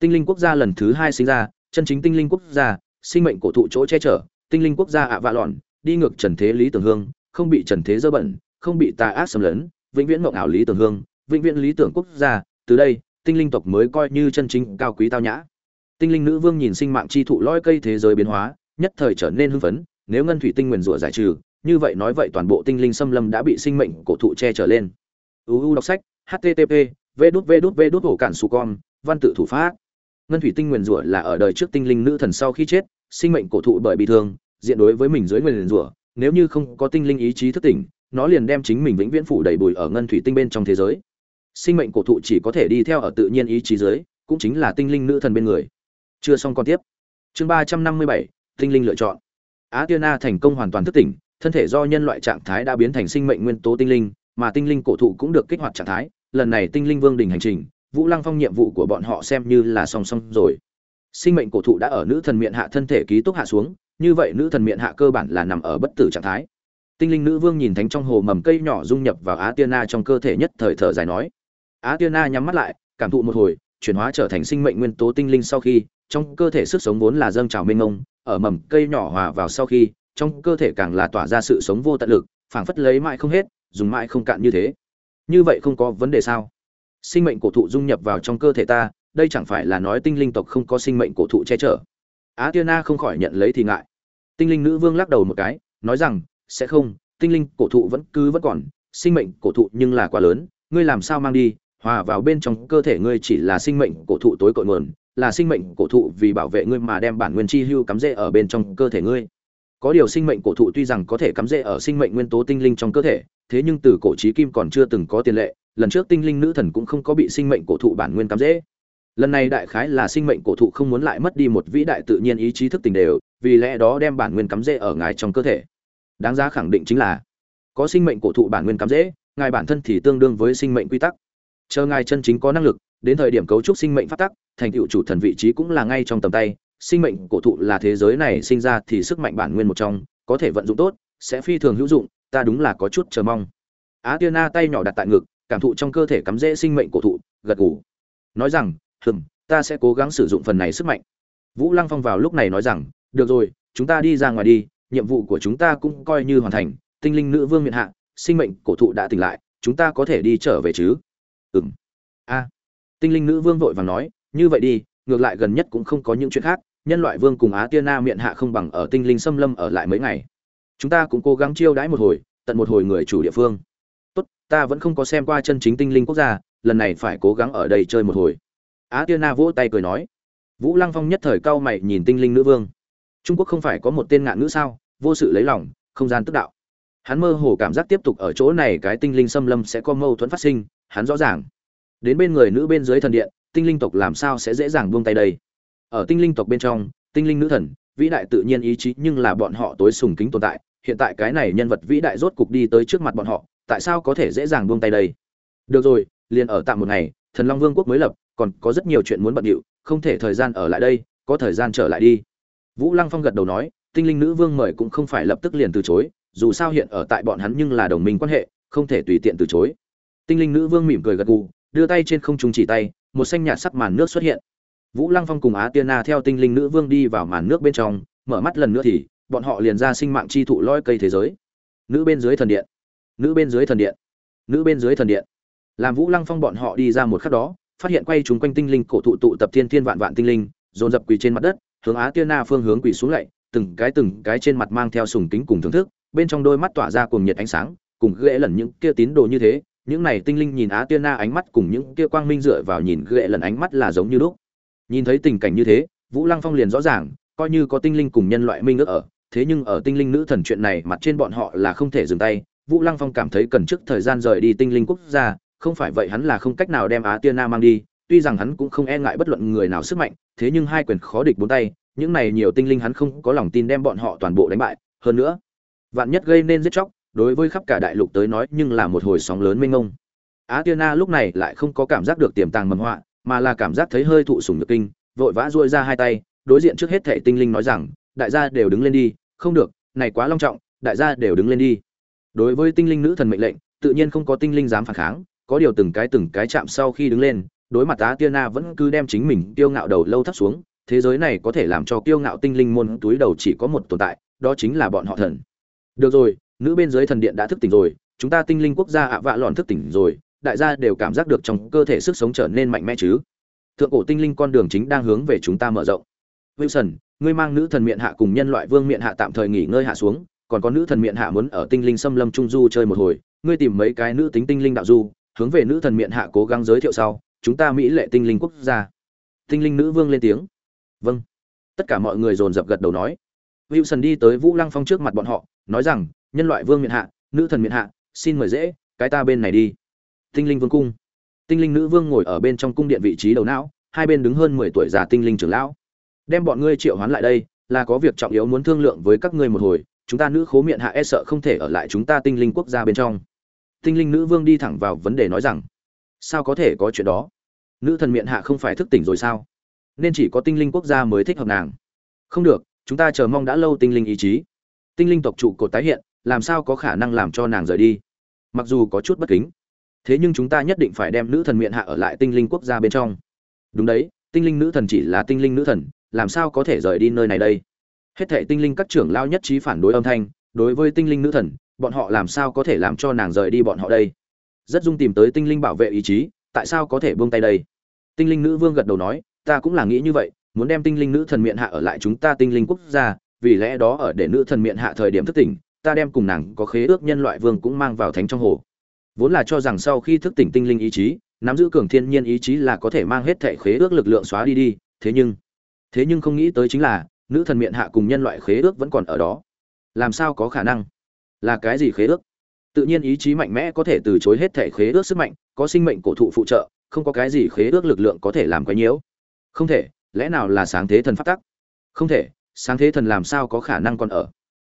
tinh linh quốc gia lần thứ hai sinh ra, chân chính tinh linh quốc gia, sinh mệnh cổ thụ chỗ che chở, tinh linh quốc gia ạ vạ lọn, đi ngược trần thế lý tưởng hương, không bị trần thế dơ bẩn, không bị tà ác xâm lấn, vĩnh viễn mộng ảo lý tưởng hương, vĩnh viễn lý tưởng quốc gia. Từ đây, tinh linh tộc mới coi như chân chính cao quý tao nhã. Tinh linh nữ vương nhìn sinh mạng chi thụ lõi cây thế giới biến hóa, nhất thời trở nên hưng phấn, nếu ngân thủy tinh nguyền rủa giải trừ, như vậy nói vậy toàn bộ tinh linh xâm lâm đã bị sinh mệnh cổ thụ che trở lên. Uu đọc sách http v đút v đút v đút ổ cản su con văn tự thủ pháp ngân thủy tinh nguyền rủa là ở đời trước tinh linh nữ thần sau khi chết, sinh mệnh cổ thụ bởi bị thương, diện đối với mình dưới nguyền rủa, nếu như không có tinh linh ý chí thức tỉnh, nó liền đem chính mình vĩnh viễn phủ đầy bùi ở ngân thủy tinh bên trong thế giới. Sinh mệnh cổ thụ chỉ có thể đi theo ở tự nhiên ý chí dưới, cũng chính là tinh linh nữ thần bên người. Chưa xong còn tiếp. Chương ba trăm năm mươi bảy, tinh linh lựa chọn. Á tiên A thành công hoàn toàn thức tỉnh, thân thể do nhân loại trạng thái đã biến thành sinh mệnh nguyên tố tinh linh, mà tinh linh cổ thụ cũng được kích hoạt trạng thái, lần này tinh linh vương đình hành trình vũ lăng phong nhiệm vụ của bọn họ xem như là song song rồi. Sinh mệnh cổ thụ đã ở nữ thần miệng hạ thân thể ký túc hạ xuống, như vậy nữ thần miệng hạ cơ bản là nằm ở bất tử trạng thái. Tinh linh nữ vương nhìn thánh trong hồ mầm cây nhỏ dung nhập vào á tiên na trong cơ thể nhất thời thở dài nói. Á tiên na nhắm mắt lại, cảm thụ một hồi, chuyển hóa trở thành sinh mệnh nguyên tố tinh linh sau khi, trong cơ thể sức sống vốn là dâng trào mênh mông, ở mầm cây nhỏ hòa vào sau khi, trong cơ thể càng là tỏa ra sự sống vô tận lực, phảng phất lấy mãi không hết, dùng mãi không cạn như thế. Như vậy không có vấn đề sao? Sinh mệnh cổ thụ dung nhập vào trong cơ thể ta, đây chẳng phải là nói tinh linh tộc không có sinh mệnh cổ thụ che chở. Á tiên na không khỏi nhận lấy thì ngại. Tinh linh nữ vương lắc đầu một cái, nói rằng, sẽ không, tinh linh cổ thụ vẫn cứ vẫn còn, sinh mệnh cổ thụ nhưng là quá lớn, ngươi làm sao mang đi, hòa vào bên trong cơ thể ngươi chỉ là sinh mệnh cổ thụ tối cội nguồn, là sinh mệnh cổ thụ vì bảo vệ ngươi mà đem bản nguyên chi hưu cắm rễ ở bên trong cơ thể ngươi. Có điều sinh mệnh cổ thụ tuy rằng có thể cắm rễ ở sinh mệnh nguyên tố tinh linh trong cơ thể, thế nhưng từ cổ chí kim còn chưa từng có tiền lệ lần trước tinh linh nữ thần cũng không có bị sinh mệnh cổ thụ bản nguyên cắm dễ. lần này đại khái là sinh mệnh cổ thụ không muốn lại mất đi một vĩ đại tự nhiên ý chí thức tình đều vì lẽ đó đem bản nguyên cắm dễ ở ngài trong cơ thể. Đáng giá khẳng định chính là có sinh mệnh cổ thụ bản nguyên cắm dễ, ngài bản thân thì tương đương với sinh mệnh quy tắc. Chờ ngài chân chính có năng lực đến thời điểm cấu trúc sinh mệnh phát tắc thành tựu chủ thần vị trí cũng là ngay trong tầm tay. Sinh mệnh cổ thụ là thế giới này sinh ra thì sức mạnh bản nguyên một trong có thể vận dụng tốt sẽ phi thường hữu dụng ta đúng là có chút chờ mong. Á tiên na tay nhỏ đặt tại ngực cảm thụ trong cơ thể cắm rễ sinh mệnh cổ thụ, gật gù. Nói rằng, hừm, ta sẽ cố gắng sử dụng phần này sức mạnh. Vũ lăng phong vào lúc này nói rằng, được rồi, chúng ta đi ra ngoài đi, nhiệm vụ của chúng ta cũng coi như hoàn thành. Tinh linh nữ vương miện hạ, sinh mệnh cổ thụ đã tỉnh lại, chúng ta có thể đi trở về chứ? Ừm. A. Tinh linh nữ vương vội vàng nói, như vậy đi, ngược lại gần nhất cũng không có những chuyện khác, nhân loại vương cùng á tiên na miệng hạ không bằng ở tinh linh xâm lâm ở lại mấy ngày. Chúng ta cũng cố gắng chiêu đãi một hồi, tận một hồi người chủ địa phương tốt, ta vẫn không có xem qua chân chính tinh linh quốc gia, lần này phải cố gắng ở đây chơi một hồi. Á tiên na vỗ tay cười nói. Vũ lăng phong nhất thời cau mày nhìn tinh linh nữ vương. Trung quốc không phải có một tên ngạn nữ sao? Vô sự lấy lòng, không gian tức đạo. Hắn mơ hồ cảm giác tiếp tục ở chỗ này cái tinh linh xâm lâm sẽ có mâu thuẫn phát sinh, hắn rõ ràng. Đến bên người nữ bên dưới thần điện, tinh linh tộc làm sao sẽ dễ dàng buông tay đây? Ở tinh linh tộc bên trong, tinh linh nữ thần, vĩ đại tự nhiên ý chí nhưng là bọn họ tối sùng kính tồn tại, hiện tại cái này nhân vật vĩ đại rốt cục đi tới trước mặt bọn họ tại sao có thể dễ dàng buông tay đây? Được rồi, liền ở tạm một ngày, thần long vương quốc mới lập, còn có rất nhiều chuyện muốn bận điệu, không thể thời gian ở lại đây, có thời gian trở lại đi. Vũ lăng phong gật đầu nói, tinh linh nữ vương mời cũng không phải lập tức liền từ chối, dù sao hiện ở tại bọn hắn nhưng là đồng minh quan hệ, không thể tùy tiện từ chối. Tinh linh nữ vương mỉm cười gật gù, đưa tay trên không trung chỉ tay, một xanh nhạt sắc màn nước xuất hiện. Vũ lăng phong cùng á tiên na theo tinh linh nữ vương đi vào màn nước bên trong, mở mắt lần nữa thì, bọn họ liền ra sinh mạng chi thụ loi cây thế giới. Nữ bên dưới thần điện nữ bên dưới thần điện. Nữ bên dưới thần điện. Làm vũ lăng phong bọn họ đi ra một khắc đó, phát hiện quay chúng quanh tinh linh cổ thụ tụ tập thiên thiên vạn vạn tinh linh, dồn dập quỳ trên mặt đất, hướng á tiên na phương hướng quỳ xuống lạy, từng cái từng cái trên mặt mang theo sùng kính cùng thưởng thức, bên trong đôi mắt tỏa ra cùng nhiệt ánh sáng, cùng ghệ lần những kia tín đồ như thế, những này tinh linh nhìn á tiên na ánh mắt cùng những kia quang minh dựa vào nhìn ghệ lần ánh mắt là giống như lúc. Nhìn thấy tình cảnh như thế, vũ lăng phong liền rõ ràng, coi như có tinh linh cùng nhân loại minh ước ở, thế nhưng ở tinh linh nữ thần chuyện này mặt trên bọn họ là không thể dừng tay vũ lăng phong cảm thấy cần trước thời gian rời đi tinh linh quốc gia, không phải vậy hắn là không cách nào đem á tiên na mang đi, tuy rằng hắn cũng không e ngại bất luận người nào sức mạnh, thế nhưng hai quyền khó địch bốn tay, những này nhiều tinh linh hắn không có lòng tin đem bọn họ toàn bộ đánh bại. Hơn nữa, vạn nhất gây nên giết chóc, đối với khắp cả đại lục tới nói nhưng là một hồi sóng lớn mênh mông. Á tiên na lúc này lại không có cảm giác được tiềm tàng mầm họa, mà là cảm giác thấy hơi thụ sủng nhược kinh, vội vã duỗi ra hai tay, đối diện trước hết thệ tinh linh nói rằng, đại gia đều đứng lên đi, không được, này quá long trọng, đại gia đều đứng lên đi đối với tinh linh nữ thần mệnh lệnh, tự nhiên không có tinh linh dám phản kháng, có điều từng cái từng cái chạm sau khi đứng lên, đối mặt á tiên na vẫn cứ đem chính mình kiêu ngạo đầu lâu thấp xuống, thế giới này có thể làm cho kiêu ngạo tinh linh môn túi đầu chỉ có một tồn tại, đó chính là bọn họ thần. Được rồi, nữ bên dưới thần điện đã thức tỉnh rồi, chúng ta tinh linh quốc gia ạ vạ lòn thức tỉnh rồi, đại gia đều cảm giác được trong cơ thể sức sống trở nên mạnh mẽ chứ? Thượng cổ tinh linh con đường chính đang hướng về chúng ta mở rộng. Wilson, ngươi mang nữ thần miệng hạ cùng nhân loại vương miệng hạ tạm thời nghỉ ngơi hạ xuống còn có nữ thần miện hạ muốn ở tinh linh xâm lâm trung du chơi một hồi, ngươi tìm mấy cái nữ tính tinh linh đạo du, hướng về nữ thần miện hạ cố gắng giới thiệu sau, chúng ta mỹ lệ tinh linh quốc gia. Tinh linh nữ vương lên tiếng. Vâng. Tất cả mọi người dồn dập gật đầu nói. Wilson đi tới vũ lăng phong trước mặt bọn họ, nói rằng, nhân loại vương miện hạ, nữ thần miện hạ, xin mời dễ, cái ta bên này đi. Tinh linh vương cung. Tinh linh nữ vương ngồi ở bên trong cung điện vị trí đầu não, hai bên đứng hơn mười tuổi già tinh linh trưởng lão. Đem bọn ngươi triệu hoán lại đây, là có việc trọng yếu muốn thương lượng với các ngươi một hồi chúng ta nữ khố miệng hạ e sợ không thể ở lại chúng ta tinh linh quốc gia bên trong. Tinh linh nữ vương đi thẳng vào vấn đề nói rằng, sao có thể có chuyện đó? Nữ thần miệng hạ không phải thức tỉnh rồi sao? Nên chỉ có tinh linh quốc gia mới thích hợp nàng. Không được, chúng ta chờ mong đã lâu tinh linh ý chí. Tinh linh tộc trụ cột tái hiện, làm sao có khả năng làm cho nàng rời đi? Mặc dù có chút bất kính, thế nhưng chúng ta nhất định phải đem nữ thần miệng hạ ở lại tinh linh quốc gia bên trong. Đúng đấy, tinh linh nữ thần chỉ là tinh linh nữ thần, làm sao có thể rời đi nơi này đây? Hết thệ tinh linh các trưởng lao nhất trí phản đối âm thanh, đối với tinh linh nữ thần, bọn họ làm sao có thể làm cho nàng rời đi bọn họ đây? Rất dung tìm tới tinh linh bảo vệ ý chí, tại sao có thể buông tay đây? Tinh linh nữ vương gật đầu nói, ta cũng là nghĩ như vậy, muốn đem tinh linh nữ thần miệng hạ ở lại chúng ta tinh linh quốc gia, vì lẽ đó ở để nữ thần miệng hạ thời điểm thức tỉnh, ta đem cùng nàng có khế ước nhân loại vương cũng mang vào thánh trong hồ. Vốn là cho rằng sau khi thức tỉnh tinh linh ý chí, nắm giữ cường thiên nhiên ý chí là có thể mang hết thể khế ước lực lượng xóa đi đi, thế nhưng thế nhưng không nghĩ tới chính là nữ thần miệng hạ cùng nhân loại khế ước vẫn còn ở đó. Làm sao có khả năng? Là cái gì khế ước? Tự nhiên ý chí mạnh mẽ có thể từ chối hết thể khế ước sức mạnh, có sinh mệnh cổ thụ phụ trợ, không có cái gì khế ước lực lượng có thể làm quấy nhiễu. Không thể, lẽ nào là sáng thế thần phát tắc? Không thể, sáng thế thần làm sao có khả năng còn ở?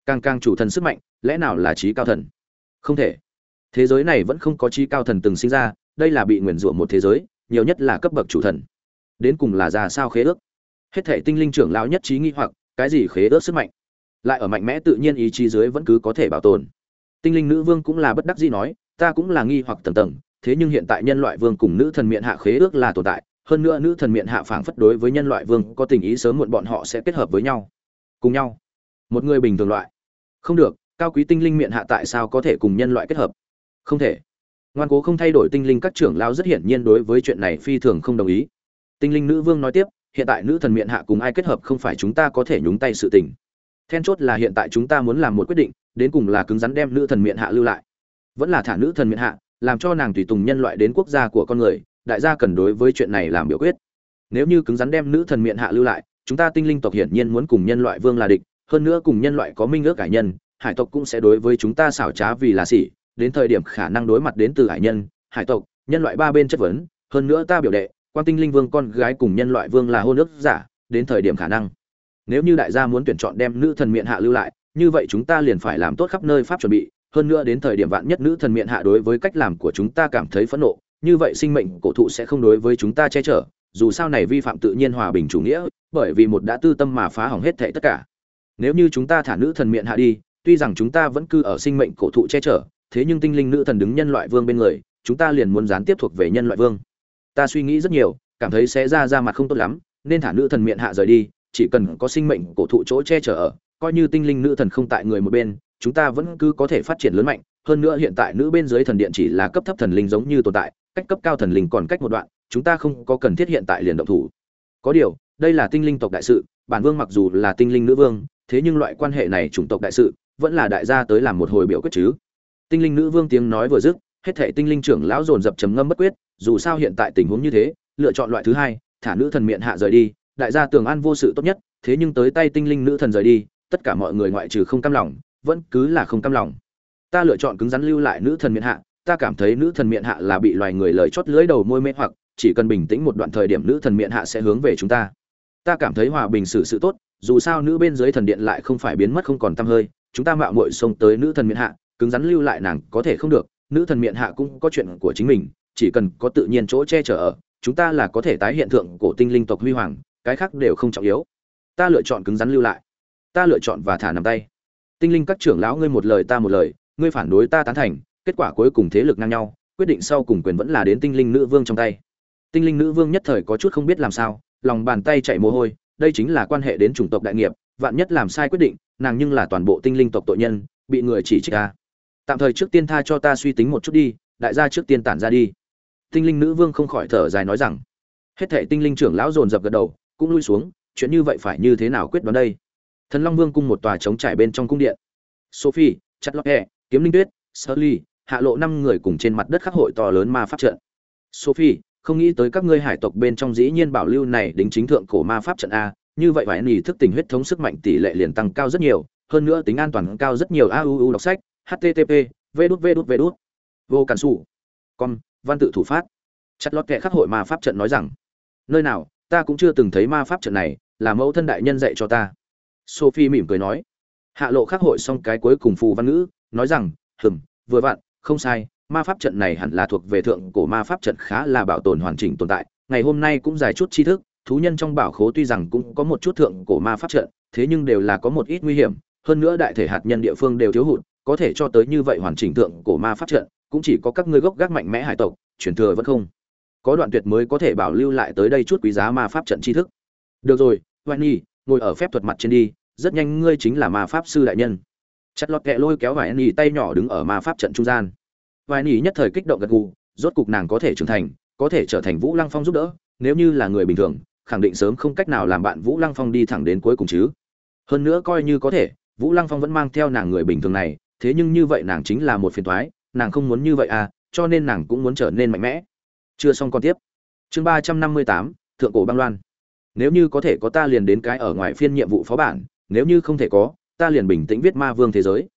Càng càng chủ thần sức mạnh, lẽ nào là trí cao thần? Không thể. Thế giới này vẫn không có trí cao thần từng sinh ra, đây là bị nguyền rủa một thế giới, nhiều nhất là cấp bậc chủ thần. Đến cùng là ra sao khế ước? Hết thể tinh linh trưởng lão nhất trí nghi hoặc, cái gì khế ước sức mạnh? Lại ở mạnh mẽ tự nhiên ý chí dưới vẫn cứ có thể bảo tồn. Tinh linh nữ vương cũng là bất đắc dĩ nói, ta cũng là nghi hoặc tầng tầng, thế nhưng hiện tại nhân loại vương cùng nữ thần miệng hạ khế ước là tồn tại, hơn nữa nữ thần miệng hạ phảng phất đối với nhân loại vương có tình ý sớm muộn bọn họ sẽ kết hợp với nhau, cùng nhau. Một người bình thường loại. Không được, cao quý tinh linh miệng hạ tại sao có thể cùng nhân loại kết hợp? Không thể. Ngoan cố không thay đổi tinh linh các trưởng lao rất hiển nhiên đối với chuyện này phi thường không đồng ý. Tinh linh nữ vương nói tiếp hiện tại nữ thần miệng hạ cùng ai kết hợp không phải chúng ta có thể nhúng tay sự tình. Then chốt là hiện tại chúng ta muốn làm một quyết định, đến cùng là cứng rắn đem nữ thần miệng hạ lưu lại. Vẫn là thả nữ thần miệng hạ, làm cho nàng tùy tùng nhân loại đến quốc gia của con người, đại gia cần đối với chuyện này làm biểu quyết. Nếu như cứng rắn đem nữ thần miệng hạ lưu lại, chúng ta tinh linh tộc hiển nhiên muốn cùng nhân loại vương là địch, hơn nữa cùng nhân loại có minh ước cải nhân, hải tộc cũng sẽ đối với chúng ta xảo trá vì là xỉ đến thời điểm khả năng đối mặt đến từ hải nhân, hải tộc, nhân loại ba bên chất vấn, hơn nữa ta biểu đệ quan tinh linh vương con gái cùng nhân loại vương là hôn ước giả, đến thời điểm khả năng. Nếu như đại gia muốn tuyển chọn đem nữ thần miệng hạ lưu lại, như vậy chúng ta liền phải làm tốt khắp nơi pháp chuẩn bị. Hơn nữa đến thời điểm vạn nhất nữ thần miệng hạ đối với cách làm của chúng ta cảm thấy phẫn nộ, như vậy sinh mệnh cổ thụ sẽ không đối với chúng ta che chở. Dù sao này vi phạm tự nhiên hòa bình chủ nghĩa, bởi vì một đã tư tâm mà phá hỏng hết thệ tất cả. Nếu như chúng ta thả nữ thần miệng hạ đi, tuy rằng chúng ta vẫn cư ở sinh mệnh cổ thụ che chở, thế nhưng tinh linh nữ thần đứng nhân loại vương bên người, chúng ta liền muốn gián tiếp thuộc về nhân loại vương ta suy nghĩ rất nhiều, cảm thấy sẽ ra ra mặt không tốt lắm, nên thả nữ thần miệng hạ rời đi, chỉ cần có sinh mệnh cổ thụ chỗ che chở ở, coi như tinh linh nữ thần không tại người một bên, chúng ta vẫn cứ có thể phát triển lớn mạnh, hơn nữa hiện tại nữ bên dưới thần điện chỉ là cấp thấp thần linh giống như tồn tại, cách cấp cao thần linh còn cách một đoạn, chúng ta không có cần thiết hiện tại liền động thủ. Có điều, đây là tinh linh tộc đại sự, bản vương mặc dù là tinh linh nữ vương, thế nhưng loại quan hệ này chủng tộc đại sự, vẫn là đại gia tới làm một hồi biểu quyết chứ. Tinh linh nữ vương tiếng nói vừa dứt hết thảy tinh linh trưởng lão dồn dập trầm ngâm bất quyết, dù sao hiện tại tình huống như thế, lựa chọn loại thứ hai, thả nữ thần miệng hạ rời đi, đại gia tường an vô sự tốt nhất, thế nhưng tới tay tinh linh nữ thần rời đi, tất cả mọi người ngoại trừ không cam lòng, vẫn cứ là không cam lòng. Ta lựa chọn cứng rắn lưu lại nữ thần miệng hạ, ta cảm thấy nữ thần miệng hạ là bị loài người lời chót lưỡi đầu môi mê hoặc, chỉ cần bình tĩnh một đoạn thời điểm nữ thần miệng hạ sẽ hướng về chúng ta. Ta cảm thấy hòa bình xử sự tốt, dù sao nữ bên dưới thần điện lại không phải biến mất không còn tăm hơi, chúng ta mạo muội xông tới nữ thần miệng hạ, cứng rắn lưu lại nàng có thể không được nữ thần miệng hạ cũng có chuyện của chính mình, chỉ cần có tự nhiên chỗ che chở ở, chúng ta là có thể tái hiện tượng cổ tinh linh tộc huy hoàng, cái khác đều không trọng yếu. Ta lựa chọn cứng rắn lưu lại. Ta lựa chọn và thả nằm tay. Tinh linh các trưởng lão ngươi một lời ta một lời, ngươi phản đối ta tán thành, kết quả cuối cùng thế lực ngang nhau, quyết định sau cùng quyền vẫn là đến tinh linh nữ vương trong tay. Tinh linh nữ vương nhất thời có chút không biết làm sao, lòng bàn tay chạy mồ hôi, đây chính là quan hệ đến chủng tộc đại nghiệp, vạn nhất làm sai quyết định, nàng nhưng là toàn bộ tinh linh tộc tội nhân, bị người chỉ trích ta tạm thời trước tiên tha cho ta suy tính một chút đi, đại gia trước tiên tản ra đi. Tinh linh nữ vương không khỏi thở dài nói rằng. Hết thệ tinh linh trưởng lão dồn dập gật đầu, cũng lui xuống, chuyện như vậy phải như thế nào quyết đoán đây? Thần long vương cung một tòa trống trải bên trong cung điện. Sophie chặt lọt hẹ kiếm linh tuyết sơ ly hạ lộ năm người cùng trên mặt đất khắc hội to lớn ma pháp trận. Sophie, không nghĩ tới các ngươi hải tộc bên trong dĩ nhiên bảo lưu này đính chính thượng cổ ma pháp trận a, như vậy phải nỉ thức tình huyết thống sức mạnh tỷ lệ liền tăng cao rất nhiều, hơn nữa tính an toàn cao rất nhiều auu đọc sách http v đút v đút v đút vô cản xù con văn tự thủ phát. Chặt lọt kệ khắc hội ma pháp trận nói rằng, nơi nào, ta cũng chưa từng thấy ma pháp trận này, là mẫu thân đại nhân dạy cho ta. Sophie mỉm cười nói. Hạ lộ khắc hội xong cái cuối cùng phù văn ngữ, nói rằng, hừm, vừa vặn, không sai, ma pháp trận này hẳn là thuộc về thượng cổ ma pháp trận khá là bảo tồn hoàn chỉnh tồn tại. Ngày hôm nay cũng dài chút tri thức, thú nhân trong bảo khố tuy rằng cũng có một chút thượng cổ ma pháp trận, thế nhưng đều là có một ít nguy hiểm. Hơn nữa đại thể hạt nhân địa phương đều thiếu hụt có thể cho tới như vậy hoàn chỉnh tượng cổ ma pháp trận cũng chỉ có các ngươi gốc gác mạnh mẽ hải tộc truyền thừa vẫn không. Có đoạn tuyệt mới có thể bảo lưu lại tới đây chút quý giá ma pháp trận tri thức. Được rồi Vani, ngồi ở phép thuật mặt trên đi rất nhanh ngươi chính là ma pháp sư đại nhân. Chặt lọt kẹ lôi kéo Vani tay nhỏ đứng ở ma pháp trận trung gian. Vani nhất thời kích động gật gù rốt cục nàng có thể trưởng thành có thể trở thành vũ lăng phong giúp đỡ nếu như là người bình thường khẳng định sớm không cách nào làm bạn vũ lăng phong đi thẳng đến cuối cùng chứ. Hơn nữa coi như có thể vũ lăng phong vẫn mang theo nàng người bình thường này thế nhưng như vậy nàng chính là một phiền toái nàng không muốn như vậy à cho nên nàng cũng muốn trở nên mạnh mẽ. Chưa xong con tiếp. Chương ba trăm năm mươi tám thượng cổ băng loan. Nếu như có thể có ta liền đến cái ở ngoài phiên nhiệm vụ phó bản nếu như không thể có ta liền bình tĩnh viết ma vương thế giới.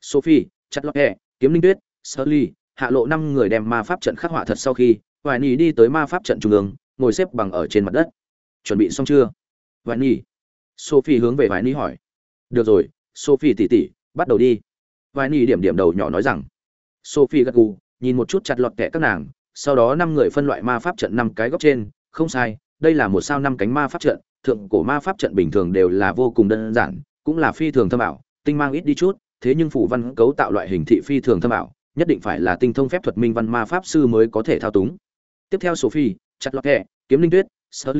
Sophie chặt lọt hẹ kiếm linh tuyết Shirley, hạ lộ năm người đem ma pháp trận khắc họa thật sau khi Hoài nỉ đi tới ma pháp trận trung ương ngồi xếp bằng ở trên mặt đất. Chuẩn bị xong chưa? Hoài nỉ sophie hướng về Hoài nỉ hỏi. Được rồi sophie tỉ tỉ bắt đầu đi vài nỉ điểm điểm đầu nhỏ nói rằng, sophie gật gù, nhìn một chút chặt lọt kẻ các nàng, sau đó năm người phân loại ma pháp trận năm cái góc trên, không sai, đây là một sao năm cánh ma pháp trận, thượng cổ ma pháp trận bình thường đều là vô cùng đơn giản, cũng là phi thường thâm ảo, tinh mang ít đi chút, thế nhưng phủ văn cấu tạo loại hình thị phi thường thâm ảo, nhất định phải là tinh thông phép thuật minh văn ma pháp sư mới có thể thao túng. Tiếp theo sophie, chặt lọt kẹ kiếm linh tuyết sơ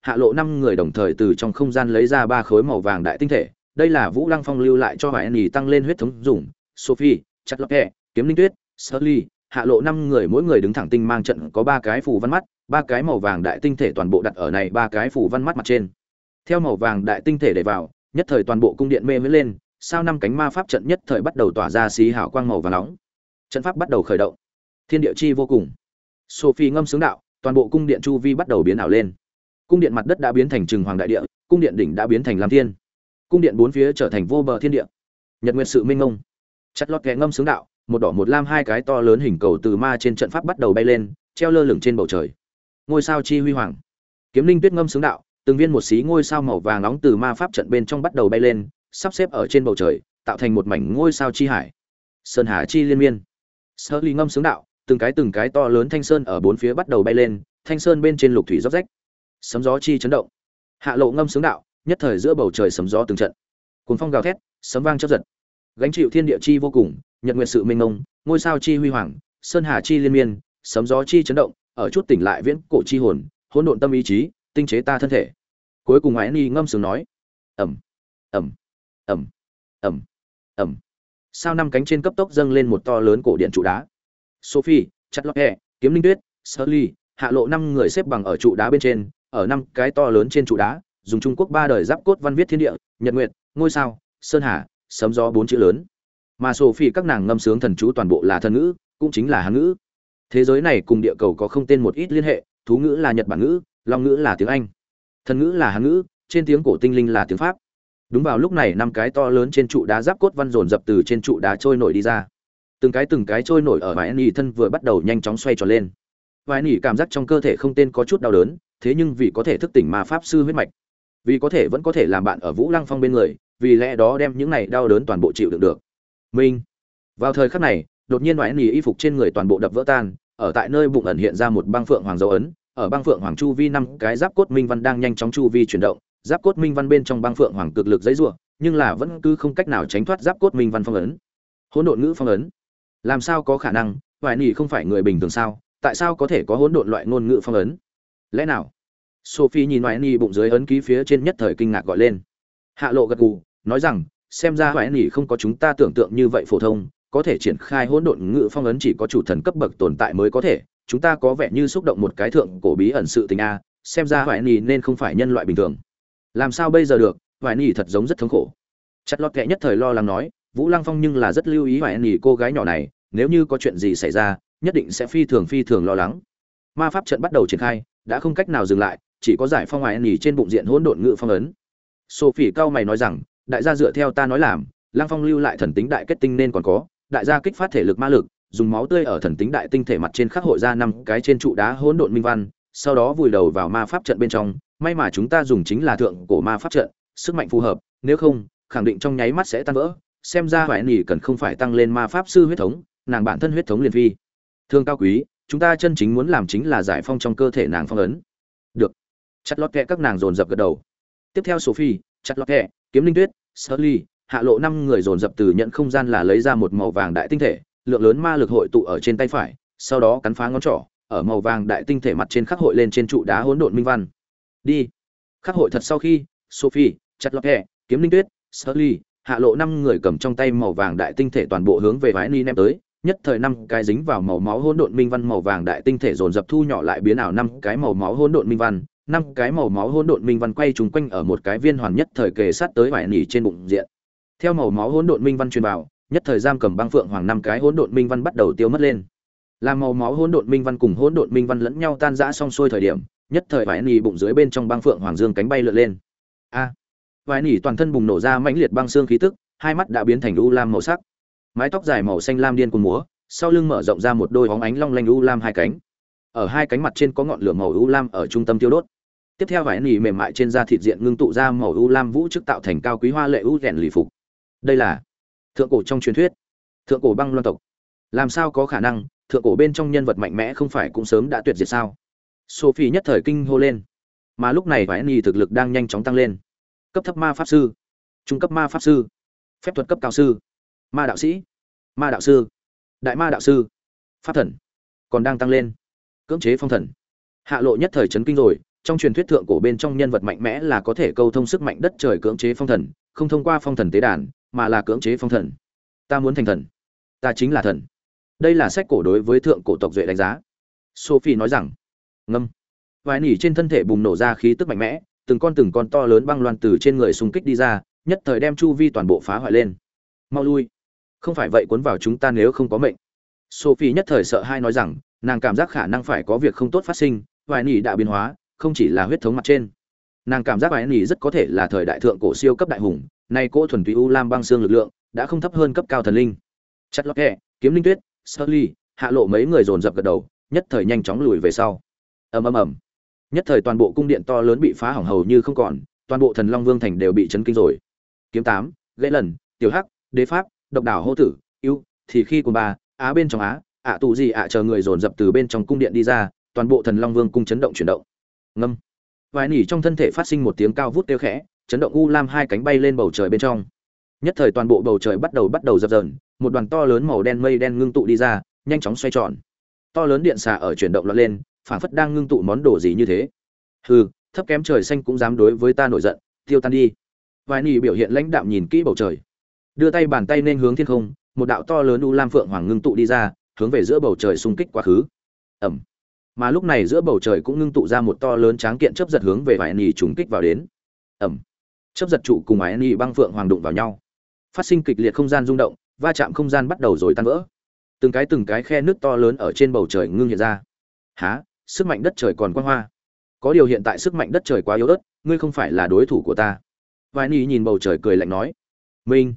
hạ lộ năm người đồng thời từ trong không gian lấy ra ba khối màu vàng đại tinh thể, đây là vũ lăng phong lưu lại cho hoài nhì tăng lên huyết thống dùng sophie chặt lọt kẹ kiếm linh tuyết Shirley, hạ lộ năm người mỗi người đứng thẳng tinh mang trận có ba cái phủ văn mắt ba cái màu vàng đại tinh thể toàn bộ đặt ở này ba cái phủ văn mắt mặt trên. Theo màu vàng đại tinh thể để vào nhất thời toàn bộ cung điện mê mới lên sao năm cánh ma pháp trận nhất thời bắt đầu tỏa ra xí hào quang màu vàng nóng. Trận pháp bắt đầu khởi động. Thiên địa chi vô cùng. Sophie ngâm sướng đạo toàn bộ cung điện chu vi bắt đầu biến ảo lên. Cung điện mặt đất đã biến thành trừng hoàng đại địa cung điện đỉnh đã biến thành lam thiên. Cung điện bốn phía trở thành vô bờ thiên địa. Nhật nguyệt sự minh ngông chặt lọt kẹ ngâm sướng đạo, một đỏ một lam hai cái to lớn hình cầu từ ma trên trận pháp bắt đầu bay lên, treo lơ lửng trên bầu trời. Ngôi sao chi huy hoàng. Kiếm linh tuyết ngâm sướng đạo, từng viên một xí ngôi sao màu vàng nóng từ ma pháp trận bên trong bắt đầu bay lên, sắp xếp ở trên bầu trời, tạo thành một mảnh ngôi sao chi hải. Sơn hà chi liên miên. Sơ ly ngâm sướng đạo, từng cái từng cái to lớn thanh sơn ở bốn phía bắt đầu bay lên, thanh sơn bên trên lục thủy róc rách. Sấm gió chi chấn động. Hạ lộ ngâm sướng đạo, nhất thời giữa bầu trời sấm gió từng trận. Cuốn phong gào thét, sấm vang chấp giật gánh chịu thiên địa chi vô cùng nhật nguyệt sự minh ngông ngôi sao chi huy hoàng sơn hà chi liên miên sấm gió chi chấn động ở chút tỉnh lại viễn cổ chi hồn hỗn độn tâm ý chí tinh chế ta thân thể cuối cùng ái ni ngâm sướng nói ầm ầm ầm ầm ầm. sao năm cánh trên cấp tốc dâng lên một to lớn cổ điện trụ đá sophie chặt lọt kiếm linh tuyết Shirley, hạ lộ năm người xếp bằng ở trụ đá bên trên ở năm cái to lớn trên trụ đá dùng trung quốc ba đời giáp cốt văn viết thiên địa nhật nguyệt ngôi sao sơn hà sấm gió bốn chữ lớn. Mà sophie các nàng ngâm sướng thần chú toàn bộ là thần ngữ, cũng chính là hán ngữ. Thế giới này cùng địa cầu có không tên một ít liên hệ, thú ngữ là nhật bản ngữ, long ngữ là tiếng anh. Thần ngữ là hán ngữ, trên tiếng cổ tinh linh là tiếng pháp. Đúng vào lúc này năm cái to lớn trên trụ đá giáp cốt văn dồn dập từ trên trụ đá trôi nổi đi ra. Từng cái từng cái trôi nổi ở vài nỉ thân vừa bắt đầu nhanh chóng xoay tròn lên. Vài nỉ cảm giác trong cơ thể không tên có chút đau đớn, thế nhưng vì có thể thức tỉnh ma pháp sư huyết mạch. Vì có thể vẫn có thể làm bạn ở vũ lăng phong bên người vì lẽ đó đem những này đau đớn toàn bộ chịu đựng được. Minh. Vào thời khắc này, đột nhiên ngoại nỉ y phục trên người toàn bộ đập vỡ tan, ở tại nơi bụng ẩn hiện ra một băng phượng hoàng dấu ấn, ở băng phượng hoàng chu vi năm cái giáp cốt minh văn đang nhanh chóng chu vi chuyển động, giáp cốt minh văn bên trong băng phượng hoàng cực lực dãy rủa, nhưng là vẫn cứ không cách nào tránh thoát giáp cốt minh văn phong ấn. Hỗn độn ngữ phong ấn. Làm sao có khả năng? Ngoại nỉ không phải người bình thường sao? Tại sao có thể có hỗn độn loại ngôn ngữ phong ấn? Lẽ nào? Sophie nhìn ngoại ni bụng dưới ấn ký phía trên nhất thời kinh ngạc gọi lên. Hạ lộ gật gù nói rằng, xem ra hoài nghỉ không có chúng ta tưởng tượng như vậy phổ thông, có thể triển khai hỗn độn ngự phong ấn chỉ có chủ thần cấp bậc tồn tại mới có thể, chúng ta có vẻ như xúc động một cái thượng cổ bí ẩn sự tình a, xem ra hoài nghỉ nên không phải nhân loại bình thường. Làm sao bây giờ được, hoài nghỉ thật giống rất thống khổ. Chặt lọt kệ nhất thời lo lắng nói, vũ lăng phong nhưng là rất lưu ý hoài nghỉ cô gái nhỏ này, nếu như có chuyện gì xảy ra, nhất định sẽ phi thường phi thường lo lắng. Ma pháp trận bắt đầu triển khai, đã không cách nào dừng lại, chỉ có giải phong hoài nghỉ trên bụng diện hỗn độn ngự phong ấn. Sophie cao mày nói rằng đại gia dựa theo ta nói làm lang phong lưu lại thần tính đại kết tinh nên còn có, đại gia kích phát thể lực ma lực, dùng máu tươi ở thần tính đại tinh thể mặt trên khắc hội ra năm cái trên trụ đá hỗn độn minh văn, sau đó vùi đầu vào ma pháp trận bên trong. May mà chúng ta dùng chính là thượng cổ ma pháp trận, sức mạnh phù hợp, nếu không, khẳng định trong nháy mắt sẽ tan vỡ. Xem ra hoài nỉ cần không phải tăng lên ma pháp sư huyết thống, nàng bản thân huyết thống liền phi. Thương cao quý, chúng ta chân chính muốn làm chính là giải phong trong cơ thể nàng phong ấn. Được. Chặt lót kẹ các nàng dồn dập gật đầu. Tiếp theo sophie, chặt lót kẹ kiếm linh tuyết Sully, hạ lộ năm người dồn dập từ nhận không gian là lấy ra một màu vàng đại tinh thể lượng lớn ma lực hội tụ ở trên tay phải sau đó cắn phá ngón trỏ ở màu vàng đại tinh thể mặt trên khắc hội lên trên trụ đá hỗn độn minh văn. Đi. Khắc hội thật sau khi sophie chặt lót hẹ kiếm linh tuyết Sully, hạ lộ năm người cầm trong tay màu vàng đại tinh thể toàn bộ hướng về vái ni ném tới nhất thời năm cái dính vào màu máu hỗn độn minh văn màu vàng đại tinh thể dồn dập thu nhỏ lại biến ảo năm cái màu máu hỗn độn minh văn năm cái màu máu hỗn độn minh văn quay trùng quanh ở một cái viên hoàn nhất thời kề sát tới vải nỉ trên bụng diện. Theo màu máu hỗn độn minh văn truyền vào nhất thời giam cầm băng phượng hoàng năm cái hỗn độn minh văn bắt đầu tiêu mất lên. Làm màu máu hỗn độn minh văn cùng hỗn độn minh văn lẫn nhau tan rã xong xuôi thời điểm nhất thời vải nỉ bụng dưới bên trong băng phượng hoàng dương cánh bay lượn lên. A! À, vải nỉ toàn thân bùng nổ ra mãnh liệt băng xương khí tức hai mắt đã biến thành u lam màu sắc. Mái tóc dài màu xanh lam điên cuồng múa sau lưng mở rộng ra một đôi bóng ánh long lanh u lam hai cánh. Ở hai cánh mặt trên có ngọn lửa màu u lam ở trung tâm tiêu đốt tiếp theo vải nỉ mềm mại trên da thịt diện ngưng tụ ra màu u lam vũ trước tạo thành cao quý hoa lệ u rèn lì phục. Đây là thượng cổ trong truyền thuyết, thượng cổ băng loan tộc. Làm sao có khả năng, thượng cổ bên trong nhân vật mạnh mẽ không phải cũng sớm đã tuyệt diệt sao? Sophie nhất thời kinh hô lên. Mà lúc này vải nỉ thực lực đang nhanh chóng tăng lên. Cấp thấp ma pháp sư, trung cấp ma pháp sư, phép thuật cấp cao sư, ma đạo sĩ, ma đạo sư, đại ma đạo sư, pháp thần còn đang tăng lên, cưỡng chế phong thần. Hạ lộ nhất thời chấn kinh rồi trong truyền thuyết thượng cổ bên trong nhân vật mạnh mẽ là có thể câu thông sức mạnh đất trời cưỡng chế phong thần, không thông qua phong thần tế đàn, mà là cưỡng chế phong thần. Ta muốn thành thần. Ta chính là thần. Đây là sách cổ đối với thượng cổ tộc duệ đánh giá. Sophie nói rằng, ngâm. Vài nỉ trên thân thể bùng nổ ra khí tức mạnh mẽ, từng con từng con to lớn băng loan từ trên người xung kích đi ra, nhất thời đem chu vi toàn bộ phá hoại lên. Mau lui. Không phải vậy cuốn vào chúng ta nếu không có mệnh. Sophie nhất thời sợ hai nói rằng, nàng cảm giác khả năng phải có việc không tốt phát sinh, vài nỉ đã biến hóa không chỉ là huyết thống mặt trên. Nàng cảm giác vài nỉ rất có thể là thời đại thượng cổ siêu cấp đại hùng nay cỗ thuần túy u lam băng xương lực lượng đã không thấp hơn cấp cao thần linh. Chất lót hẹ kiếm linh tuyết Sully, hạ lộ mấy người dồn dập gật đầu nhất thời nhanh chóng lùi về sau. Ầm ầm ầm. Nhất thời toàn bộ cung điện to lớn bị phá hỏng hầu như không còn toàn bộ thần long vương thành đều bị chấn kinh rồi. Kiếm tám gãy lần tiểu hắc đế pháp độc đảo hô tử yêu thì khi của ba á bên trong á ạ tù gì ạ chờ người dồn dập từ bên trong cung điện đi ra toàn bộ thần long vương cung chấn động chuyển động ngâm. Vài nỉ trong thân thể phát sinh một tiếng cao vút kêu khẽ, chấn động u lam hai cánh bay lên bầu trời bên trong. Nhất thời toàn bộ bầu trời bắt đầu bắt đầu dập dờn, một đoàn to lớn màu đen mây đen ngưng tụ đi ra, nhanh chóng xoay tròn. To lớn điện xà ở chuyển động lọt lên, phảng phất đang ngưng tụ món đồ gì như thế. Hừ, thấp kém trời xanh cũng dám đối với ta nổi giận, tiêu tan đi. Vài nỉ biểu hiện lãnh đạm nhìn kỹ bầu trời. Đưa tay bàn tay nên hướng thiên không, một đạo to lớn u lam phượng hoàng ngưng tụ đi ra, hướng về giữa bầu trời xung kích quá khứ. Ẩm mà lúc này giữa bầu trời cũng ngưng tụ ra một to lớn tráng kiện chấp giật hướng về vải nỉ trùng kích vào đến. Ẩm chấp giật trụ cùng ái nỉ băng phượng hoàng đụng vào nhau. Phát sinh kịch liệt không gian rung động, va chạm không gian bắt đầu rồi tan vỡ. Từng cái từng cái khe nước to lớn ở trên bầu trời ngưng hiện ra. Há sức mạnh đất trời còn quan hoa. Có điều hiện tại sức mạnh đất trời quá yếu ớt, ngươi không phải là đối thủ của ta. Vài ni nhìn bầu trời cười lạnh nói. Minh.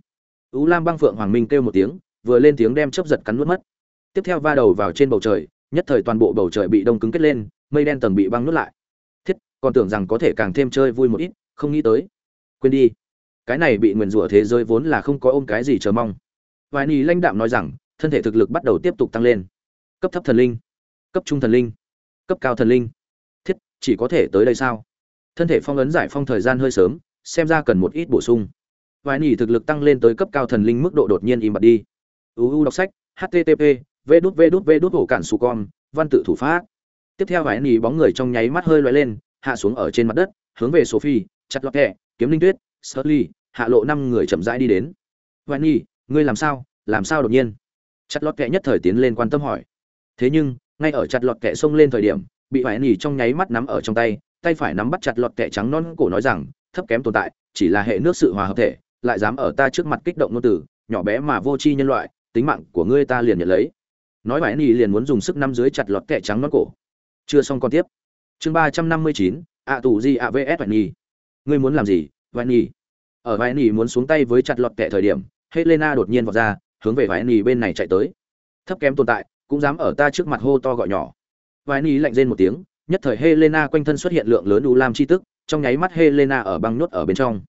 Ú lam băng phượng hoàng minh kêu một tiếng, vừa lên tiếng đem chấp giật cắn nuốt mất. Tiếp theo va đầu vào trên bầu trời nhất thời toàn bộ bầu trời bị đông cứng kết lên, mây đen tầng bị băng nuốt lại. Thiết, còn tưởng rằng có thể càng thêm chơi vui một ít, không nghĩ tới. Quên đi. Cái này bị nguyền rủa thế giới vốn là không có ôm cái gì chờ mong. Vài nỉ lãnh đạm nói rằng, thân thể thực lực bắt đầu tiếp tục tăng lên. Cấp thấp thần linh. Cấp trung thần linh. Cấp cao thần linh. Thiết, chỉ có thể tới đây sao? Thân thể phong ấn giải phong thời gian hơi sớm, xem ra cần một ít bổ sung. Vài nỉ thực lực tăng lên tới cấp cao thần linh mức độ đột nhiên im bặt đi. Uu đọc sách http vê đút vê đút vê đút hổ cản su con văn tự thủ pháp. Tiếp theo vài nỉ bóng người trong nháy mắt hơi lóe lên hạ xuống ở trên mặt đất hướng về sophie chặt lọt kẹ kiếm linh tuyết Sully, hạ lộ năm người chậm rãi đi đến. Vài nỉ ngươi làm sao làm sao đột nhiên? Chặt lọt kẹ nhất thời tiến lên quan tâm hỏi. Thế nhưng ngay ở chặt lọt kẹ xông lên thời điểm bị vài nỉ trong nháy mắt nắm ở trong tay tay phải nắm bắt chặt lọt kẹ trắng non cổ nói rằng thấp kém tồn tại chỉ là hệ nước sự hòa hợp thể lại dám ở ta trước mặt kích động ngôn tử nhỏ bé mà vô tri nhân loại tính mạng của ngươi ta liền nhận lấy nói vải nỉ liền muốn dùng sức năm dưới chặt lọt kẹ trắng non cổ. Chưa xong còn tiếp. Chương ba trăm năm mươi chín ạ tù di ạ vs vải nỉ ngươi muốn làm gì vải nỉ ở vải nỉ muốn xuống tay với chặt lọt kẹ thời điểm helena đột nhiên vọt ra hướng về vải nỉ bên này chạy tới. Thấp kém tồn tại cũng dám ở ta trước mặt hô to gọi nhỏ. Vải nỉ lạnh rên một tiếng nhất thời helena quanh thân xuất hiện lượng lớn u lam chi tức trong nháy mắt helena ở băng nhốt ở bên trong.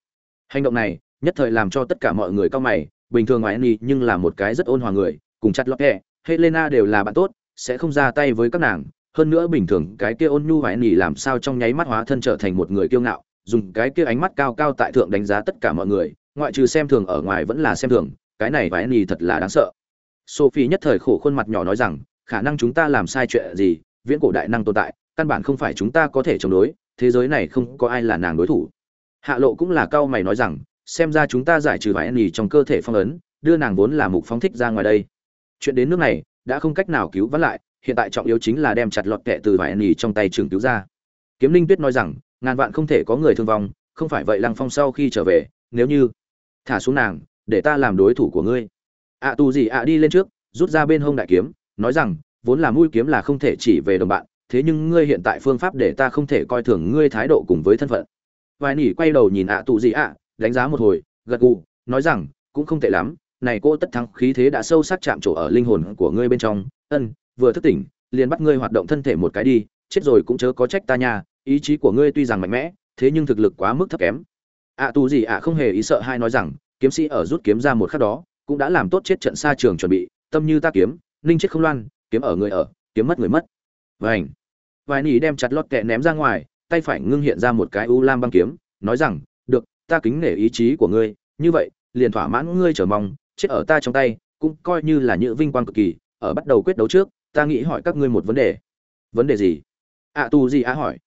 Hành động này nhất thời làm cho tất cả mọi người cao mày bình thường ngoài Annie nhưng là một cái rất ôn hòa người, cùng chặt lọt kẹ, Helena đều là bạn tốt, sẽ không ra tay với các nàng, hơn nữa bình thường cái kia ôn nhu hoài Annie làm sao trong nháy mắt hóa thân trở thành một người kiêu ngạo, dùng cái kia ánh mắt cao cao tại thượng đánh giá tất cả mọi người, ngoại trừ xem thường ở ngoài vẫn là xem thường, cái này hoài Annie thật là đáng sợ. Sophie nhất thời khổ khuôn mặt nhỏ nói rằng, khả năng chúng ta làm sai chuyện gì, viễn cổ đại năng tồn tại, căn bản không phải chúng ta có thể chống đối, thế giới này không có ai là nàng đối thủ. Hạ Lộ cũng là cao mày nói rằng, xem ra chúng ta giải trừ hoài nỉ trong cơ thể phong ấn đưa nàng vốn là mục phóng thích ra ngoài đây chuyện đến nước này đã không cách nào cứu vãn lại hiện tại trọng yếu chính là đem chặt lọt kẹ từ vải nỉ trong tay trường cứu ra. Kiếm linh tuyết nói rằng ngàn vạn không thể có người thương vong không phải vậy lăng phong sau khi trở về nếu như thả xuống nàng để ta làm đối thủ của ngươi. Ạ à, tù gì ạ đi lên trước rút ra bên hông đại kiếm nói rằng vốn là mũi kiếm là không thể chỉ về đồng bạn thế nhưng ngươi hiện tại phương pháp để ta không thể coi thường ngươi thái độ cùng với thân phận. Vài nỉ quay đầu nhìn ạ à tù gì ạ đánh giá một hồi gật gù nói rằng cũng không tệ lắm này cô tất thắng khí thế đã sâu sắc chạm trổ ở linh hồn của ngươi bên trong. Ân vừa thức tỉnh liền bắt ngươi hoạt động thân thể một cái đi chết rồi cũng chớ có trách ta nha ý chí của ngươi tuy rằng mạnh mẽ thế nhưng thực lực quá mức thấp kém. Ạ à, tù gì ạ không hề ý sợ hai nói rằng kiếm sĩ ở rút kiếm ra một khắc đó cũng đã làm tốt chết trận xa trường chuẩn bị tâm như ta kiếm ninh chết không loan kiếm ở người ở kiếm mất người mất. Vảnh vài nỉ đem chặt lót kẹ ném ra ngoài tay phải ngưng hiện ra một cái u lam băng kiếm nói rằng được, ta kính nể ý chí của ngươi như vậy liền thỏa mãn ngươi chờ mong chết ở ta trong tay cũng coi như là những vinh quang cực kỳ ở bắt đầu quyết đấu trước ta nghĩ hỏi các ngươi một vấn đề. Vấn đề gì? Ạ à, tu gì ạ hỏi.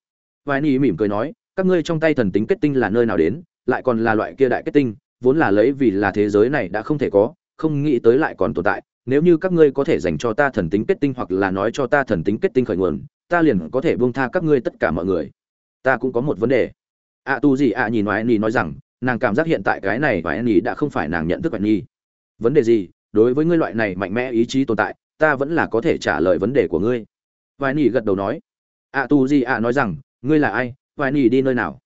Vài ni mỉm cười nói các ngươi trong tay thần tính kết tinh là nơi nào đến lại còn là loại kia đại kết tinh vốn là lấy vì là thế giới này đã không thể có không nghĩ tới lại còn tồn tại. Nếu như các ngươi có thể dành cho ta thần tính kết tinh hoặc là nói cho ta thần tính kết tinh khởi nguồn ta liền có thể buông tha các ngươi tất cả mọi người. Ta cũng có một vấn đề. À, ạ tu gì ạ nhìn ngoài ni nói rằng nàng cảm giác hiện tại cái này và ni đã không phải nàng nhận thức nhi vấn đề gì? Đối với ngươi loại này mạnh mẽ ý chí tồn tại, ta vẫn là có thể trả lời vấn đề của ngươi. Vài nỉ gật đầu nói. Ạ tu gì ạ nói rằng, ngươi là ai? Vài nỉ đi nơi nào?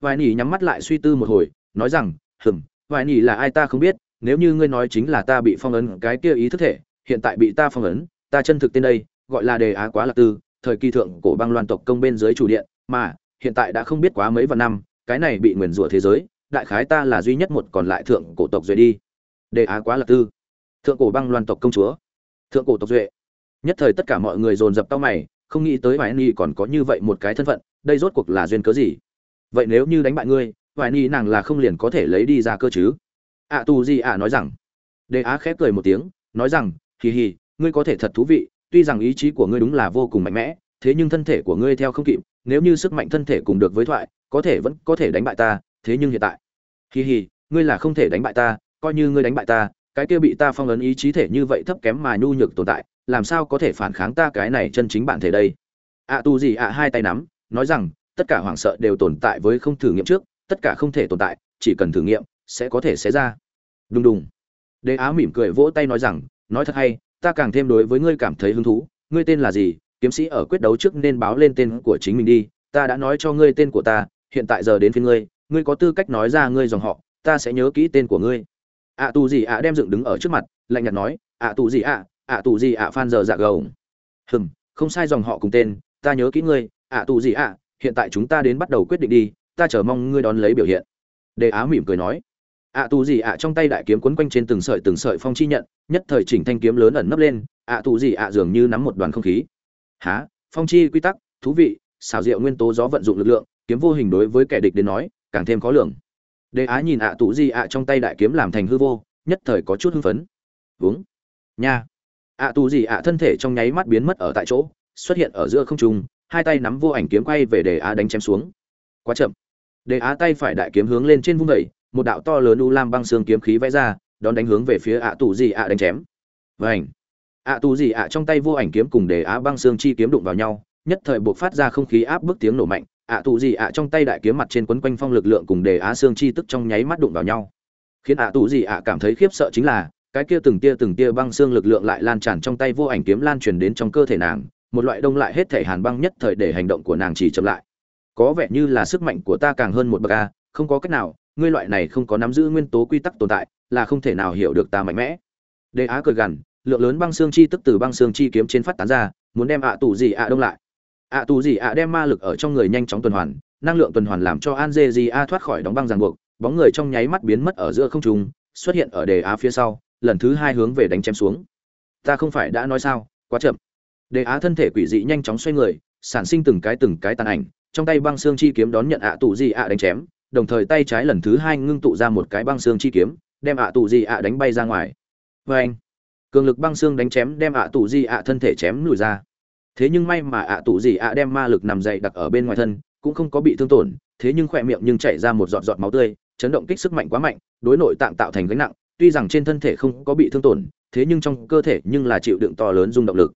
Vài nỉ nhắm mắt lại suy tư một hồi, nói rằng, hừm vài nỉ là ai ta không biết, nếu như ngươi nói chính là ta bị phong ấn cái kia ý thức thể, hiện tại bị ta phong ấn, ta chân thực tên đây, gọi là đề á quá lạc tư, thời kỳ thượng cổ băng loan tộc công bên dưới chủ điện, mà hiện tại đã không biết quá mấy vạn năm, cái này bị nguyền rủa thế giới, đại khái ta là duy nhất một còn lại thượng cổ tộc duệ đi đề á quá lạc tư. Thượng cổ băng loan tộc công chúa. Thượng cổ tộc duệ. Nhất thời tất cả mọi người dồn dập tao mày không nghĩ tới vài ni còn có như vậy một cái thân phận đây rốt cuộc là duyên cớ gì? Vậy nếu như đánh bại ngươi vài ni nàng là không liền có thể lấy đi ra cơ chứ? Ạ à, tu di ạ nói rằng. Đề á khép cười một tiếng nói rằng hì hì ngươi có thể thật thú vị tuy rằng ý chí của ngươi đúng là vô cùng mạnh mẽ thế nhưng thân thể của ngươi theo không kịp nếu như sức mạnh thân thể cùng được với thoại có thể vẫn có thể đánh bại ta thế nhưng hiện tại. Hì hì ngươi là không thể đánh bại ta coi như ngươi đánh bại ta, cái kia bị ta phong ấn ý chí thể như vậy thấp kém mà nhu nhược tồn tại, làm sao có thể phản kháng ta cái này chân chính bản thể đây? Ạ tu gì ạ hai tay nắm, nói rằng, tất cả hoảng sợ đều tồn tại với không thử nghiệm trước, tất cả không thể tồn tại, chỉ cần thử nghiệm, sẽ có thể xé ra. Đùng đùng. Đế á mỉm cười vỗ tay nói rằng, nói thật hay, ta càng thêm đối với ngươi cảm thấy hứng thú, ngươi tên là gì, kiếm sĩ ở quyết đấu trước nên báo lên tên của chính mình đi, ta đã nói cho ngươi tên của ta, hiện tại giờ đến phía ngươi ngươi có tư cách nói ra ngươi dòng họ, ta sẽ nhớ kỹ tên của ngươi ạ tù gì ạ đem dựng đứng ở trước mặt, lạnh nhạt nói, ạ tù gì ạ ạ tù gì ạ phan giờ dạ gầu. Hừm, không sai dòng họ cùng tên, ta nhớ kỹ ngươi, ạ tù gì ạ, hiện tại chúng ta đến bắt đầu quyết định đi, ta chờ mong ngươi đón lấy biểu hiện. Đề á mỉm cười nói. Ạ tù gì ạ trong tay đại kiếm quấn quanh trên từng sợi từng sợi phong chi nhận, nhất thời chỉnh thanh kiếm lớn ẩn nấp lên, ạ tù gì ạ dường như nắm một đoàn không khí. Há, phong chi quy tắc, thú vị, xảo diệu nguyên tố gió vận dụng lực lượng, kiếm vô hình đối với kẻ địch đến nói, càng thêm khó lường đề á nhìn ạ à tụ gì ạ trong tay đại kiếm làm thành hư vô nhất thời có chút hưng phấn. Hướng nha. Ạ tụ gì ạ thân thể trong nháy mắt biến mất ở tại chỗ xuất hiện ở giữa không trung hai tay nắm vô ảnh kiếm quay về đề á đánh chém xuống. Quá chậm. Đề á tay phải đại kiếm hướng lên trên vung dậy, một đạo to lớn u lam băng xương kiếm khí vẽ ra đón đánh hướng về phía ạ tù gì ạ đánh chém. Vành. ạ tù gì ạ trong tay vô ảnh kiếm cùng đề á băng xương chi kiếm đụng vào nhau nhất thời buộc phát ra không khí áp bức tiếng nổ mạnh ạ tù gì ạ trong tay đại kiếm mặt trên quấn quanh phong lực lượng cùng đề á xương chi tức trong nháy mắt đụng vào nhau. Khiến ạ tù gì ạ cảm thấy khiếp sợ chính là, cái kia từng tia từng tia băng xương lực lượng lại lan tràn trong tay vô ảnh kiếm lan truyền đến trong cơ thể nàng, một loại đông lại hết thể hàn băng nhất thời để hành động của nàng chỉ chậm lại. Có vẻ như là sức mạnh của ta càng hơn một bậc a, không có cách nào, ngươi loại này không có nắm giữ nguyên tố quy tắc tồn tại, là không thể nào hiểu được ta mạnh mẽ. Đề á cười gằn, lượng lớn băng xương chi tức từ băng xương chi kiếm trên phát tán ra, muốn đem ạ tù gì ạ đông lại ạ tù gì ạ đem ma lực ở trong người nhanh chóng tuần hoàn, năng lượng tuần hoàn làm cho an dê gì a thoát khỏi đóng băng ràng buộc, bóng người trong nháy mắt biến mất ở giữa không trung, xuất hiện ở đề á phía sau, lần thứ hai hướng về đánh chém xuống. Ta không phải đã nói sao, quá chậm. Đề á thân thể quỷ dị nhanh chóng xoay người, sản sinh từng cái từng cái tàn ảnh, trong tay băng xương chi kiếm đón nhận ạ tù gì ạ đánh chém, đồng thời tay trái lần thứ hai ngưng tụ ra một cái băng xương chi kiếm, đem ạ tù gì ạ đánh bay ra ngoài. Vê anh cường lực băng xương đánh chém đem ạ tù gì ạ thân thể chém lùi ra thế nhưng may mà ạ tù gì ạ đem ma lực nằm dậy đặt ở bên ngoài thân, cũng không có bị thương tổn, thế nhưng khỏe miệng nhưng chảy ra một giọt giọt máu tươi, chấn động kích sức mạnh quá mạnh, đối nội tạng tạo thành gánh nặng, tuy rằng trên thân thể không có bị thương tổn, thế nhưng trong cơ thể nhưng là chịu đựng to lớn rung động lực.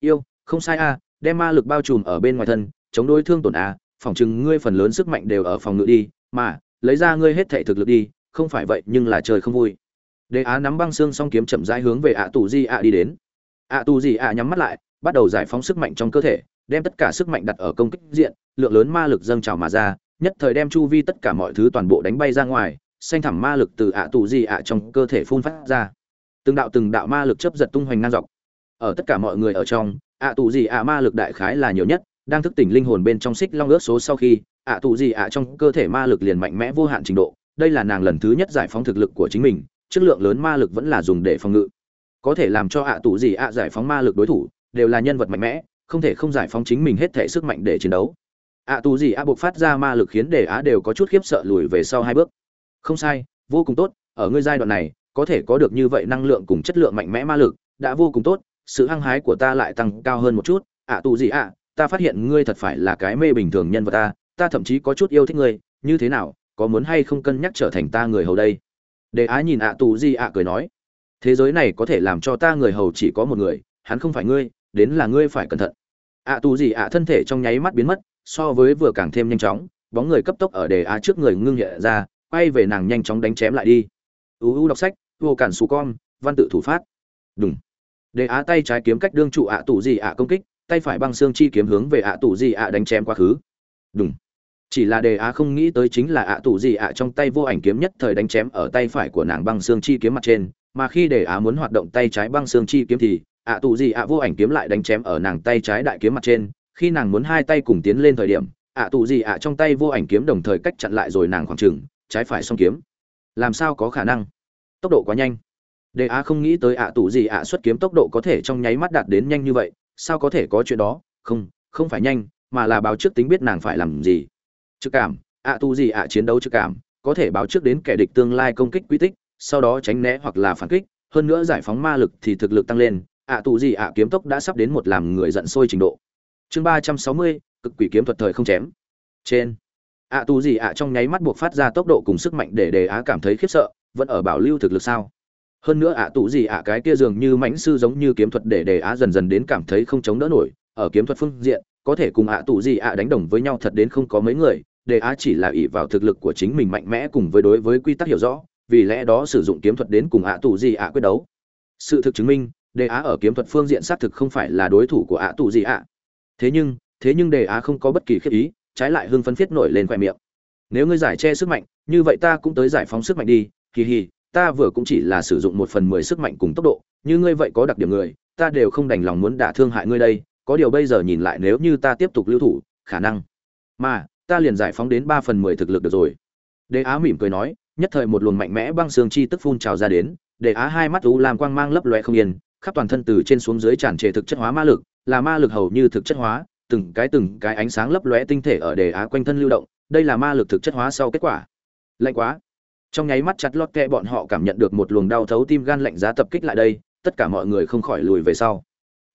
Yêu, không sai a, đem ma lực bao trùm ở bên ngoài thân, chống đối thương tổn a phòng chừng ngươi phần lớn sức mạnh đều ở phòng ngự đi, mà, lấy ra ngươi hết thể thực lực đi, không phải vậy nhưng là trời không vui. Đề á nắm băng xương song kiếm chậm rãi hướng về ạ tù di ạ đi đến. ạ tù di ạ nhắm mắt lại bắt đầu giải phóng sức mạnh trong cơ thể, đem tất cả sức mạnh đặt ở công kích diện, lượng lớn ma lực dâng trào mà ra, nhất thời đem chu vi tất cả mọi thứ toàn bộ đánh bay ra ngoài, xanh thẳm ma lực từ ạ tù gì ạ trong cơ thể phun phát ra. Từng đạo từng đạo ma lực chấp giật tung hoành ngang dọc. Ở tất cả mọi người ở trong, ạ tù gì ạ ma lực đại khái là nhiều nhất, đang thức tỉnh linh hồn bên trong xích long ước số sau khi, ạ tù gì ạ trong cơ thể ma lực liền mạnh mẽ vô hạn trình độ, đây là nàng lần thứ nhất giải phóng thực lực của chính mình, chất lượng lớn ma lực vẫn là dùng để phòng ngự. Có thể làm cho ạ tù gì ạ giải phóng ma lực đối thủ đều là nhân vật mạnh mẽ, không thể không giải phóng chính mình hết thể sức mạnh để chiến đấu. Ạ tù gì ạ buộc phát ra ma lực khiến đề á đều có chút khiếp sợ lùi về sau hai bước. Không sai, vô cùng tốt, ở ngươi giai đoạn này, có thể có được như vậy năng lượng cùng chất lượng mạnh mẽ ma lực, đã vô cùng tốt, sự hăng hái của ta lại tăng cao hơn một chút. Ạ tù gì ạ ta phát hiện ngươi thật phải là cái mê bình thường nhân vật ta ta thậm chí có chút yêu thích ngươi, như thế nào, có muốn hay không cân nhắc trở thành ta người hầu đây? Đề á nhìn ạ tù gì ạ cười nói, thế giới này có thể làm cho ta người hầu chỉ có một người, hắn không phải ngươi đến là ngươi phải cẩn thận. Ạ tù gì ạ, thân thể trong nháy mắt biến mất, so với vừa càng thêm nhanh chóng, bóng người cấp tốc ở đề á trước người ngưng nhẹ ra, quay về nàng nhanh chóng đánh chém lại đi. Uu đọc sách, vô cản xù con, văn tự thủ phát. Đúng đề á tay trái kiếm cách đương trụ ạ tù gì ạ công kích, tay phải băng xương chi kiếm hướng về ạ tù gì ạ đánh chém quá khứ. Đúng chỉ là đề á không nghĩ tới chính là ạ tù gì ạ trong tay vô ảnh kiếm nhất thời đánh chém ở tay phải của nàng băng xương chi kiếm mặt trên, mà khi đề á muốn hoạt động tay trái băng xương chi kiếm thì ạ tù gì ạ vô ảnh kiếm lại đánh chém ở nàng tay trái đại kiếm mặt trên, khi nàng muốn hai tay cùng tiến lên thời điểm, ạ tù gì ạ trong tay vô ảnh kiếm đồng thời cách chặn lại rồi nàng khoảng trừng trái phải song kiếm. Làm sao có khả năng? Tốc độ quá nhanh. Đề á không nghĩ tới ạ tù gì ạ xuất kiếm tốc độ có thể trong nháy mắt đạt đến nhanh như vậy, sao có thể có chuyện đó? Không không phải nhanh, mà là báo trước tính biết nàng phải làm gì. Trực cảm, ạ tù gì ạ chiến đấu trực cảm, có thể báo trước đến kẻ địch tương lai công kích quy tích, sau đó tránh né hoặc là phản kích, hơn nữa giải phóng ma lực thì thực lực tăng lên ạ tù gì ạ kiếm tốc đã sắp đến một làm người giận sôi trình độ. Chương ba trăm sáu mươi, cực quỷ kiếm thuật thời không chém. Trên, ạ tù gì ạ trong nháy mắt buộc phát ra tốc độ cùng sức mạnh để đề á cảm thấy khiếp sợ, vẫn ở bảo lưu thực lực sao? Hơn nữa ạ tù gì ạ cái kia dường như mãnh sư giống như kiếm thuật để đề á dần dần đến cảm thấy không chống đỡ nổi, ở kiếm thuật phương diện, có thể cùng ạ tù gì ạ đánh đồng với nhau thật đến không có mấy người đề á chỉ là ỷ vào thực lực của chính mình mạnh mẽ cùng với đối với quy tắc hiểu rõ, vì lẽ đó sử dụng kiếm thuật đến cùng ạ tù gì ạ quyết đấu. Sự thực chứng minh đề á ở kiếm thuật phương diện xác thực không phải là đối thủ của ạ tụ gì ạ. Thế nhưng thế nhưng đề á không có bất kỳ khiếp ý, trái lại hưng phấn phiết nổi lên khoe miệng. Nếu ngươi giải che sức mạnh, như vậy ta cũng tới giải phóng sức mạnh đi, Kỳ hì, ta vừa cũng chỉ là sử dụng một phần mười sức mạnh cùng tốc độ, như ngươi vậy có đặc điểm người, ta đều không đành lòng muốn đả thương hại ngươi đây, có điều bây giờ nhìn lại nếu như ta tiếp tục lưu thủ, khả năng. Mà, ta liền giải phóng đến ba phần mười thực lực được rồi. Đề á mỉm cười nói, nhất thời một luồng mạnh mẽ băng xương chi tức phun trào ra đến, đề á hai mắt u làm quang mang lấp loe không yên khắp toàn thân từ trên xuống dưới tràn trề thực chất hóa ma lực, là ma lực hầu như thực chất hóa, từng cái từng cái ánh sáng lấp lóe tinh thể ở đề á quanh thân lưu động, đây là ma lực thực chất hóa sau kết quả. Lạnh quá. Trong nháy mắt chặt lót kẹ bọn họ cảm nhận được một luồng đau thấu tim gan lạnh giá tập kích lại đây, tất cả mọi người không khỏi lùi về sau.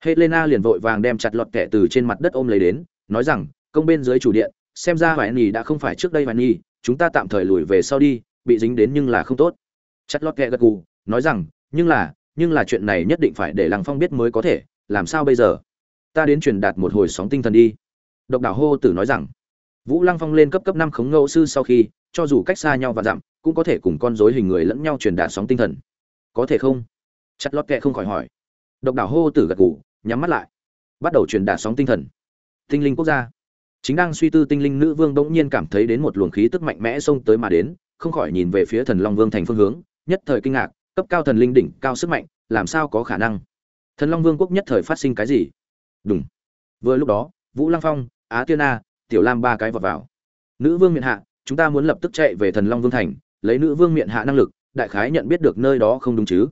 Helena liền vội vàng đem chặt lọt kẹ từ trên mặt đất ôm lấy đến, nói rằng, công bên dưới chủ điện, xem ra hoài nhi đã không phải trước đây hoài nhi, chúng ta tạm thời lùi về sau đi, bị dính đến nhưng là không tốt. Chặt lót kẹ gật gù, nói rằng, nhưng là nhưng là chuyện này nhất định phải để lăng phong biết mới có thể, làm sao bây giờ? Ta đến truyền đạt một hồi sóng tinh thần đi. Độc đảo hô tử nói rằng. Vũ lăng phong lên cấp cấp năm khống ngẫu sư sau khi, cho dù cách xa nhau và dặm, cũng có thể cùng con dối hình người lẫn nhau truyền đạt sóng tinh thần. Có thể không? Chặt lót kẹ không khỏi hỏi. Độc đảo hô tử gật gù, nhắm mắt lại. Bắt đầu truyền đạt sóng tinh thần. Tinh linh quốc gia. Chính đang suy tư tinh linh nữ vương bỗng nhiên cảm thấy đến một luồng khí tức mạnh mẽ xông tới mà đến, không khỏi nhìn về phía thần long vương thành phương hướng, nhất thời kinh ngạc cấp cao thần linh đỉnh, cao sức mạnh, làm sao có khả năng? Thần long vương quốc nhất thời phát sinh cái gì? Đúng vừa lúc đó, vũ lăng phong, á tiên a, tiểu lam ba cái vọt vào. Nữ vương miện hạ, chúng ta muốn lập tức chạy về thần long vương thành, lấy nữ vương miện hạ năng lực, đại khái nhận biết được nơi đó không đúng chứ?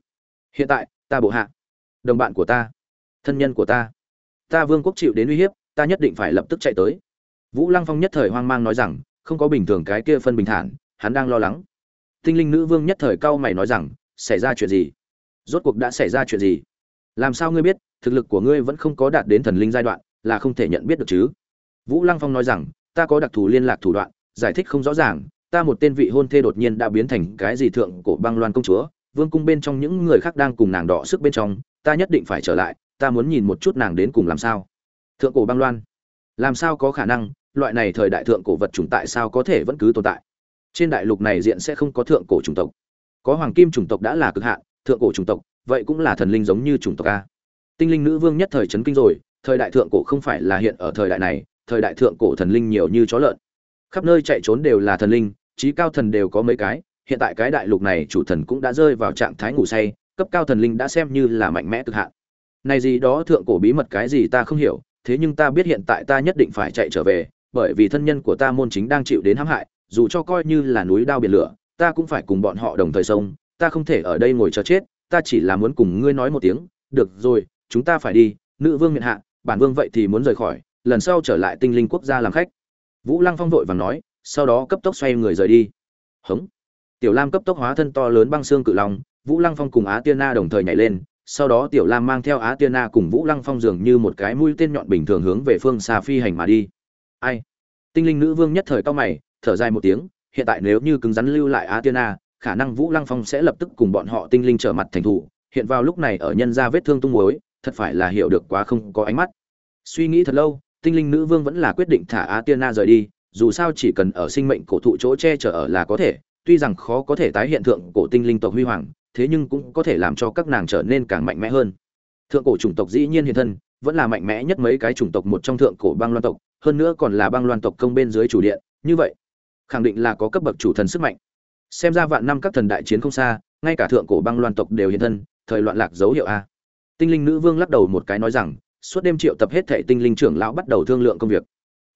Hiện tại, ta bộ hạ. Đồng bạn của ta. Thân nhân của ta. Ta vương quốc chịu đến uy hiếp, ta nhất định phải lập tức chạy tới. Vũ lăng phong nhất thời hoang mang nói rằng, không có bình thường cái kia phân bình thản, hắn đang lo lắng. Tinh linh nữ vương nhất thời cau mày nói rằng xảy ra chuyện gì? Rốt cuộc đã xảy ra chuyện gì? Làm sao ngươi biết, thực lực của ngươi vẫn không có đạt đến thần linh giai đoạn, là không thể nhận biết được chứ? Vũ lăng phong nói rằng, ta có đặc thù liên lạc thủ đoạn, giải thích không rõ ràng, ta một tên vị hôn thê đột nhiên đã biến thành cái gì thượng cổ băng loan công chúa, vương cung bên trong những người khác đang cùng nàng đọ sức bên trong, ta nhất định phải trở lại, ta muốn nhìn một chút nàng đến cùng làm sao. Thượng cổ băng loan? Làm sao có khả năng, loại này thời đại thượng cổ vật chủng tại sao có thể vẫn cứ tồn tại? Trên đại lục này diện sẽ không có thượng cổ chủng tộc có hoàng kim chủng tộc đã là cực hạn, thượng cổ chủng tộc, vậy cũng là thần linh giống như chủng tộc a. Tinh linh nữ vương nhất thời chấn kinh rồi, thời đại thượng cổ không phải là hiện ở thời đại này, thời đại thượng cổ thần linh nhiều như chó lợn. Khắp nơi chạy trốn đều là thần linh, trí cao thần đều có mấy cái, hiện tại cái đại lục này chủ thần cũng đã rơi vào trạng thái ngủ say, cấp cao thần linh đã xem như là mạnh mẽ cực hạn. Này gì đó thượng cổ bí mật cái gì ta không hiểu, thế nhưng ta biết hiện tại ta nhất định phải chạy trở về, bởi vì thân nhân của ta môn chính đang chịu đến hãm hại, dù cho coi như là núi đao biển lửa ta cũng phải cùng bọn họ đồng thời sông ta không thể ở đây ngồi chờ chết, ta chỉ là muốn cùng ngươi nói một tiếng, được rồi, chúng ta phải đi, nữ vương miện hạ, bản vương vậy thì muốn rời khỏi, lần sau trở lại tinh linh quốc gia làm khách. Vũ lăng phong vội vàng nói, sau đó cấp tốc xoay người rời đi. Hống. Tiểu lam cấp tốc hóa thân to lớn băng xương cự long, vũ lăng phong cùng á tiên na đồng thời nhảy lên, sau đó tiểu lam mang theo á tiên na cùng vũ lăng phong dường như một cái mũi tên nhọn bình thường hướng về phương xa phi hành mà đi. Ai? Tinh linh nữ vương nhất thời cao mày, thở dài một tiếng hiện tại nếu như cứng rắn lưu lại Athena, khả năng vũ lăng phong sẽ lập tức cùng bọn họ tinh linh trở mặt thành thủ. Hiện vào lúc này ở nhân ra vết thương tung muối thật phải là hiểu được quá không có ánh mắt. Suy nghĩ thật lâu tinh linh nữ vương vẫn là quyết định thả Athena rời đi dù sao chỉ cần ở sinh mệnh cổ thụ chỗ che chở ở là có thể tuy rằng khó có thể tái hiện thượng cổ tinh linh tộc huy hoàng thế nhưng cũng có thể làm cho các nàng trở nên càng mạnh mẽ hơn. Thượng cổ chủng tộc dĩ nhiên hiện thân vẫn là mạnh mẽ nhất mấy cái chủng tộc một trong thượng cổ băng loan tộc hơn nữa còn là băng loan tộc công bên dưới chủ điện như vậy khẳng định là có cấp bậc chủ thần sức mạnh. Xem ra vạn năm các thần đại chiến không xa, ngay cả thượng cổ băng loan tộc đều hiện thân, thời loạn lạc dấu hiệu a. Tinh linh nữ vương lắc đầu một cái nói rằng, suốt đêm triệu tập hết thệ tinh linh trưởng lão bắt đầu thương lượng công việc.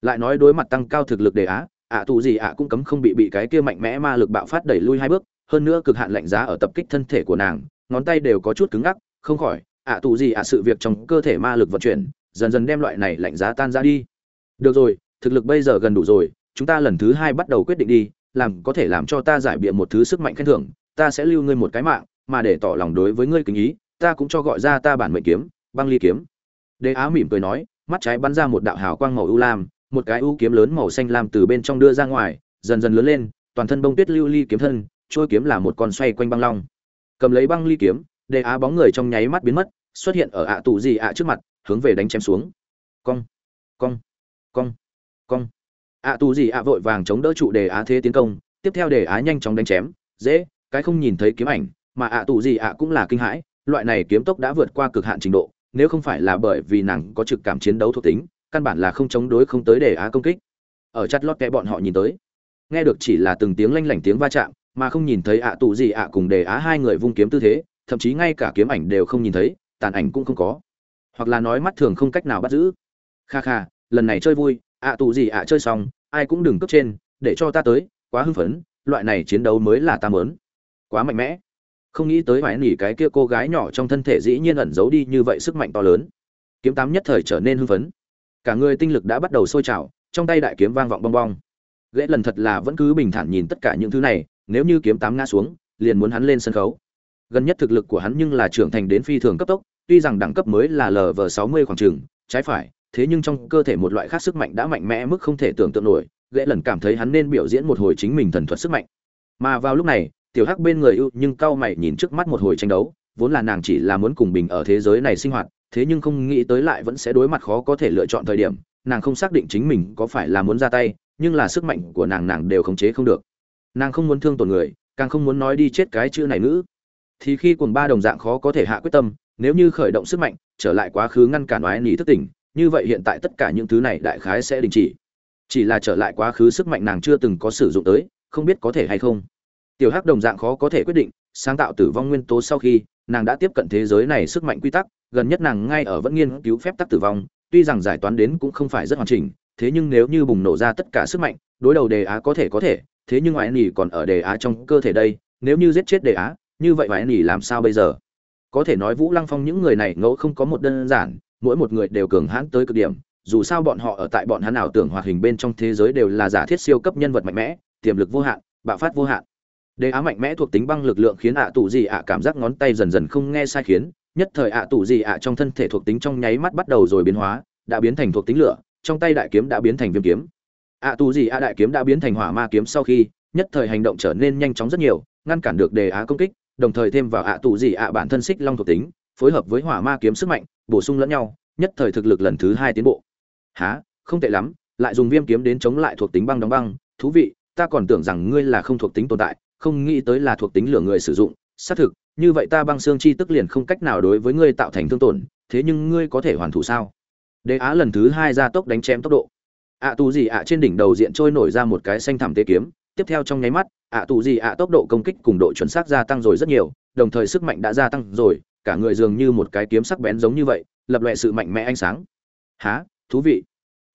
Lại nói đối mặt tăng cao thực lực đề á, ạ tù gì ạ cũng cấm không bị bị cái kia mạnh mẽ ma lực bạo phát đẩy lui hai bước, hơn nữa cực hạn lạnh giá ở tập kích thân thể của nàng, ngón tay đều có chút cứng ngắc, không khỏi, ạ tù gì ạ sự việc trong cơ thể ma lực vận chuyển, dần dần đem loại này lạnh giá tan ra đi. Được rồi, thực lực bây giờ gần đủ rồi chúng ta lần thứ hai bắt đầu quyết định đi, làm có thể làm cho ta giải bịa một thứ sức mạnh khen thưởng, ta sẽ lưu ngươi một cái mạng, mà để tỏ lòng đối với ngươi kính ý, ta cũng cho gọi ra ta bản mệnh kiếm, băng ly kiếm. Đế á mỉm cười nói, mắt trái bắn ra một đạo hào quang màu ưu lam, một cái ưu kiếm lớn màu xanh lam từ bên trong đưa ra ngoài, dần dần lớn lên, toàn thân bông tuyết lưu ly kiếm thân trôi kiếm là một con xoay quanh băng long. Cầm lấy băng ly kiếm, đế á bóng người trong nháy mắt biến mất, xuất hiện ở ạ tù gì ạ trước mặt, hướng về đánh chém xuống. Cong cong cong cong ạ tù gì ạ vội vàng chống đỡ trụ đề á thế tiến công, tiếp theo đề á nhanh chóng đánh chém, dễ, cái không nhìn thấy kiếm ảnh, mà ạ tù gì ạ cũng là kinh hãi, loại này kiếm tốc đã vượt qua cực hạn trình độ, nếu không phải là bởi vì nàng có trực cảm chiến đấu thuộc tính, căn bản là không chống đối không tới đề á công kích. Ở chặt lót kẽ bọn họ nhìn tới, nghe được chỉ là từng tiếng lanh lảnh tiếng va chạm, mà không nhìn thấy ạ tù gì ạ cùng đề á hai người vung kiếm tư thế, thậm chí ngay cả kiếm ảnh đều không nhìn thấy, tàn ảnh cũng không có. Hoặc là nói mắt thường không cách nào bắt giữ. Kha kha, lần này chơi vui, ạ tù gì ạ chơi xong ai cũng đừng cấp trên, để cho ta tới, quá hưng phấn, loại này chiến đấu mới là ta mớn quá mạnh mẽ. Không nghĩ tới phải nỉ cái kia cô gái nhỏ trong thân thể dĩ nhiên ẩn giấu đi như vậy sức mạnh to lớn. Kiếm tám nhất thời trở nên hưng phấn. Cả người tinh lực đã bắt đầu sôi trào, trong tay đại kiếm vang vọng bong bong. Ghệ lần thật là vẫn cứ bình thản nhìn tất cả những thứ này, nếu như kiếm tám ngã xuống, liền muốn hắn lên sân khấu. Gần nhất thực lực của hắn nhưng là trưởng thành đến phi thường cấp tốc, tuy rằng đẳng cấp mới là lv sáu mươi khoảng trường, trái phải thế nhưng trong cơ thể một loại khác sức mạnh đã mạnh mẽ mức không thể tưởng tượng nổi ghệ lần cảm thấy hắn nên biểu diễn một hồi chính mình thần thuật sức mạnh. Mà vào lúc này, tiểu hắc bên người ưu nhưng cao mày nhìn trước mắt một hồi tranh đấu, vốn là nàng chỉ là muốn cùng bình ở thế giới này sinh hoạt, thế nhưng không nghĩ tới lại vẫn sẽ đối mặt khó có thể lựa chọn thời điểm, nàng không xác định chính mình có phải là muốn ra tay, nhưng là sức mạnh của nàng nàng đều khống chế không được. Nàng không muốn thương tổn người, càng không muốn nói đi chết cái chữ này nữ thì khi cùng ba đồng dạng khó có thể hạ quyết tâm, nếu như khởi động sức mạnh, trở lại quá khứ ngăn cản oái nỉ thức tỉnh như vậy hiện tại tất cả những thứ này đại khái sẽ đình chỉ. Chỉ là trở lại quá khứ sức mạnh nàng chưa từng có sử dụng tới, không biết có thể hay không. Tiểu hắc đồng dạng khó có thể quyết định, sáng tạo tử vong nguyên tố sau khi, nàng đã tiếp cận thế giới này sức mạnh quy tắc, gần nhất nàng ngay ở vẫn nghiên cứu phép tắc tử vong, tuy rằng giải toán đến cũng không phải rất hoàn chỉnh, thế nhưng nếu như bùng nổ ra tất cả sức mạnh, đối đầu đề á có thể có thể, thế nhưng ngoại nỉ còn ở đề á trong cơ thể đây, nếu như giết chết đề á, như vậy ngoại nỉ làm sao bây giờ? Có thể nói vũ lăng phong những người này ngẫu không có một đơn giản mỗi một người đều cường hãn tới cực điểm, dù sao bọn họ ở tại bọn hắn ảo tưởng hoạt hình bên trong thế giới đều là giả thiết siêu cấp nhân vật mạnh mẽ, tiềm lực vô hạn, bạo phát vô hạn. Đề á mạnh mẽ thuộc tính băng lực lượng khiến ạ tù gì ạ cảm giác ngón tay dần dần không nghe sai khiến, nhất thời ạ tù gì ạ trong thân thể thuộc tính trong nháy mắt bắt đầu rồi biến hóa, đã biến thành thuộc tính lửa, trong tay đại kiếm đã biến thành viêm kiếm. Ạ tù gì ạ đại kiếm đã biến thành hỏa ma kiếm sau khi, nhất thời hành động trở nên nhanh chóng rất nhiều, ngăn cản được đề á công kích, đồng thời thêm vào ạ tù gì ạ bản thân xích long thuộc tính, phối hợp với hỏa ma kiếm sức mạnh bổ sung lẫn nhau, nhất thời thực lực lần thứ hai tiến bộ. Há không tệ lắm, lại dùng viêm kiếm đến chống lại thuộc tính băng đóng băng. Thú vị, ta còn tưởng rằng ngươi là không thuộc tính tồn tại, không nghĩ tới là thuộc tính lửa người sử dụng. Xác thực, như vậy ta băng xương chi tức liền không cách nào đối với ngươi tạo thành thương tổn. Thế nhưng ngươi có thể hoàn thủ sao? Đế á lần thứ hai ra tốc đánh chém tốc độ. Ạ tù gì ạ trên đỉnh đầu diện trôi nổi ra một cái xanh thảm tê kiếm. Tiếp theo trong nháy mắt, ạ tù gì ạ tốc độ công kích cùng độ chuẩn xác gia tăng rồi rất nhiều, đồng thời sức mạnh đã gia tăng rồi cả người dường như một cái kiếm sắc bén giống như vậy, lập loại sự mạnh mẽ ánh sáng. Há, thú vị.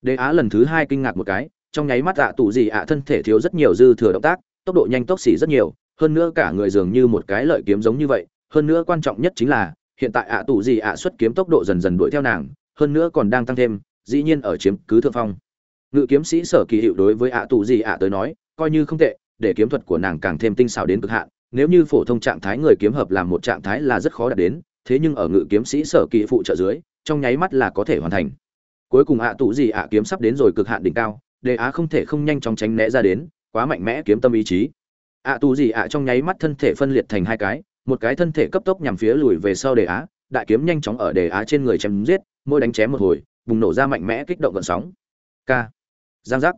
Đế á lần thứ hai kinh ngạc một cái, trong nháy mắt ạ tù gì ạ, thân thể thiếu rất nhiều dư thừa động tác, tốc độ nhanh tốc xỉ rất nhiều, hơn nữa cả người dường như một cái lợi kiếm giống như vậy, hơn nữa quan trọng nhất chính là, hiện tại ạ tù gì ạ xuất kiếm tốc độ dần dần đuổi theo nàng, hơn nữa còn đang tăng thêm, dĩ nhiên ở chiếm cứ thượng phong. Ngự kiếm sĩ sở kỳ hiệu đối với ạ tù gì ạ tới nói, coi như không tệ, để kiếm thuật của nàng càng thêm tinh xảo đến cực hạn nếu như phổ thông trạng thái người kiếm hợp làm một trạng thái là rất khó đạt đến, thế nhưng ở ngự kiếm sĩ sở kỳ phụ trợ dưới, trong nháy mắt là có thể hoàn thành. Cuối cùng ạ tụ gì ạ kiếm sắp đến rồi cực hạn đỉnh cao đề á không thể không nhanh chóng tránh né ra đến, quá mạnh mẽ kiếm tâm ý chí. Ạ tụ gì ạ trong nháy mắt thân thể phân liệt thành hai cái, một cái thân thể cấp tốc nhằm phía lùi về sau đề á, đại kiếm nhanh chóng ở đề á trên người chém giết môi đánh chém một hồi, bùng nổ ra mạnh mẽ kích động gợn sóng. K. Giang giác.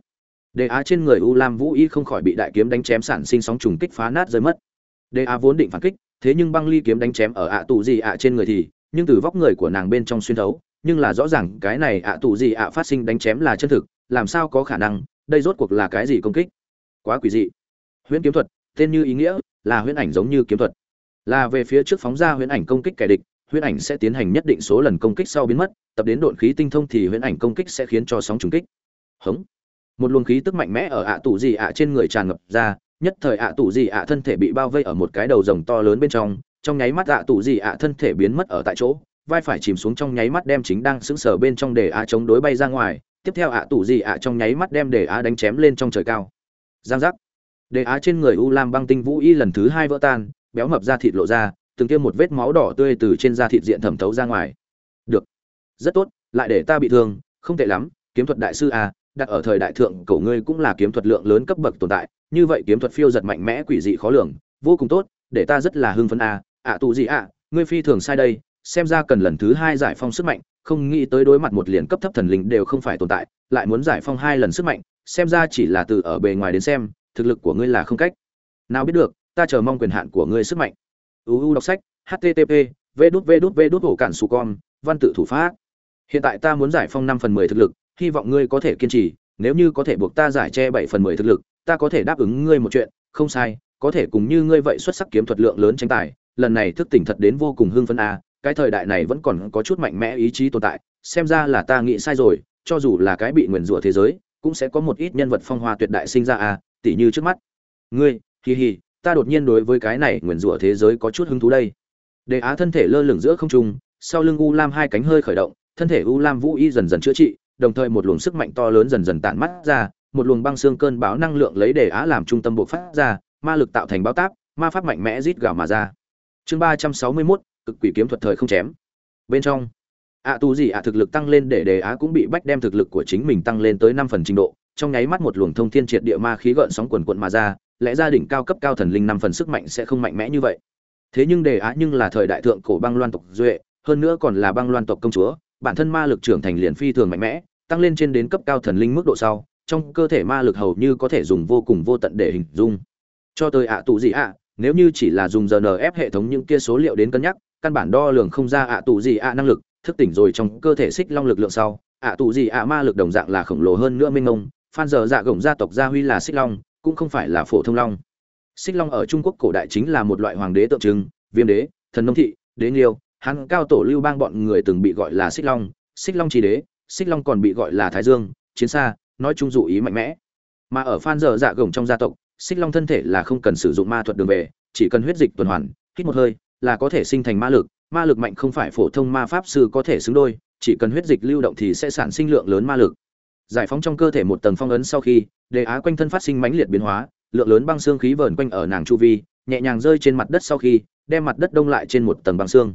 Đề á trên người u lam vũ y không khỏi bị đại kiếm đánh chém sản sinh sóng trùng kích phá nát rơi mất đề a vốn định phản kích, thế nhưng băng ly kiếm đánh chém ở ạ tù gì ạ trên người thì, nhưng từ vóc người của nàng bên trong xuyên thấu, nhưng là rõ ràng cái này ạ tù gì ạ phát sinh đánh chém là chân thực, làm sao có khả năng, đây rốt cuộc là cái gì công kích? Quá quỷ dị. Huyễn kiếm thuật, tên như ý nghĩa, là huyễn ảnh giống như kiếm thuật. Là về phía trước phóng ra huyễn ảnh công kích kẻ địch, huyễn ảnh sẽ tiến hành nhất định số lần công kích sau biến mất, tập đến độn khí tinh thông thì huyễn ảnh công kích sẽ khiến cho sóng trùng kích. Hống. Một luồng khí tức mạnh mẽ ở ạ tù gì ạ trên người tràn ngập ra nhất thời ạ tù gì ạ thân thể bị bao vây ở một cái đầu rồng to lớn bên trong trong nháy mắt ạ tù gì ạ thân thể biến mất ở tại chỗ, vai phải chìm xuống trong nháy mắt đem chính đang sững sờ bên trong để ạ chống đối bay ra ngoài, tiếp theo ạ tù gì ạ trong nháy mắt đem để ạ đánh chém lên trong trời cao. Giang giác. Để á trên người u lam băng tinh vũ y lần thứ hai vỡ tan, béo mập da thịt lộ ra, từng tiêm một vết máu đỏ tươi từ trên da thịt diện thẩm thấu ra ngoài. Được. Rất tốt, lại để ta bị thương, không tệ lắm, kiếm thuật đại sư a đặt ở thời đại thượng cổ ngươi cũng là kiếm thuật lượng lớn cấp bậc tồn tại như vậy kiếm thuật phiêu giật mạnh mẽ quỷ dị khó lường vô cùng tốt để ta rất là hưng phấn à, ạ tù gì ạ ngươi phi thường sai đây xem ra cần lần thứ hai giải phong sức mạnh không nghĩ tới đối mặt một liền cấp thấp thần linh đều không phải tồn tại lại muốn giải phong hai lần sức mạnh xem ra chỉ là từ ở bề ngoài đến xem thực lực của ngươi là không cách. Nào biết được ta chờ mong quyền hạn của ngươi sức mạnh. Uu đọc sách http v đút v đút v đút hổ cản su con văn tự thủ pháp. Hiện tại ta muốn giải phong năm phần mười thực lực hy vọng ngươi có thể kiên trì nếu như có thể buộc ta giải che bảy phần mười thực lực ta có thể đáp ứng ngươi một chuyện, không sai, có thể cùng như ngươi vậy xuất sắc kiếm thuật lượng lớn tranh tài, lần này thức tỉnh thật đến vô cùng hưng phấn a, cái thời đại này vẫn còn có chút mạnh mẽ ý chí tồn tại, xem ra là ta nghĩ sai rồi, cho dù là cái bị nguyền rủa thế giới, cũng sẽ có một ít nhân vật phong hoa tuyệt đại sinh ra a, tỉ như trước mắt. Ngươi hì hì ta đột nhiên đối với cái này nguyền rủa thế giới có chút hứng thú đây. Đề á thân thể lơ lửng giữa không trung, sau lưng u lam hai cánh hơi khởi động, thân thể u lam vũ y dần dần chữa trị, đồng thời một luồng sức mạnh to lớn dần dần tản mắt ra một luồng băng xương cơn bão năng lượng lấy đề á làm trung tâm buộc phát ra, ma lực tạo thành bao táp, ma pháp mạnh mẽ rít gào mà ra. Chương ba trăm sáu mươi mốt, cực quỷ kiếm thuật thời không chém. Bên trong, ạ tu gì ạ thực lực tăng lên để đề á cũng bị bách đem thực lực của chính mình tăng lên tới năm phần trình độ, trong nháy mắt một luồng thông thiên triệt địa ma khí gợn sóng quần quận mà ra, lẽ gia đình cao cấp cao thần linh năm phần sức mạnh sẽ không mạnh mẽ như vậy. Thế nhưng đề á nhưng là thời đại thượng cổ băng loan tộc duệ, hơn nữa còn là băng loan tộc công chúa, bản thân ma lực trưởng thành liền phi thường mạnh mẽ, tăng lên trên đến cấp cao thần linh mức độ sau trong cơ thể ma lực hầu như có thể dùng vô cùng vô tận để hình dung. Cho tới ạ tù gì ạ, nếu như chỉ là dùng rnf hệ thống những kia số liệu đến cân nhắc, căn bản đo lường không ra ạ tù gì ạ năng lực, thức tỉnh rồi trong cơ thể xích long lực lượng sau, ạ tù gì ạ ma lực đồng dạng là khổng lồ hơn nữa minh ông phan giờ dạ gồng gia tộc gia huy là xích long, cũng không phải là phổ thông long. Xích long ở trung quốc cổ đại chính là một loại hoàng đế tượng trưng, viêm đế, thần nông thị, đế nghiêu, hắn cao tổ lưu bang bọn người từng bị gọi là xích long xích long trí đế, xích long còn bị gọi là thái dương, chiến xa nói chung dụ ý mạnh mẽ. Mà ở phan dở dạ gồng trong gia tộc, xích long thân thể là không cần sử dụng ma thuật đường về, chỉ cần huyết dịch tuần hoàn, hít một hơi, là có thể sinh thành ma lực. Ma lực mạnh không phải phổ thông ma pháp sư có thể xứng đôi, chỉ cần huyết dịch lưu động thì sẽ sản sinh lượng lớn ma lực. Giải phóng trong cơ thể một tầng phong ấn sau khi đề á quanh thân phát sinh mãnh liệt biến hóa, lượng lớn băng xương khí vờn quanh ở nàng chu vi, nhẹ nhàng rơi trên mặt đất sau khi, đem mặt đất đông lại trên một tầng băng xương.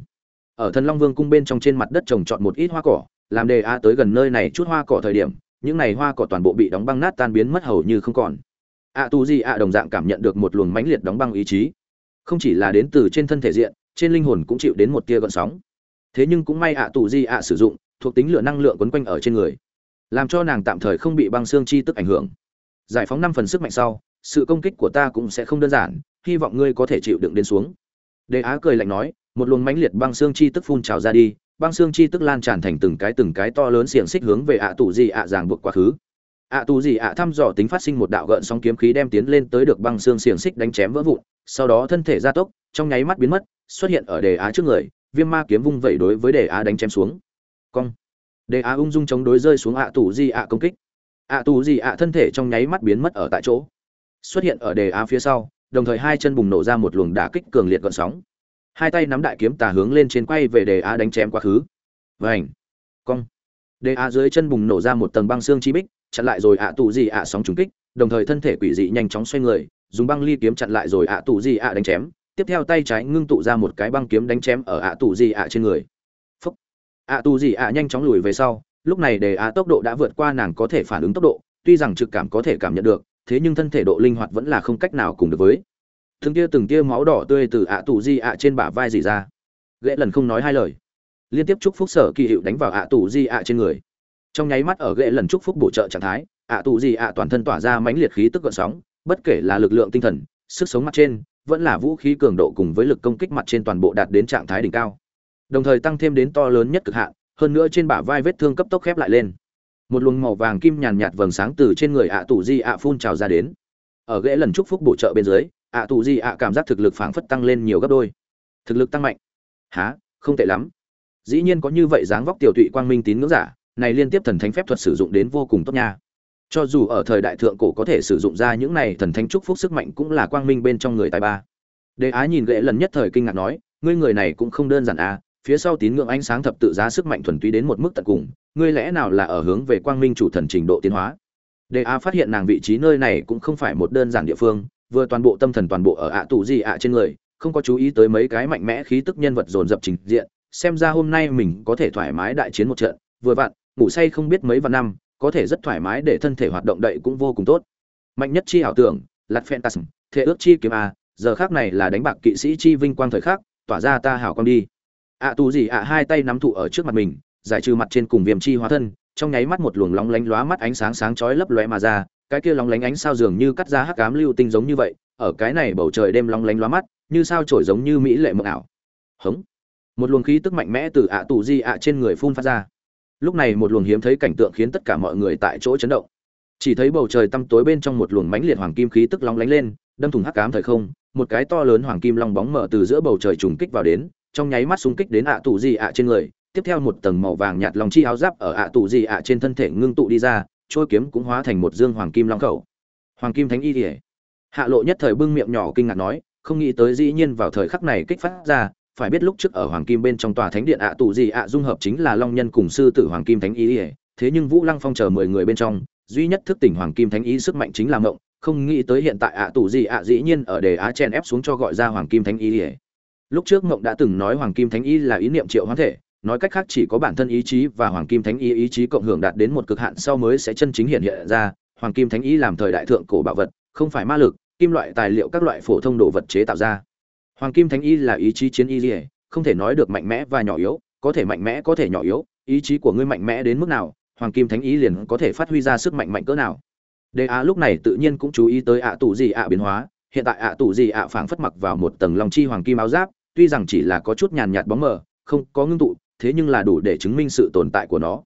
Ở thần long vương cung bên trong trên mặt đất trồng trọt một ít hoa cỏ, làm đề á tới gần nơi này chút hoa cỏ thời điểm những này hoa cỏ toàn bộ bị đóng băng nát tan biến mất hầu như không còn. Ạ tu di ạ đồng dạng cảm nhận được một luồng mãnh liệt đóng băng ý chí. Không chỉ là đến từ trên thân thể diện, trên linh hồn cũng chịu đến một tia gợn sóng. Thế nhưng cũng may ạ tu di ạ sử dụng, thuộc tính lửa năng lượng quấn quanh ở trên người, làm cho nàng tạm thời không bị băng xương chi tức ảnh hưởng. Giải phóng năm phần sức mạnh sau, sự công kích của ta cũng sẽ không đơn giản, hy vọng ngươi có thể chịu đựng đến xuống. Đề á cười lạnh nói, một luồng mãnh liệt băng xương chi tức phun trào ra đi băng xương chi tức lan tràn thành từng cái từng cái to lớn xiềng xích hướng về ạ tù gì ạ giảng buộc quá khứ. ạ tù gì ạ thăm dò tính phát sinh một đạo gợn sóng kiếm khí đem tiến lên tới được băng xương xiềng xích đánh chém vỡ vụn, sau đó thân thể gia tốc, trong nháy mắt biến mất, xuất hiện ở đề á trước người, viêm ma kiếm vung vẩy đối với đề á đánh chém xuống. Cong. Đề á ung dung chống đối rơi xuống ạ tù gì ạ công kích. Ạ tù gì ạ thân thể trong nháy mắt biến mất ở tại chỗ. Xuất hiện ở đề á phía sau, đồng thời hai chân bùng nổ ra một luồng đả kích cường liệt gợn sóng hai tay nắm đại kiếm tà hướng lên trên quay về đề á đánh chém quá khứ. Vảnh cong. Đề á dưới chân bùng nổ ra một tầng băng xương chi bích, chặn lại rồi ạ tù gì ạ sóng trúng kích, đồng thời thân thể quỷ dị nhanh chóng xoay người, dùng băng ly kiếm chặn lại rồi ạ tù gì ạ đánh chém. Tiếp theo tay trái ngưng tụ ra một cái băng kiếm đánh chém ở ạ tù gì ạ trên người. Phúc. Ạ tù gì ạ nhanh chóng lùi về sau, lúc này đề á tốc độ đã vượt qua nàng có thể phản ứng tốc độ, tuy rằng trực cảm có thể cảm nhận được, thế nhưng thân thể độ linh hoạt vẫn là không cách nào cùng được với từng tia từng tia máu đỏ tươi từ ạ tù di ạ trên bả vai dì ra. Ghệ lần không nói hai lời. Liên tiếp chúc phúc sở kỳ hiệu đánh vào ạ tù di ạ trên người. Trong nháy mắt ở ghệ lần chúc phúc bổ trợ trạng thái, ạ tù di ạ toàn thân tỏa ra mãnh liệt khí tức gợn sóng, bất kể là lực lượng tinh thần, sức sống mặt trên, vẫn là vũ khí cường độ cùng với lực công kích mặt trên toàn bộ đạt đến trạng thái đỉnh cao. Đồng thời tăng thêm đến to lớn nhất cực hạn, hơn nữa trên bả vai vết thương cấp tốc khép lại lên. Một luồng màu vàng kim nhàn nhạt vầng sáng từ trên người ạ tù di ạ phun trào ra đến. Ở ghệ lần chúc phúc bổ trợ bên dưới ạ tù gì ạ, cảm giác thực lực phảng phất tăng lên nhiều gấp đôi. Thực lực tăng mạnh. Há không tệ lắm. Dĩ nhiên có như vậy dáng vóc tiểu tụy quang minh tín ngưỡng giả, này liên tiếp thần thánh phép thuật sử dụng đến vô cùng tốt nha. Cho dù ở thời đại thượng cổ có thể sử dụng ra những này thần thánh chúc phúc sức mạnh cũng là quang minh bên trong người tài ba. Đế á nhìn gệ lần nhất thời kinh ngạc nói, ngươi người này cũng không đơn giản à phía sau tín ngưỡng ánh sáng thập tự giá sức mạnh thuần túy đến một mức tận cùng, ngươi lẽ nào là ở hướng về quang minh chủ thần trình độ tiến hóa? Đế á phát hiện nàng vị trí nơi này cũng không phải một đơn giản địa phương vừa toàn bộ tâm thần toàn bộ ở ạ tù gì ạ trên người, không có chú ý tới mấy cái mạnh mẽ khí tức nhân vật dồn dập trình diện, xem ra hôm nay mình có thể thoải mái đại chiến một trận, vừa vặn, ngủ say không biết mấy vạn năm, có thể rất thoải mái để thân thể hoạt động đậy cũng vô cùng tốt. Mạnh nhất chi ảo tưởng lạt phantasm thể ước chi kiếm a, giờ khác này là đánh bạc kỵ sĩ chi vinh quang thời khắc, tỏa ra ta hảo con đi. Ạ tù gì ạ hai tay nắm thụ ở trước mặt mình, giải trừ mặt trên cùng viêm chi hóa thân, trong nháy mắt một luồng lóng lánh lóa mắt ánh sáng sáng chói lấp lóe mà ra cái kia lóng lánh ánh sao dường như cắt ra hắc ám lưu tinh giống như vậy, ở cái này bầu trời đêm lóng lánh lóa mắt, như sao trổi giống như mỹ lệ mộng ảo. Hống. Một luồng khí tức mạnh mẽ từ ạ tù di ạ trên người phun phát ra. Lúc này một luồng hiếm thấy cảnh tượng khiến tất cả mọi người tại chỗ chấn động. Chỉ thấy bầu trời tăm tối bên trong một luồng mãnh liệt hoàng kim khí tức lóng lánh lên, đâm thủng hắc ám thời không, một cái to lớn hoàng kim long bóng mở từ giữa bầu trời trùng kích vào đến, trong nháy mắt xung kích đến ạ tù di ạ trên người, tiếp theo một tầng màu vàng nhạt lòng chi áo giáp ở ạ tù di ạ trên thân thể ngưng tụ đi ra trôi kiếm cũng hóa thành một dương hoàng kim long khẩu. Hoàng kim thánh y thể hạ lộ nhất thời bưng miệng nhỏ kinh ngạc nói, không nghĩ tới dĩ nhiên vào thời khắc này kích phát ra, phải biết lúc trước ở hoàng kim bên trong tòa thánh điện ạ tù gì ạ dung hợp chính là long nhân cùng sư tử hoàng kim thánh y thể thế nhưng vũ lăng phong chờ mười người bên trong, duy nhất thức tỉnh hoàng kim thánh ý sức mạnh chính là mộng không nghĩ tới hiện tại ạ tù gì ạ dĩ nhiên ở đề á chen ép xuống cho gọi ra hoàng kim thánh y ỉa lúc trước mộng đã từng nói hoàng kim thánh y là ý niệm triệu hoán thể nói cách khác chỉ có bản thân ý chí và hoàng kim thánh ý ý chí cộng hưởng đạt đến một cực hạn sau mới sẽ chân chính hiện hiện ra. Hoàng kim thánh ý làm thời đại thượng cổ bảo vật, không phải ma lực, kim loại tài liệu các loại phổ thông đồ vật chế tạo ra. Hoàng kim thánh ý là ý chí chiến y dỉa không thể nói được mạnh mẽ và nhỏ yếu, có thể mạnh mẽ có thể nhỏ yếu, ý chí của ngươi mạnh mẽ đến mức nào, hoàng kim thánh ý liền có thể phát huy ra sức mạnh mạnh cỡ nào. Đề á lúc này tự nhiên cũng chú ý tới ạ tù gì ạ biến hóa, hiện tại ạ tù gì ạ phảng phất mặc vào một tầng long chi hoàng kim áo giáp, tuy rằng chỉ là có chút nhàn nhạt bóng mờ, không có ngưng tụ thế nhưng là đủ để chứng minh sự tồn tại của nó.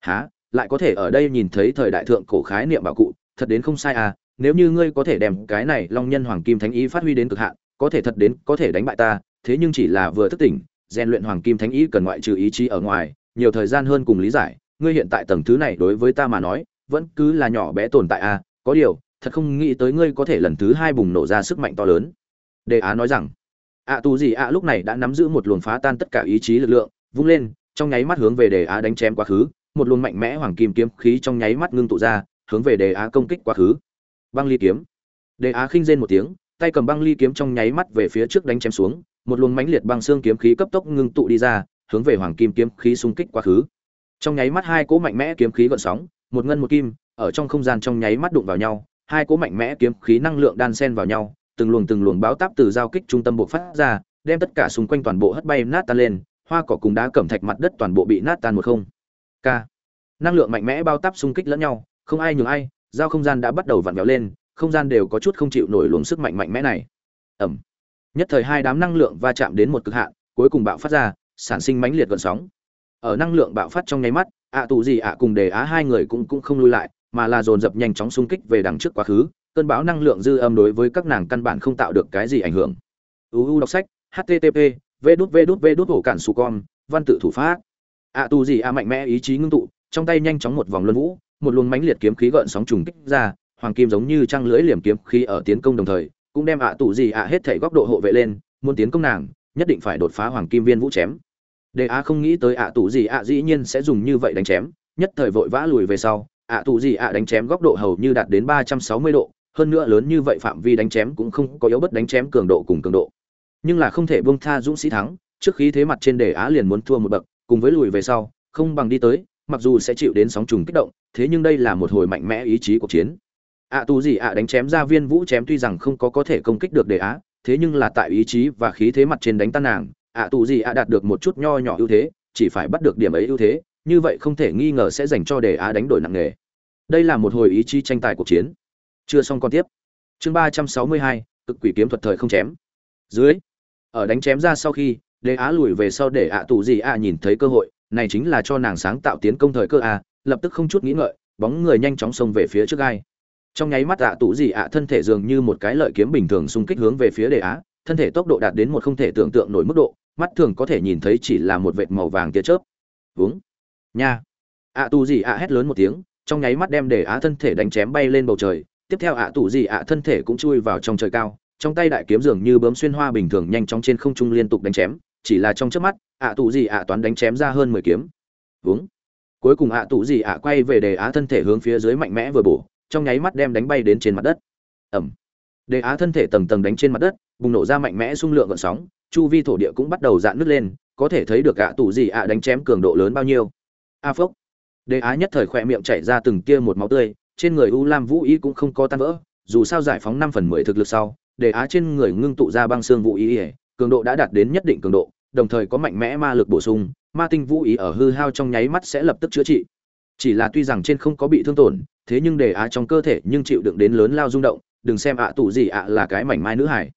Há lại có thể ở đây nhìn thấy thời đại thượng cổ khái niệm bảo cụ, thật đến không sai à nếu như ngươi có thể đem cái này long nhân hoàng kim thánh ý phát huy đến cực hạn, có thể thật đến, có thể đánh bại ta, thế nhưng chỉ là vừa thức tỉnh, rèn luyện hoàng kim thánh ý cần ngoại trừ ý chí ở ngoài, nhiều thời gian hơn cùng lý giải, ngươi hiện tại tầng thứ này đối với ta mà nói, vẫn cứ là nhỏ bé tồn tại à có điều, thật không nghĩ tới ngươi có thể lần thứ hai bùng nổ ra sức mạnh to lớn. Đề á nói rằng, ạ, tù gì ạ, lúc này đã nắm giữ một luồng phá tan tất cả ý chí lực lượng vung lên, trong nháy mắt hướng về đề á đánh chém quá khứ, một luồng mạnh mẽ hoàng kim kiếm khí trong nháy mắt ngưng tụ ra, hướng về đề á công kích quá khứ. Băng ly kiếm. Đề á khinh rên một tiếng, tay cầm băng ly kiếm trong nháy mắt về phía trước đánh chém xuống, một luồng mãnh liệt băng xương kiếm khí cấp tốc ngưng tụ đi ra, hướng về hoàng kim kiếm khí xung kích quá khứ. Trong nháy mắt hai cỗ mạnh mẽ kiếm khí gợn sóng, một ngân một kim, ở trong không gian trong nháy mắt đụng vào nhau, hai cỗ mạnh mẽ kiếm khí năng lượng đan xen vào nhau, từng luồng từng luồng báo táp từ giao kích trung tâm bộ phát ra, đem tất cả xung quanh toàn bộ hất bay nát tan lên hoa cỏ cùng đá cẩm thạch mặt đất toàn bộ bị nát tan một không. K. Năng lượng mạnh mẽ bao táp xung kích lẫn nhau, không ai nhường ai, giao không gian đã bắt đầu vặn vẹo lên, không gian đều có chút không chịu nổi luồng sức mạnh mạnh mẽ này. Ẩm. Nhất thời hai đám năng lượng va chạm đến một cực hạn, cuối cùng bạo phát ra, sản sinh mãnh liệt gợn sóng. Ở năng lượng bạo phát trong nháy mắt, ạ tù gì ạ cùng đề á hai người cũng cũng không lui lại, mà là dồn dập nhanh chóng xung kích về đằng trước quá khứ, cơn bão năng lượng dư âm đối với các nàng căn bản không tạo được cái gì ảnh hưởng. Uu đọc sách http vê đút vê đút vê đút ổ cản su con, văn tự thủ pháp. Ạ tu gì ạ mạnh mẽ ý chí ngưng tụ, trong tay nhanh chóng một vòng luân vũ, một luồng mãnh liệt kiếm khí gợn sóng trùng kích ra, hoàng kim giống như trăng lưỡi liềm kiếm khí ở tiến công đồng thời, cũng đem ạ tù gì ạ hết thể góc độ hộ vệ lên, muốn tiến công nàng, nhất định phải đột phá hoàng kim viên vũ chém. Đề á không nghĩ tới ạ tù gì ạ dĩ nhiên sẽ dùng như vậy đánh chém, nhất thời vội vã lùi về sau ạ tù gì ạ đánh chém góc độ hầu như đạt đến ba trăm sáu mươi độ, hơn nữa lớn như vậy phạm vi đánh chém cũng không có yếu bất đánh chém cường độ cùng cường độ nhưng là không thể buông tha dũng sĩ thắng, trước khi thế mặt trên đề á liền muốn thua một bậc, cùng với lùi về sau, không bằng đi tới, mặc dù sẽ chịu đến sóng trùng kích động, thế nhưng đây là một hồi mạnh mẽ ý chí cuộc chiến. Ạ tù gì ạ đánh chém ra viên vũ chém tuy rằng không có có thể công kích được đề á, thế nhưng là tại ý chí và khí thế mặt trên đánh tan nàng ạ tù gì ạ đạt được một chút nho nhỏ ưu thế, chỉ phải bắt được điểm ấy ưu thế, như vậy không thể nghi ngờ sẽ dành cho đề á đánh đổi nặng nề. Đây là một hồi ý chí tranh tài cuộc chiến. Chưa xong còn tiếp. Chương ba trăm sáu mươi hai, cực quỷ kiếm thuật thời không chém dưới. Ở đánh chém ra sau khi đề á lùi về sau để ạ tù gì ạ nhìn thấy cơ hội, này chính là cho nàng sáng tạo tiến công thời cơ a lập tức không chút nghĩ ngợi, bóng người nhanh chóng xông về phía trước gai. Trong nháy mắt ạ tù gì ạ thân thể dường như một cái lợi kiếm bình thường xung kích hướng về phía đề á, thân thể tốc độ đạt đến một không thể tưởng tượng nổi mức độ, mắt thường có thể nhìn thấy chỉ là một vệt màu vàng tia chớp. Vướng nha. Ạ tù gì ạ hét lớn một tiếng, trong nháy mắt đem đề á thân thể đánh chém bay lên bầu trời, tiếp theo ạ tù gì ạ thân thể cũng chui vào trong trời cao trong tay đại kiếm dường như bấm xuyên hoa bình thường nhanh chóng trên không trung liên tục đánh chém, chỉ là trong chớp mắt, ạ tụ gì ạ toán đánh chém ra hơn mười kiếm. Vướng cuối cùng ạ tụ gì ạ quay về đề á thân thể hướng phía dưới mạnh mẽ vừa bổ, trong nháy mắt đem đánh bay đến trên mặt đất. Ẩm. Đề á thân thể tầng tầng đánh trên mặt đất, bùng nổ ra mạnh mẽ xung lượng gợn sóng, chu vi thổ địa cũng bắt đầu dạn nứt lên, có thể thấy được ạ tụ gì ạ đánh chém cường độ lớn bao nhiêu. A phốc. Đề á nhất thời khỏe miệng chảy ra từng tia một máu tươi, trên người u lam vũ ý cũng không có tan vỡ, dù sao giải phóng năm phần mười thực lực sau đề á trên người ngưng tụ ra băng xương vũ ý ỉa, cường độ đã đạt đến nhất định cường độ, đồng thời có mạnh mẽ ma lực bổ sung, ma tinh vũ ý ở hư hao trong nháy mắt sẽ lập tức chữa trị. Chỉ là tuy rằng trên không có bị thương tổn, thế nhưng đề á trong cơ thể nhưng chịu đựng đến lớn lao rung động, đừng xem ạ à tù gì ạ là cái mảnh mai nữ hải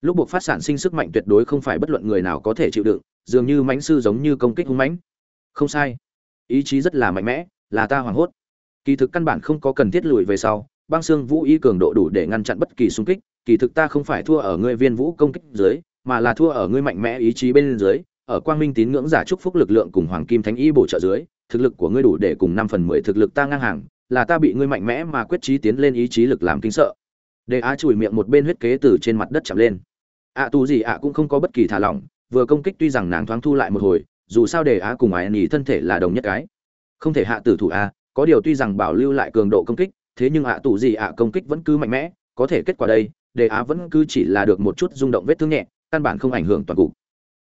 lúc buộc phát sản sinh sức mạnh tuyệt đối không phải bất luận người nào có thể chịu đựng, dường như mãnh sư giống như công kích hung mãnh. Không sai. Ý chí rất là mạnh mẽ, là ta hoảng hốt. Kỳ thực căn bản không có cần thiết lùi về sau, băng xương vũ ý cường độ đủ để ngăn chặn bất kỳ xung kích kỳ thực ta không phải thua ở ngươi viên vũ công kích dưới, mà là thua ở ngươi mạnh mẽ ý chí bên dưới, ở quang minh tín ngưỡng giả chúc phúc lực lượng cùng hoàng kim thánh Y bổ trợ dưới, thực lực của ngươi đủ để cùng năm phần mười thực lực ta ngang hàng, là ta bị ngươi mạnh mẽ mà quyết trí tiến lên ý chí lực làm kinh sợ. Đề á chùi miệng một bên huyết kế từ trên mặt đất chạm lên. Ạ tu gì ạ cũng không có bất kỳ thả lỏng, vừa công kích tuy rằng nàng thoáng thu lại một hồi, dù sao đề á cùng ái nhì thân thể là đồng nhất cái. Không thể hạ tử thủ a, có điều tuy rằng bảo lưu lại cường độ công kích, thế nhưng ạ tù gì ạ công kích vẫn cứ mạnh mẽ, có thể kết quả đây đề á vẫn cứ chỉ là được một chút rung động vết thương nhẹ, căn bản không ảnh hưởng toàn cục.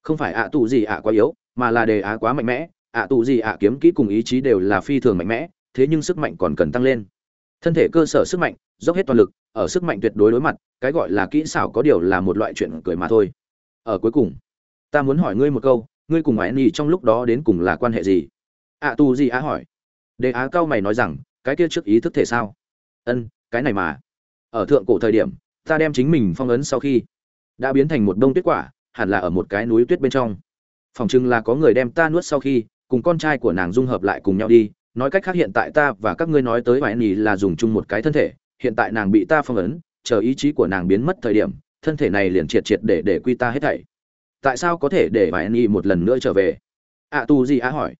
Không phải ạ tù gì ạ quá yếu, mà là đề á quá mạnh mẽ, ạ tù gì ạ kiếm kỹ cùng ý chí đều là phi thường mạnh mẽ, thế nhưng sức mạnh còn cần tăng lên. Thân thể cơ sở sức mạnh, dốc hết toàn lực, ở sức mạnh tuyệt đối đối mặt, cái gọi là kỹ xảo có điều là một loại chuyện cười mà thôi. Ở cuối cùng, ta muốn hỏi ngươi một câu, ngươi cùng ngoại nhi trong lúc đó đến cùng là quan hệ gì? Ạ tù gì ạ hỏi. Đề á cao mày nói rằng, cái kia trước ý thức thể sao? Ân, cái này mà. Ở thượng cổ thời điểm ta đem chính mình phong ấn sau khi đã biến thành một đông tuyết quả hẳn là ở một cái núi tuyết bên trong. Phòng chừng là có người đem ta nuốt sau khi cùng con trai của nàng dung hợp lại cùng nhau đi. Nói cách khác hiện tại ta và các ngươi nói tới vài nỉ là dùng chung một cái thân thể hiện tại nàng bị ta phong ấn chờ ý chí của nàng biến mất thời điểm thân thể này liền triệt triệt để để quy ta hết thảy. Tại sao có thể để vài nỉ một lần nữa trở về? Ạ à, tu gì á hỏi.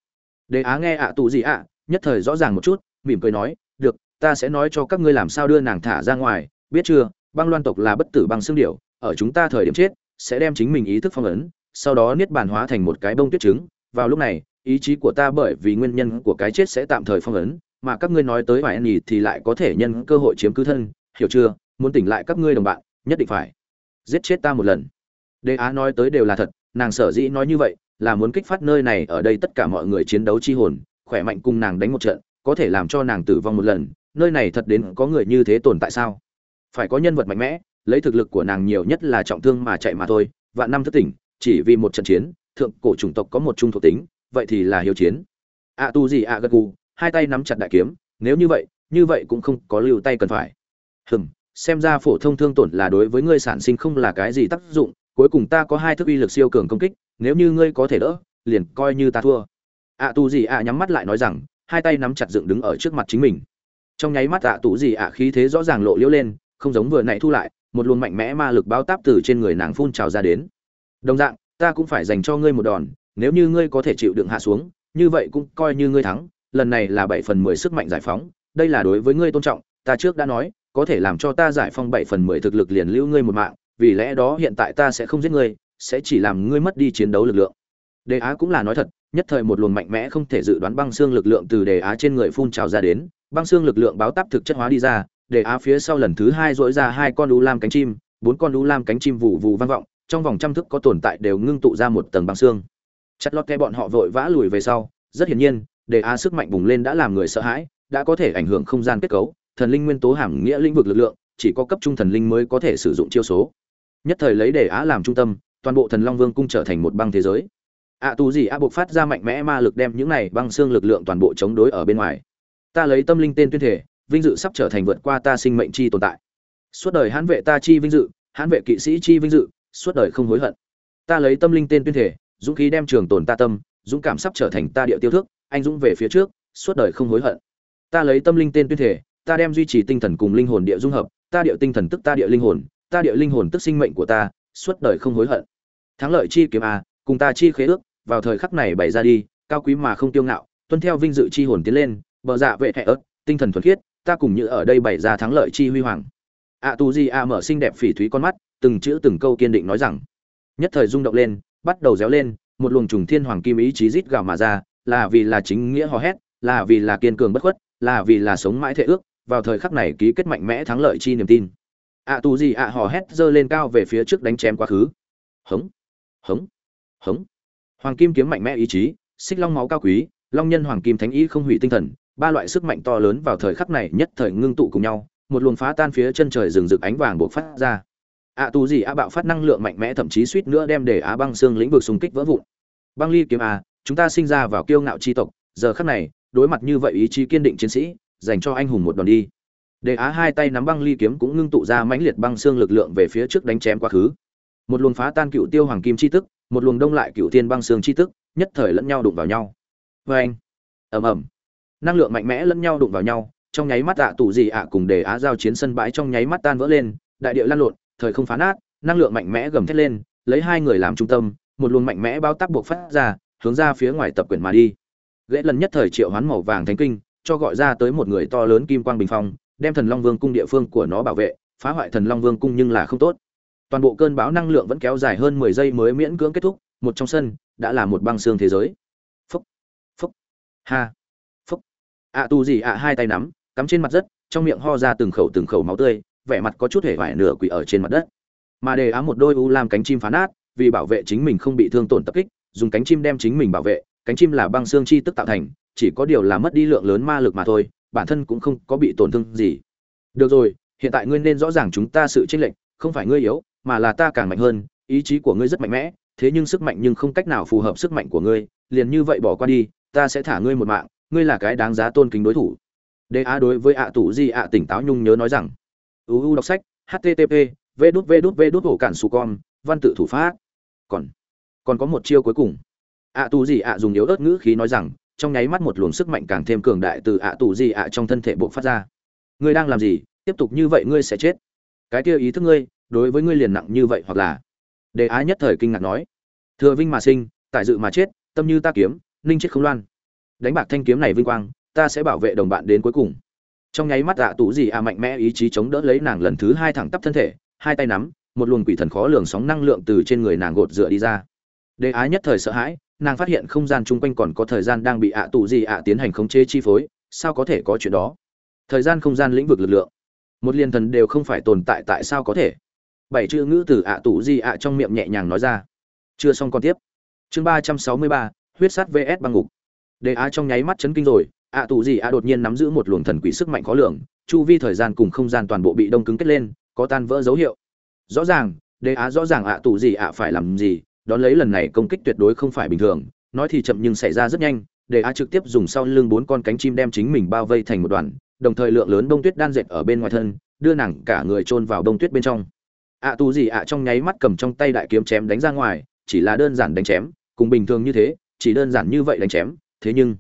Để á nghe ạ à, tu gì ạ nhất thời rõ ràng một chút mỉm cười nói được ta sẽ nói cho các ngươi làm sao đưa nàng thả ra ngoài biết chưa? Băng loan tộc là bất tử băng xương điểu, ở chúng ta thời điểm chết, sẽ đem chính mình ý thức phong ấn, sau đó niết bàn hóa thành một cái bông tuyết trứng. Vào lúc này, ý chí của ta bởi vì nguyên nhân của cái chết sẽ tạm thời phong ấn, mà các ngươi nói tới vài nhì thì lại có thể nhân cơ hội chiếm cứ thân, hiểu chưa? Muốn tỉnh lại các ngươi đồng bạn, nhất định phải giết chết ta một lần. Đề á nói tới đều là thật, nàng sở dĩ nói như vậy, là muốn kích phát nơi này, ở đây tất cả mọi người chiến đấu chi hồn, khỏe mạnh cùng nàng đánh một trận, có thể làm cho nàng tử vong một lần. Nơi này thật đến có người như thế tồn tại sao? Phải có nhân vật mạnh mẽ, lấy thực lực của nàng nhiều nhất là trọng thương mà chạy mà thôi, vạn năm thất tỉnh, chỉ vì một trận chiến, thượng cổ chủng tộc có một chung thuộc tính, vậy thì là hiếu chiến. Ạ tu gì ạ gật gù, hai tay nắm chặt đại kiếm, nếu như vậy như vậy cũng không có lưu tay cần phải. Hừm, xem ra phổ thông thương tổn là đối với ngươi sản sinh không là cái gì tác dụng, cuối cùng ta có hai thức uy lực siêu cường công kích, nếu như ngươi có thể đỡ, liền coi như ta thua. Ạ tu gì ạ nhắm mắt lại nói rằng, hai tay nắm chặt dựng đứng ở trước mặt chính mình. Trong nháy mắt ạ tu gì ạ khí thế rõ ràng lộ liễu lên không giống vừa nãy thu lại, một luồng mạnh mẽ ma lực bao táp từ trên người nàng phun trào ra đến. Đồng dạng, ta cũng phải dành cho ngươi một đòn, nếu như ngươi có thể chịu đựng hạ xuống, như vậy cũng coi như ngươi thắng, lần này là bảy phần mười sức mạnh giải phóng, đây là đối với ngươi tôn trọng, ta trước đã nói, có thể làm cho ta giải phong bảy phần mười thực lực liền lưu ngươi một mạng, vì lẽ đó hiện tại ta sẽ không giết ngươi, sẽ chỉ làm ngươi mất đi chiến đấu lực lượng. Đề á cũng là nói thật, nhất thời một luồng mạnh mẽ không thể dự đoán băng xương lực lượng từ đề á trên người phun trào ra đến, băng xương lực lượng báo táp thực chất hóa đi ra đề á phía sau lần thứ hai dỗi ra hai con đu lam cánh chim bốn con đu lam cánh chim vụ vụ vang vọng trong vòng trăm thức có tồn tại đều ngưng tụ ra một tầng băng xương. Chặt lót kẹ bọn họ vội vã lùi về sau rất hiển nhiên đề á sức mạnh bùng lên đã làm người sợ hãi đã có thể ảnh hưởng không gian kết cấu thần linh nguyên tố hàm nghĩa lĩnh vực lực lượng chỉ có cấp trung thần linh mới có thể sử dụng chiêu số. Nhất thời lấy đề á làm trung tâm toàn bộ thần long vương cung trở thành một băng thế giới. Ạ à, tù gì ạ buộc phát ra mạnh mẽ ma lực đem những này băng xương lực lượng toàn bộ chống đối ở bên ngoài. Ta lấy tâm linh tên tuyên thể vinh dự sắp trở thành vượt qua ta sinh mệnh chi tồn tại. Suốt đời hãn vệ ta chi vinh dự, hãn vệ kỵ sĩ chi vinh dự, suốt đời không hối hận. Ta lấy tâm linh tên tuyên thể, dũng khí đem trường tồn ta tâm, dũng cảm sắp trở thành ta địa tiêu thước, anh dũng về phía trước, suốt đời không hối hận. Ta lấy tâm linh tên tuyên thể, ta đem duy trì tinh thần cùng linh hồn địa dung hợp, ta địa tinh thần tức ta địa linh hồn, ta địa linh hồn tức sinh mệnh của ta, suốt đời không hối hận. Thắng lợi chi kiếm a, cùng ta chi khế ước, vào thời khắc này bày ra đi, cao quý mà không tiêu ngạo, tuân theo vinh dự chi hồn tiến lên, bờ dạ vệ thẻ ớt, tinh thần thuần khiết ta cùng như ở đây bày ra thắng lợi chi huy hoàng. A tu di a mở xinh đẹp phỉ thúy con mắt, từng chữ từng câu kiên định nói rằng, nhất thời rung động lên, bắt đầu réo lên, một luồng trùng thiên hoàng kim ý chí rít gào mà ra, là vì là chính nghĩa hò hét, là vì là kiên cường bất khuất, là vì là sống mãi thệ ước, vào thời khắc này ký kết mạnh mẽ thắng lợi chi niềm tin. Ạ tù gì ạ hò hét giơ lên cao về phía trước đánh chém quá khứ. Hống hống hống. Hoàng kim kiếm mạnh mẽ ý chí, xích long máu cao quý, long nhân hoàng kim thánh ý không hủy tinh thần ba loại sức mạnh to lớn vào thời khắc này nhất thời ngưng tụ cùng nhau, một luồng phá tan phía chân trời rừng rực ánh vàng bộc phát ra. Ạ tù gì ạ bạo phát năng lượng mạnh mẽ, thậm chí suýt nữa đem để á băng xương lĩnh vực xung kích vỡ vụn. Băng ly kiếm a, chúng ta sinh ra vào kiêu ngạo chi tộc, giờ khắc này, đối mặt như vậy ý chí kiên định chiến sĩ, dành cho anh hùng một đòn đi. Để á hai tay nắm băng ly kiếm cũng ngưng tụ ra mãnh liệt băng xương lực lượng về phía trước đánh chém quá khứ. Một luồng phá tan cựu tiêu hoàng kim chi tức, một luồng đông lại cựu thiên băng xương chi tức, nhất thời lẫn nhau đụng vào nhau. Vê anh ầm ầm năng lượng mạnh mẽ lẫn nhau đụng vào nhau, trong nháy mắt ạ tù gì ạ cùng để á giao chiến sân bãi trong nháy mắt tan vỡ lên, đại địa lan lộn, thời không phá nát, năng lượng mạnh mẽ gầm thét lên, lấy hai người làm trung tâm, một luồng mạnh mẽ bao tác buộc phát ra, hướng ra phía ngoài tập quyển mà đi. Ghế lần nhất thời triệu hoán màu vàng thánh kinh, cho gọi ra tới một người to lớn kim quang bình phong, đem thần long vương cung địa phương của nó bảo vệ, phá hoại thần long vương cung nhưng là không tốt. Toàn bộ cơn bão năng lượng vẫn kéo dài hơn mười giây mới miễn cưỡng kết thúc, một trong sân đã là một băng xương thế giới. Phúc phúc, ha ạ tu gì ạ, hai tay nắm, cắm trên mặt đất, trong miệng ho ra từng khẩu từng khẩu máu tươi, vẻ mặt có chút hể vải nửa quỷ ở trên mặt đất. Mà đề á một đôi u làm cánh chim phá nát, vì bảo vệ chính mình không bị thương tổn tập kích, dùng cánh chim đem chính mình bảo vệ, cánh chim là băng xương chi tức tạo thành, chỉ có điều là mất đi lượng lớn ma lực mà thôi, bản thân cũng không có bị tổn thương gì. Được rồi, hiện tại ngươi nên rõ ràng chúng ta sự chênh lệch, không phải ngươi yếu, mà là ta càng mạnh hơn, ý chí của ngươi rất mạnh mẽ, thế nhưng sức mạnh nhưng không cách nào phù hợp sức mạnh của ngươi, liền như vậy bỏ qua đi, ta sẽ thả ngươi một mạng ngươi là cái đáng giá tôn kính đối thủ. Đế á đối với ạ tủ di ạ tỉnh táo nhung nhớ nói rằng uu đọc sách http v đút v đút v đút hổ cản su con, văn tự thủ pháp. Còn còn có một chiêu cuối cùng. ạ tù Di ạ dùng yếu ớt ngữ khí nói rằng, trong nháy mắt một luồng sức mạnh càng thêm cường đại từ ạ tù Di ạ trong thân thể bộc phát ra. Ngươi đang làm gì? Tiếp tục như vậy ngươi sẽ chết. Cái kia ý thức ngươi, đối với ngươi liền nặng như vậy hoặc là? Đề á nhất thời kinh ngạc nói. Thừa vinh mà sinh tại dự mà chết, tâm như ta kiếm, ninh chết không loan đánh bạc thanh kiếm này vinh quang, ta sẽ bảo vệ đồng bạn đến cuối cùng. Trong nháy mắt ạ tù gì à mạnh mẽ ý chí chống đỡ lấy nàng lần thứ hai thẳng tắp thân thể, hai tay nắm, một luồng quỷ thần khó lường sóng năng lượng từ trên người nàng gột dựa đi ra. Đề ái nhất thời sợ hãi, nàng phát hiện không gian chung quanh còn có thời gian đang bị ạ tù gì ạ, tiến hành khống chế chi phối, sao có thể có chuyện đó? Thời gian không gian lĩnh vực lực lượng. Một liên thần đều không phải tồn tại tại sao có thể? Bảy chữ ngữ từ ạ tù gì ạ, trong miệng nhẹ nhàng nói ra. Chưa xong còn tiếp. Chương ba trăm sáu mươi ba, huyết sát vs băng ngục đề á trong nháy mắt chấn kinh rồi, ạ tù gì ạ đột nhiên nắm giữ một luồng thần quỷ sức mạnh khó lường, chu vi thời gian cùng không gian toàn bộ bị đông cứng kết lên, có tan vỡ dấu hiệu. Rõ ràng đề á rõ ràng ạ tù gì ạ phải làm gì, đón lấy lần này công kích tuyệt đối không phải bình thường, nói thì chậm nhưng xảy ra rất nhanh đề á trực tiếp dùng sau lưng bốn con cánh chim đem chính mình bao vây thành một đoàn, đồng thời lượng lớn đông tuyết đan dệt ở bên ngoài thân, đưa nàng cả người chôn vào đông tuyết bên trong. Ạ tù gì ạ trong nháy mắt cầm trong tay đại kiếm chém đánh ra ngoài, chỉ là đơn giản đánh chém, cùng bình thường như thế, chỉ đơn giản như vậy đánh chém thế nhưng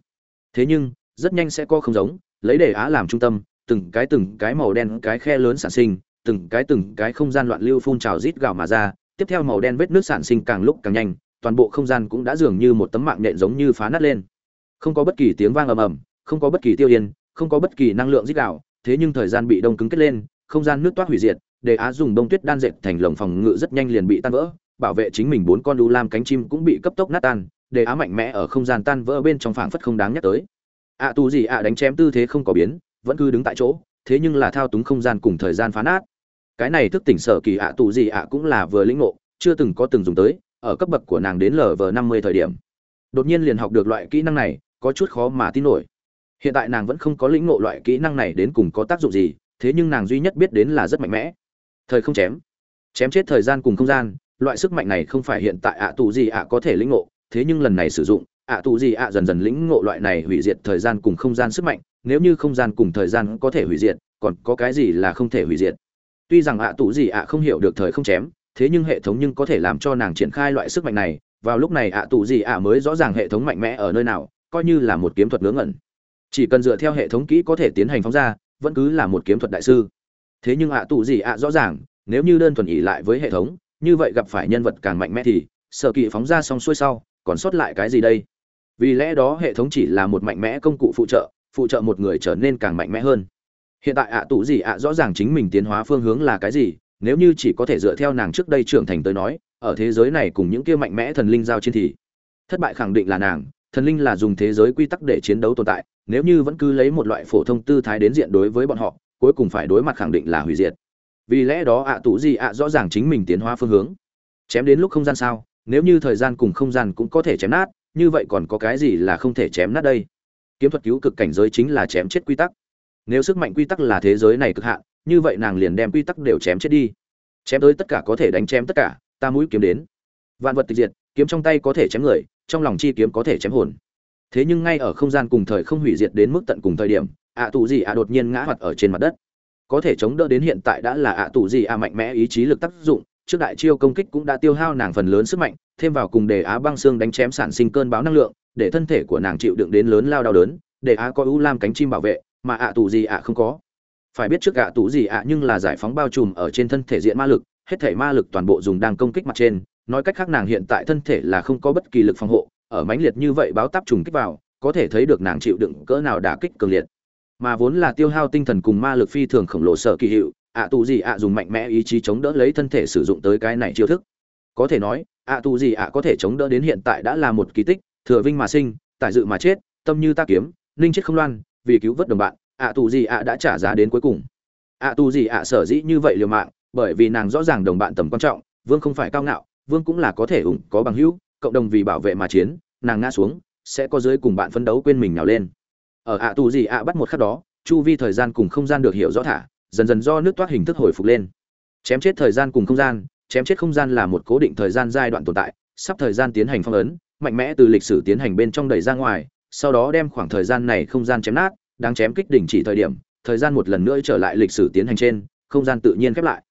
thế nhưng, rất nhanh sẽ có không giống, lấy đề á làm trung tâm, từng cái từng cái màu đen cái khe lớn sản sinh, từng cái từng cái không gian loạn lưu phun trào rít gào mà ra, tiếp theo màu đen vết nước sản sinh càng lúc càng nhanh, toàn bộ không gian cũng đã dường như một tấm mạng nện giống như phá nát lên. Không có bất kỳ tiếng vang ầm ầm, không có bất kỳ tiêu yên, không có bất kỳ năng lượng rít gạo thế nhưng thời gian bị đông cứng kết lên, không gian nước toát hủy diệt đề á dùng đông tuyết đan dệt thành lồng phòng ngự rất nhanh liền bị tan vỡ, bảo vệ chính mình bốn con đu lam cánh chim cũng bị cấp tốc nát tan để á mạnh mẽ ở không gian tan vỡ bên trong phảng phất không đáng nhắc tới. Ạ à, tu gì ạ đánh chém tư thế không có biến vẫn cứ đứng tại chỗ thế nhưng là thao túng không gian cùng thời gian phá nát. Cái này thức tỉnh sở kỳ ạ à tù gì ạ cũng là vừa lĩnh ngộ chưa từng có từng dùng tới ở cấp bậc của nàng đến lv năm mươi thời điểm. Đột nhiên liền học được loại kỹ năng này có chút khó mà tin nổi. Hiện tại nàng vẫn không có lĩnh ngộ loại kỹ năng này đến cùng có tác dụng gì thế nhưng nàng duy nhất biết đến là rất mạnh mẽ. Thời không chém. Chém chết thời gian cùng không gian loại sức mạnh này không phải hiện tại ạ tù gì ạ có thể lĩnh ngộ thế nhưng lần này sử dụng, ạ à tù gì ạ dần dần lĩnh ngộ loại này hủy diệt thời gian cùng không gian sức mạnh, nếu như không gian cùng thời gian có thể hủy diệt, còn có cái gì là không thể hủy diệt? Tuy rằng ạ tù gì ạ không hiểu được thời không chém, thế nhưng hệ thống nhưng có thể làm cho nàng triển khai loại sức mạnh này, vào lúc này ạ tù gì ạ mới rõ ràng hệ thống mạnh mẽ ở nơi nào, coi như là một kiếm thuật ngớ ngẩn. Chỉ cần dựa theo hệ thống kỹ có thể tiến hành phóng ra, vẫn cứ là một kiếm thuật đại sư. Thế nhưng ạ tù gì ạ rõ ràng, nếu như đơn thuần ỉ lại với hệ thống, như vậy gặp phải nhân vật càng mạnh mẽ thì, sở kỵ phóng ra xong xuôi sau còn sót lại cái gì đây? Vì lẽ đó hệ thống chỉ là một mạnh mẽ công cụ phụ trợ phụ trợ một người trở nên càng mạnh mẽ hơn. Hiện tại ạ tù gì ạ, rõ ràng chính mình tiến hóa phương hướng là cái gì, nếu như chỉ có thể dựa theo nàng trước đây trưởng thành tới nói, ở thế giới này cùng những kia mạnh mẽ thần linh giao chiến thì thất bại khẳng định là nàng, thần linh là dùng thế giới quy tắc để chiến đấu tồn tại, nếu như vẫn cứ lấy một loại phổ thông tư thái đến diện đối với bọn họ, cuối cùng phải đối mặt khẳng định là hủy diệt. Vì lẽ đó ạ à tủ gì ạ, rõ ràng chính mình tiến hóa phương hướng. Chém đến lúc không gian sao? Nếu như thời gian cùng không gian cũng có thể chém nát, như vậy còn có cái gì là không thể chém nát đây? Kiếm thuật cứu cực cảnh giới chính là chém chết quy tắc. Nếu sức mạnh quy tắc là thế giới này cực hạn, như vậy nàng liền đem quy tắc đều chém chết đi. Chém tới tất cả có thể đánh chém tất cả, ta mũi kiếm đến. Vạn vật tịch diệt, kiếm trong tay có thể chém người, trong lòng chi kiếm có thể chém hồn. Thế nhưng ngay ở không gian cùng thời không hủy diệt đến mức tận cùng thời điểm, ạ tù gì ạ đột nhiên ngã hoạt ở trên mặt đất. Có thể chống đỡ đến hiện tại đã là ạ tù gì ạ mạnh mẽ ý chí lực tác dụng trước đại chiêu công kích cũng đã tiêu hao nàng phần lớn sức mạnh, thêm vào cùng để á băng xương đánh chém sản sinh cơn báo năng lượng, để thân thể của nàng chịu đựng đến lớn lao đau đớn, để á có ưu lam cánh chim bảo vệ, mà ạ tù gì ạ không có. Phải biết trước gạ tủ gì ạ nhưng là giải phóng bao trùm ở trên thân thể diện ma lực, hết thể ma lực toàn bộ dùng đang công kích mặt trên, nói cách khác nàng hiện tại thân thể là không có bất kỳ lực phòng hộ, ở mãnh liệt như vậy báo táp trùng kích vào, có thể thấy được nàng chịu đựng cỡ nào đả kích cường liệt. Mà vốn là tiêu hao tinh thần cùng ma lực phi thường khổng lồ sở kỳ hiệu ạ tù gì ạ dùng mạnh mẽ ý chí chống đỡ lấy thân thể sử dụng tới cái này chiêu thức. Có thể nói, ạ tù gì ạ có thể chống đỡ đến hiện tại đã là một kỳ tích, thừa vinh mà sinh, tài dự mà chết, tâm như ta kiếm, ninh chết không loan, vì cứu vớt đồng bạn, ạ tù gì ạ đã trả giá đến cuối cùng. Ạ tù gì ạ sở dĩ như vậy liều mạng, bởi vì nàng rõ ràng đồng bạn tầm quan trọng, vương không phải cao ngạo, vương cũng là có thể ủng, có bằng hữu, cộng đồng vì bảo vệ mà chiến, nàng ngã xuống, sẽ có dưới cùng bạn phấn đấu quên mình nào lên. Ở ạ tù gì ạ bắt một khắc đó, chu vi thời gian cùng không gian được hiểu rõ thả dần dần do nước toát hình thức hồi phục lên. Chém chết thời gian cùng không gian, chém chết không gian là một cố định thời gian giai đoạn tồn tại, sắp thời gian tiến hành phong ấn, mạnh mẽ từ lịch sử tiến hành bên trong đẩy ra ngoài, sau đó đem khoảng thời gian này không gian chém nát đang chém kích đỉnh chỉ thời điểm, thời gian một lần nữa trở lại lịch sử tiến hành trên, không gian tự nhiên khép lại.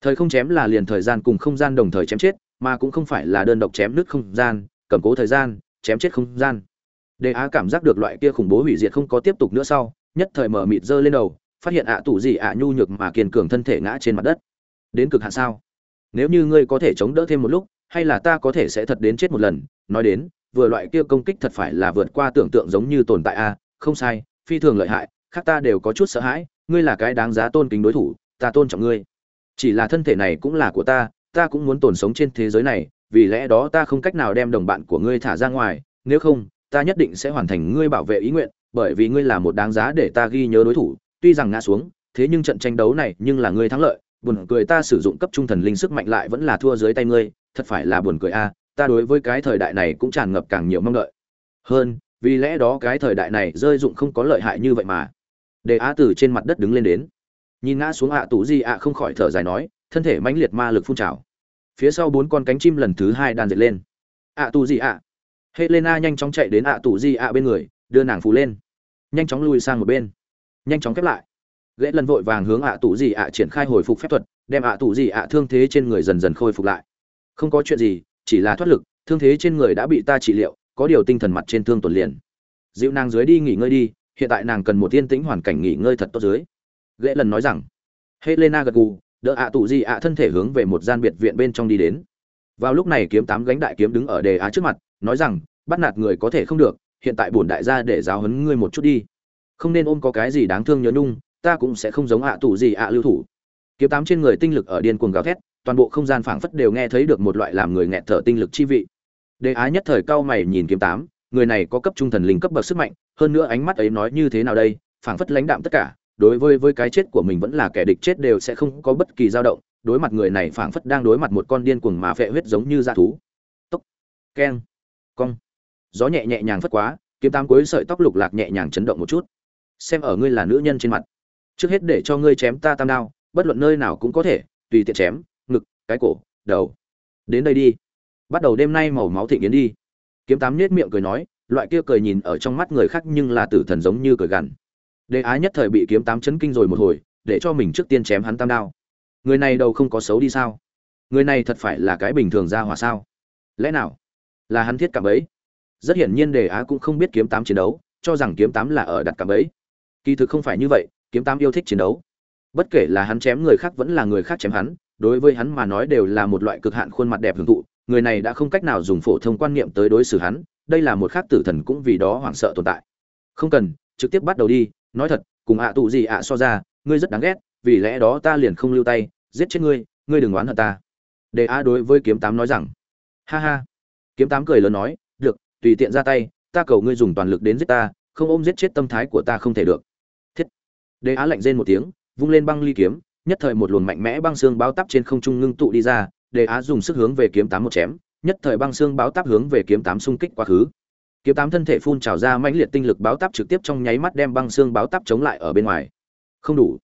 Thời không chém là liền thời gian cùng không gian đồng thời chém chết, mà cũng không phải là đơn độc chém nứt không gian, cầm cố thời gian, chém chết không gian. Đề á cảm giác được loại kia khủng bố hủy diệt không có tiếp tục nữa sau, nhất thời mở mịt rơi lên đầu phát hiện ạ tủ gì ạ nhu nhược mà kiên cường thân thể ngã trên mặt đất. Đến cực hạn sao? Nếu như ngươi có thể chống đỡ thêm một lúc, hay là ta có thể sẽ thật đến chết một lần? Nói đến, vừa loại kia công kích thật phải là vượt qua tưởng tượng giống như tồn tại a. Không sai, phi thường lợi hại, khác ta đều có chút sợ hãi. Ngươi là cái đáng giá tôn kính đối thủ, ta tôn trọng ngươi. Chỉ là thân thể này cũng là của ta ta cũng muốn tồn sống trên thế giới này, vì lẽ đó ta không cách nào đem đồng bạn của ngươi thả ra ngoài. Nếu không, ta nhất định sẽ hoàn thành ngươi bảo vệ ý nguyện, bởi vì ngươi là một đáng giá để ta ghi nhớ đối thủ tuy rằng ngã xuống, thế nhưng trận tranh đấu này nhưng là ngươi thắng lợi, buồn cười ta sử dụng cấp trung thần linh sức mạnh lại vẫn là thua dưới tay ngươi, thật phải là buồn cười a, ta đối với cái thời đại này cũng tràn ngập càng nhiều mong đợi. Hơn, vì lẽ đó cái thời đại này rơi dụng không có lợi hại như vậy mà. Đề á Tử trên mặt đất đứng lên đến. Nhìn ngã xuống ạ à tủ di ạ không khỏi thở dài nói, thân thể mãnh liệt ma lực phun trào. Phía sau bốn con cánh chim lần thứ hai đan dệt lên. Ạ à tù di ạ. Helena nhanh chóng chạy đến ạ tù di ạ bên người, đưa nàng phù lên. Nhanh chóng lùi sang một bên nhanh chóng khép lại. Ghệ lần vội vàng hướng ạ tù gì ạ triển khai hồi phục phép thuật, đem ạ tù gì ạ thương thế trên người dần dần khôi phục lại. Không có chuyện gì, chỉ là thoát lực, thương thế trên người đã bị ta trị liệu, có điều tinh thần mặt trên thương tuần liền. Dịu nàng dưới đi nghỉ ngơi đi, hiện tại nàng cần một yên tĩnh hoàn cảnh nghỉ ngơi thật tốt dưới. Ghệ lần nói rằng. Helena gật gù, đỡ ạ tù gì ạ thân thể hướng về một gian biệt viện bên trong đi đến. Vào lúc này kiếm tám gánh đại kiếm đứng ở đề á trước mặt, nói rằng, bắt nạt người có thể không được, hiện tại bổn đại gia để giáo huấn ngươi một chút đi không nên ôm có cái gì đáng thương nhớ nhung, ta cũng sẽ không giống ạ tù gì ạ lưu thủ. Kiếm tám trên người tinh lực ở điên cuồng gào thét, toàn bộ không gian phảng phất đều nghe thấy được một loại làm người nghẹt thở tinh lực chi vị. Đề á nhất thời cao mày nhìn kiếm tám, người này có cấp trung thần linh cấp bậc sức mạnh, hơn nữa ánh mắt ấy nói như thế nào đây, phảng phất lãnh đạm tất cả, đối với với cái chết của mình vẫn là kẻ địch chết đều sẽ không có bất kỳ dao động, đối mặt người này phảng phất đang đối mặt một con điên cuồng mà phệ huyết giống như dã thú. Tốc, keng, cong. Gió nhẹ nhẹ nhàng phất quá, kiếm tám cuối sợi tóc lục lạc nhẹ nhàng chấn động một chút xem ở ngươi là nữ nhân trên mặt. Trước hết để cho ngươi chém ta tam đao bất luận nơi nào cũng có thể tùy tiện chém ngực cái cổ đầu. Đến đây đi. Bắt đầu đêm nay màu máu thịnh yến đi. Kiếm tám nết miệng cười nói loại kia cười nhìn ở trong mắt người khác nhưng là tử thần giống như cười gằn. Đề Á nhất thời bị kiếm tám chấn kinh rồi một hồi, để cho mình trước tiên chém hắn tam đao. Người này đâu không có xấu đi sao? Người này thật phải là cái bình thường ra hỏa sao? Lẽ nào là hắn thiết cả ấy Rất hiển nhiên Đề Á cũng không biết kiếm tám chiến đấu, cho rằng kiếm tám là ở đặt cả ấy Kỳ thực không phải như vậy, kiếm tam yêu thích chiến đấu. Bất kể là hắn chém người khác vẫn là người khác chém hắn, đối với hắn mà nói đều là một loại cực hạn khuôn mặt đẹp hưởng thụ, người này đã không cách nào dùng phổ thông quan niệm tới đối xử hắn, đây là một khác tử thần cũng vì đó hoảng sợ tồn tại. Không cần, trực tiếp bắt đầu đi, nói thật cùng ạ tụ gì ạ so ra ngươi rất đáng ghét vì lẽ đó ta liền không lưu tay giết chết ngươi ngươi đừng oán hận ta đề a đối với kiếm tám nói rằng ha ha kiếm tám cười lớn nói được tùy tiện ra tay ta cầu ngươi dùng toàn lực đến giết ta không ôm giết chết tâm thái của ta không thể được đề á lạnh rên một tiếng, vung lên băng ly kiếm, nhất thời một luồng mạnh mẽ băng xương báo táp trên không trung ngưng tụ đi ra đề á dùng sức hướng về kiếm tám một chém, nhất thời băng xương báo táp hướng về kiếm tám xung kích quá khứ. Kiếm tám thân thể phun trào ra mãnh liệt tinh lực báo táp trực tiếp trong nháy mắt đem băng xương báo táp chống lại ở bên ngoài. Không đủ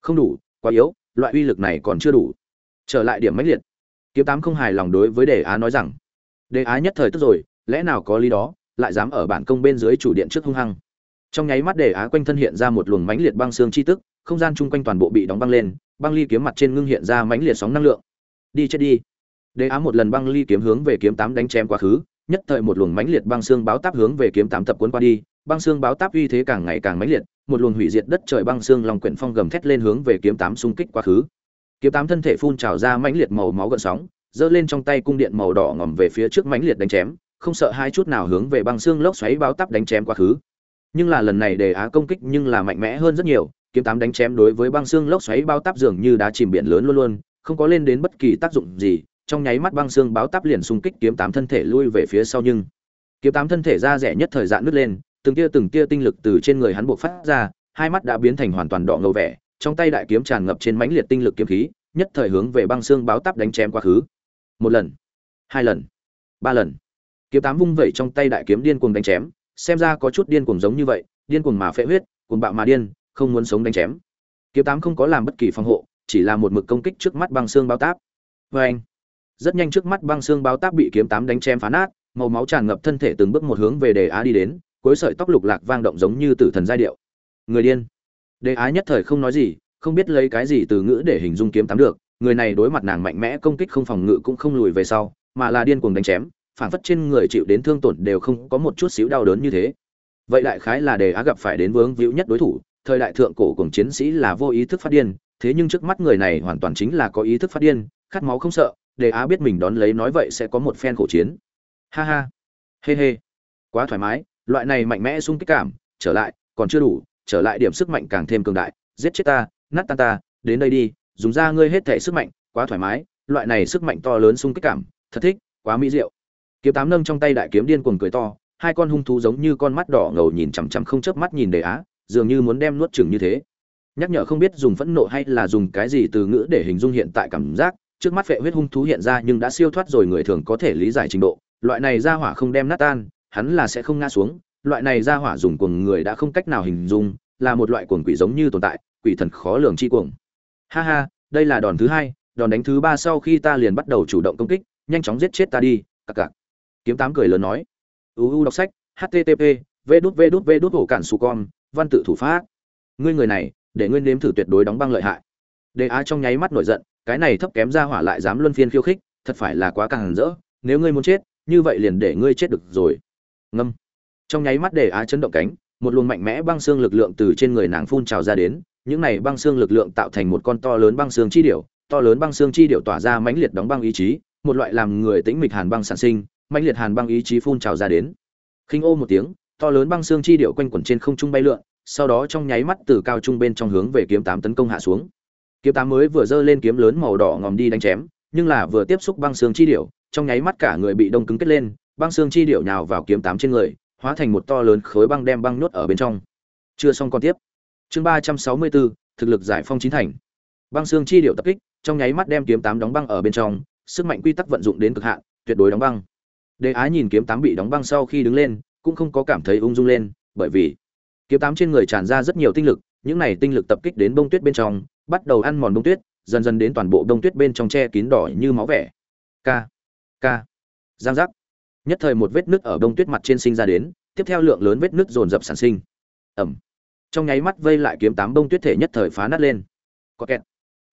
không đủ, quá yếu, loại uy lực này còn chưa đủ. Trở lại điểm mãnh liệt. Kiếm tám không hài lòng đối với đề á nói rằng đề á nhất thời tức rồi, lẽ nào có lý đó, lại dám ở bản công bên dưới chủ điện trước hung hăng? Trong nháy mắt đề á quanh thân hiện ra một luồng mãnh liệt băng xương chi tức, không gian chung quanh toàn bộ bị đóng băng lên, băng ly kiếm mặt trên ngưng hiện ra mãnh liệt sóng năng lượng. Đi chết đi. Đề á một lần băng ly kiếm hướng về kiếm tám đánh chém quá khứ, nhất thời một luồng mãnh liệt băng xương báo táp hướng về kiếm tám tập cuốn qua đi, băng xương báo táp uy thế càng ngày càng mãnh liệt, một luồng hủy diệt đất trời băng xương lòng quyển phong gầm thét lên hướng về kiếm tám xung kích quá khứ. Kiếm tám thân thể phun trào ra mãnh liệt màu máu gợn sóng, giơ lên trong tay cung điện màu đỏ ngòm về phía trước mãnh liệt đánh chém, không sợ hai chút nào hướng về băng xương lốc xoáy báo táp đánh chém quá khứ nhưng là lần này đề á công kích nhưng là mạnh mẽ hơn rất nhiều, kiếm tám đánh chém đối với băng xương lốc xoáy bao táp dường như đá chìm biển lớn luôn luôn, không có lên đến bất kỳ tác dụng gì, trong nháy mắt băng xương báo táp liền xung kích kiếm tám thân thể lui về phía sau nhưng kiếm tám thân thể ra rẻ nhất thời gian nứt lên, từng tia từng tia tinh lực từ trên người hắn buộc phát ra, hai mắt đã biến thành hoàn toàn đỏ ngầu vẻ, trong tay đại kiếm tràn ngập trên mãnh liệt tinh lực kiếm khí, nhất thời hướng về băng xương báo táp đánh chém quá khứ. Một lần, hai lần, ba lần, kiếm tám vung vẩy trong tay đại kiếm điên cuồng đánh chém xem ra có chút điên cuồng giống như vậy, điên cuồng mà phệ huyết, cuồng bạo mà điên, không muốn sống đánh chém. Kiếm tám không có làm bất kỳ phòng hộ, chỉ là một mực công kích trước mắt băng xương bao táp. Vê anh, rất nhanh trước mắt băng xương bao táp bị kiếm tám đánh chém phá nát, màu máu tràn ngập thân thể từng bước một hướng về đề á đi đến, cuối sợi tóc lục lạc vang động giống như tử thần giai điệu. Người điên. Đề á nhất thời không nói gì, không biết lấy cái gì từ ngữ để hình dung kiếm tám được, người này đối mặt nàng mạnh mẽ công kích không phòng ngự cũng không lùi về sau, mà là điên cuồng đánh chém phản phất trên người chịu đến thương tổn đều không có một chút xíu đau đớn như thế. Vậy đại khái là đề á gặp phải đến vướng víu nhất đối thủ, thời đại thượng cổ cùng chiến sĩ là vô ý thức phát điên, thế nhưng trước mắt người này hoàn toàn chính là có ý thức phát điên, khát máu không sợ, đề á biết mình đón lấy nói vậy sẽ có một phen khổ chiến. Ha ha. Hê hê. Quá thoải mái, loại này mạnh mẽ sung kích cảm, trở lại, còn chưa đủ, trở lại điểm sức mạnh càng thêm cường đại, giết chết ta, nát tan ta, đến đây đi, dùng ra ngươi hết thể sức mạnh, quá thoải mái, loại này sức mạnh to lớn sung kích cảm, thật thích, quá mỹ diệu kiếm tám nâng trong tay đại kiếm điên cuồng cười to, hai con hung thú giống như con mắt đỏ ngầu nhìn chằm chằm không chớp mắt nhìn đề á, dường như muốn đem nuốt chửng như thế. Nhắc nhở không biết dùng phẫn nộ hay là dùng cái gì từ ngữ để hình dung hiện tại cảm giác, trước mắt phệ huyết hung thú hiện ra nhưng đã siêu thoát rồi người thường có thể lý giải trình độ, loại này ra hỏa không đem nát tan, hắn là sẽ không ngã xuống, loại này ra hỏa dùng cuồng người đã không cách nào hình dung, là một loại cuồng quỷ giống như tồn tại, quỷ thần khó lường chi cuồng. Ha ha, đây là đòn thứ hai, đòn đánh thứ ba sau khi ta liền bắt đầu chủ động công kích, nhanh chóng giết chết ta đi, cặc cặc kiếm tám cười lớn nói. Uu đọc sách http v đút v đút v đút hổ cản su con, văn tự thủ pháp. Ngươi người này, để ngươi nếm thử tuyệt đối đóng băng lợi hại. Đề á trong nháy mắt nổi giận, cái này thấp kém ra hỏa lại dám luân phiên khiêu khích, thật phải là quá càng rỡ, nếu ngươi muốn chết, như vậy liền để ngươi chết được rồi. Ngâm. Trong nháy mắt đề á chấn động cánh, một luồng mạnh mẽ băng xương lực lượng từ trên người nàng phun trào ra đến, những này băng xương lực lượng tạo thành một con to lớn băng xương chi điểu, to lớn băng xương chi điểu tỏa ra mãnh liệt đóng băng ý chí, một loại làm người tĩnh mịch hàn băng sản sinh mãnh liệt hàn băng ý chí phun trào ra đến. Khinh ô một tiếng, to lớn băng xương chi điệu quanh quẩn trên không trung bay lượn, sau đó trong nháy mắt từ cao trung bên trong hướng về kiếm tám tấn công hạ xuống. Kiếm tám mới vừa giơ lên kiếm lớn màu đỏ ngòm đi đánh chém, nhưng là vừa tiếp xúc băng xương chi điệu, trong nháy mắt cả người bị đông cứng kết lên, băng xương chi điệu nhào vào kiếm tám trên người, hóa thành một to lớn khối băng đem băng nhốt ở bên trong. Chưa xong còn tiếp. Chương ba trăm sáu mươi bốn, thực lực giải phong chín thành. Băng xương chi điệu tập kích, trong nháy mắt đem kiếm tám đóng băng ở bên trong, sức mạnh quy tắc vận dụng đến cực hạn, tuyệt đối đóng băng. Đề Á nhìn kiếm tám bị đóng băng sau khi đứng lên, cũng không có cảm thấy ung dung lên, bởi vì kiếm tám trên người tràn ra rất nhiều tinh lực, những này tinh lực tập kích đến bông tuyết bên trong, bắt đầu ăn mòn bông tuyết, dần dần đến toàn bộ bông tuyết bên trong che kín đỏ như máu vẻ. Ca, ca, giang giác. Nhất thời một vết nứt ở bông tuyết mặt trên sinh ra đến, tiếp theo lượng lớn vết nứt dồn dập sản sinh. Ẩm, Trong nháy mắt vây lại kiếm tám bông tuyết thể nhất thời phá nát lên. Có kẹt.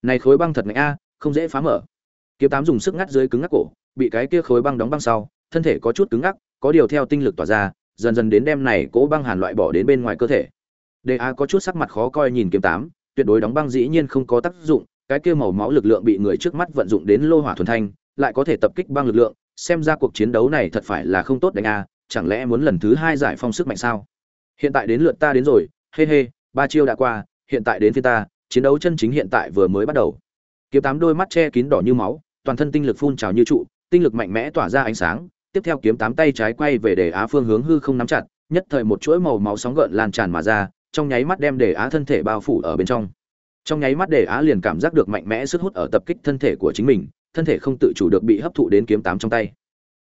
Này khối băng thật mạnh a, không dễ phá mở. Kiếm tám dùng sức ngắt dưới cứng ngắc cổ, bị cái kia khối băng đóng băng sau, thân thể có chút cứng ngắc, có điều theo tinh lực tỏa ra, dần dần đến đêm này cố băng hàn loại bỏ đến bên ngoài cơ thể. Đề a có chút sắc mặt khó coi nhìn kiếm tám, tuyệt đối đóng băng dĩ nhiên không có tác dụng, cái kia màu máu lực lượng bị người trước mắt vận dụng đến lô hỏa thuần thanh, lại có thể tập kích băng lực lượng, xem ra cuộc chiến đấu này thật phải là không tốt đánh a, chẳng lẽ muốn lần thứ hai giải phong sức mạnh sao? Hiện tại đến lượt ta đến rồi hê hê ba chiêu đã qua, hiện tại đến phía ta, chiến đấu chân chính hiện tại vừa mới bắt đầu. Kiếm tám đôi mắt che kín đỏ như máu, toàn thân tinh lực phun trào như trụ, tinh lực mạnh mẽ tỏa ra ánh sáng tiếp theo kiếm tám tay trái quay về để á phương hướng hư không nắm chặt, nhất thời một chuỗi màu máu sóng gợn lan tràn mà ra, trong nháy mắt đem để á thân thể bao phủ ở bên trong. Trong nháy mắt để á liền cảm giác được mạnh mẽ sức hút ở tập kích thân thể của chính mình, thân thể không tự chủ được bị hấp thụ đến kiếm tám trong tay.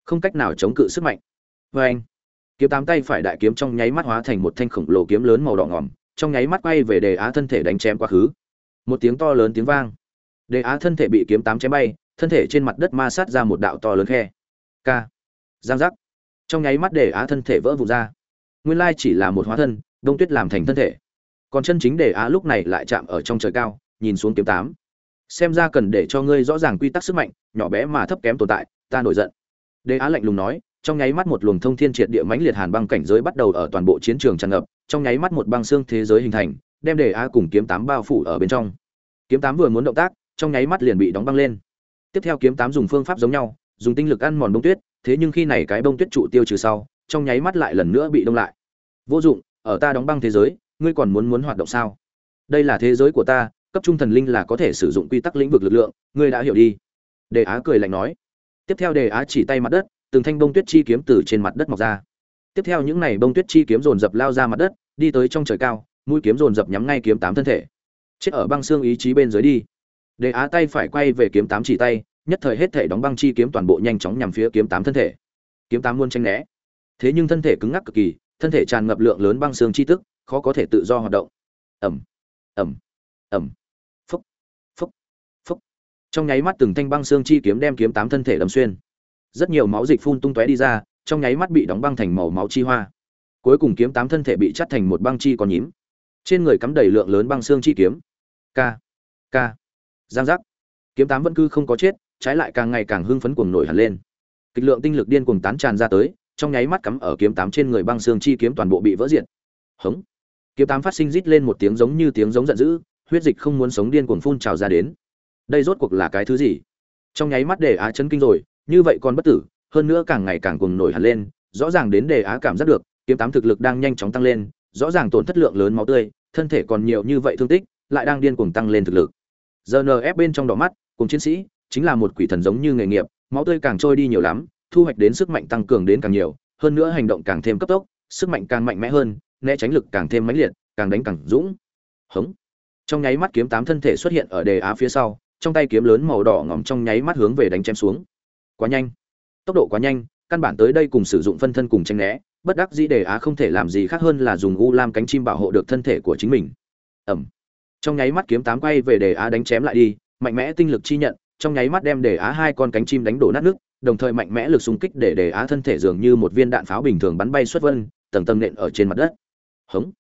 Không cách nào chống cự sức mạnh. Vê anh, kiếm tám tay phải đại kiếm trong nháy mắt hóa thành một thanh khổng lồ kiếm lớn màu đỏ ngỏm, trong nháy mắt quay về đề á thân thể đánh chém quá khứ. Một tiếng to lớn tiếng vang. Đề á thân thể bị kiếm tám chém bay, thân thể trên mặt đất ma sát ra một đạo to lớn khe. K giang giác. Trong nháy mắt để á thân thể vỡ vụn ra. Nguyên lai chỉ là một hóa thân, đông tuyết làm thành thân thể. Còn chân chính để á lúc này lại chạm ở trong trời cao, nhìn xuống kiếm tám. Xem ra cần để cho ngươi rõ ràng quy tắc sức mạnh, nhỏ bé mà thấp kém tồn tại, ta nổi giận. Đề á lạnh lùng nói, trong nháy mắt một luồng thông thiên triệt địa mãnh liệt hàn băng cảnh giới bắt đầu ở toàn bộ chiến trường tràn ngập, trong nháy mắt một băng xương thế giới hình thành, đem đề á cùng kiếm tám bao phủ ở bên trong. Kiếm tám vừa muốn động tác, trong nháy mắt liền bị đóng băng lên. Tiếp theo kiếm tám dùng phương pháp giống nhau, dùng tinh lực ăn mòn bông tuyết thế nhưng khi này cái bông tuyết trụ tiêu trừ sau, trong nháy mắt lại lần nữa bị đông lại. Vô dụng, ở ta đóng băng thế giới, ngươi còn muốn muốn hoạt động sao? Đây là thế giới của ta, cấp trung thần linh là có thể sử dụng quy tắc lĩnh vực lực lượng, ngươi đã hiểu đi. Đề á cười lạnh nói. Tiếp theo đề á chỉ tay mặt đất, từng thanh bông tuyết chi kiếm từ trên mặt đất mọc ra. Tiếp theo những này bông tuyết chi kiếm dồn dập lao ra mặt đất, đi tới trong trời cao, mũi kiếm dồn dập nhắm ngay kiếm tám thân thể. Chết ở băng xương ý chí bên dưới đi. Đề á tay phải quay về kiếm tám chỉ tay nhất thời hết thể đóng băng chi kiếm toàn bộ nhanh chóng nhằm phía kiếm tám thân thể. Kiếm tám muốn tranh né. Thế nhưng thân thể cứng ngắc cực kỳ, thân thể tràn ngập lượng lớn băng xương chi tức, khó có thể tự do hoạt động. Ẩm ẩm ẩm phúc phúc phúc. Trong nháy mắt từng thanh băng xương chi kiếm đem kiếm tám thân thể đâm xuyên. Rất nhiều máu dịch phun tung tóe đi ra, trong nháy mắt bị đóng băng thành màu máu chi hoa. Cuối cùng kiếm tám thân thể bị chắt thành một băng chi còn nhím. Trên người cắm đầy lượng lớn băng xương chi kiếm. K k giang giác. Kiếm tám vẫn cứ không có chết trái lại càng ngày càng hưng phấn cuồng nổi hẳn lên. Kịch lượng tinh lực điên cuồng tán tràn ra tới, trong nháy mắt cắm ở kiếm tám trên người băng xương chi kiếm toàn bộ bị vỡ diện hống! Kiếm tám phát sinh rít lên một tiếng giống như tiếng giống giận dữ, huyết dịch không muốn sống điên cuồng phun trào ra đến. Đây rốt cuộc là cái thứ gì? Trong nháy mắt để á chấn kinh rồi, như vậy còn bất tử, hơn nữa càng ngày càng cuồng nổi hẳn lên, rõ ràng đến để á cảm giác được, kiếm tám thực lực đang nhanh chóng tăng lên, rõ ràng tổn thất lượng lớn máu tươi, thân thể còn nhiều như vậy thương tích, lại đang điên cuồng tăng lên thực lực. Rnf bên trong đỏ mắt, cùng chiến sĩ chính là một quỷ thần giống như nghề nghiệp, máu tươi càng trôi đi nhiều lắm, thu hoạch đến sức mạnh tăng cường đến càng nhiều, hơn nữa hành động càng thêm cấp tốc, sức mạnh càng mạnh mẽ hơn, né tránh lực càng thêm mãnh liệt, càng đánh càng dũng. Hống. Trong nháy mắt kiếm tám thân thể xuất hiện ở đề á phía sau, trong tay kiếm lớn màu đỏ ngỏm trong nháy mắt hướng về đánh chém xuống. Quá nhanh. Tốc độ quá nhanh, căn bản tới đây cùng sử dụng phân thân cùng tranh né, bất đắc dĩ đề á không thể làm gì khác hơn là dùng u lam cánh chim bảo hộ được thân thể của chính mình. Ẩm. Trong nháy mắt kiếm tám quay về đề á đánh chém lại đi, mạnh mẽ tinh lực chi nhận trong nháy mắt đem đề á hai con cánh chim đánh đổ nát nước, đồng thời mạnh mẽ lực xung kích để đề á thân thể dường như một viên đạn pháo bình thường bắn bay xuất vân, tầng tầng nện ở trên mặt đất. Hống.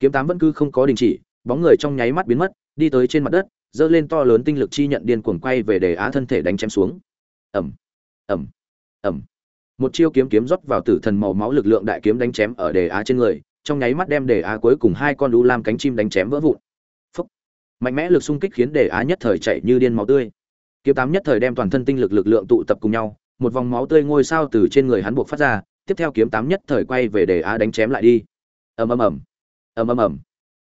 Kiếm tám vẫn cứ không có đình chỉ, bóng người trong nháy mắt biến mất, đi tới trên mặt đất dơ lên to lớn tinh lực chi nhận điên cuồng quay về đề á thân thể đánh chém xuống. Ẩm ẩm ẩm một chiêu kiếm kiếm rót vào tử thần màu máu lực lượng đại kiếm đánh chém ở đề á trên người, trong nháy mắt đem đề á cuối cùng hai con đu lam cánh chim đánh chém vỡ vụn. Phúc. mạnh mẽ lực xung kích khiến đề á nhất thời chạy như điên máu tươi kiếm tám nhất thời đem toàn thân tinh lực lực lượng tụ tập cùng nhau, một vòng máu tươi ngôi sao từ trên người hắn buộc phát ra, tiếp theo kiếm tám nhất thời quay về để á đánh chém lại đi. Ầm ầm ầm. Ầm ầm ầm.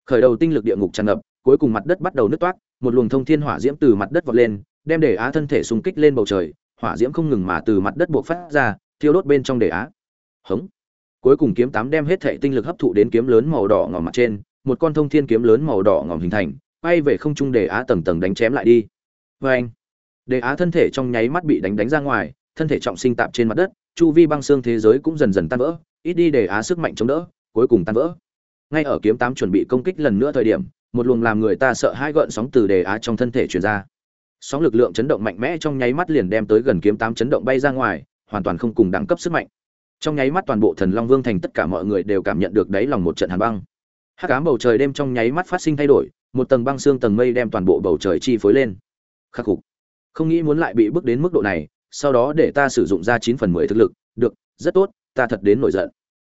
Khởi đầu tinh lực địa ngục tràn ngập, cuối cùng mặt đất bắt đầu nứt toát một luồng thông thiên hỏa diễm từ mặt đất vọt lên, đem để á thân thể xung kích lên bầu trời, hỏa diễm không ngừng mà từ mặt đất buộc phát ra, thiêu đốt bên trong để á. Hống. Cuối cùng kiếm tám đem hết thể tinh lực hấp thụ đến kiếm lớn màu đỏ ngòm mặt trên, một con thông thiên kiếm lớn màu đỏ ngòm hình thành bay về không trung để á tầng tầng đánh chém lại đi. Vê anh đề á thân thể trong nháy mắt bị đánh đánh ra ngoài, thân thể trọng sinh tạm trên mặt đất, chu vi băng xương thế giới cũng dần dần tan vỡ, ít đi đề á sức mạnh chống đỡ, cuối cùng tan vỡ. Ngay ở kiếm tám chuẩn bị công kích lần nữa thời điểm, một luồng làm người ta sợ hai gợn sóng từ đề á trong thân thể truyền ra. Sóng lực lượng chấn động mạnh mẽ trong nháy mắt liền đem tới gần kiếm tám chấn động bay ra ngoài, hoàn toàn không cùng đẳng cấp sức mạnh. Trong nháy mắt toàn bộ thần long vương thành tất cả mọi người đều cảm nhận được đáy lòng một trận hàn băng. Hắc ám bầu trời đêm trong nháy mắt phát sinh thay đổi, một tầng băng xương tầng mây đem toàn bộ bầu trời chi phối lên. Khắc phục không nghĩ muốn lại bị bước đến mức độ này, sau đó để ta sử dụng ra chín phần mười thực lực, được, rất tốt, ta thật đến nổi giận.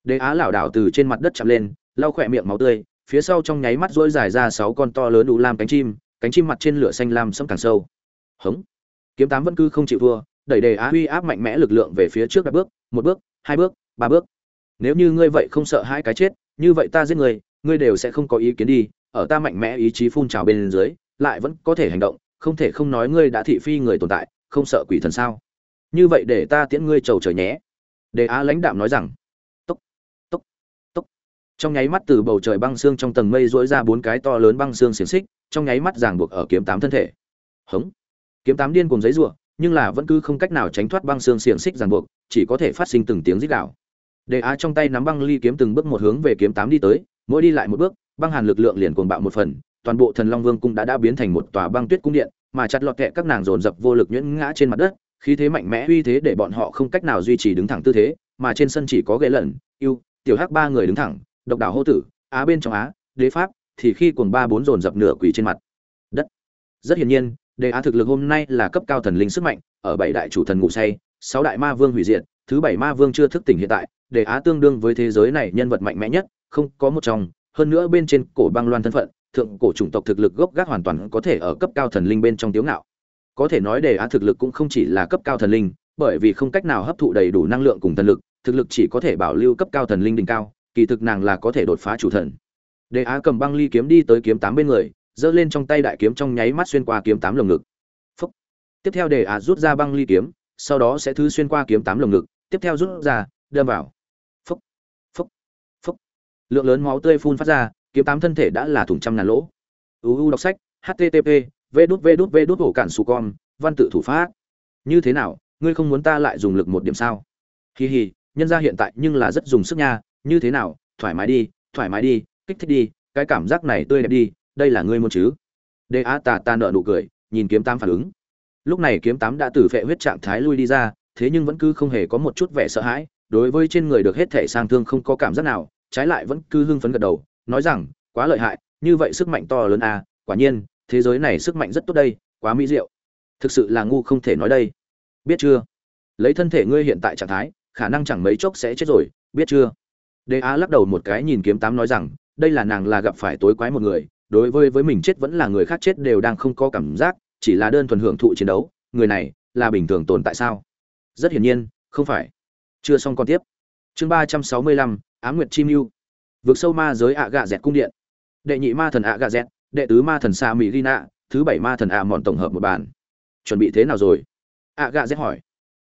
Đế á lảo đảo từ trên mặt đất chạm lên, lau khỏe miệng máu tươi, phía sau trong nháy mắt rỗi dài ra sáu con to lớn đủ lam cánh chim cánh chim mặt trên lửa xanh lam sẫm càng sâu. Hống. Kiếm tám vẫn cứ không chịu thua, đẩy đề á huy áp mạnh mẽ lực lượng về phía trước đặt bước, một bước, hai bước, ba bước. Nếu như ngươi vậy không sợ hai cái chết, như vậy ta giết người ngươi đều sẽ không có ý kiến đi, ở ta mạnh mẽ ý chí phun trào bên dưới, lại vẫn có thể hành động không thể không nói ngươi đã thị phi người tồn tại, không sợ quỷ thần sao? Như vậy để ta tiễn ngươi trầu trời nhé. Đề á lãnh đạm nói rằng. Tốc tốc tốc. Trong nháy mắt từ bầu trời băng xương trong tầng mây dỗi ra bốn cái to lớn băng xương xiềng xích, trong nháy mắt ràng buộc ở kiếm tám thân thể. Hống. Kiếm tám điên cùng giấy ruộng nhưng là vẫn cứ không cách nào tránh thoát băng xương xiềng xích ràng buộc, chỉ có thể phát sinh từng tiếng rít gạo đề á trong tay nắm băng ly kiếm từng bước một hướng về kiếm tám đi tới, mỗi đi lại một bước, băng hàn lực lượng liền cuồng bạo một phần toàn bộ thần long vương cung đã đã biến thành một tòa băng tuyết cung điện, mà chặt lọt kẹ các nàng dồn dập vô lực nhuyễn ngã trên mặt đất, khí thế mạnh mẽ uy thế để bọn họ không cách nào duy trì đứng thẳng tư thế, mà trên sân chỉ có ghế lẩn yêu tiểu hắc ba người đứng thẳng, độc đảo hô tử, á bên trong á, đế pháp, thì khi cuồng ba bốn dồn dập nửa quỳ trên mặt. Đất. Rất hiển nhiên, đề á thực lực hôm nay là cấp cao thần linh sức mạnh, ở bảy đại chủ thần ngủ say, sáu đại ma vương hủy diệt, thứ bảy ma vương chưa thức tỉnh hiện tại, đề á tương đương với thế giới này nhân vật mạnh mẽ nhất, không có một trong, hơn nữa bên trên cổ băng loan thân phận thượng cổ chủng tộc thực lực gốc gác hoàn toàn có thể ở cấp cao thần linh bên trong tiếu ngạo. Có thể nói đề á thực lực cũng không chỉ là cấp cao thần linh, bởi vì không cách nào hấp thụ đầy đủ năng lượng cùng thần lực, thực lực chỉ có thể bảo lưu cấp cao thần linh đỉnh cao, kỳ thực nàng là có thể đột phá chủ thần. Đề á cầm băng ly kiếm đi tới kiếm tám bên người, giơ lên trong tay đại kiếm trong nháy mắt xuyên qua kiếm tám lồng ngực. Phúc. tiếp theo đề á rút ra băng ly kiếm, sau đó sẽ thứ xuyên qua kiếm tám lồng ngực, tiếp theo rút ra, đâm vào. Lượng lớn máu tươi phun phát ra kiếm tám thân thể đã là thủng trăm ngàn lỗ uu đọc sách http v đút v đút v đút hổ cản su con văn tự thủ pháp như thế nào ngươi không muốn ta lại dùng lực một điểm sao hì hi, nhân gia hiện tại nhưng là rất dùng sức nha, như thế nào, thoải mái đi, thoải mái đi, kích thích đi, cái cảm giác này tươi đẹp đi, đây là ngươi muốn chứ? Đê Á Tà ta nợ nụ cười, nhìn kiếm tám phản ứng. Lúc này kiếm tám đã từ phệ huyết trạng thái lui đi ra, thế nhưng vẫn cứ không hề có một chút vẻ sợ hãi, đối với trên người được hết thể sang thương không có cảm giác nào, trái lại vẫn cứ hưng phấn gật đầu, nói rằng, quá lợi hại, như vậy sức mạnh to lớn à, quả nhiên, thế giới này sức mạnh rất tốt đây, quá mỹ diệu. Thực sự là ngu không thể nói đây. Biết chưa? Lấy thân thể ngươi hiện tại trạng thái, khả năng chẳng mấy chốc sẽ chết rồi, biết chưa? Đế Á lắc đầu một cái nhìn kiếm tám nói rằng, đây là nàng là gặp phải tối quái một người, đối với với mình chết vẫn là người khác chết đều đang không có cảm giác, chỉ là đơn thuần hưởng thụ chiến đấu, người này là bình thường tồn tại sao? Rất hiển nhiên, không phải. Chưa xong còn tiếp. Chương ba trăm sáu mươi lăm Ám Nguyệt Chim mưu Vượt sâu ma giới ạ gạ dẹt cung điện. Đệ nhị ma thần ạ gạ dẹt, đệ tứ ma thần Sa Mỹ Gina, thứ bảy ma thần ạ mọn tổng hợp một bàn. Chuẩn bị thế nào rồi? ạ gạ dẹt hỏi.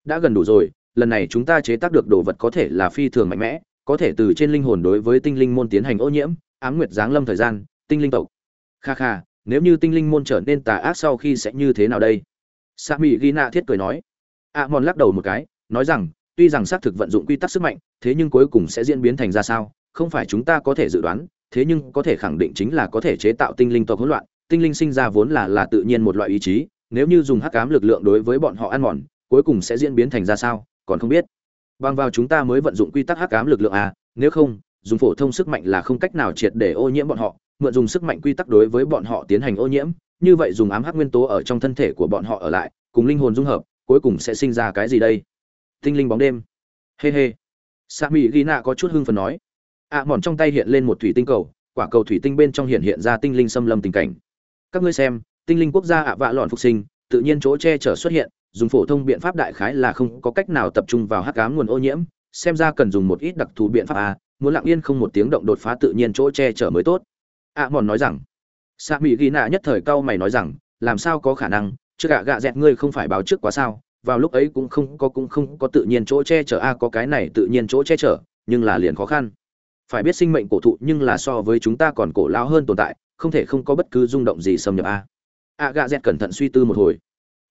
Đã gần đủ rồi, lần này chúng ta chế tác được đồ vật có thể là phi thường mạnh mẽ, có thể từ trên linh hồn đối với tinh linh môn tiến hành ô nhiễm, ám nguyệt giáng lâm thời gian, tinh linh tộc. Kha kha, nếu như tinh linh môn trở nên tà ác sau khi sẽ như thế nào đây? Sa Mỹ Gina thiết cười nói. ạ mọn lắc đầu một cái, nói rằng, tuy rằng xác thực vận dụng quy tắc sức mạnh, thế nhưng cuối cùng sẽ diễn biến thành ra sao, không phải chúng ta có thể dự đoán, thế nhưng có thể khẳng định chính là có thể chế tạo tinh linh tộc hỗn loạn, tinh linh sinh ra vốn là là tự nhiên một loại ý chí, nếu như dùng hắc ám lực lượng đối với bọn họ ăn mòn, cuối cùng sẽ diễn biến thành ra sao, còn không biết. Bằng vào chúng ta mới vận dụng quy tắc hắc ám lực lượng à, nếu không, dùng phổ thông sức mạnh là không cách nào triệt để ô nhiễm bọn họ, mượn dùng sức mạnh quy tắc đối với bọn họ tiến hành ô nhiễm, như vậy dùng ám hắc nguyên tố ở trong thân thể của bọn họ ở lại, cùng linh hồn dung hợp, cuối cùng sẽ sinh ra cái gì đây? Tinh linh bóng đêm. Hê hê. Sa Mỹ Gina có chút hưng phấn nói ạ à, mòn trong tay hiện lên một thủy tinh cầu, quả cầu thủy tinh bên trong hiện hiện ra tinh linh xâm lâm tình cảnh. Các ngươi xem, tinh linh quốc gia ạ vạ lọn phục sinh, tự nhiên chỗ che chở xuất hiện, dùng phổ thông biện pháp đại khái là không có cách nào tập trung vào hắc cám nguồn ô nhiễm, xem ra cần dùng một ít đặc thù biện pháp a, muốn lặng yên không một tiếng động đột phá tự nhiên chỗ che chở mới tốt. ạ mòn nói rằng. Sa Mỹ Gina nhất thời cau mày nói rằng, làm sao có khả năng, trước gạ gạ dẹt ngươi không phải báo trước quá sao? vào lúc ấy cũng không có cũng không có tự nhiên chỗ che chở a có cái này tự nhiên chỗ che chở nhưng là liền khó khăn phải biết sinh mệnh cổ thụ nhưng là so với chúng ta còn cổ lao hơn tồn tại, không thể không có bất cứ rung động gì xâm nhập a. A gà dẹt cẩn thận suy tư một hồi.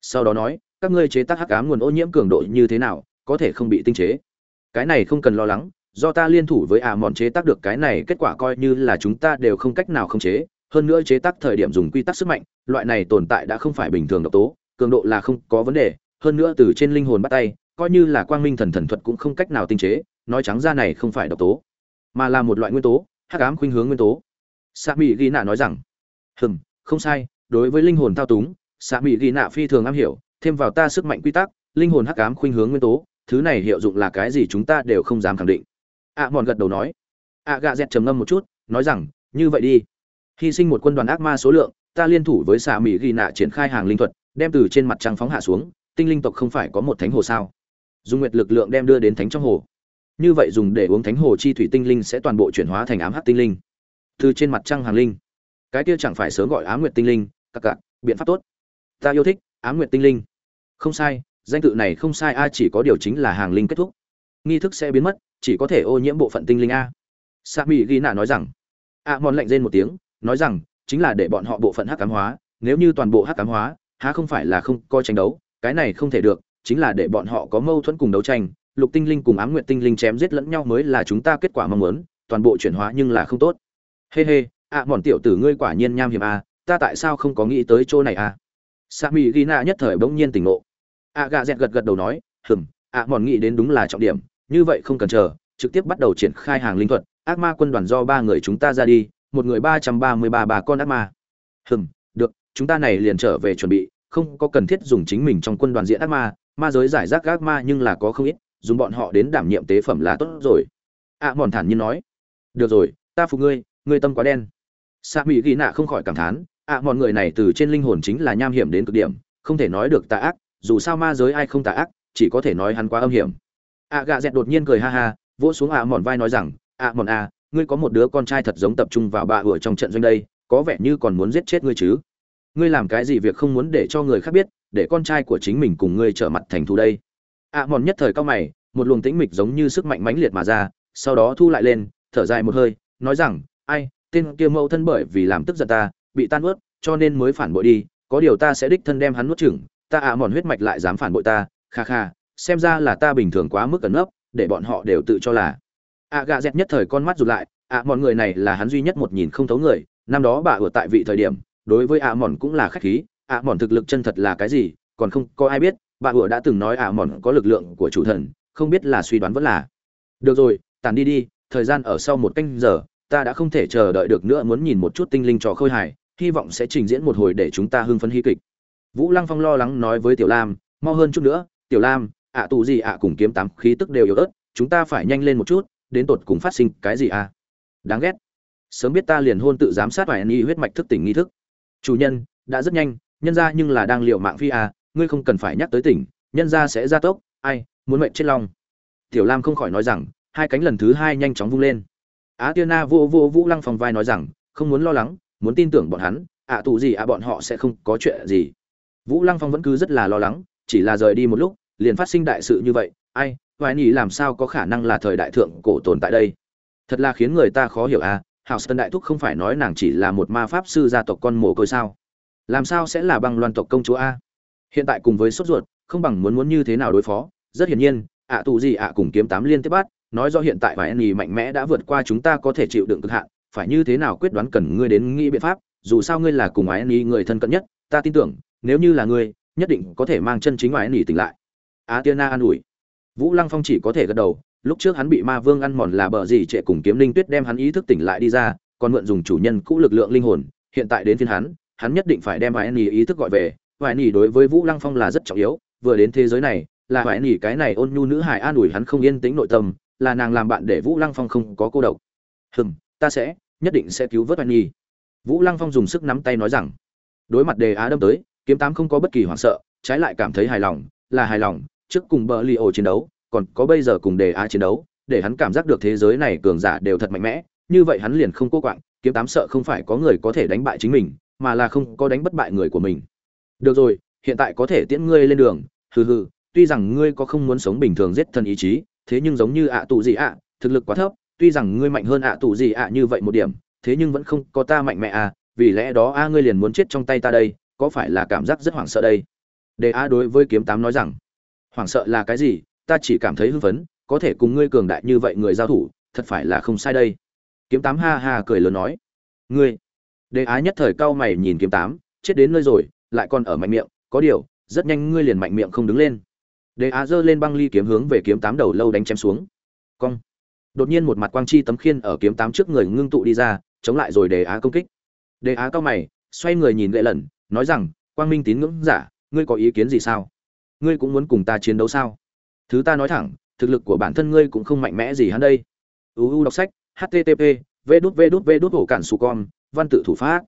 Sau đó nói, các ngươi chế tác hắc ám nguồn ô nhiễm cường độ như thế nào, có thể không bị tinh chế? Cái này không cần lo lắng, do ta liên thủ với ả mòn chế tác được cái này, kết quả coi như là chúng ta đều không cách nào không chế. Hơn nữa chế tác thời điểm dùng quy tắc sức mạnh, loại này tồn tại đã không phải bình thường độc tố, cường độ là không có vấn đề. Hơn nữa từ trên linh hồn bắt tay, coi như là quang minh thần thần thuật cũng không cách nào tinh chế, nói trắng ra này không phải độc tố mà là một loại nguyên tố hắc ám khuynh hướng nguyên tố. Sa mỹ ghi nạ nói rằng hừm không sai đối với linh hồn thao túng sa mỹ ghi nạ phi thường am hiểu thêm vào ta sức mạnh quy tắc linh hồn hắc ám khuynh hướng nguyên tố thứ này hiệu dụng là cái gì chúng ta đều không dám khẳng định. Ạ à, mòn gật đầu nói. Ạ à, gạ dẹt trầm ngâm một chút nói rằng như vậy đi. Hy sinh một quân đoàn ác ma số lượng ta liên thủ với xà mỹ ghi nạ triển khai hàng linh thuật đem từ trên mặt trăng phóng hạ xuống tinh linh tộc không phải có một thánh hồ sao? Dùng nguyệt lực lượng đem đưa đến thánh trong hồ như vậy dùng để uống thánh hồ chi thủy tinh linh sẽ toàn bộ chuyển hóa thành ám hắc tinh linh. Từ trên mặt trăng hàng linh. Cái kia chẳng phải sớm gọi ám nguyệt tinh linh, các cạn, biện pháp tốt. Ta yêu thích ám nguyệt tinh linh. Không sai, danh tự này không sai, a, chỉ có điều chính là hàng linh kết thúc. Nghi thức sẽ biến mất, chỉ có thể ô nhiễm bộ phận tinh linh a. Sa mỹ ghi nạ nói rằng. A mòn lạnh rên một tiếng, nói rằng, chính là để bọn họ bộ phận hắc ám hóa, nếu như toàn bộ hắc ám hóa, há không phải là không coi tranh đấu, cái này không thể được, chính là để bọn họ có mâu thuẫn cùng đấu tranh lục tinh linh cùng ám nguyện tinh linh chém giết lẫn nhau mới là chúng ta kết quả mong muốn toàn bộ chuyển hóa nhưng là không tốt. Hê hê ạ mòn tiểu tử ngươi quả nhiên nham hiểm a à, ta tại sao không có nghĩ tới chỗ này a à? sa mỹ ghi nạ nhất thời bỗng nhiên tỉnh ngộ. Ạ gạ dẹt gật gật đầu nói hừm ạ mòn nghĩ đến đúng là trọng điểm như vậy không cần chờ trực tiếp bắt đầu triển khai hàng linh thuật ác ma quân đoàn do ba người chúng ta ra đi một người ba trăm ba mươi ba bà con ác ma. Hừm được chúng ta này liền trở về chuẩn bị không có cần thiết dùng chính mình trong quân đoàn diễn ác ma ma giới giải rác ác ma nhưng là có không ít dùng bọn họ đến đảm nhiệm tế phẩm là tốt rồi. Ạ à, mòn thản nhiên nói. Được rồi ta phục ngươi ngươi tâm quá đen. Sa mỹ ghi nạ không khỏi cảm thán ạ à, người này từ trên linh hồn chính là nham hiểm đến cực điểm không thể nói được tà ác dù sao ma giới ai không tà ác chỉ có thể nói hắn quá âm hiểm. Ạ gạ dẹt đột nhiên cười ha ha vỗ xuống ạ mòn vai nói rằng ạ mòn a ngươi có một đứa con trai thật giống tập trung vào bà ủa trong trận doanh đây có vẻ như còn muốn giết chết ngươi chứ? Ngươi làm cái gì việc không muốn để cho người khác biết để con trai của chính mình cùng ngươi trở mặt thành thù đây? Ạ mòn nhất thời cao mày, một luồng tĩnh mịch giống như sức mạnh mãnh liệt mà ra, sau đó thu lại lên, thở dài một hơi, nói rằng, ai, tên kia mẫu thân bởi vì làm tức giận ta, bị tan ướt cho nên mới phản bội đi, có điều ta sẽ đích thân đem hắn nuốt chửng, ta ạ mòn huyết mạch lại dám phản bội ta, kha kha, xem ra là ta bình thường quá mức ẩn nấp, để bọn họ đều tự cho là. Ạ gà dẹt nhất thời con mắt rụt lại ạ mòn người này là hắn duy nhất một nhìn không thấu người, năm đó bà ở tại vị thời điểm, đối với ạ mòn cũng là khách khí ạ mòn thực lực chân thật là cái gì, còn không có ai biết bà vừa đã từng nói ạ mòn có lực lượng của chủ thần, không biết là suy đoán vẫn là. Được rồi tàn đi đi, thời gian ở sau một canh giờ, ta đã không thể chờ đợi được nữa muốn nhìn một chút tinh linh trò khôi hài, hy vọng sẽ trình diễn một hồi để chúng ta hưng phấn hy kịch. Vũ lăng phong lo lắng nói với tiểu lam, mau hơn chút nữa, tiểu lam, ạ tù gì ạ cùng kiếm tám khí tức đều yếu ớt, chúng ta phải nhanh lên một chút, đến tột cùng phát sinh cái gì à? Đáng ghét. Sớm biết ta liền hôn tự giám sát vài ni huyết mạch thức tỉnh nghi thức. Chủ nhân, đã rất nhanh, nhân ra nhưng là đang liệu mạng phi à ngươi không cần phải nhắc tới tỉnh, nhân ra sẽ ra tốc, ai, muốn mệnh chết long. Tiểu lam không khỏi nói rằng, hai cánh lần thứ hai nhanh chóng vung lên. Á tiên na vô vô vũ lăng phòng vai nói rằng, không muốn lo lắng, muốn tin tưởng bọn hắn, ạ tù gì ạ bọn họ sẽ không có chuyện gì. Vũ lăng phong vẫn cứ rất là lo lắng, chỉ là rời đi một lúc, liền phát sinh đại sự như vậy, ai vài nhỉ làm sao có khả năng là thời đại thượng cổ tồn tại đây? Thật là khiến người ta khó hiểu à hào sơn đại thúc không phải nói nàng chỉ là một ma pháp sư gia tộc con mồ côi sao? Làm sao sẽ là băng loan tộc công chúa a? Hiện tại cùng với sốt ruột, không bằng muốn muốn như thế nào đối phó. Rất hiển nhiên, ạ tù gì ạ cùng kiếm tám liên tiếp bắt, nói do hiện tại và nhì mạnh mẽ đã vượt qua chúng ta có thể chịu đựng cực hạn. Phải như thế nào quyết đoán cần ngươi đến nghĩ biện pháp, dù sao ngươi là cùng ái nhì người thân cận nhất, ta tin tưởng, nếu như là ngươi, nhất định có thể mang chân chính ái nhì tỉnh lại. Á tiên na an ủi. Vũ lăng phong chỉ có thể gật đầu, lúc trước hắn bị ma vương ăn mòn là bờ gì trệ cùng kiếm linh tuyết đem hắn ý thức tỉnh lại đi ra, còn mượn dùng chủ nhân cũ lực lượng linh hồn, hiện tại đến phiên hắn hắn nhất định phải đem ái nhì ý thức gọi về hoài nỉ đối với vũ lăng phong là rất trọng yếu, vừa đến thế giới này, là hoài nỉ cái này ôn nhu nữ hài an ủi hắn không yên tĩnh nội tâm, là nàng làm bạn để vũ lăng phong không có cô độc. Hừm, ta sẽ, nhất định sẽ cứu vớt hoài nhi. Vũ lăng phong dùng sức nắm tay nói rằng. Đối mặt đề á đâm tới, kiếm tám không có bất kỳ hoảng sợ, trái lại cảm thấy hài lòng, là hài lòng, trước cùng bờ li ổ chiến đấu, còn có bây giờ cùng đề á chiến đấu, để hắn cảm giác được thế giới này cường giả đều thật mạnh mẽ, như vậy hắn liền không cô quạng, kiếm tám sợ không phải có người có thể đánh bại chính mình, mà là không có đánh bất bại người của mình được rồi, hiện tại có thể tiễn ngươi lên đường. Hừ hừ, tuy rằng ngươi có không muốn sống bình thường giết thần ý chí, thế nhưng giống như ạ tụ gì ạ, thực lực quá thấp, tuy rằng ngươi mạnh hơn ạ tụ gì ạ như vậy một điểm, thế nhưng vẫn không có ta mạnh mẽ à vì lẽ đó a ngươi liền muốn chết trong tay ta đây, có phải là cảm giác rất hoảng sợ đây? Để a đối với kiếm tám nói rằng, hoảng sợ là cái gì? Ta chỉ cảm thấy hưng phấn, có thể cùng ngươi cường đại như vậy người giao thủ, thật phải là không sai đây. Kiếm tám ha ha cười lớn nói, ngươi. Đề á nhất thời cao mày nhìn kiếm tám, chết đến nơi rồi lại còn ở mạnh miệng, có điều, rất nhanh ngươi liền mạnh miệng không đứng lên. Đề á giơ lên băng ly kiếm hướng về kiếm tám đầu lâu đánh chém xuống. Cong. Đột nhiên một mặt quang chi tấm khiên ở kiếm tám trước người ngưng tụ đi ra, chống lại rồi đề á công kích. Đề á cao mày, xoay người nhìn gậy lần nói rằng, quang minh tín ngưỡng giả, ngươi có ý kiến gì sao? Ngươi cũng muốn cùng ta chiến đấu sao? Thứ ta nói thẳng, thực lực của bản thân ngươi cũng không mạnh mẽ gì hắn đây. Uu đọc sách http v đút v đút v đút hổ cản su con, văn tự thủ pháp.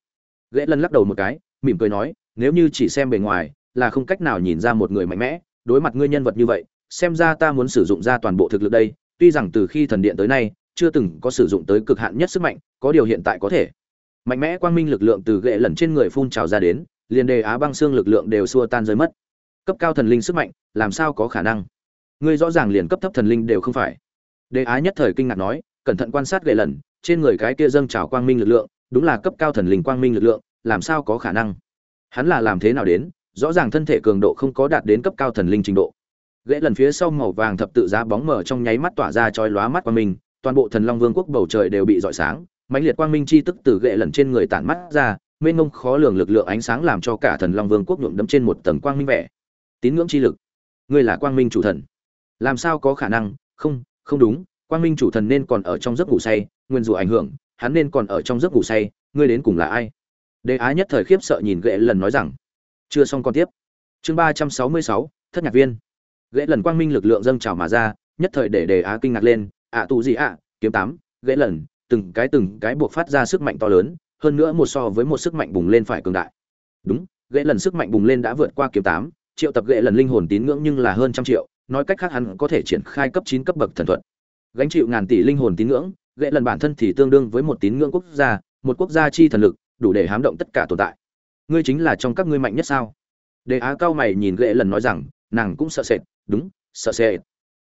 Gậy lần lắc đầu một cái, mỉm cười nói nếu như chỉ xem bề ngoài, là không cách nào nhìn ra một người mạnh mẽ, đối mặt ngươi nhân vật như vậy, xem ra ta muốn sử dụng ra toàn bộ thực lực đây, tuy rằng từ khi thần điện tới nay, chưa từng có sử dụng tới cực hạn nhất sức mạnh, có điều hiện tại có thể. Mạnh mẽ quang minh lực lượng từ ghệ lần trên người phun trào ra đến, liền đề á băng xương lực lượng đều xua tan rơi mất. Cấp cao thần linh sức mạnh, làm sao có khả năng? Ngươi rõ ràng liền cấp thấp thần linh đều không phải. Đề á nhất thời kinh ngạc nói, cẩn thận quan sát ghệ lần trên người cái kia dâng trào quang minh lực lượng, đúng là cấp cao thần linh quang minh lực lượng, làm sao có khả năng? Hắn là làm thế nào đến, rõ ràng thân thể cường độ không có đạt đến cấp cao thần linh trình độ. Ghệ lần phía sau màu vàng thập tự giá bóng mở trong nháy mắt tỏa ra chói lóa mắt qua mình toàn bộ thần long vương quốc bầu trời đều bị rọi sáng, mãnh liệt quang minh chi tức từ ghệ lần trên người tản mắt ra, mênh mông khó lường lực lượng ánh sáng làm cho cả thần long vương quốc nhuộm đấm trên một tầng quang minh vẻ. Tín ngưỡng chi lực. Ngươi là quang minh chủ thần. Làm sao có khả năng? Không không đúng, quang minh chủ thần nên còn ở trong giấc ngủ say, nguyên rủa ảnh hưởng, hắn nên còn ở trong giấc ngủ say, ngươi đến cùng là ai? Đề á nhất thời khiếp sợ nhìn Gệ lần nói rằng, chưa xong con tiếp. Chương ba trăm sáu mươi sáu, thất nhạc viên. Gệ lần quang minh lực lượng dâng trào mà ra, nhất thời để đề á kinh ngạc lên, ạ tụ gì ạ, kiếm tám, Gệ lần, từng cái từng cái buộc phát ra sức mạnh to lớn, hơn nữa một so với một sức mạnh bùng lên phải cường đại. Đúng, Gệ lần sức mạnh bùng lên đã vượt qua kiếm tám, triệu tập Gệ lần linh hồn tín ngưỡng nhưng là hơn trăm triệu, nói cách khác hắn có thể triển khai cấp chín cấp bậc thần thuật. Gánh chịu ngàn tỷ linh hồn tín ngưỡng, Gệ lần bản thân thì tương đương với một tín ngưỡng quốc gia, một quốc gia chi thần lực đủ để hám động tất cả tồn tại. Ngươi chính là trong các ngươi mạnh nhất sao? Đề á cao mày nhìn ghệ lần nói rằng, nàng cũng sợ sệt, đúng, sợ sệt.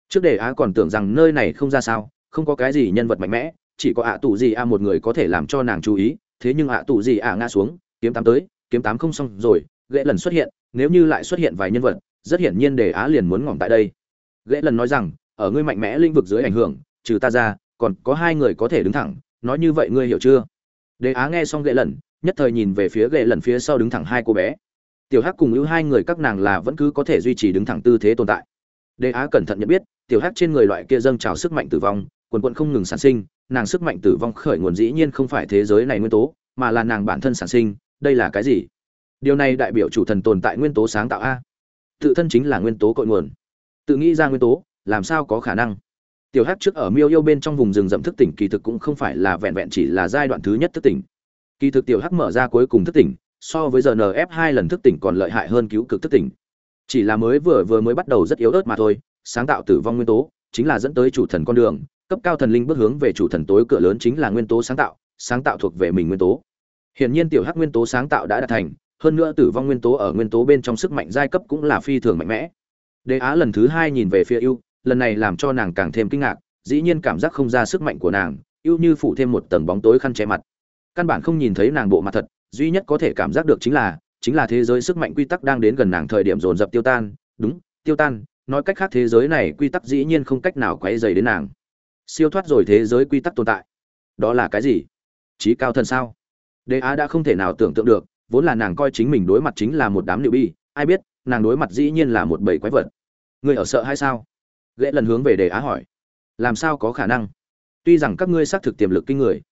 Trước đề á còn tưởng rằng nơi này không ra sao, không có cái gì nhân vật mạnh mẽ, chỉ có ạ tù gì a một người có thể làm cho nàng chú ý, thế nhưng ạ tù gì ạ ngã xuống, kiếm tám tới, kiếm tám không xong rồi ghệ lần xuất hiện, nếu như lại xuất hiện vài nhân vật, rất hiển nhiên đề á liền muốn ngỏm tại đây. Ghệ lần nói rằng, ở ngươi mạnh mẽ lĩnh vực dưới ảnh hưởng, trừ ta ra, còn có hai người có thể đứng thẳng, nói như vậy ngươi hiểu chưa? Đề á nghe xong ghệ lần nhất thời nhìn về phía ghệ lần phía sau đứng thẳng hai cô bé. Tiểu hắc cùng ưu hai người các nàng là vẫn cứ có thể duy trì đứng thẳng tư thế tồn tại. Đế á cẩn thận nhận biết, tiểu hắc trên người loại kia dâng trào sức mạnh tử vong, quần quận không ngừng sản sinh, nàng sức mạnh tử vong khởi nguồn dĩ nhiên không phải thế giới này nguyên tố, mà là nàng bản thân sản sinh, đây là cái gì? Điều này đại biểu chủ thần tồn tại nguyên tố sáng tạo a. Tự thân chính là nguyên tố cội nguồn. Tự nghĩ ra nguyên tố, làm sao có khả năng? Tiểu hắc trước ở miêu yêu bên trong vùng rừng rậm thức tỉnh kỳ thực cũng không phải là vẹn vẹn chỉ là giai đoạn thứ nhất thức tỉnh kỳ thực tiểu hắc mở ra cuối cùng thức tỉnh, so với giờ nf hai lần thức tỉnh còn lợi hại hơn cứu cực thức tỉnh. Chỉ là mới vừa vừa mới bắt đầu rất yếu ớt mà thôi, sáng tạo tử vong nguyên tố chính là dẫn tới chủ thần con đường, cấp cao thần linh bước hướng về chủ thần tối cửa lớn chính là nguyên tố sáng tạo sáng tạo thuộc về mình nguyên tố. Hiển nhiên tiểu hắc nguyên tố sáng tạo đã đạt thành, hơn nữa tử vong nguyên tố ở nguyên tố bên trong sức mạnh giai cấp cũng là phi thường mạnh mẽ. Đế á lần thứ hai nhìn về phía ưu, lần này làm cho nàng càng thêm kinh ngạc, dĩ nhiên cảm giác không ra sức mạnh của nàng, ưu như phủ thêm một tầng bóng tối khăn che mặt căn bản không nhìn thấy nàng bộ mặt thật, duy nhất có thể cảm giác được chính là chính là thế giới sức mạnh quy tắc đang đến gần nàng thời điểm dồn dập tiêu tan. Đúng, tiêu tan, nói cách khác thế giới này quy tắc dĩ nhiên không cách nào quấy dày đến nàng. Siêu thoát rồi thế giới quy tắc tồn tại. Đó là cái gì? Trí cao thần sao? Đế á đã không thể nào tưởng tượng được, vốn là nàng coi chính mình đối mặt chính là một đám liệu bi ai biết, nàng đối mặt dĩ nhiên là một bầy quái vật. Người ở sợ hay sao? Ghệ lần hướng về đề á hỏi. Làm sao có khả năng? Tuy rằng các ngươi xác thực tiềm lực kinh người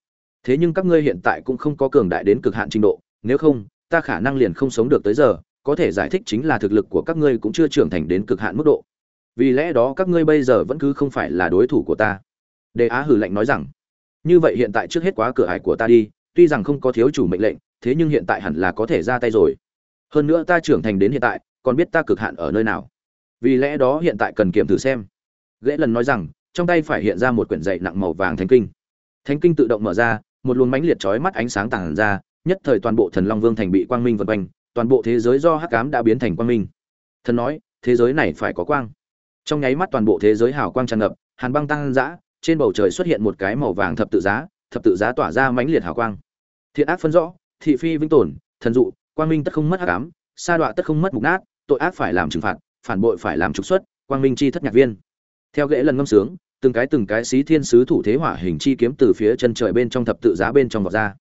thế nhưng các ngươi hiện tại cũng không có cường đại đến cực hạn trình độ, nếu không, ta khả năng liền không sống được tới giờ, có thể giải thích chính là thực lực của các ngươi cũng chưa trưởng thành đến cực hạn mức độ. Vì lẽ đó các ngươi bây giờ vẫn cứ không phải là đối thủ của ta. Đề á hử lạnh nói rằng, như vậy hiện tại trước hết quá cửa ải của ta đi, tuy rằng không có thiếu chủ mệnh lệnh, thế nhưng hiện tại hẳn là có thể ra tay rồi. Hơn nữa ta trưởng thành đến hiện tại, còn biết ta cực hạn ở nơi nào. Vì lẽ đó hiện tại cần kiểm thử xem. Ghế lần nói rằng, trong tay phải hiện ra một quyển dạy nặng màu vàng thánh kinh. Thánh kinh tự động mở ra một luồng mãnh liệt chói mắt ánh sáng tàng ra, nhất thời toàn bộ thần long vương thành bị quang minh vần quanh, toàn bộ thế giới do hắc ám đã biến thành quang minh. Thần nói, thế giới này phải có quang. Trong nháy mắt toàn bộ thế giới hào quang tràn ngập, hàn băng tăng dã, trên bầu trời xuất hiện một cái màu vàng thập tự giá, thập tự giá tỏa ra mãnh liệt hào quang. Thiện ác phân rõ, thị phi vĩnh tồn, thần dụ, quang minh tất không mất hắc ám, sa đọa tất không mất mục nát, tội ác phải làm trừng phạt, phản bội phải làm trục xuất, quang minh chi thất nhạc viên. Theo ghế lần ngâm sướng từng cái từng cái xí thiên sứ thủ thế hỏa hình chi kiếm từ phía chân trời bên trong thập tự giá bên trong vọt ra.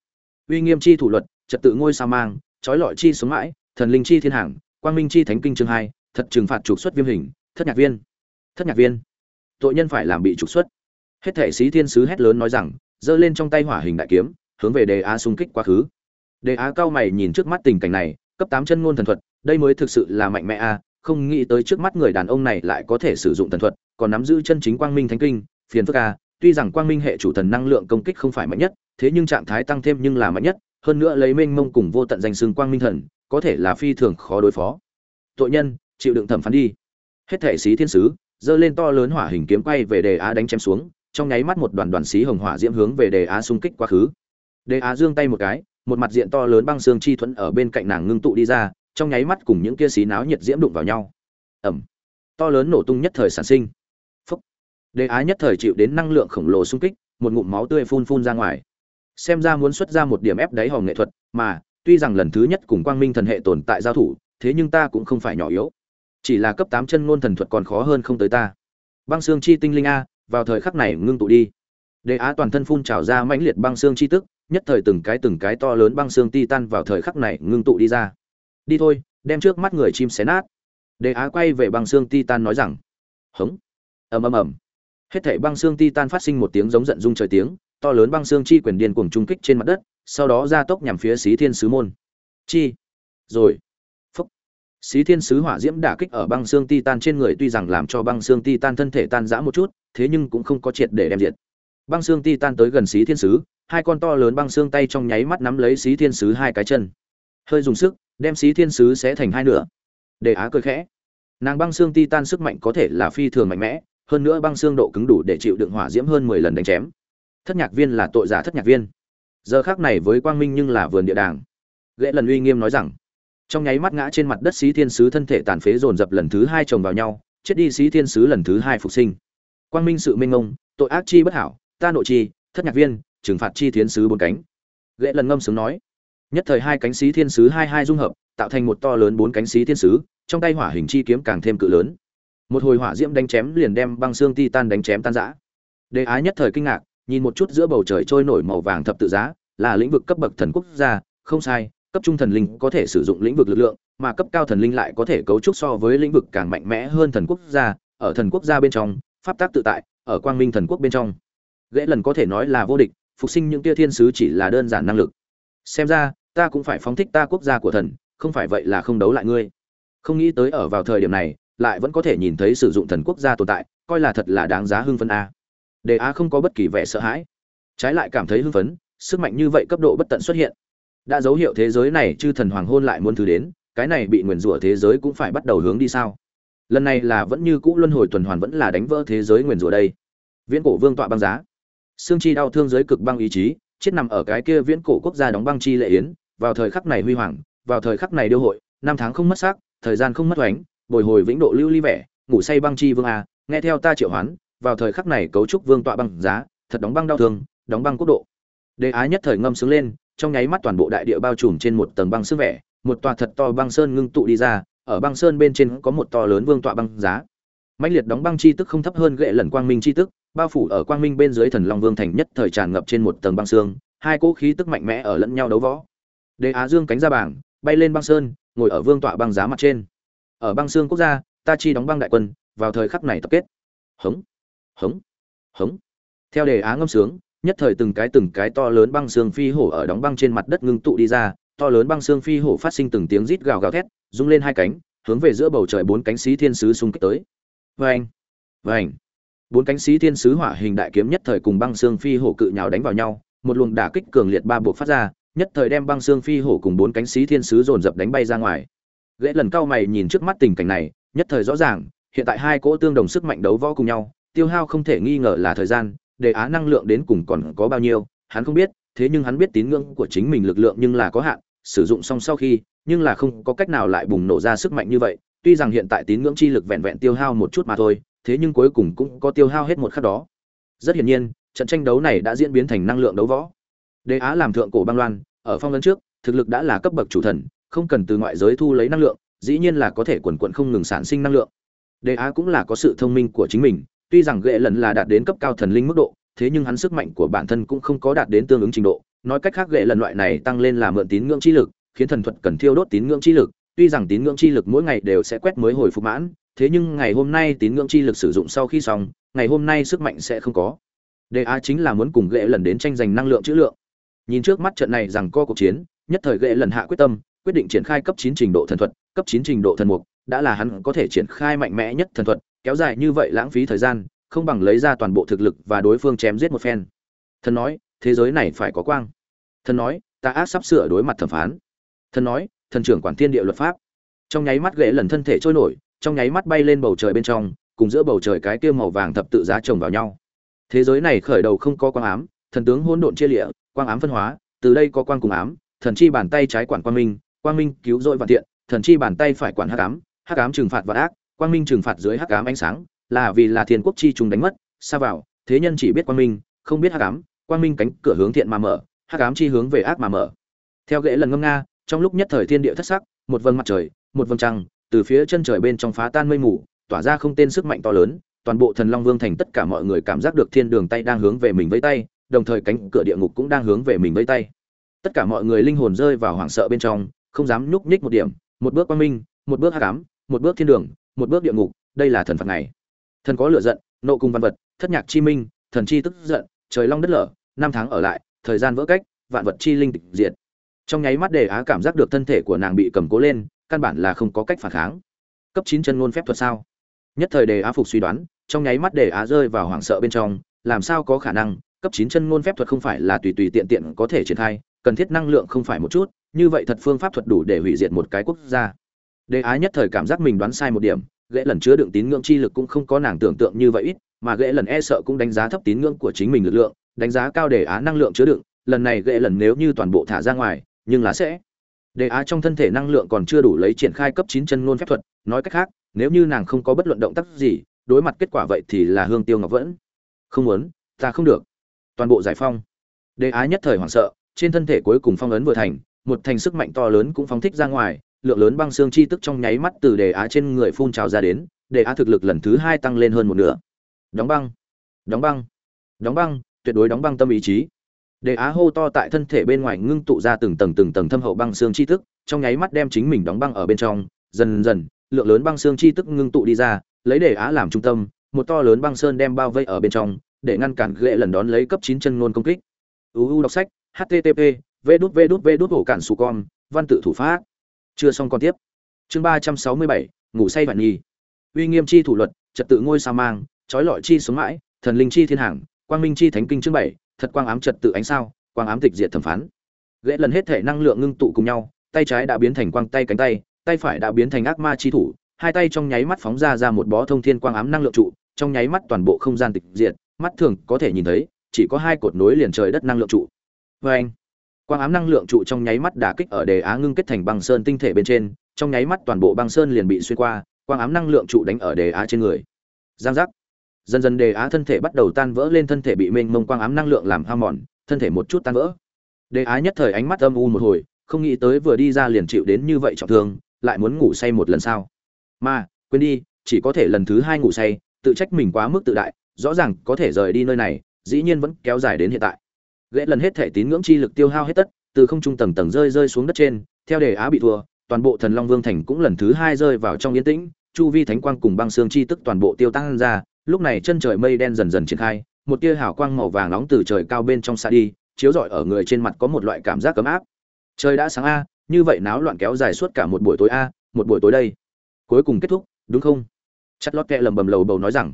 Uy nghiêm chi thủ luật, trật tự ngôi sao mang, trói lọi chi sống mãi, thần linh chi thiên hàng, quang minh chi thánh kinh chương hai, thật trừng phạt trục xuất viêm hình, thất nhạc viên. Thất nhạc viên. Tội nhân phải làm bị trục xuất. Hết thể sĩ thiên sứ hét lớn nói rằng, giơ lên trong tay hỏa hình đại kiếm, hướng về đề á xung kích quá khứ. Đề á cao mày nhìn trước mắt tình cảnh này, cấp tám chân ngôn thần thuật, đây mới thực sự là mạnh mẽ a, không nghĩ tới trước mắt người đàn ông này lại có thể sử dụng thần thuật còn nắm giữ chân chính quang minh thánh kinh, phiền phức a tuy rằng quang minh hệ chủ thần năng lượng công kích không phải mạnh nhất, thế nhưng trạng thái tăng thêm nhưng là mạnh nhất, hơn nữa lấy mênh mông cùng vô tận danh xưng quang minh thần, có thể là phi thường khó đối phó. Tội nhân, chịu đựng thẩm phán đi. Hết thể sĩ thiên sứ, giơ lên to lớn hỏa hình kiếm quay về đề á đánh chém xuống, trong nháy mắt một đoàn đoàn xí hồng hỏa diễm hướng về đề á xung kích quá khứ. Đề á giương tay một cái, một mặt diện to lớn băng xương chi thuẫn ở bên cạnh nàng ngưng tụ đi ra, trong nháy mắt cùng những kia xí náo nhiệt diễm đụng vào nhau. Ẩm to lớn nổ tung nhất thời sản sinh đề á nhất thời chịu đến năng lượng khổng lồ xung kích, một ngụm máu tươi phun phun ra ngoài. Xem ra muốn xuất ra một điểm ép đáy hòm nghệ thuật, mà, tuy rằng lần thứ nhất cùng quang minh thần hệ tồn tại giao thủ, thế nhưng ta cũng không phải nhỏ yếu. Chỉ là cấp tám chân ngôn thần thuật còn khó hơn không tới ta. Băng xương chi tinh linh a, vào thời khắc này ngưng tụ đi. Đề á toàn thân phun trào ra mãnh liệt băng xương chi tức, nhất thời từng cái từng cái to lớn băng xương titan vào thời khắc này ngưng tụ đi ra. Đi thôi, đem trước mắt người chim xé nát. Đề á quay về băng xương titan nói rằng Hững. ầm ầm ầm hết thảy băng xương titan phát sinh một tiếng giống giận rung trời tiếng, to lớn băng xương chi quyền điên cuồng trung kích trên mặt đất, sau đó ra tốc nhằm phía xí thiên sứ môn. Chi. Rồi. Phúc. Xí thiên sứ hỏa diễm đả kích ở băng xương titan trên người tuy rằng làm cho băng xương titan thân thể tan rã một chút, thế nhưng cũng không có triệt để đem diệt. Băng xương titan tới gần xí thiên sứ, hai con to lớn băng xương tay trong nháy mắt nắm lấy xí thiên sứ hai cái chân. Hơi dùng sức, đem xí thiên sứ sẽ thành hai nửa. Để á cười khẽ. Nàng băng xương titan sức mạnh có thể là phi thường mạnh mẽ hơn nữa băng xương độ cứng đủ để chịu đựng hỏa diễm hơn mười lần đánh chém. Thất nhạc viên là tội giả thất nhạc viên. Giờ khác này với quang minh nhưng là vườn địa đàng. Ghệ lần uy nghiêm nói rằng, trong nháy mắt ngã trên mặt đất xí thiên sứ thân thể tàn phế dồn dập lần thứ hai chồng vào nhau, chết đi xí thiên sứ lần thứ hai phục sinh. Quang minh sự minh ngông tội ác chi bất hảo, ta nội chi, thất nhạc viên, trừng phạt chi thiên sứ bốn cánh. Ghệ lần ngâm sướng nói, nhất thời hai cánh xí thiên sứ hai hai dung hợp, tạo thành một to lớn bốn cánh xí thiên sứ, trong tay hỏa hình chi kiếm càng thêm cự lớn một hồi hỏa diễm đánh chém liền đem băng xương titan đánh chém tan rã. Đề á nhất thời kinh ngạc, nhìn một chút giữa bầu trời trôi nổi màu vàng thập tự giá, là lĩnh vực cấp bậc thần quốc gia, không sai, cấp trung thần linh có thể sử dụng lĩnh vực lực lượng, mà cấp cao thần linh lại có thể cấu trúc so với lĩnh vực càng mạnh mẽ hơn thần quốc gia, ở thần quốc gia bên trong, pháp tác tự tại, ở quang minh thần quốc bên trong. Ghế lần có thể nói là vô địch, phục sinh những tia thiên sứ chỉ là đơn giản năng lực. Xem ra, ta cũng phải phóng thích ta quốc gia của thần, không phải vậy là không đấu lại ngươi. Không nghĩ tới ở vào thời điểm này lại vẫn có thể nhìn thấy sử dụng thần quốc gia tồn tại, coi là thật là đáng giá hưng phấn a. Đề a không có bất kỳ vẻ sợ hãi. Trái lại cảm thấy hưng phấn, sức mạnh như vậy cấp độ bất tận xuất hiện. Đã dấu hiệu thế giới này chư thần hoàng hôn lại muốn thứ đến, cái này bị nguyền rủa thế giới cũng phải bắt đầu hướng đi sao? Lần này là vẫn như cũ luân hồi tuần hoàn vẫn là đánh vỡ thế giới nguyền rủa đây. Viễn cổ vương tọa băng giá. Xương chi đau thương giới cực băng ý chí, chết nằm ở cái kia viễn cổ quốc gia đóng băng chi lệ yến, vào thời khắc này huy hoàng, vào thời khắc này điêu hội, năm tháng không mất xác, thời gian không mất oánh bồi hồi vĩnh độ lưu ly vẻ, ngủ say băng chi vương a, nghe theo ta triệu hoán, vào thời khắc này cấu trúc vương tọa băng giá, thật đóng băng đau thương, đóng băng quốc độ. Đề á nhất thời ngâm sướng lên, trong nháy mắt toàn bộ đại địa bao trùm trên một tầng băng sương vẻ, một tòa thật to băng sơn ngưng tụ đi ra, ở băng sơn bên trên có một to lớn vương tọa băng giá. Mãnh liệt đóng băng chi tức không thấp hơn gệ lần quang minh chi tức, bao phủ ở quang minh bên dưới thần long vương thành nhất thời tràn ngập trên một tầng băng xương hai cỗ khí tức mạnh mẽ ở lẫn nhau đấu võ. Đề á dương cánh ra bảng, bay lên băng sơn, ngồi ở vương tọa băng giá mặt trên ở băng xương quốc gia, ta chi đóng băng đại quân, vào thời khắc này tập kết. Hống hống hống. Theo đề á ngâm sướng, nhất thời từng cái từng cái to lớn băng xương phi hổ ở đóng băng trên mặt đất ngưng tụ đi ra, to lớn băng xương phi hổ phát sinh từng tiếng rít gào gào thét, rung lên hai cánh, hướng về giữa bầu trời bốn cánh sĩ thiên sứ xung kích tới. Vâng vâng. Bốn cánh sĩ thiên sứ hỏa hình đại kiếm nhất thời cùng băng xương phi hổ cự nhào đánh vào nhau, một luồng đả kích cường liệt ba buộc phát ra, nhất thời đem băng xương phi hổ cùng bốn cánh sĩ thiên sứ dồn dập đánh bay ra ngoài lẽ lần cao mày nhìn trước mắt tình cảnh này, nhất thời rõ ràng, hiện tại hai cỗ tương đồng sức mạnh đấu võ cùng nhau, tiêu hao không thể nghi ngờ là thời gian đề á năng lượng đến cùng còn có bao nhiêu, hắn không biết, thế nhưng hắn biết tín ngưỡng của chính mình lực lượng nhưng là có hạn, sử dụng xong sau khi, nhưng là không có cách nào lại bùng nổ ra sức mạnh như vậy, tuy rằng hiện tại tín ngưỡng chi lực vẹn vẹn tiêu hao một chút mà thôi, thế nhưng cuối cùng cũng có tiêu hao hết một khắc đó. Rất hiển nhiên, trận tranh đấu này đã diễn biến thành năng lượng đấu võ. Đế á làm thượng cổ băng loan, ở phong vấn trước, thực lực đã là cấp bậc chủ thần không cần từ ngoại giới thu lấy năng lượng, dĩ nhiên là có thể quần quận không ngừng sản sinh năng lượng. Đề á cũng là có sự thông minh của chính mình, tuy rằng ghệ lần là đạt đến cấp cao thần linh mức độ, thế nhưng hắn sức mạnh của bản thân cũng không có đạt đến tương ứng trình độ. Nói cách khác ghệ lần loại này tăng lên là mượn tín ngưỡng chi lực, khiến thần thuật cần thiêu đốt tín ngưỡng chi lực, tuy rằng tín ngưỡng chi lực mỗi ngày đều sẽ quét mới hồi phục mãn, thế nhưng ngày hôm nay tín ngưỡng chi lực sử dụng sau khi xong, ngày hôm nay sức mạnh sẽ không có. Đề á chính là muốn cùng ghệ lần đến tranh giành năng lượng chữ lượng. Nhìn trước mắt trận này rằng co cuộc chiến, nhất thời ghệ lần hạ quyết tâm quyết định triển khai cấp chín trình độ thần thuật cấp chín trình độ thần mục đã là hắn có thể triển khai mạnh mẽ nhất thần thuật kéo dài như vậy lãng phí thời gian không bằng lấy ra toàn bộ thực lực và đối phương chém giết một phen. Thần nói thế giới này phải có quang. Thần nói ta ác sắp sửa đối mặt thẩm phán. Thần nói thần trưởng quản thiên địa luật pháp. Trong nháy mắt ghệ lần thân thể trôi nổi trong nháy mắt bay lên bầu trời bên trong cùng giữa bầu trời cái kia màu vàng thập tự giá chồng vào nhau. Thế giới này khởi đầu không có quang ám thần tướng hỗn độn chia liệt, quang ám phân hóa từ đây có quang cùng ám thần chi bàn tay trái quản quang minh quang minh cứu rỗi vạn thiện thần chi bàn tay phải quản hắc ám hắc ám trừng phạt vạn ác, quang minh trừng phạt dưới hắc ám ánh sáng, là vì là thiên quốc chi trùng đánh mất, xa vào, thế nhân chỉ biết quang minh, không biết hắc ám, quang minh cánh cửa hướng thiện mà mở, hắc ám chi hướng về ác mà mở. Theo ghế lần ngâm nga, trong lúc nhất thời thiên địa thất sắc, một vầng mặt trời, một vầng trăng, từ phía chân trời bên trong phá tan mây mù, tỏa ra không tên sức mạnh to lớn, toàn bộ thần long vương thành tất cả mọi người cảm giác được thiên đường tay đang hướng về mình với tay, đồng thời cánh cửa địa ngục cũng đang hướng về mình với tay. Tất cả mọi người linh hồn rơi vào hoảng sợ bên trong không dám nhúc nhích một điểm, một bước quang minh, một bước hắc ám, một bước thiên đường, một bước địa ngục, đây là thần phạt này thần có lửa giận, nộ cùng văn vật, thất nhạc chi minh, thần chi tức giận, trời long đất lở, năm tháng ở lại, thời gian vỡ cách, vạn vật chi linh tịch diệt. Trong nháy mắt đề á cảm giác được thân thể của nàng bị cầm cố lên, căn bản là không có cách phản kháng. Cấp chín chân ngôn phép thuật sao? Nhất thời đề á phục suy đoán, trong nháy mắt đề á rơi vào hoảng sợ bên trong, làm sao có khả năng, cấp chín chân ngôn phép thuật không phải là tùy tùy tiện tiện có thể triển khai, cần thiết năng lượng không phải một chút như vậy thật phương pháp thuật đủ để hủy diệt một cái quốc gia. Đề á nhất thời cảm giác mình đoán sai một điểm ghệ lần chứa đựng tín ngưỡng chi lực cũng không có nàng tưởng tượng như vậy ít, mà ghệ lần e sợ cũng đánh giá thấp tín ngưỡng của chính mình lực lượng, đánh giá cao đề á năng lượng chứa đựng, lần này ghệ lần nếu như toàn bộ thả ra ngoài, nhưng là sẽ. Đề á trong thân thể năng lượng còn chưa đủ lấy triển khai cấp chín chân ngôn phép thuật, nói cách khác, nếu như nàng không có bất luận động tác gì, đối mặt kết quả vậy thì là hương tiêu ngọc vẫn. Không muốn, ta không được. Toàn bộ giải phong. Đề á nhất thời hoảng sợ, trên thân thể cuối cùng phong ấn vừa thành một thành sức mạnh to lớn cũng phóng thích ra ngoài, lượng lớn băng xương chi tức trong nháy mắt từ đề á trên người phun trào ra đến, đề á thực lực lần thứ hai tăng lên hơn một nửa. Đóng băng đóng băng đóng băng, tuyệt đối đóng băng tâm ý chí. Đề á hô to tại thân thể bên ngoài ngưng tụ ra từng tầng từng tầng thâm hậu băng xương chi tức, trong nháy mắt đem chính mình đóng băng ở bên trong, dần dần, lượng lớn băng xương chi tức ngưng tụ đi ra, lấy đề á làm trung tâm, một to lớn băng sơn đem bao vây ở bên trong, để ngăn cản ghệ lần đón lấy cấp chín chân ngôn công kích. Uu đọc sách http vê đút vê đút vê đút hổ cản su con, văn tự thủ pháp. Chưa xong còn tiếp. Chương ba trăm sáu mươi bảy, ngủ say vạn nhi uy nghiêm chi thủ luật, trật tự ngôi sao mang, trói lọi chi sống mãi, thần linh chi thiên hàng, quang minh chi thánh kinh chương bảy, thật quang ám trật tự ánh sao, quang ám tịch diệt thẩm phán. Ghệ lần hết thể năng lượng ngưng tụ cùng nhau, tay trái đã biến thành quang, tay cánh tay tay phải đã biến thành ác ma chi thủ, hai tay trong nháy mắt phóng ra ra một bó thông thiên quang ám năng lượng trụ, trong nháy mắt toàn bộ không gian tịch diệt, mắt thường có thể nhìn thấy, chỉ có hai cột nối liền trời đất năng lượng trụ. Vê anh quang ám năng lượng trụ trong nháy mắt đả kích ở đề á ngưng kết thành băng sơn tinh thể bên trên, trong nháy mắt toàn bộ băng sơn liền bị xuyên qua, quang ám năng lượng trụ đánh ở đề á trên người. Giang giác. Dần dần đề á thân thể bắt đầu tan vỡ lên thân thể bị mênh mông quang ám năng lượng làm ham mòn, thân thể một chút tan vỡ. Đề á nhất thời ánh mắt âm u một hồi, không nghĩ tới vừa đi ra liền chịu đến như vậy trọng thương, lại muốn ngủ say một lần sau mà quên đi, chỉ có thể lần thứ hai ngủ say, tự trách mình quá mức tự đại, rõ ràng có thể rời đi nơi này, dĩ nhiên vẫn kéo dài đến hiện tại ghệ lần hết thể tín ngưỡng chi lực tiêu hao hết tất, từ không trung tầng tầng rơi rơi xuống đất trên, theo đề á bị thua, toàn bộ thần long vương thành cũng lần thứ hai rơi vào trong yên tĩnh, chu vi thánh quang cùng băng xương chi tức toàn bộ tiêu tăng ra, lúc này chân trời mây đen dần dần triển khai, một tia hào quang màu vàng nóng từ trời cao bên trong xa đi, chiếu rọi ở người trên mặt có một loại cảm giác ấm áp. Trời đã sáng a, như vậy náo loạn kéo dài suốt cả một buổi tối a, một buổi tối đây. Cuối cùng kết thúc, đúng không? Chất lót kẹ lầm bầm lầu bầu nói rằng,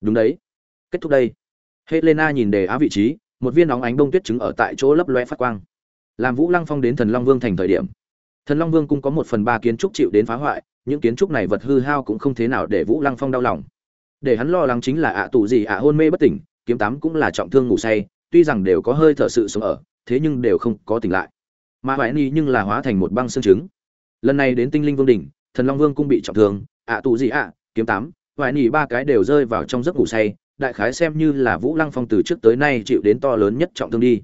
đúng đấy, kết thúc đây. Helena nhìn đề á vị trí một viên nóng ánh bông tuyết trứng ở tại chỗ lấp loe phát quang. Làm vũ lăng phong đến thần long vương thành thời điểm, thần long vương cũng có một phần ba kiến trúc chịu đến phá hoại, những kiến trúc này vật hư hao cũng không thế nào để vũ lăng phong đau lòng. Để hắn lo lắng chính là ạ tù gì ạ hôn mê bất tỉnh, kiếm tám cũng là trọng thương ngủ say, tuy rằng đều có hơi thở sự sống ở, thế nhưng đều không có tỉnh lại. Mà hoài ni nhưng là hóa thành một băng xương trứng. Lần này đến tinh linh vương đỉnh, thần long vương cũng bị trọng thương, ạ tù gì ạ, kiếm tám, hoài ni ba cái đều rơi vào trong giấc ngủ say đại khái xem như là vũ lăng phong từ trước tới nay chịu đến to lớn nhất trọng thương đi.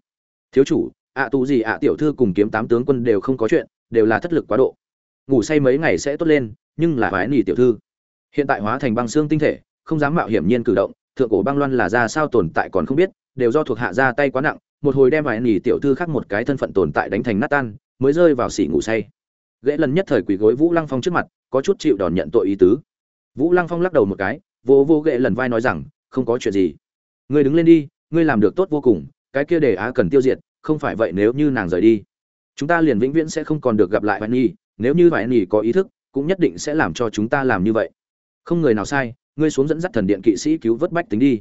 Thiếu chủ, ạ tù gì ạ tiểu thư cùng kiếm tám tướng quân đều không có chuyện, đều là thất lực quá độ. Ngủ say mấy ngày sẽ tốt lên, nhưng là hoái nỉ tiểu thư. Hiện tại hóa thành băng xương tinh thể, không dám mạo hiểm nhiên cử động, thượng cổ băng loan là ra sao tồn tại còn không biết, đều do thuộc hạ ra tay quá nặng, một hồi đem vài nỉ tiểu thư khác một cái thân phận tồn tại đánh thành nát tan, mới rơi vào xỉ ngủ say. Gãy lần nhất thời quỳ gối vũ lăng phong trước mặt, có chút chịu đòn nhận tội ý tứ. Vũ lăng phong lắc đầu một cái vô vô ghệ lần vai nói rằng không có chuyện gì. Ngươi đứng lên đi, ngươi làm được tốt vô cùng, cái kia để á cần tiêu diệt, không phải vậy nếu như nàng rời đi, chúng ta liền vĩnh viễn sẽ không còn được gặp lại hoài nhi, nếu như hoài nhi có ý thức, cũng nhất định sẽ làm cho chúng ta làm như vậy. Không người nào sai, ngươi xuống dẫn dắt thần điện kỵ sĩ cứu vớt bách tính đi.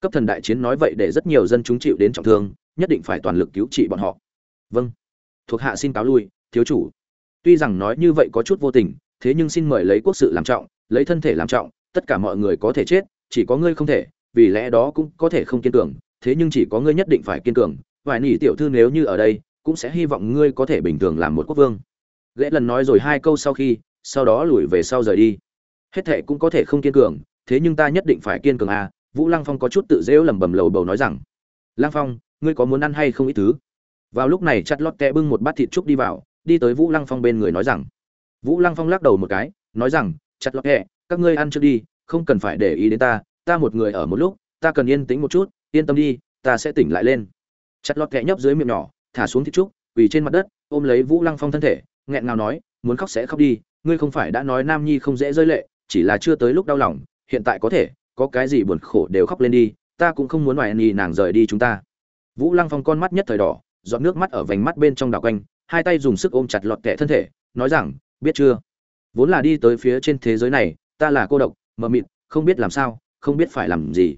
Cấp thần đại chiến nói vậy để rất nhiều dân chúng chịu đến trọng thương, nhất định phải toàn lực cứu trị bọn họ. Vâng. Thuộc hạ xin cáo lui, thiếu chủ. Tuy rằng nói như vậy có chút vô tình, thế nhưng xin mời lấy quốc sự làm trọng, lấy thân thể làm trọng, tất cả mọi người có thể chết chỉ có ngươi không thể, vì lẽ đó cũng có thể không kiên cường, thế nhưng chỉ có ngươi nhất định phải kiên cường. Vài nỉ tiểu thư nếu như ở đây, cũng sẽ hy vọng ngươi có thể bình thường làm một quốc vương. Ghệ lần nói rồi hai câu sau khi, sau đó lùi về sau rời đi. Hết thệ cũng có thể không kiên cường, thế nhưng ta nhất định phải kiên cường à vũ lăng phong có chút tự dễu lẩm bẩm lầu bầu nói rằng. Lăng phong, ngươi có muốn ăn hay không ít thứ? Vào lúc này chặt lót kẹ bưng một bát thịt trúc đi vào, đi tới vũ lăng phong bên người nói rằng. Vũ lăng phong lắc đầu một cái, nói rằng, chặt lót kẹ các ngươi ăn trước đi không cần phải để ý đến ta ta một người ở một lúc, ta cần yên tĩnh một chút, yên tâm đi, ta sẽ tỉnh lại lên. Chặt lọt kẹ nhấp dưới miệng nhỏ, thả xuống thịt trúc, quỳ trên mặt đất, ôm lấy vũ lăng phong thân thể, nghẹn ngào nói, muốn khóc sẽ khóc đi, ngươi không phải đã nói nam nhi không dễ rơi lệ, chỉ là chưa tới lúc đau lòng, hiện tại có thể, có cái gì buồn khổ đều khóc lên đi, ta cũng không muốn ngoài nhì nàng rời đi chúng ta. Vũ lăng phong con mắt nhất thời đỏ dọn nước mắt ở vành mắt bên trong đảo quanh, hai tay dùng sức ôm chặt lọt kẹ thân thể, nói rằng, biết chưa? Vốn là đi tới phía trên thế giới này, ta là cô độc mờ mịt, không biết làm sao, không biết phải làm gì.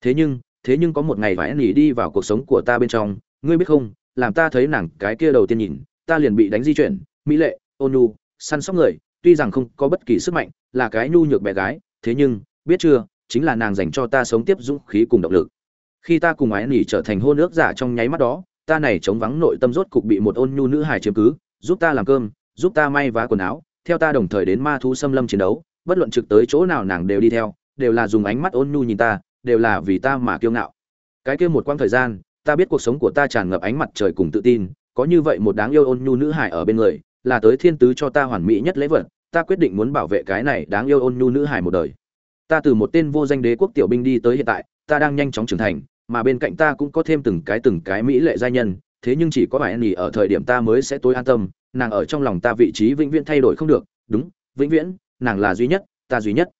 Thế nhưng thế nhưng có một ngày phải nhì đi vào cuộc sống của ta bên trong, ngươi biết không, làm ta thấy nàng cái kia đầu tiên nhìn, ta liền bị đánh di chuyển, mỹ lệ, ôn nhu, săn sóc người, tuy rằng không có bất kỳ sức mạnh, là cái nhu nhược bé gái, thế nhưng, biết chưa, chính là nàng dành cho ta sống tiếp dũng khí cùng động lực. Khi ta cùng ái nỉ trở thành hôn ước giả trong nháy mắt đó, ta này chống vắng nội tâm rốt cục bị một ôn nhu nữ hài chiếm cứ, giúp ta làm cơm, giúp ta may vá quần áo, theo ta đồng thời đến ma thú xâm lâm chiến đấu bất luận trực tới chỗ nào nàng đều đi theo, đều là dùng ánh mắt ôn nhu nhìn ta, đều là vì ta mà kiêu ngạo. Cái kia một quãng thời gian, ta biết cuộc sống của ta tràn ngập ánh mặt trời cùng tự tin, có như vậy một đáng yêu ôn nhu nữ hài ở bên người, là tới thiên tứ cho ta hoàn mỹ nhất lễ vật, ta quyết định muốn bảo vệ cái này đáng yêu ôn nhu nữ hài một đời. Ta từ một tên vô danh đế quốc tiểu binh đi tới hiện tại, ta đang nhanh chóng trưởng thành, mà bên cạnh ta cũng có thêm từng cái từng cái mỹ lệ gia nhân, thế nhưng chỉ có bài nhỉ ở thời điểm ta mới sẽ tối an tâm, nàng ở trong lòng ta vị trí vĩnh viễn thay đổi không được, đúng, vĩnh viễn nàng là duy nhất, ta duy nhất.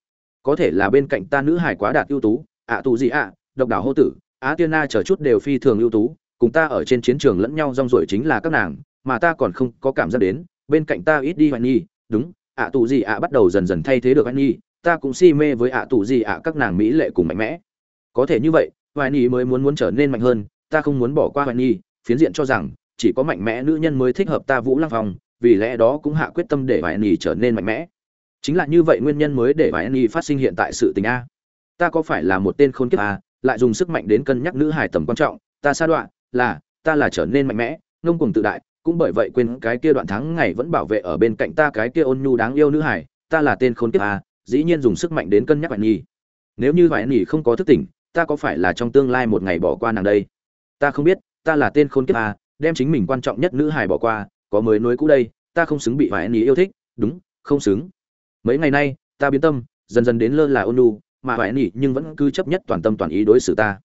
Có thể là bên cạnh ta nữ hải quá đạt ưu tú, ạ tù gì ạ, độc đảo hô tử, á tiên na chờ chút đều phi thường ưu tú, cùng ta ở trên chiến trường lẫn nhau rong ruổi chính là các nàng, mà ta còn không có cảm giác đến, bên cạnh ta ít đi hoài nhi đúng, ạ tù gì ạ bắt đầu dần dần thay thế được hoài nhi ta cũng si mê với ạ tù gì ạ, các nàng mỹ lệ cùng mạnh mẽ. Có thể như vậy, hoài nhi mới muốn muốn trở nên mạnh hơn, ta không muốn bỏ qua hoài nhi phiến diện cho rằng, chỉ có mạnh mẽ nữ nhân mới thích hợp ta vũ lăng phòng vì lẽ đó cũng hạ quyết tâm để hoài nhi trở nên mạnh mẽ chính là như vậy nguyên nhân mới để hoài nhi phát sinh hiện tại sự tình a. Ta có phải là một tên khôn kiếp a lại dùng sức mạnh đến cân nhắc nữ hài tầm quan trọng ta sa đoạn là ta là trở nên mạnh mẽ ngông cuồng tự đại cũng bởi vậy quên cái kia đoạn tháng ngày vẫn bảo vệ ở bên cạnh ta cái kia ôn nhu đáng yêu nữ hải ta là tên khốn kiếp à, dĩ nhiên dùng sức mạnh đến cân nhắc bạn nhi nếu như bạn nhi không có thức tỉnh ta có phải là trong tương lai một ngày bỏ qua nàng đây? Ta không biết ta là tên khốn kiếp à, đem chính mình quan trọng nhất nữ hải bỏ qua có mới nối cũ đây ta không xứng bị bạn nhi yêu thích đúng không xứng mấy ngày nay, ta biến tâm, dần dần đến lơ là ôn nhu, mà hoài nỉ nhưng vẫn cứ chấp nhất toàn tâm toàn ý đối xử ta.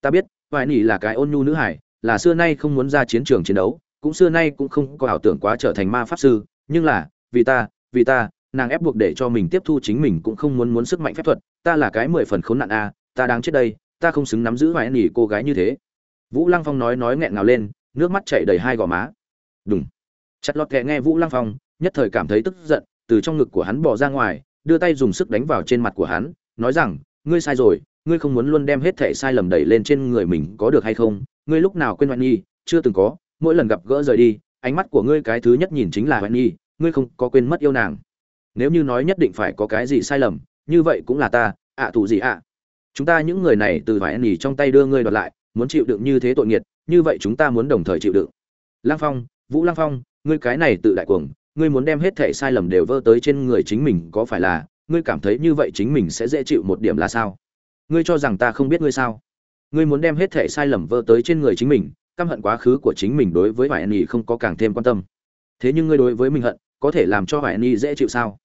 Ta biết, hoài nỉ là cái ôn nhu nữ hải là xưa nay không muốn ra chiến trường chiến đấu, cũng xưa nay cũng không có ảo tưởng quá trở thành ma pháp sư, nhưng là, vì ta vì ta, nàng ép buộc để cho mình tiếp thu chính mình cũng không muốn muốn sức mạnh phép thuật, ta là cái mười phần khốn nạn a, ta đang chết đây, ta không xứng nắm giữ hoài nỉ cô gái như thế. Vũ lăng phong nói nói nghẹn ngào lên, nước mắt chảy đầy hai gò má. Đúng chặt lọt kẹ nghe vũ lăng phong, nhất thời cảm thấy tức giận từ trong ngực của hắn bỏ ra ngoài đưa tay dùng sức đánh vào trên mặt của hắn nói rằng ngươi sai rồi ngươi không muốn luôn đem hết thẻ sai lầm đẩy lên trên người mình có được hay không? Ngươi lúc nào quên hoạn nhi? Chưa từng có. Mỗi lần gặp gỡ rời đi ánh mắt của ngươi cái thứ nhất nhìn chính là hoạn nhi ngươi không có quên mất yêu nàng. Nếu như nói nhất định phải có cái gì sai lầm như vậy cũng là ta ạ à, thủ gì ạ? Chúng ta những người này từ vải nỉ trong tay đưa ngươi đoạt lại muốn chịu đựng như thế tội nghiệt như vậy chúng ta muốn đồng thời chịu đựng. Lang phong vũ lang phong ngươi cái này tự đại cuồng ngươi muốn đem hết thể sai lầm đều vơ tới trên người chính mình có phải là ngươi cảm thấy như vậy chính mình sẽ dễ chịu một điểm là sao? Ngươi cho rằng ta không biết ngươi sao? Ngươi muốn đem hết thể sai lầm vơ tới trên người chính mình căm hận quá khứ của chính mình đối với Hoài Nhi không có càng thêm quan tâm. Thế nhưng ngươi đối với mình hận có thể làm cho Hoài Nhi dễ chịu sao?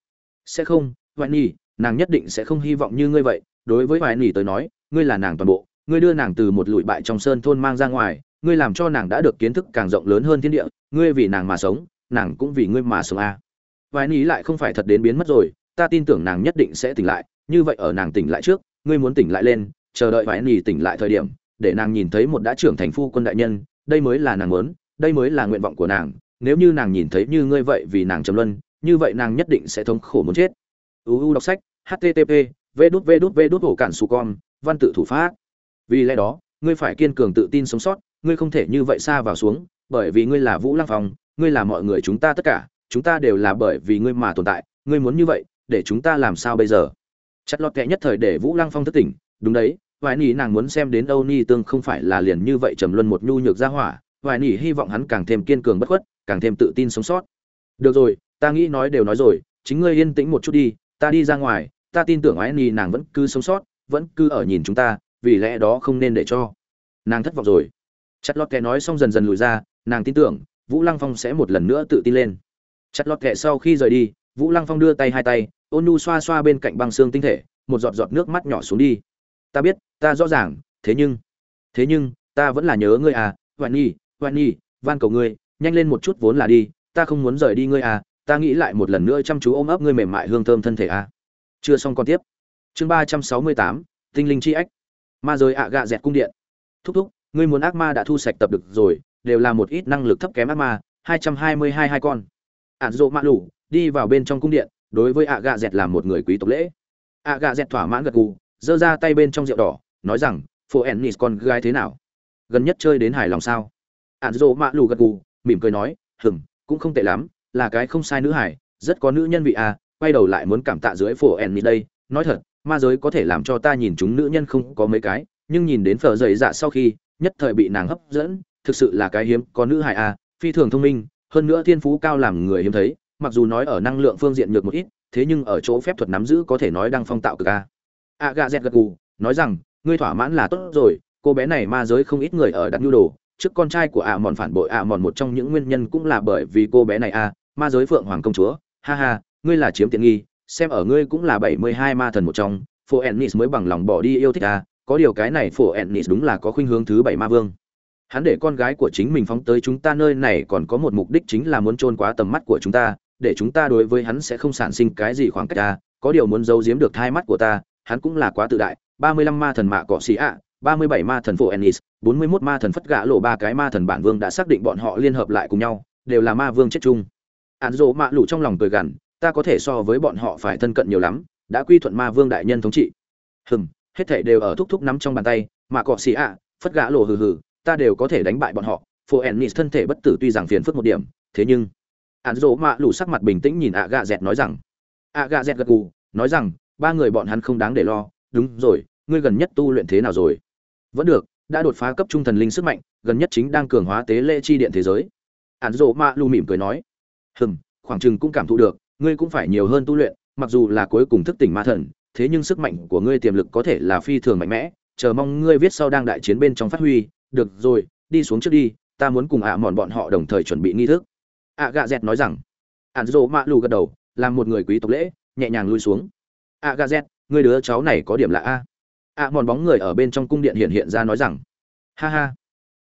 Sẽ không Hoài Nhi, nàng nhất định sẽ không hy vọng như ngươi vậy. Đối với Hoài Nhi tới nói ngươi là nàng toàn bộ. Ngươi đưa nàng từ một lụi bại trong sơn thôn mang ra ngoài ngươi làm cho nàng đã được kiến thức càng rộng lớn hơn thiên địa. Ngươi vì nàng mà sống nàng cũng vì ngươi mà sống a à. vải nỉ lại không phải thật đến biến mất rồi, ta tin tưởng nàng nhất định sẽ tỉnh lại, như vậy ở nàng tỉnh lại trước, ngươi muốn tỉnh lại lên, chờ đợi vải nỉ tỉnh lại thời điểm, để nàng nhìn thấy một đã trưởng thành phu quân đại nhân, đây mới là nàng muốn, đây mới là nguyện vọng của nàng, nếu như nàng nhìn thấy như ngươi vậy vì nàng trầm luân, như vậy nàng nhất định sẽ thống khổ muốn chết uu đọc sách http v đút v đút v đút hổ cản su con, văn tự thủ pháp vì lẽ đó, ngươi phải kiên cường tự tin sống sót, ngươi không thể như vậy xa vào xuống, bởi vì ngươi là vũ lăng phong ngươi là mọi người chúng ta tất cả, chúng ta đều là bởi vì ngươi mà tồn tại, ngươi muốn như vậy, để chúng ta làm sao bây giờ? Chặt lót kệ nhất thời để vũ lăng phong thất tỉnh, đúng đấy vài nỉ nàng muốn xem đến âu ni tương không phải là liền như vậy trầm luân một nhu nhược ra hỏa vài nỉ hy vọng hắn càng thêm kiên cường bất khuất, càng thêm tự tin sống sót. Được rồi, ta nghĩ nói đều nói rồi, chính ngươi yên tĩnh một chút đi, ta đi ra ngoài, ta tin tưởng ái nỉ nàng vẫn cứ sống sót, vẫn cứ ở nhìn chúng ta, vì lẽ đó không nên để cho nàng thất vọng rồi. Chặt lót kệ nói xong dần dần lùi ra, nàng tin tưởng vũ lăng phong sẽ một lần nữa tự tin lên. Chặt lọt kệ sau khi rời đi, vũ lăng phong đưa tay hai tay, ôn nhu xoa xoa bên cạnh băng xương tinh thể, một giọt giọt nước mắt nhỏ xuống đi. Ta biết, ta rõ ràng, thế nhưng thế nhưng, ta vẫn là nhớ ngươi à hoạn nhi hoạn nhi, van cầu ngươi, nhanh lên một chút vốn là đi, ta không muốn rời đi ngươi à ta nghĩ lại một lần nữa chăm chú ôm ấp ngươi mềm mại hương thơm thân thể à. Chưa xong còn tiếp. Chương ba trăm sáu mươi tám, tinh linh chi ách. Ma giới ạ gạ dẹt cung điện. Thúc thúc, ngươi muốn ác ma đã thu sạch tập được rồi đều là một ít năng lực thấp kém ác ma, hai trăm hai mươi hai hai con. Ạn rộ mạ lủ đi vào bên trong cung điện, đối với ạ gạ dẹt làm một người quý tộc lễ. Ạ gạ dẹt thỏa mãn gật gù, giơ ra tay bên trong rượu đỏ, nói rằng phố ennis, con gái thế nào? Gần nhất chơi đến hài lòng sao? Ạn dỗ mạ lù gật gù, mỉm cười nói, hừm, cũng không tệ lắm, là cái không sai nữ hải rất có nữ nhân vị à quay đầu lại muốn cảm tạ dưới phố ennis đây. Nói thật, ma giới có thể làm cho ta nhìn chúng nữ nhân không có mấy cái, nhưng nhìn đến phở dậy dạ sau khi, nhất thời bị nàng hấp dẫn thực sự là cái hiếm, có nữ hài à phi thường thông minh, hơn nữa thiên phú cao làm người hiếm thấy, mặc dù nói ở năng lượng phương diện nhược một ít, thế nhưng ở chỗ phép thuật nắm giữ có thể nói đang phong tạo cực a. A gà dẹt gật gù, nói rằng, ngươi thỏa mãn là tốt rồi, cô bé này ma giới không ít người ở đặt nhu đồ, trước con trai của ạ mòn phản bội ạ mòn một trong những nguyên nhân cũng là bởi vì cô bé này a, ma giới phượng hoàng công chúa, ha ha, ngươi là chiếm tiện nghi, xem ở ngươi cũng là bảy mươi hai ma thần một trong, phổ ennis mới bằng lòng bỏ đi yêu thích a, có điều cái này phổ ennis đúng là có khuynh hướng thứ bảy ma vương hắn để con gái của chính mình phóng tới chúng ta nơi này còn có một mục đích chính là muốn trôn quá tầm mắt của chúng ta, để chúng ta đối với hắn sẽ không sản sinh cái gì khoảng cách ta có điều muốn giấu giếm được hai mắt của ta, hắn cũng là quá tự đại, ba mươi lăm ma thần mạ cọ xì ạ, ba mươi bảy ma thần phổ ennis, bốn mươi mốt ma thần phất gã lộ ba cái ma thần bản vương đã xác định bọn họ liên hợp lại cùng nhau, đều là ma vương chết chung. Ạn dỗ mạ lụ trong lòng cười gằn, ta có thể so với bọn họ phải thân cận nhiều lắm, đã quy thuận ma vương đại nhân thống trị. Hừm, hết thảy đều ở thúc thúc nắm trong bàn tay mà cọ xì ạ, phất gã lộ hừ hừ ta đều có thể đánh bại bọn họ, phổ ennis thân thể bất tử tuy rằng phiền phức một điểm, thế nhưng ạn dỗ mạ lụ sắc mặt bình tĩnh nhìn ạ gà dẹt nói rằng ạ gà dẹt gật gù, nói rằng, ba người bọn hắn không đáng để lo, đúng rồi, ngươi gần nhất tu luyện thế nào rồi? Vẫn được, đã đột phá cấp trung thần linh sức mạnh, gần nhất chính đang cường hóa tế lễ chi điện thế giới. Ạn dỗ mạ lù mỉm cười nói, hừm, khoảng chừng cũng cảm thụ được, ngươi cũng phải nhiều hơn tu luyện, mặc dù là cuối cùng thức tỉnh ma thần, thế nhưng sức mạnh của ngươi tiềm lực có thể là phi thường mạnh mẽ, chờ mong ngươi viết sau đang đại chiến bên trong phát huy được rồi, đi xuống trước đi, ta muốn cùng ạ mòn bọn họ đồng thời chuẩn bị nghi thức. Ạ gạ dẹt nói rằng. Ạn dỗ mạ lù gật đầu, làm một người quý tộc lễ, nhẹ nhàng lui xuống. Ạ gạ dẹt người đứa cháu này có điểm lạ a. Ạ mòn bóng người ở bên trong cung điện hiện hiện ra nói rằng. Ha ha.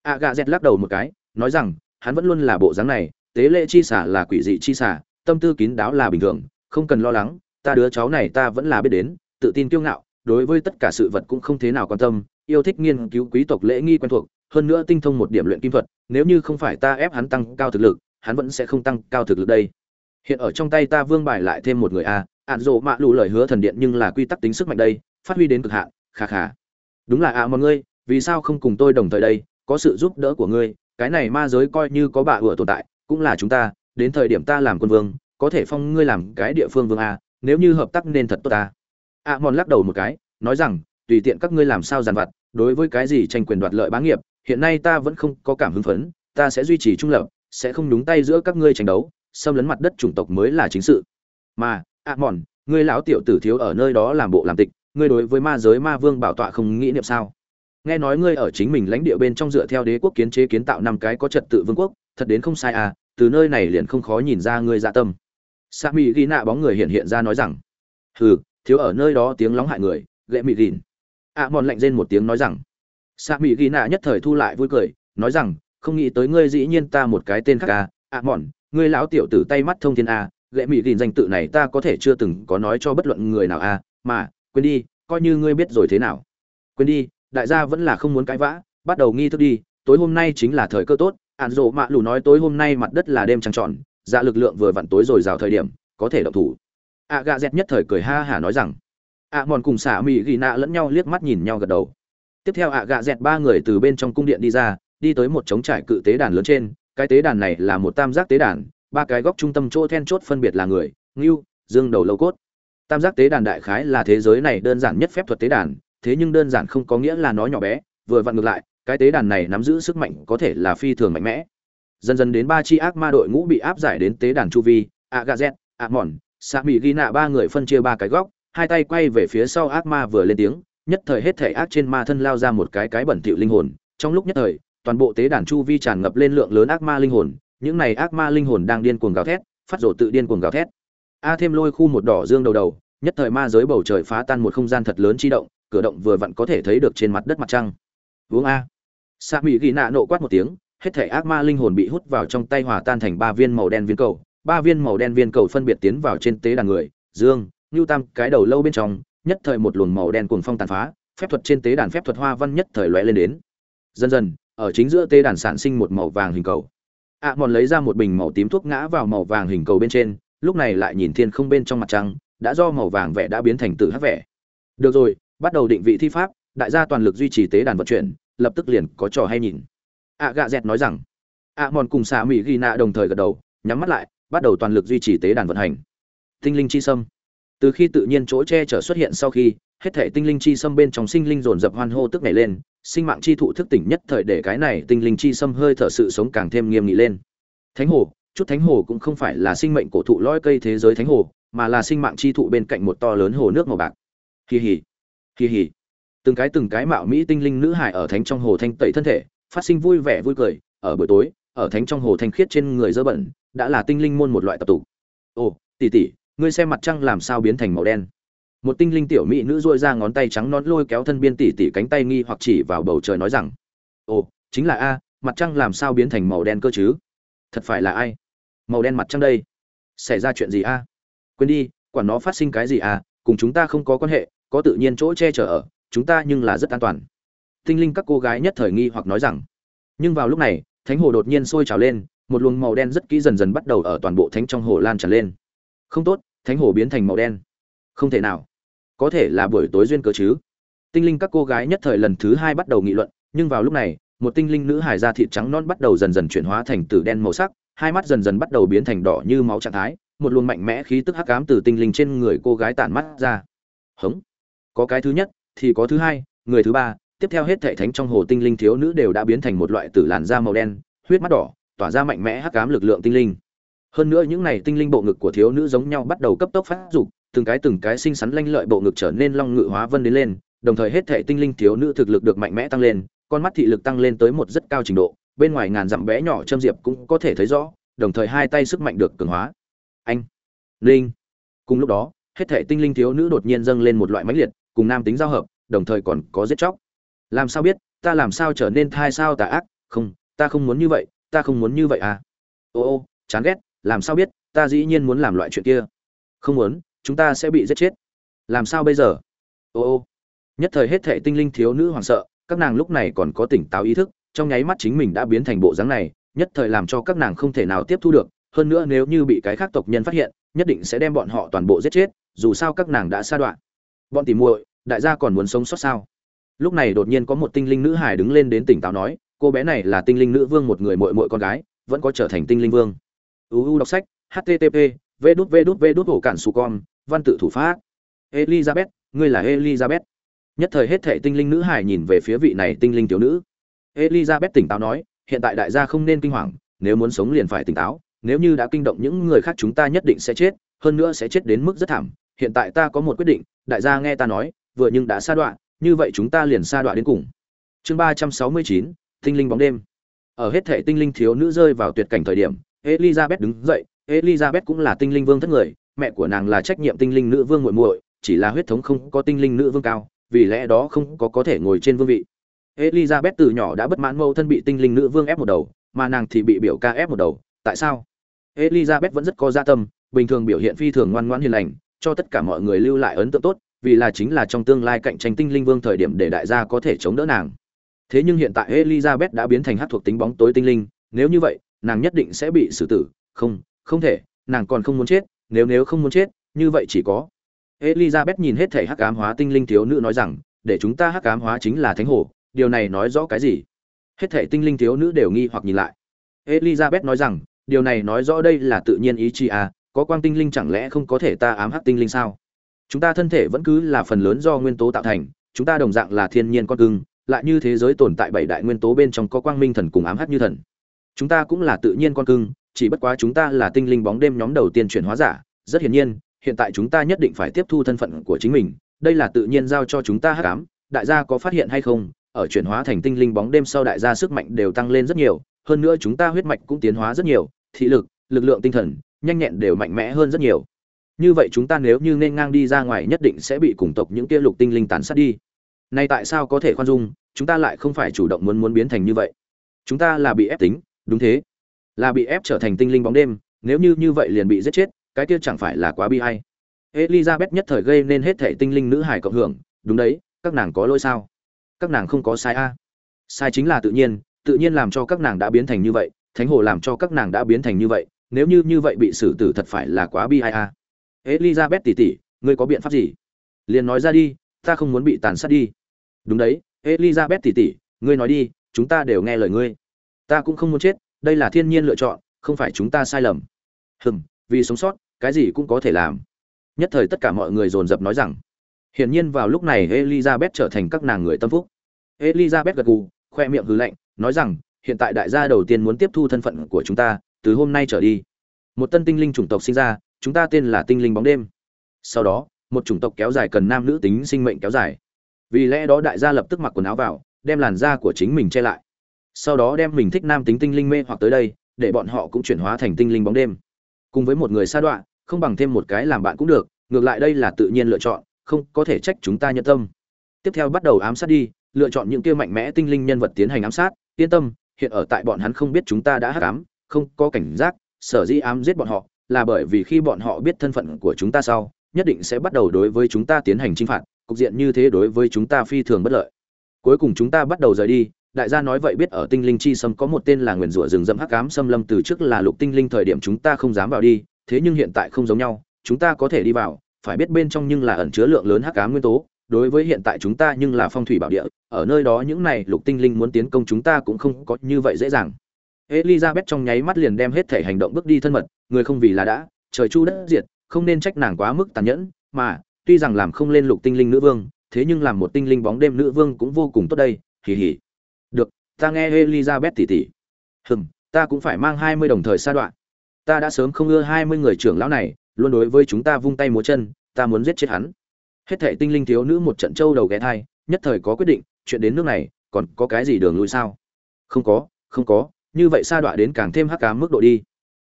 Ạ gạ dẹt lắc đầu một cái, nói rằng, hắn vẫn luôn là bộ dáng này, tế lễ chi xả là quỷ dị chi xả, tâm tư kín đáo là bình thường, không cần lo lắng, ta đứa cháu này ta vẫn là biết đến, tự tin kiêu ngạo, đối với tất cả sự vật cũng không thế nào quan tâm, yêu thích nghiên cứu quý tộc lễ nghi quen thuộc hơn nữa tinh thông một điểm luyện kim thuật, nếu như không phải ta ép hắn tăng cao thực lực, hắn vẫn sẽ không tăng cao thực lực đây hiện ở trong tay ta vương bài lại thêm một người a ạn rồ mạ lù lời hứa thần điện nhưng là quy tắc tính sức mạnh đây, phát huy đến cực hạn, kha kha. đúng là ạ à mọi ngươi, vì sao không cùng tôi đồng thời đây, có sự giúp đỡ của ngươi, cái này ma giới coi như có bà ủa tồn tại, cũng là chúng ta, đến thời điểm ta làm quân vương, có thể phong ngươi làm cái địa phương vương a, nếu như hợp tác nên thật tốt ta ạ mòn lắc đầu một cái, nói rằng, tùy tiện các ngươi làm sao giàn vặt đối với cái gì tranh quyền đoạt lợi bá nghiệp, hiện nay ta vẫn không có cảm hứng phấn, ta sẽ duy trì trung lập, sẽ không nhúng tay giữa các ngươi tranh đấu, xâm lấn mặt đất chủng tộc mới là chính sự. Mà ạ mòn ngươi lão tiểu tử thiếu ở nơi đó làm bộ làm tịch, ngươi đối với ma giới ma vương bảo tọa không nghĩ niệm sao? Nghe nói ngươi ở chính mình lãnh địa bên trong dựa theo đế quốc kiến chế kiến tạo năm cái có trật tự vương quốc, thật đến không sai à từ nơi này liền không khó nhìn ra ngươi dạ tâm. Sa mỹ ghi nạ bóng người hiện hiện ra nói rằng, hừ, thiếu ở nơi đó tiếng lóng hại người, lệ mị gìn ạ mòn lạnh rên một tiếng nói rằng, sa mỹ ghi nạ nhất thời thu lại vui cười, nói rằng, không nghĩ tới ngươi dĩ nhiên ta một cái tên khác à ạ mòn ngươi lão tiểu tử tay mắt thông thiên a gậy mỹ gìn danh tự này ta có thể chưa từng có nói cho bất luận người nào a, mà, quên đi, coi như ngươi biết rồi thế nào. Quên đi, đại gia vẫn là không muốn cãi vã, bắt đầu nghi thức đi, tối hôm nay chính là thời cơ tốt ạn rộ mạ lù nói tối hôm nay mặt đất là đêm trăng tròn dạ lực lượng vừa vặn tối rồi rào thời điểm, có thể động thủ. A gà dẹt nhất thời cười ha hả nói rằng a mòn cùng xả mỹ ghi nạ lẫn nhau liếc mắt nhìn nhau gật đầu. Tiếp theo a gạ dẹt ba người từ bên trong cung điện đi ra, đi tới một trống trải cự tế đàn lớn trên. Cái tế đàn này là một tam giác tế đàn, ba cái góc trung tâm chỗ then chốt phân biệt là người, ngưu, dương đầu lâu cốt. Tam giác tế đàn đại khái là thế giới này đơn giản nhất phép thuật tế đàn, thế nhưng đơn giản không có nghĩa là nó nhỏ bé, vừa vặn ngược lại, cái tế đàn này nắm giữ sức mạnh có thể là phi thường mạnh mẽ. Dần dần đến ba chi ác ma đội ngũ bị áp giải đến tế đàn chu vi agazet amon sa mỹ ghi nạ ba người phân chia ba cái góc hai tay quay về phía sau ác ma vừa lên tiếng, nhất thời hết thể ác trên ma thân lao ra một cái cái bẩn thỉu linh hồn. Trong lúc nhất thời, toàn bộ tế đàn chu vi tràn ngập lên lượng lớn ác ma linh hồn, những này ác ma linh hồn đang điên cuồng gào thét, phát rồ tự điên cuồng gào thét. A thêm lôi khu một đỏ dương đầu đầu, nhất thời ma giới bầu trời phá tan một không gian thật lớn chi động, cửa động vừa vặn có thể thấy được trên mặt đất mặt trăng. Uống a. Sa mỹ ghi nạ nộ quát một tiếng, hết thể ác ma linh hồn bị hút vào trong tay hòa tan thành ba viên màu đen viên cầu. Ba viên màu đen viên cầu phân biệt tiến vào trên tế đàn người, dương Nưu tam, cái đầu lâu bên trong, nhất thời một luồng màu đen cuồng phong tàn phá, phép thuật trên tế đàn phép thuật hoa văn nhất thời lóe lên đến. Dần dần, ở chính giữa tế đàn sản sinh một màu vàng hình cầu. Ạ mòn lấy ra một bình màu tím thuốc ngã vào màu vàng hình cầu bên trên, lúc này lại nhìn thiên không bên trong mặt trăng, đã do màu vàng vẽ đã biến thành tử hắc vẻ. Được rồi, bắt đầu định vị thi pháp, đại gia toàn lực duy trì tế đàn vận chuyển, lập tức liền có trò hay nhìn. Ạ gạ dẹt nói rằng. Ạ mòn cùng xạ mỹ ghi nạ đồng thời gật đầu, nhắm mắt lại, bắt đầu toàn lực duy trì tế đàn vận hành. Tinh linh chi sâm từ khi tự nhiên chỗ che chở xuất hiện sau khi, hết thể tinh linh chi xâm bên trong sinh linh dồn dập hoan hô tức nhảy lên, sinh mạng chi thụ thức tỉnh nhất thời để cái này tinh linh chi xâm hơi thở sự sống càng thêm nghiêm nghị lên. Thánh hồ, chút thánh hồ cũng không phải là sinh mệnh cổ thụ lõi cây thế giới thánh hồ, mà là sinh mạng chi thụ bên cạnh một to lớn hồ nước màu bạc. Kỳ hỉ kỳ hỉ từng cái từng cái mạo mỹ tinh linh nữ hải ở thánh trong hồ thanh tẩy thân thể, phát sinh vui vẻ vui cười, ở buổi tối, ở thánh trong hồ thanh khiết trên người dơ bẩn, đã là tinh linh môn một loại tập tục. Ồ, tỷ tỷ ngươi xem mặt trăng làm sao biến thành màu đen. Một tinh linh tiểu mỹ nữ dôi ra ngón tay trắng nón lôi kéo thân biên tỷ tỷ cánh tay nghi hoặc chỉ vào bầu trời nói rằng, ồ, chính là a, mặt trăng làm sao biến thành màu đen cơ chứ? Thật phải là ai? Màu đen mặt trăng đây. Xảy ra chuyện gì a? Quên đi, quản nó phát sinh cái gì à cùng chúng ta không có quan hệ, có tự nhiên chỗ che chở ở, chúng ta nhưng là rất an toàn. Tinh linh các cô gái nhất thời nghi hoặc nói rằng, nhưng vào lúc này, thánh hồ đột nhiên sôi trào lên, một luồng màu đen rất kỹ dần dần bắt đầu ở toàn bộ thánh trong hồ lan tràn lên. Không tốt thánh hồ biến thành màu đen. Không thể nào. Có thể là buổi tối duyên cớ chứ. Tinh linh các cô gái nhất thời lần thứ hai bắt đầu nghị luận, nhưng vào lúc này, một tinh linh nữ hài da thịt trắng non bắt đầu dần dần chuyển hóa thành tử đen màu sắc, hai mắt dần dần bắt đầu biến thành đỏ như máu trạng thái, một luồng mạnh mẽ khí tức hắc ám từ tinh linh trên người cô gái tản mắt ra. Hống. Có cái thứ nhất, thì có thứ hai, người thứ ba, tiếp theo hết thể thánh trong hồ tinh linh thiếu nữ đều đã biến thành một loại tử làn da màu đen, huyết mắt đỏ, tỏa ra mạnh mẽ hắc ám lực lượng tinh linh hơn nữa những này tinh linh bộ ngực của thiếu nữ giống nhau bắt đầu cấp tốc phát dục, từng cái từng cái xinh xắn lanh lợi bộ ngực trở nên long ngự hóa vân đến lên, đồng thời hết thể tinh linh thiếu nữ thực lực được mạnh mẽ tăng lên, con mắt thị lực tăng lên tới một rất cao trình độ, bên ngoài ngàn dặm bé nhỏ châm diệp cũng có thể thấy rõ, đồng thời hai tay sức mạnh được cường hóa. Anh, linh. Cùng lúc đó, hết thể tinh linh thiếu nữ đột nhiên dâng lên một loại mãnh liệt, cùng nam tính giao hợp, đồng thời còn có giết chóc. Làm sao biết, ta làm sao trở nên thai sao tà ác? Không, ta không muốn như vậy, ta không muốn như vậy à. Ô ô, chán ghét làm sao biết, ta dĩ nhiên muốn làm loại chuyện kia. Không muốn, chúng ta sẽ bị giết chết. Làm sao bây giờ? Ô ô. Nhất thời hết thệ tinh linh thiếu nữ hoảng sợ, các nàng lúc này còn có tỉnh táo ý thức, trong nháy mắt chính mình đã biến thành bộ dáng này, nhất thời làm cho các nàng không thể nào tiếp thu được. Hơn nữa nếu như bị cái khác tộc nhân phát hiện, nhất định sẽ đem bọn họ toàn bộ giết chết, dù sao các nàng đã xa đoạn. Bọn tìm muội, đại gia còn muốn sống sót sao? Lúc này đột nhiên có một tinh linh nữ hải đứng lên đến tỉnh táo nói, cô bé này là tinh linh nữ vương một người muội muội con gái, vẫn có trở thành tinh linh vương uu đọc sách http v đút v đút v đút hổ cản su con văn tự thủ pháp. Elizabeth, ngươi là elizabeth. Nhất thời hết thệ tinh linh nữ hải nhìn về phía vị này tinh linh thiếu nữ. Elizabeth tỉnh táo nói, hiện tại đại gia không nên kinh hoàng, nếu muốn sống liền phải tỉnh táo, nếu như đã kinh động những người khác chúng ta nhất định sẽ chết, hơn nữa sẽ chết đến mức rất thảm. Hiện tại ta có một quyết định, đại gia nghe ta nói, vừa nhưng đã sa đoạn như vậy chúng ta liền sa đoạn đến cùng. Chương ba trăm sáu mươi chín, tinh linh bóng đêm. Ở hết thể tinh linh thiếu nữ rơi vào tuyệt cảnh thời điểm elizabeth đứng dậy. Elizabeth cũng là tinh linh vương thất người. Mẹ của nàng là trách nhiệm tinh linh nữ vương muội muội, chỉ là huyết thống không có tinh linh nữ vương cao, vì lẽ đó không có có thể ngồi trên vương vị. Elizabeth từ nhỏ đã bất mãn mâu thân bị tinh linh nữ vương ép một đầu, mà nàng thì bị biểu ca ép một đầu. Tại sao? Elizabeth vẫn rất có gia tâm, bình thường biểu hiện phi thường ngoan ngoãn hiền lành, cho tất cả mọi người lưu lại ấn tượng tốt, vì là chính là trong tương lai cạnh tranh tinh linh vương thời điểm để đại gia có thể chống đỡ nàng. Thế nhưng hiện tại elizabeth đã biến thành hát thuộc tính bóng tối tinh linh, nếu như vậy nàng nhất định sẽ bị xử tử. Không không thể, nàng còn không muốn chết, nếu nếu không muốn chết, như vậy chỉ có. Elizabeth nhìn hết thể hắc ám hóa tinh linh thiếu nữ nói rằng, để chúng ta hắc ám hóa chính là thánh hồ, điều này nói rõ cái gì? Hết thể tinh linh thiếu nữ đều nghi hoặc nhìn lại. Elizabeth nói rằng, điều này nói rõ đây là tự nhiên ý chí à có quang tinh linh chẳng lẽ không có thể ta ám hắc tinh linh sao? Chúng ta thân thể vẫn cứ là phần lớn do nguyên tố tạo thành, chúng ta đồng dạng là thiên nhiên con cưng, lại như thế giới tồn tại bảy đại nguyên tố bên trong có quang minh thần cùng ám hắc như thần chúng ta cũng là tự nhiên con cưng, chỉ bất quá chúng ta là tinh linh bóng đêm nhóm đầu tiên chuyển hóa giả. Rất hiển nhiên, hiện tại chúng ta nhất định phải tiếp thu thân phận của chính mình. Đây là tự nhiên giao cho chúng ta hắc ám đại gia có phát hiện hay không? Ở chuyển hóa thành tinh linh bóng đêm sau đại gia sức mạnh đều tăng lên rất nhiều. Hơn nữa chúng ta huyết mạch cũng tiến hóa rất nhiều. Thị lực lực lượng tinh thần, nhanh nhẹn đều mạnh mẽ hơn rất nhiều. Như vậy chúng ta nếu như nên ngang đi ra ngoài nhất định sẽ bị cùng tộc những kia lục tinh linh tàn sát đi. Nay tại sao có thể khoan dung? Chúng ta lại không phải chủ động muốn muốn biến thành như vậy. Chúng ta là bị ép tính đúng thế. Là bị ép trở thành tinh linh bóng đêm, nếu như như vậy liền bị giết chết, cái kia chẳng phải là quá bi hay elizabeth nhất thời gây nên hết thể tinh linh nữ hải cộng hưởng, đúng đấy, các nàng có lỗi sao? Các nàng không có sai a. Sai chính là tự nhiên tự nhiên làm cho các nàng đã biến thành như vậy, thánh hồ làm cho các nàng đã biến thành như vậy, nếu như như vậy bị xử tử thật phải là quá bi ai a. Elizabeth tỷ tỷ, ngươi có biện pháp gì? Liền nói ra đi, ta không muốn bị tàn sát đi. Đúng đấy, elizabeth tỷ tỷ, ngươi nói đi, chúng ta đều nghe lời ngươi ta cũng không muốn chết, đây là thiên nhiên lựa chọn, không phải chúng ta sai lầm. Hừm, vì sống sót, cái gì cũng có thể làm. Nhất thời tất cả mọi người dồn dập nói rằng, hiển nhiên vào lúc này elizabeth trở thành các nàng người tâm phúc. Elizabeth gật gù, khoe miệng hư lạnh, nói rằng, hiện tại đại gia đầu tiên muốn tiếp thu thân phận của chúng ta, từ hôm nay trở đi, một tân tinh linh chủng tộc sinh ra, chúng ta tên là tinh linh bóng đêm. Sau đó, một chủng tộc kéo dài cần nam nữ tính sinh mệnh kéo dài. Vì lẽ đó đại gia lập tức mặc quần áo vào, đem làn da của chính mình che lại sau đó đem mình thích nam tính tinh linh mê hoặc tới đây, để bọn họ cũng chuyển hóa thành tinh linh bóng đêm. Cùng với một người xa đoạn không bằng thêm một cái làm bạn cũng được, ngược lại đây là tự nhiên lựa chọn, không có thể trách chúng ta nhân tâm. Tiếp theo bắt đầu ám sát đi, lựa chọn những kia mạnh mẽ tinh linh nhân vật tiến hành ám sát, yên tâm, hiện ở tại bọn hắn không biết chúng ta đã hắc ám, không có cảnh giác, sở dĩ ám giết bọn họ, là bởi vì khi bọn họ biết thân phận của chúng ta sau, nhất định sẽ bắt đầu đối với chúng ta tiến hành chinh phạt, cục diện như thế đối với chúng ta phi thường bất lợi. Cuối cùng chúng ta bắt đầu rời đi đại gia nói vậy biết ở tinh linh chi sâm có một tên là nguyền rủa rừng rậm hắc ám xâm lâm từ trước là lục tinh linh thời điểm chúng ta không dám vào đi, thế nhưng hiện tại không giống nhau, chúng ta có thể đi vào, phải biết bên trong nhưng là ẩn chứa lượng lớn hắc ám nguyên tố, đối với hiện tại chúng ta nhưng là phong thủy bảo địa, ở nơi đó những này lục tinh linh muốn tiến công chúng ta cũng không có như vậy dễ dàng. Elizabeth trong nháy mắt liền đem hết thể hành động bước đi thân mật, người không vì là đã, trời chu đất diệt, không nên trách nàng quá mức tàn nhẫn, mà, tuy rằng làm không lên lục tinh linh nữ vương, thế nhưng làm một tinh linh bóng đêm nữ vương cũng vô cùng tốt đây, hì hì được, ta nghe elizabeth tỉ tỉ. Hừm, ta cũng phải mang hai mươi đồng thời sa đoạn. Ta đã sớm không ưa hai mươi người trưởng lão này, luôn đối với chúng ta vung tay múa chân, ta muốn giết chết hắn. Hết thệ tinh linh thiếu nữ một trận châu đầu ghé thai, nhất thời có quyết định, chuyện đến nước này, còn có cái gì đường lui sao? Không có không có, như vậy sa đọa đến càng thêm hắc cá mức độ đi.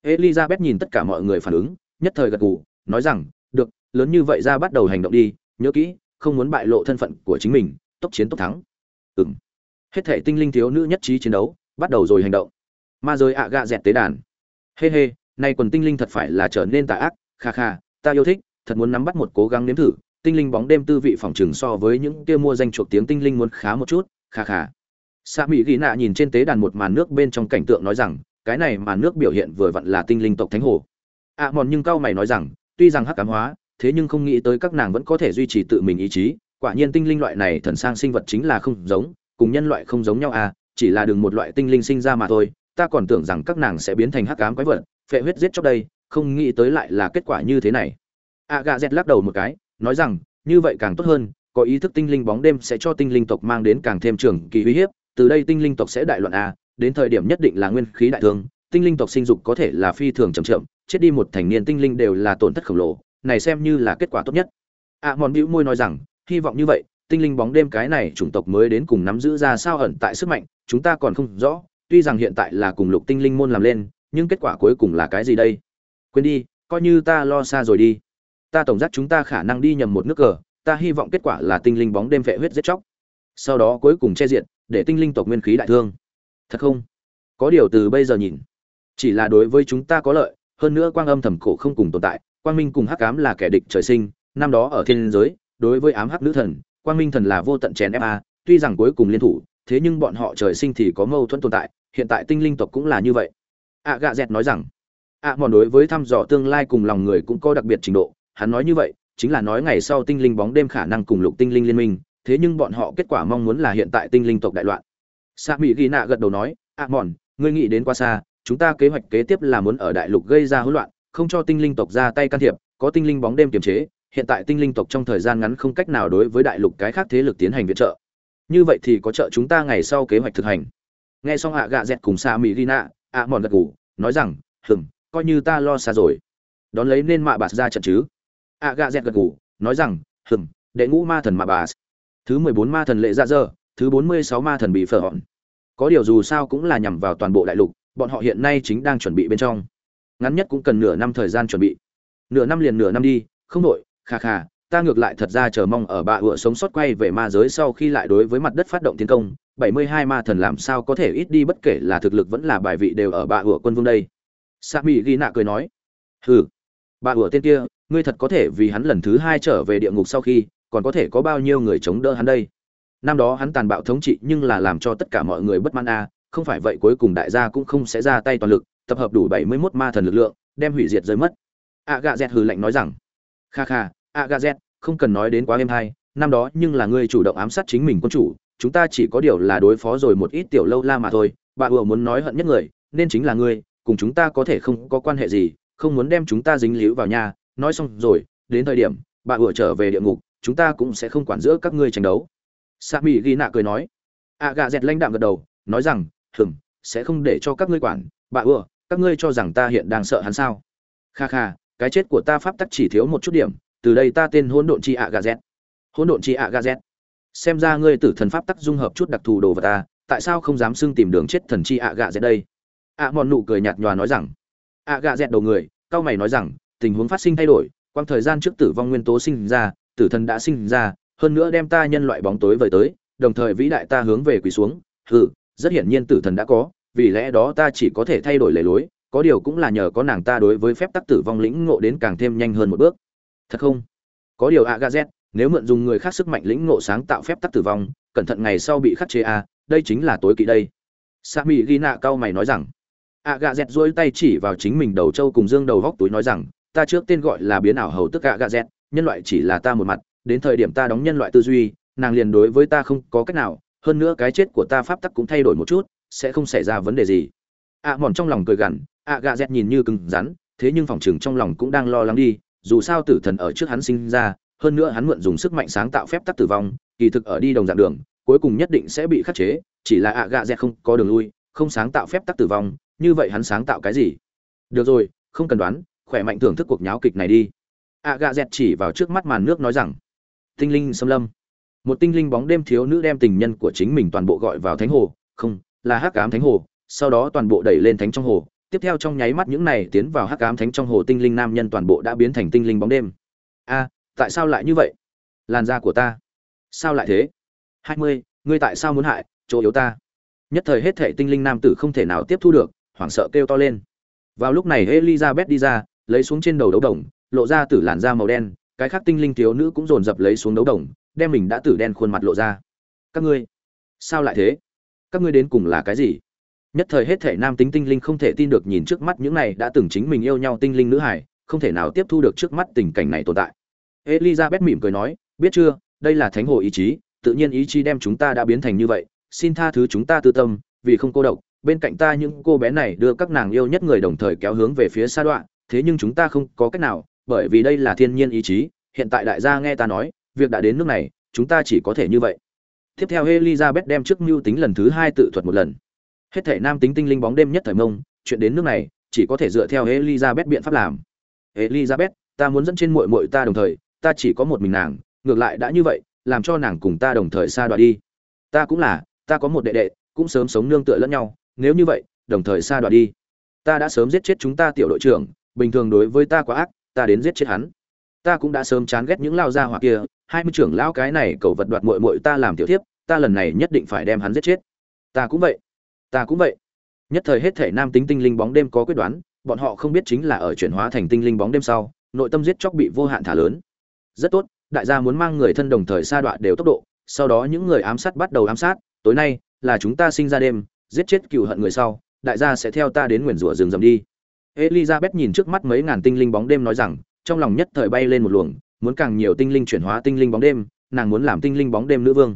Elizabeth nhìn tất cả mọi người phản ứng, nhất thời gật gù, nói rằng, được, lớn như vậy ra bắt đầu hành động đi, nhớ kỹ, không muốn bại lộ thân phận của chính mình, tốc chiến tốc thắng. Ừng hết thể tinh linh thiếu nữ nhất trí chiến đấu bắt đầu rồi hành động. Ma giới ạ gạ dẹt tế đàn. Hê hê nay quần tinh linh thật phải là trở nên tà ác kha kha ta yêu thích thật muốn nắm bắt một cố gắng nếm thử tinh linh bóng đêm tư vị phòng trừng so với những kia mua danh chuộc tiếng tinh linh muốn khá một chút kha kha. Sa mỹ ghi nạ nhìn trên tế đàn một màn nước bên trong cảnh tượng nói rằng cái này màn nước biểu hiện vừa vặn là tinh linh tộc thánh hồ. Ạ à, mòn nhưng cao mày nói rằng tuy rằng hắc cám hóa thế nhưng không nghĩ tới các nàng vẫn có thể duy trì tự mình ý chí quả nhiên tinh linh loại này thần sang sinh vật chính là không giống cùng nhân loại không giống nhau à chỉ là đường một loại tinh linh sinh ra mà thôi, ta còn tưởng rằng các nàng sẽ biến thành hắc ám quái vật, phệ huyết giết chóc đây, không nghĩ tới lại là kết quả như thế này. A gà dẹt lắc đầu một cái, nói rằng, như vậy càng tốt hơn, có ý thức tinh linh bóng đêm sẽ cho tinh linh tộc mang đến càng thêm trường kỳ uy hiếp, từ đây tinh linh tộc sẽ đại loạn a đến thời điểm nhất định là nguyên khí đại thương, tinh linh tộc sinh dục có thể là phi thường chậm chậm, chết đi một thành niên tinh linh đều là tổn thất khổng lồ, này xem như là kết quả tốt nhất. A mòn bĩu môi nói rằng, hy vọng như vậy tinh linh bóng đêm cái này chủng tộc mới đến cùng nắm giữ ra sao ẩn tại sức mạnh, chúng ta còn không rõ, tuy rằng hiện tại là cùng lục tinh linh môn làm lên, nhưng kết quả cuối cùng là cái gì đây? Quên đi, coi như ta lo xa rồi đi. Ta tổng giác chúng ta khả năng đi nhầm một nước cờ, ta hy vọng kết quả là tinh linh bóng đêm vẽ huyết giết chóc. Sau đó cuối cùng che diện, để tinh linh tộc nguyên khí đại thương. Thật không? Có điều từ bây giờ nhìn, chỉ là đối với chúng ta có lợi, hơn nữa quang âm thầm cổ không cùng tồn tại, quang minh cùng hắc ám là kẻ địch trời sinh, năm đó ở thiên giới, đối với ám hắc nữ thần quang minh thần là vô tận chèn ép a, tuy rằng cuối cùng liên thủ, thế nhưng bọn họ trời sinh thì có mâu thuẫn tồn tại, hiện tại tinh linh tộc cũng là như vậy. Ạ gạ dẹt nói rằng ạ mòn đối với thăm dò tương lai cùng lòng người cũng có đặc biệt trình độ, hắn nói như vậy, chính là nói ngày sau tinh linh bóng đêm khả năng cùng lục tinh linh liên minh, thế nhưng bọn họ kết quả mong muốn là hiện tại tinh linh tộc đại loạn. Sa mỹ ghi nạ gật đầu nói ạ mòn, ngươi nghĩ đến quá xa, chúng ta kế hoạch kế tiếp là muốn ở đại lục gây ra hỗn loạn, không cho tinh linh tộc ra tay can thiệp, có tinh linh bóng đêm kiềm chế hiện tại tinh linh tộc trong thời gian ngắn không cách nào đối với đại lục cái khác thế lực tiến hành viện trợ. Như vậy thì có trợ chúng ta ngày sau kế hoạch thực hành. Nghe xong ạ gạ dẹt cùng sa mỹ rina ạ mòn gật gù, nói rằng, hừm, coi như ta lo xa rồi. Đón lấy nên mạ bạt ra trận chứ? ạ gạ dẹt gật gù, nói rằng, hừm, đệ ngũ ma thần mạ bạt. Thứ mười bốn ma thần lệ ra dơ, thứ bốn mươi sáu ma thần bị phở hòn. Có điều dù sao cũng là nhằm vào toàn bộ đại lục, bọn họ hiện nay chính đang chuẩn bị bên trong. Ngắn nhất cũng cần nửa năm thời gian chuẩn bị. Nửa năm liền nửa năm đi, không đội kha kha, ta ngược lại thật ra chờ mong ở bạ ựa sống sót quay về ma giới sau khi lại đối với mặt đất phát động tiến công 72 ma thần làm sao có thể ít đi bất kể là thực lực vẫn là bài vị đều ở bạ ựa quân vương đây. Sa mỹ ghi nạ cười nói, hừ, bạ ựa tên kia, ngươi thật có thể vì hắn lần thứ hai trở về địa ngục sau khi, còn có thể có bao nhiêu người chống đỡ hắn đây? Năm đó hắn tàn bạo thống trị nhưng là làm cho tất cả mọi người bất mãn a, không phải vậy cuối cùng đại gia cũng không sẽ ra tay toàn lực, tập hợp đủ 71 ma thần lực lượng, đem hủy diệt rơi mất. A gạ dẹt hừ lạnh nói rằng kha kha agazet không cần nói đến quá êm hay, năm đó nhưng là ngươi chủ động ám sát chính mình quân chủ, chúng ta chỉ có điều là đối phó rồi một ít tiểu lâu la mà thôi, bà ùa muốn nói hận nhất người, nên chính là ngươi, cùng chúng ta có thể không có quan hệ gì, không muốn đem chúng ta dính líu vào nhà. Nói xong rồi, đến thời điểm, bà ùa trở về địa ngục, chúng ta cũng sẽ không quản giữa các ngươi tranh đấu. Sa mỹ ghi nạ cười nói. A gà dẹt lãnh đạm gật đầu, nói rằng hừng sẽ không để cho các ngươi quản. Bà ùa, các ngươi cho rằng ta hiện đang sợ hắn sao? Kha kha cái chết của ta pháp tắc chỉ thiếu một chút điểm, từ đây ta tên hỗn độn chi ạ gà z. Hỗn độn chi ạ gà z. Xem ra ngươi tử thần pháp tắc dung hợp chút đặc thù đồ vật ta, tại sao không dám xưng tìm đường chết thần chi ạ gà z đây? Ạ mòn nụ cười nhạt nhòa nói rằng, ạ gà z đầu người, cao mày nói rằng, tình huống phát sinh thay đổi, quang thời gian trước tử vong nguyên tố sinh ra, tử thần đã sinh ra, hơn nữa đem ta nhân loại bóng tối vời tới, đồng thời vĩ đại ta hướng về quỳ xuống. Hừ, rất hiển nhiên tử thần đã có, vì lẽ đó ta chỉ có thể thay đổi lề lối có điều cũng là nhờ có nàng ta đối với phép tắc tử vong lĩnh ngộ đến càng thêm nhanh hơn một bước. Thật không? Có điều a gazet nếu mượn dùng người khác sức mạnh lĩnh ngộ sáng tạo phép tắc tử vong cẩn thận ngày sau bị khắc chế a đây chính là tối kỵ đây. Sa mỹ ghi nạ cao mày nói rằng a gazet dỗi tay chỉ vào chính mình đầu trâu cùng dương đầu góc túi nói rằng ta trước tên gọi là biến ảo hầu tức a gazet nhân loại chỉ là ta một mặt đến thời điểm ta đóng nhân loại tư duy nàng liền đối với ta không có cách nào hơn nữa cái chết của ta pháp tắc cũng thay đổi một chút sẽ không xảy ra vấn đề gì. Ạ à, mòn trong lòng cười gằn ạ gà dẹt nhìn như cứng rắn, thế nhưng phòng chừng trong lòng cũng đang lo lắng đi, dù sao tử thần ở trước hắn sinh ra, hơn nữa hắn mượn dùng sức mạnh sáng tạo phép tắc tử vong, kỳ thực ở đi đồng dạng đường, cuối cùng nhất định sẽ bị khắc chế, chỉ là ạ gà dẹt không có đường lui, không sáng tạo phép tắc tử vong, như vậy hắn sáng tạo cái gì? Được rồi, không cần đoán, khỏe mạnh thưởng thức cuộc nháo kịch này đi. ạ gà dẹt chỉ vào trước mắt màn nước nói rằng, tinh linh xâm lâm. Một tinh linh bóng đêm thiếu nữ đem tình nhân của chính mình toàn bộ gọi vào thánh hồ, không, là hắc ám thánh hồ. Sau đó toàn bộ đẩy lên thánh trong hồ tiếp theo trong nháy mắt những này tiến vào hắc ám thánh trong hồ tinh linh nam nhân toàn bộ đã biến thành tinh linh bóng đêm. A, tại sao lại như vậy? Làn da của ta. Sao lại thế? Hai mươi, ngươi tại sao muốn hại chỗ yếu ta? Nhất thời hết thể tinh linh nam tử không thể nào tiếp thu được, hoảng sợ kêu to lên. Vào lúc này elizabeth đi ra, lấy xuống trên đầu đấu đồng, lộ ra tử làn da màu đen, cái khác tinh linh thiếu nữ cũng dồn dập lấy xuống đấu đồng, đem mình đã tử đen khuôn mặt lộ ra. Các ngươi, sao lại thế? Các ngươi đến cùng là cái gì? Nhất thời hết thể nam tính tinh linh không thể tin được nhìn trước mắt những này đã từng chính mình yêu nhau tinh linh nữ hải không thể nào tiếp thu được trước mắt tình cảnh này tồn tại. Elizabeth mỉm cười nói, biết chưa, đây là thánh hồ ý chí, tự nhiên ý chí đem chúng ta đã biến thành như vậy, xin tha thứ chúng ta tư tâm, vì không cô độc. Bên cạnh ta những cô bé này đưa các nàng yêu nhất người đồng thời kéo hướng về phía xa đoạn, thế nhưng chúng ta không có cách nào, bởi vì đây là thiên nhiên ý chí, hiện tại đại gia nghe ta nói, việc đã đến nước này, chúng ta chỉ có thể như vậy. Tiếp theo elizabeth đem trước mưu tính lần thứ hai tự thuật một lần hết thể nam tính tinh linh bóng đêm nhất thời mông, chuyện đến nước này, chỉ có thể dựa theo elizabeth biện pháp làm. Elizabeth, ta muốn dẫn trên muội muội ta đồng thời, ta chỉ có một mình nàng, ngược lại đã như vậy, làm cho nàng cùng ta đồng thời xa đoạn đi. Ta cũng là, ta có một đệ đệ, cũng sớm sống nương tựa lẫn nhau, nếu như vậy, đồng thời xa đoạn đi. Ta đã sớm giết chết chúng ta tiểu đội trưởng, bình thường đối với ta quá ác, ta đến giết chết hắn. Ta cũng đã sớm chán ghét những lao gia hỏa kia, hai mươi trưởng lão cái này cầu vật đoạt muội muội ta làm tiểu thiếp, ta lần này nhất định phải đem hắn giết chết. Ta cũng vậy ta cũng vậy. Nhất thời hết thể nam tính tinh linh bóng đêm có quyết đoán, bọn họ không biết chính là ở chuyển hóa thành tinh linh bóng đêm sau, nội tâm giết chóc bị vô hạn thả lớn. Rất tốt, đại gia muốn mang người thân đồng thời sa đoạn đều tốc độ, sau đó những người ám sát bắt đầu ám sát, tối nay là chúng ta sinh ra đêm, giết chết cựu hận người sau, đại gia sẽ theo ta đến nguyền rủa rừng rầm đi. Elizabeth nhìn trước mắt mấy ngàn tinh linh bóng đêm nói rằng, trong lòng nhất thời bay lên một luồng, muốn càng nhiều tinh linh chuyển hóa tinh linh bóng đêm, nàng muốn làm tinh linh bóng đêm nữ vương.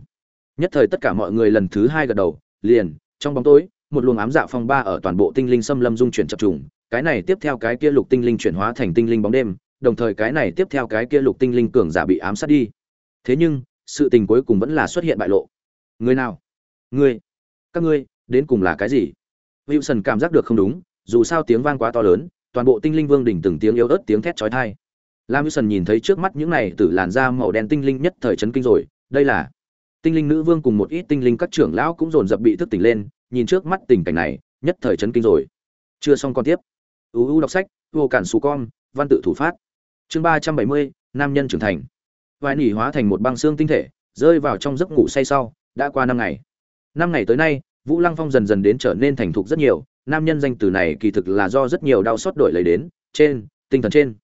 Nhất thời tất cả mọi người lần thứ hai gật đầu, liền trong bóng tối, một luồng ám dạ phong ba ở toàn bộ tinh linh xâm lâm dung chuyển chập trùng, cái này tiếp theo cái kia lục tinh linh chuyển hóa thành tinh linh bóng đêm, đồng thời cái này tiếp theo cái kia lục tinh linh cường giả bị ám sát đi. Thế nhưng, sự tình cuối cùng vẫn là xuất hiện bại lộ. Người nào? Người? các ngươi, đến cùng là cái gì? Wilson cảm giác được không đúng, dù sao tiếng vang quá to lớn, toàn bộ tinh linh vương đỉnh từng tiếng yếu ớt tiếng thét chói tai. Lam wilson nhìn thấy trước mắt những này từ làn da màu đen tinh linh nhất thời chấn kinh rồi, đây là tinh linh nữ vương cùng một ít tinh linh các trưởng lão cũng dồn dập bị thức tỉnh lên, nhìn trước mắt tình cảnh này, nhất thời chấn kinh rồi. Chưa xong con tiếp. Uu đọc sách, vô cản xù con, văn tự thủ phát. Chương ba trăm bảy mươi, nam nhân trưởng thành. Vài nỉ hóa thành một băng xương tinh thể, rơi vào trong giấc ngủ say sau, đã qua năm ngày. Năm ngày tới nay, vũ lăng phong dần dần đến trở nên thành thục rất nhiều, nam nhân danh từ này kỳ thực là do rất nhiều đau xót đổi lấy đến, trên, tinh thần trên.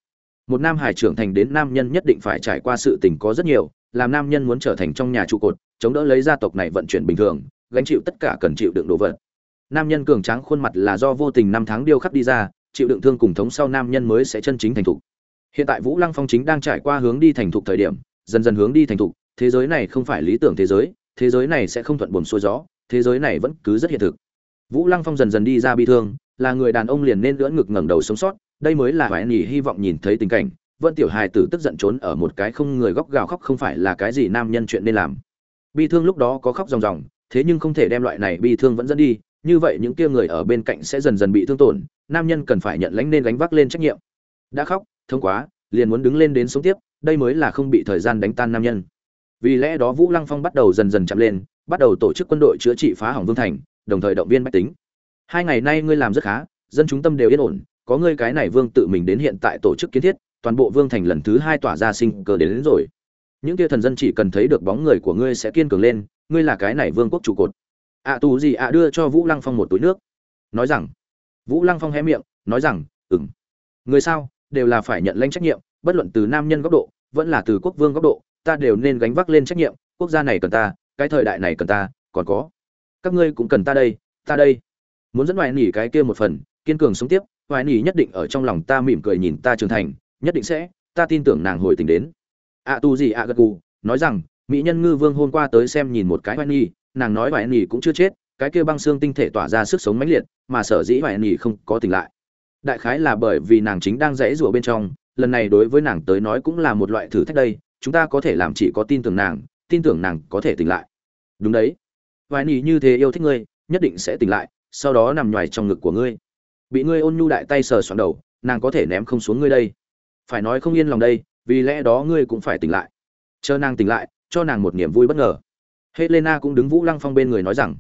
Một nam hải trưởng thành đến nam nhân nhất định phải trải qua sự tình có rất nhiều làm nam nhân muốn trở thành trong nhà trụ cột, chống đỡ lấy gia tộc này vận chuyển bình thường, gánh chịu tất cả cần chịu đựng đồ vật. Nam nhân cường tráng khuôn mặt là do vô tình năm tháng điêu khắc đi ra, chịu đựng thương cùng thống sau nam nhân mới sẽ chân chính thành thục. Hiện tại vũ lăng phong chính đang trải qua hướng đi thành thục thời điểm, dần dần hướng đi thành thục, thế giới này không phải lý tưởng thế giới thế giới này sẽ không thuận buồn xuôi gió, thế giới này vẫn cứ rất hiện thực. Vũ lăng phong dần dần đi ra bi thương, là người đàn ông liền nên lưỡn ngực ngẩng đầu sống sót, đây mới là hoài nghỉ hy vọng nhìn thấy tình cảnh vân tiểu hài tử tức giận trốn ở một cái không người góc gào khóc không phải là cái gì nam nhân chuyện nên làm. Bi thương lúc đó có khóc ròng ròng, thế nhưng không thể đem loại này bi thương vẫn dẫn đi, như vậy những kia người ở bên cạnh sẽ dần dần bị thương tổn, nam nhân cần phải nhận lãnh nên gánh vác lên trách nhiệm. Đã khóc thương quá, liền muốn đứng lên đến sống tiếp, đây mới là không bị thời gian đánh tan nam nhân. Vì lẽ đó vũ lăng phong bắt đầu dần dần chậm lên, bắt đầu tổ chức quân đội chữa trị phá hỏng vương thành, đồng thời động viên bách tính. Hai ngày nay ngươi làm rất khá, dân chúng tâm đều yên ổn, có ngươi cái này vương tự mình đến hiện tại tổ chức kiến thiết toàn bộ vương thành lần thứ hai tỏa ra sinh cơ đến, đến rồi. Những kia thần dân chỉ cần thấy được bóng người của ngươi sẽ kiên cường lên ngươi là cái này vương quốc trụ cột. Ạ tù gì ạ đưa cho vũ lăng phong một túi nước. Nói rằng vũ lăng phong hé miệng nói rằng ừng người sao đều là phải nhận lãnh trách nhiệm bất luận từ nam nhân góc độ vẫn là từ quốc vương góc độ ta đều nên gánh vác lên trách nhiệm quốc gia này cần ta cái thời đại này cần ta còn có. Các ngươi cũng cần ta đây ta đây. Muốn dẫn hoài nỉ cái kia một phần kiên cường sống tiếp hoài nỉ nhất định ở trong lòng ta mỉm cười nhìn ta trưởng thành nhất định sẽ, ta tin tưởng nàng hồi tình đến. Ạ tu gì ạ gật gù nói rằng, mỹ nhân ngư vương hôm qua tới xem nhìn một cái hoài nghi nàng nói hoài nghi cũng chưa chết, cái kia băng xương tinh thể tỏa ra sức sống mãnh liệt, mà sở dĩ hoài nghi không có tỉnh lại. Đại khái là bởi vì nàng chính đang rẽ rủa bên trong, lần này đối với nàng tới nói cũng là một loại thử thách đây, chúng ta có thể làm chỉ có tin tưởng nàng, tin tưởng nàng có thể tỉnh lại. Đúng đấy. Vài nghi như thế yêu thích ngươi, nhất định sẽ tỉnh lại, sau đó nằm nhoài trong ngực của ngươi. Bị ngươi ôn nhu đại tay sờ soạn đầu, nàng có thể ném không xuống ngươi đây phải nói không yên lòng đây vì lẽ đó ngươi cũng phải tỉnh lại. Chờ nàng tỉnh lại cho nàng một niềm vui bất ngờ. Helena cũng đứng vũ lăng phong bên người nói rằng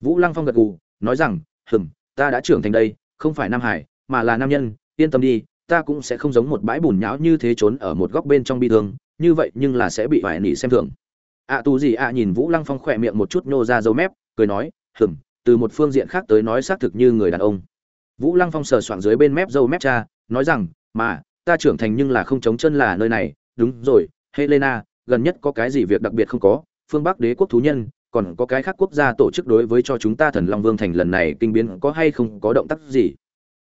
vũ lăng phong gật gù nói rằng hừm ta đã trưởng thành đây không phải nam hải mà là nam nhân yên tâm đi ta cũng sẽ không giống một bãi bùn nhão như thế trốn ở một góc bên trong bi thương như vậy nhưng là sẽ bị vải nỉ xem thường. Ạ à, tù gì ạ nhìn vũ lăng phong khỏe miệng một chút nhô ra dấu mép cười nói hừm từ một phương diện khác tới nói xác thực như người đàn ông. Vũ lăng phong sờ soạng dưới bên mép dâu mép cha nói rằng mà ta trưởng thành nhưng là không chống chân là nơi này. Đúng rồi, helena, gần nhất có cái gì việc đặc biệt không có? Phương bắc đế quốc thú nhân, còn có cái khác quốc gia tổ chức đối với cho chúng ta thần long vương thành lần này kinh biến có hay không, có động tác gì?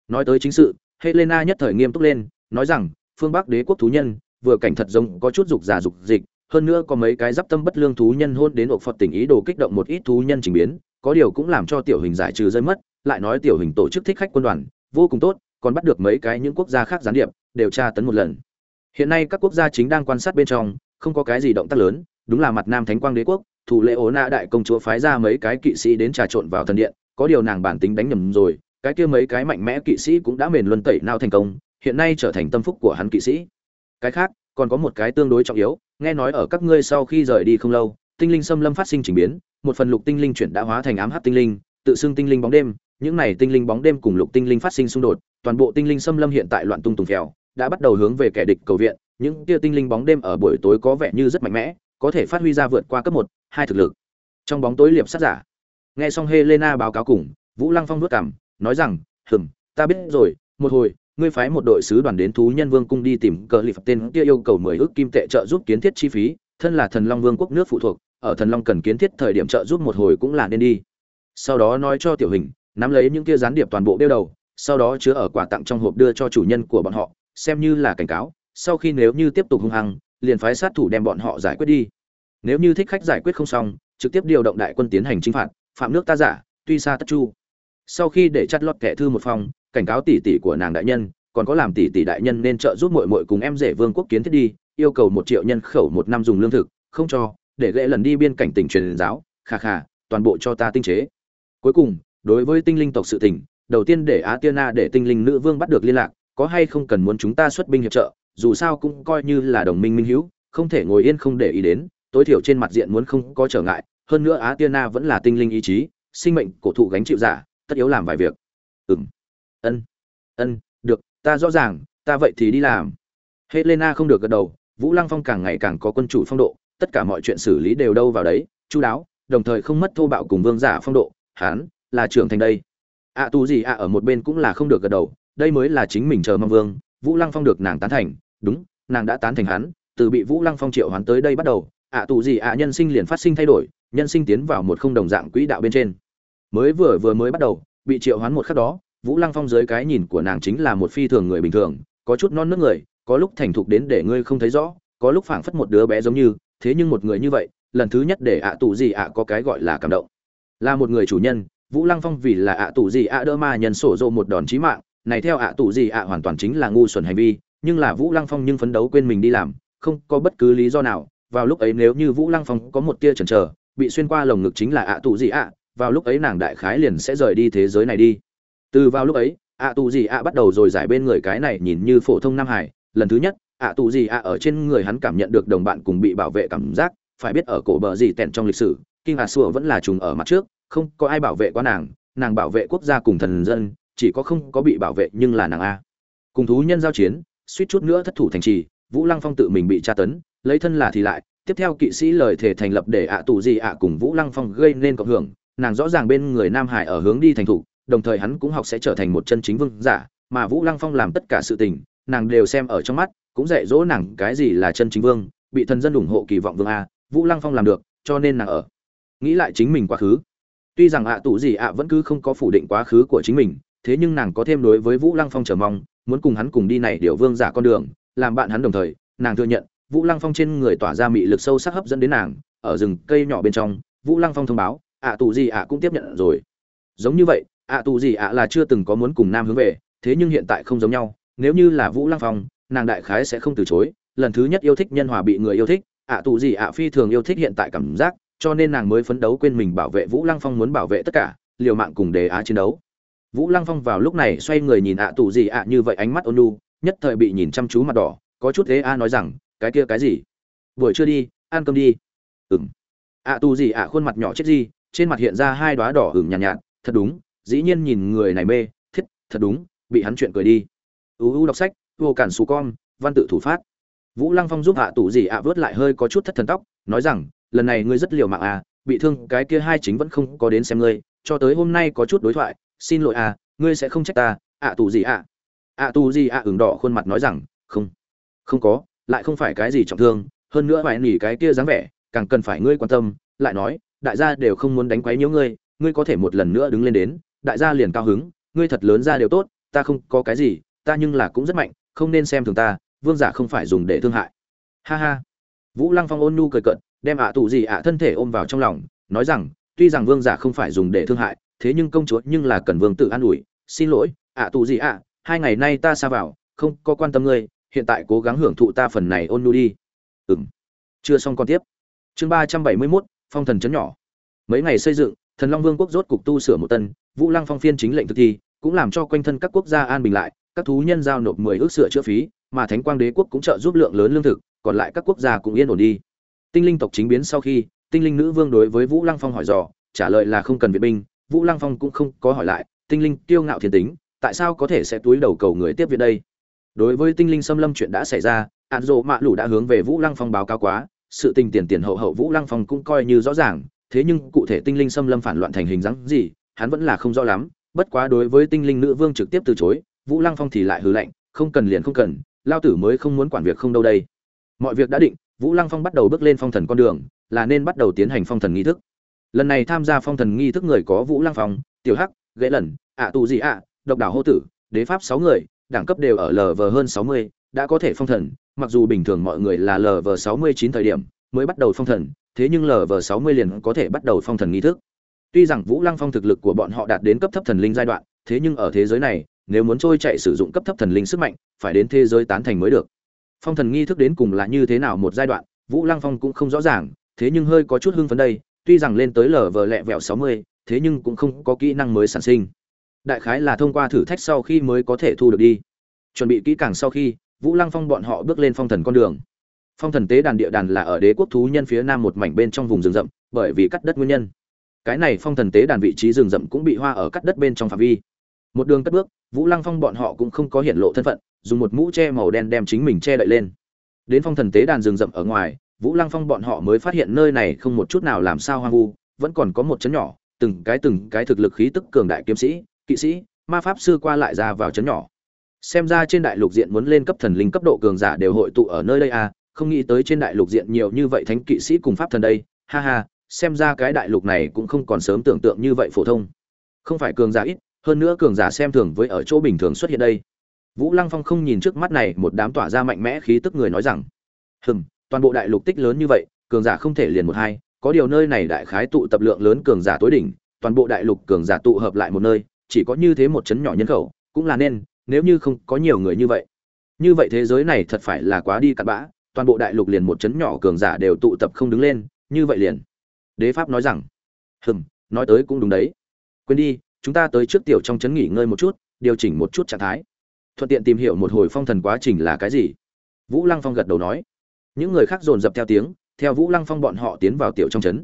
Nói tới chính sự, helena nhất thời nghiêm túc lên, nói rằng, phương bắc đế quốc thú nhân, vừa cảnh thật giống có chút dục giả dục dịch, hơn nữa có mấy cái d tâm bất lương thú nhân hôn đến ộ phật tình ý đồ kích động một ít thú nhân trình biến, có điều cũng làm cho tiểu hình giải trừ rơi mất, lại nói tiểu hình tổ chức thích khách quân đoàn, vô cùng tốt còn bắt được mấy cái những quốc gia khác gián điệp, đều tra tấn một lần. Hiện nay các quốc gia chính đang quan sát bên trong, không có cái gì động tác lớn, đúng là mặt nam thánh quang đế quốc, thủ lệ ố na đại công chúa phái ra mấy cái kỵ sĩ đến trà trộn vào thần điện, có điều nàng bản tính đánh nhầm rồi, cái kia mấy cái mạnh mẽ kỵ sĩ cũng đã mền luân tẩy nao thành công, hiện nay trở thành tâm phúc của hắn kỵ sĩ. Cái khác, còn có một cái tương đối trọng yếu, nghe nói ở các ngươi sau khi rời đi không lâu, tinh linh xâm lâm phát sinh trình biến, một phần lục tinh linh chuyển đã hóa thành ám hắc tinh linh, tự xưng tinh linh bóng đêm những này tinh linh bóng đêm cùng lục tinh linh phát sinh xung đột toàn bộ tinh linh xâm lâm hiện tại loạn tung tùng phèo đã bắt đầu hướng về kẻ địch cầu viện những kia tinh linh bóng đêm ở buổi tối có vẻ như rất mạnh mẽ có thể phát huy ra vượt qua cấp một hai thực lực. Trong bóng tối liệp sát giả nghe xong helena báo cáo cùng vũ lăng phong nuốt cằm, nói rằng "Ừm, ta biết rồi một hồi ngươi phái một đội sứ đoàn đến thú nhân vương cung đi tìm cờ lip tên kia yêu cầu mười ước kim tệ trợ giúp kiến thiết chi phí thân là thần long vương quốc nước phụ thuộc ở thần long cần kiến thiết thời điểm trợ giúp một hồi cũng là nên đi. Sau đó nói cho tiểu hình nắm lấy những kia gián điệp toàn bộ đeo đầu, sau đó chứa ở quà tặng trong hộp đưa cho chủ nhân của bọn họ, xem như là cảnh cáo, sau khi nếu như tiếp tục hung hăng, liền phái sát thủ đem bọn họ giải quyết đi. Nếu như thích khách giải quyết không xong, trực tiếp điều động đại quân tiến hành chinh phạt, phạm nước ta giả, tuy xa tất chu. Sau khi để chặt lọt kẻ thư một phòng, cảnh cáo tỷ tỷ của nàng đại nhân, còn có làm tỷ tỷ đại nhân nên trợ giúp muội muội cùng em rể vương quốc kiến thiết đi, yêu cầu một triệu nhân khẩu một năm dùng lương thực, không cho, để gệ lần đi biên cảnh tỉnh truyền giáo, kha kha, toàn bộ cho ta tinh chế. Cuối cùng đối với tinh linh tộc sự tình, đầu tiên để á tiên na để tinh linh nữ vương bắt được liên lạc, có hay không cần muốn chúng ta xuất binh hiệp trợ, dù sao cũng coi như là đồng minh minh hữu, không thể ngồi yên không để ý đến, tối thiểu trên mặt diện muốn không có trở ngại, hơn nữa á tiên na vẫn là tinh linh ý chí, sinh mệnh cổ thụ gánh chịu giả, tất yếu làm vài việc. Ừm. Ân. Ân, được, ta rõ ràng, ta vậy thì đi làm. Helena không được gật đầu, vũ lăng phong càng ngày càng có quân chủ phong độ, tất cả mọi chuyện xử lý đều đâu vào đấy chu đáo, đồng thời không mất thô bạo cùng vương giả phong độ, hán là trưởng thành đây. Ạ à, tu gì ạ ở một bên cũng là không được gật đầu đây mới là chính mình chờ mong vương vũ lăng phong được nàng tán thành. Đúng nàng đã tán thành hắn từ bị vũ lăng phong triệu hoán tới đây bắt đầu ạ à, tù gì ạ nhân sinh liền phát sinh thay đổi nhân sinh tiến vào một không đồng dạng quỹ đạo bên trên. Mới vừa vừa mới bắt đầu bị triệu hoán một khắc đó vũ lăng phong dưới cái nhìn của nàng chính là một phi thường người bình thường có chút non nước người có lúc thành thục đến để ngươi không thấy rõ có lúc phảng phất một đứa bé giống như thế nhưng một người như vậy lần thứ nhất để ạ à tù gì ạ có cái gọi là cảm động. Là một người chủ nhân vũ lăng phong vì là ạ à tù gì ạ đỡ ma nhân sổ dộ một đòn chí mạng, này theo ạ tù gì ạ hoàn toàn chính là ngu xuẩn hành vi, nhưng là vũ lăng phong nhưng phấn đấu quên mình đi làm, không có bất cứ lý do nào. Vào lúc ấy nếu như vũ lăng phong có một tia chần chờ, bị xuyên qua lồng ngực chính là ạ tù gì ạ, vào lúc ấy nàng đại khái liền sẽ rời đi thế giới này đi. Từ vào lúc ấy, ạ tù gì ạ bắt đầu rồi giải bên người cái này nhìn như phổ thông nam hải. Lần thứ nhất, ạ tù gì ạ ở trên người hắn cảm nhận được đồng bạn cùng bị bảo vệ cảm giác, phải biết ở cổ bờ gì tèn trong lịch sử kinh hà sủa vẫn là trùng ở mặt trước không có ai bảo vệ quá nàng nàng bảo vệ quốc gia cùng thần dân, chỉ có không có bị bảo vệ nhưng là nàng a. Cùng thú nhân giao chiến, suýt chút nữa thất thủ thành trì, vũ lăng phong tự mình bị tra tấn, lấy thân là thì lại, tiếp theo kỵ sĩ lời thể thành lập để ạ tù gì ạ cùng vũ lăng phong gây nên cộng hưởng, nàng rõ ràng bên người nam hải ở hướng đi thành thủ đồng thời hắn cũng học sẽ trở thành một chân chính vương giả, mà vũ lăng phong làm tất cả sự tình, nàng đều xem ở trong mắt, cũng dạy dỗ nàng cái gì là chân chính vương, bị thần dân ủng hộ kỳ vọng vương a, vũ lăng phong làm được, cho nên nàng ở. Nghĩ lại chính mình quá khứ tuy rằng ạ tù gì ạ vẫn cứ không có phủ định quá khứ của chính mình, thế nhưng nàng có thêm đối với vũ lăng phong chờ mong, muốn cùng hắn cùng đi này điều vương giả con đường, làm bạn hắn đồng thời, nàng thừa nhận, vũ lăng phong trên người tỏa ra mị lực sâu sắc hấp dẫn đến nàng, ở rừng cây nhỏ bên trong, vũ lăng phong thông báo, ạ tù gì ạ cũng tiếp nhận rồi. Giống như vậy, ạ tù gì ạ là chưa từng có muốn cùng nam hướng về, thế nhưng hiện tại không giống nhau, nếu như là vũ lăng phong, nàng đại khái sẽ không từ chối, lần thứ nhất yêu thích nhân hòa bị người yêu thích, ạ tù gì ạ phi thường yêu thích hiện tại cảm giác cho nên nàng mới phấn đấu quên mình bảo vệ vũ lăng phong muốn bảo vệ tất cả liều mạng cùng đề á chiến đấu. Vũ lăng phong vào lúc này xoay người nhìn ạ tù gì ạ như vậy ánh mắt ôn lu nhất thời bị nhìn chăm chú mặt đỏ có chút thế a nói rằng cái kia cái gì? Buổi trưa đi ăn cơm đi. Ừng ạ tù gì ạ khuôn mặt nhỏ chết gì trên mặt hiện ra hai đoá đỏ hửng nhàn nhạt, nhạt thật đúng dĩ nhiên nhìn người này mê thiết thật đúng bị hắn chuyện cười đi. Uu đọc sách vô cản xù con văn tự thủ phát. Vũ lăng phong giúp ạ tù gì ạ vớt lại hơi có chút thất thần tóc nói rằng lần này ngươi rất liều mạng à bị thương, cái kia hai chính vẫn không có đến xem ngươi, cho tới hôm nay có chút đối thoại, xin lỗi à ngươi sẽ không trách ta, ạ tù gì ạ? Ạ tù gì ạ? Ửng đỏ khuôn mặt nói rằng, không không có, lại không phải cái gì trọng thương, hơn nữa phải nỉ cái kia dáng vẻ, càng cần phải ngươi quan tâm, lại nói, đại gia đều không muốn đánh quấy nhiễu ngươi ngươi có thể một lần nữa đứng lên đến, đại gia liền cao hứng, ngươi thật lớn ra đều tốt, ta không có cái gì, ta nhưng là cũng rất mạnh, không nên xem thường ta, vương giả không phải dùng để thương hại. Ha ha. Vũ lăng phong ôn nhu cười cận đem ạ tù gì ạ thân thể ôm vào trong lòng, nói rằng, tuy rằng vương giả không phải dùng để thương hại, thế nhưng công chúa nhưng là cần vương tự an ủi, xin lỗi, ạ tù gì ạ, hai ngày nay ta xa vào, không có quan tâm ngươi, hiện tại cố gắng hưởng thụ ta phần này ôn nhu đi. Ừ m chưa xong còn tiếp. Chương ba trăm bảy mươi mốt, phong thần chấn nhỏ. Mấy ngày xây dựng, thần long vương quốc rốt cục tu sửa một tân vũ lăng phong phiên chính lệnh thực thi, cũng làm cho quanh thân các quốc gia an bình lại, các thú nhân giao nộp mười ước sửa chữa phí, mà thánh quang đế quốc cũng trợ giúp lượng lớn lương thực, còn lại các quốc gia cũng yên ổn đi tinh linh tộc chính biến sau khi, tinh linh nữ vương đối với vũ lăng phong hỏi dò, trả lời là không cần viện binh, vũ lăng phong cũng không có hỏi lại, tinh linh kiêu ngạo thiên tính, tại sao có thể sẽ túi đầu cầu người tiếp viện đây? Đối với tinh linh xâm lâm chuyện đã xảy ra ạn dỗ mạ lũ đã hướng về vũ lăng phong báo cáo quá, sự tình tiền tiền hậu hậu vũ lăng phong cũng coi như rõ ràng, thế nhưng cụ thể tinh linh xâm lâm phản loạn thành hình dáng gì, hắn vẫn là không rõ lắm, bất quá đối với tinh linh nữ vương trực tiếp từ chối, vũ lăng phong thì lại hừ lạnh, không cần liền không cần, lao tử mới không muốn quản việc không đâu đây mọi việc đã định, vũ lăng phong bắt đầu bước lên phong thần con đường, là nên bắt đầu tiến hành phong thần nghi thức. Lần này tham gia phong thần nghi thức người có vũ lăng phong, tiểu hắc, ghế lần ạ tù gì ạ, độc đảo hô tử, đế pháp sáu người, đẳng cấp đều ở lv hơn sáu mươi, đã có thể phong thần. Mặc dù bình thường mọi người là lv sáu mươi chín thời điểm mới bắt đầu phong thần, thế nhưng lv sáu mươi liền có thể bắt đầu phong thần nghi thức. Tuy rằng vũ lăng phong thực lực của bọn họ đạt đến cấp thấp thần linh giai đoạn, thế nhưng ở thế giới này, nếu muốn trôi chạy sử dụng cấp thấp thần linh sức mạnh, phải đến thế giới tán thành mới được phong thần nghi thức đến cùng là như thế nào một giai đoạn, vũ lăng phong cũng không rõ ràng, thế nhưng hơi có chút hưng phấn đây, tuy rằng lên tới lv lẹ vẹo sáu mươi, thế nhưng cũng không có kỹ năng mới sản sinh. Đại khái là thông qua thử thách sau khi mới có thể thu được đi. Chuẩn bị kỹ càng sau khi, vũ lăng phong bọn họ bước lên phong thần con đường. Phong thần tế đàn địa đàn là ở đế quốc thú nhân phía nam một mảnh bên trong vùng rừng rậm, bởi vì cắt đất nguyên nhân. Cái này phong thần tế đàn vị trí rừng rậm cũng bị hoa ở cắt đất bên trong phạm vi một đường cất bước, vũ lăng phong bọn họ cũng không có hiện lộ thân phận, dùng một mũ che màu đen đem chính mình che đậy lên. Đến phong thần tế đàn rừng rậm ở ngoài, vũ lăng phong bọn họ mới phát hiện nơi này không một chút nào làm sao hoang vu, vẫn còn có một chấn nhỏ, từng cái từng cái thực lực khí tức cường đại kiếm sĩ, kỵ sĩ, ma pháp sư qua lại ra vào chấn nhỏ. Xem ra trên đại lục diện muốn lên cấp thần linh cấp độ cường giả đều hội tụ ở nơi đây à không nghĩ tới trên đại lục diện nhiều như vậy thánh kỵ sĩ cùng pháp thần đây, ha ha, xem ra cái đại lục này cũng không còn sớm tưởng tượng như vậy phổ thông. Không phải cường giả ít hơn nữa cường giả xem thường với ở chỗ bình thường xuất hiện đây. Vũ lăng phong không nhìn trước mắt này, một đám tỏa ra mạnh mẽ khí tức người nói rằng, hừm, toàn bộ đại lục tích lớn như vậy, cường giả không thể liền một hai, có điều nơi này đại khái tụ tập lượng lớn cường giả tối đỉnh, toàn bộ đại lục cường giả tụ hợp lại một nơi, chỉ có như thế một chấn nhỏ nhân khẩu, cũng là nên, nếu như không có nhiều người như vậy. Như vậy thế giới này thật phải là quá đi cặn bã, toàn bộ đại lục liền một chấn nhỏ cường giả đều tụ tập không đứng lên, như vậy liền. Đế pháp nói rằng, hừm, nói tới cũng đúng đấy. Quên đi chúng ta tới trước tiểu trong chấn nghỉ ngơi một chút, điều chỉnh một chút trạng thái. Thuận tiện tìm hiểu một hồi phong thần quá trình là cái gì. Vũ lăng phong gật đầu nói. Những người khác dồn dập theo tiếng, theo vũ lăng phong bọn họ tiến vào tiểu trong trấn.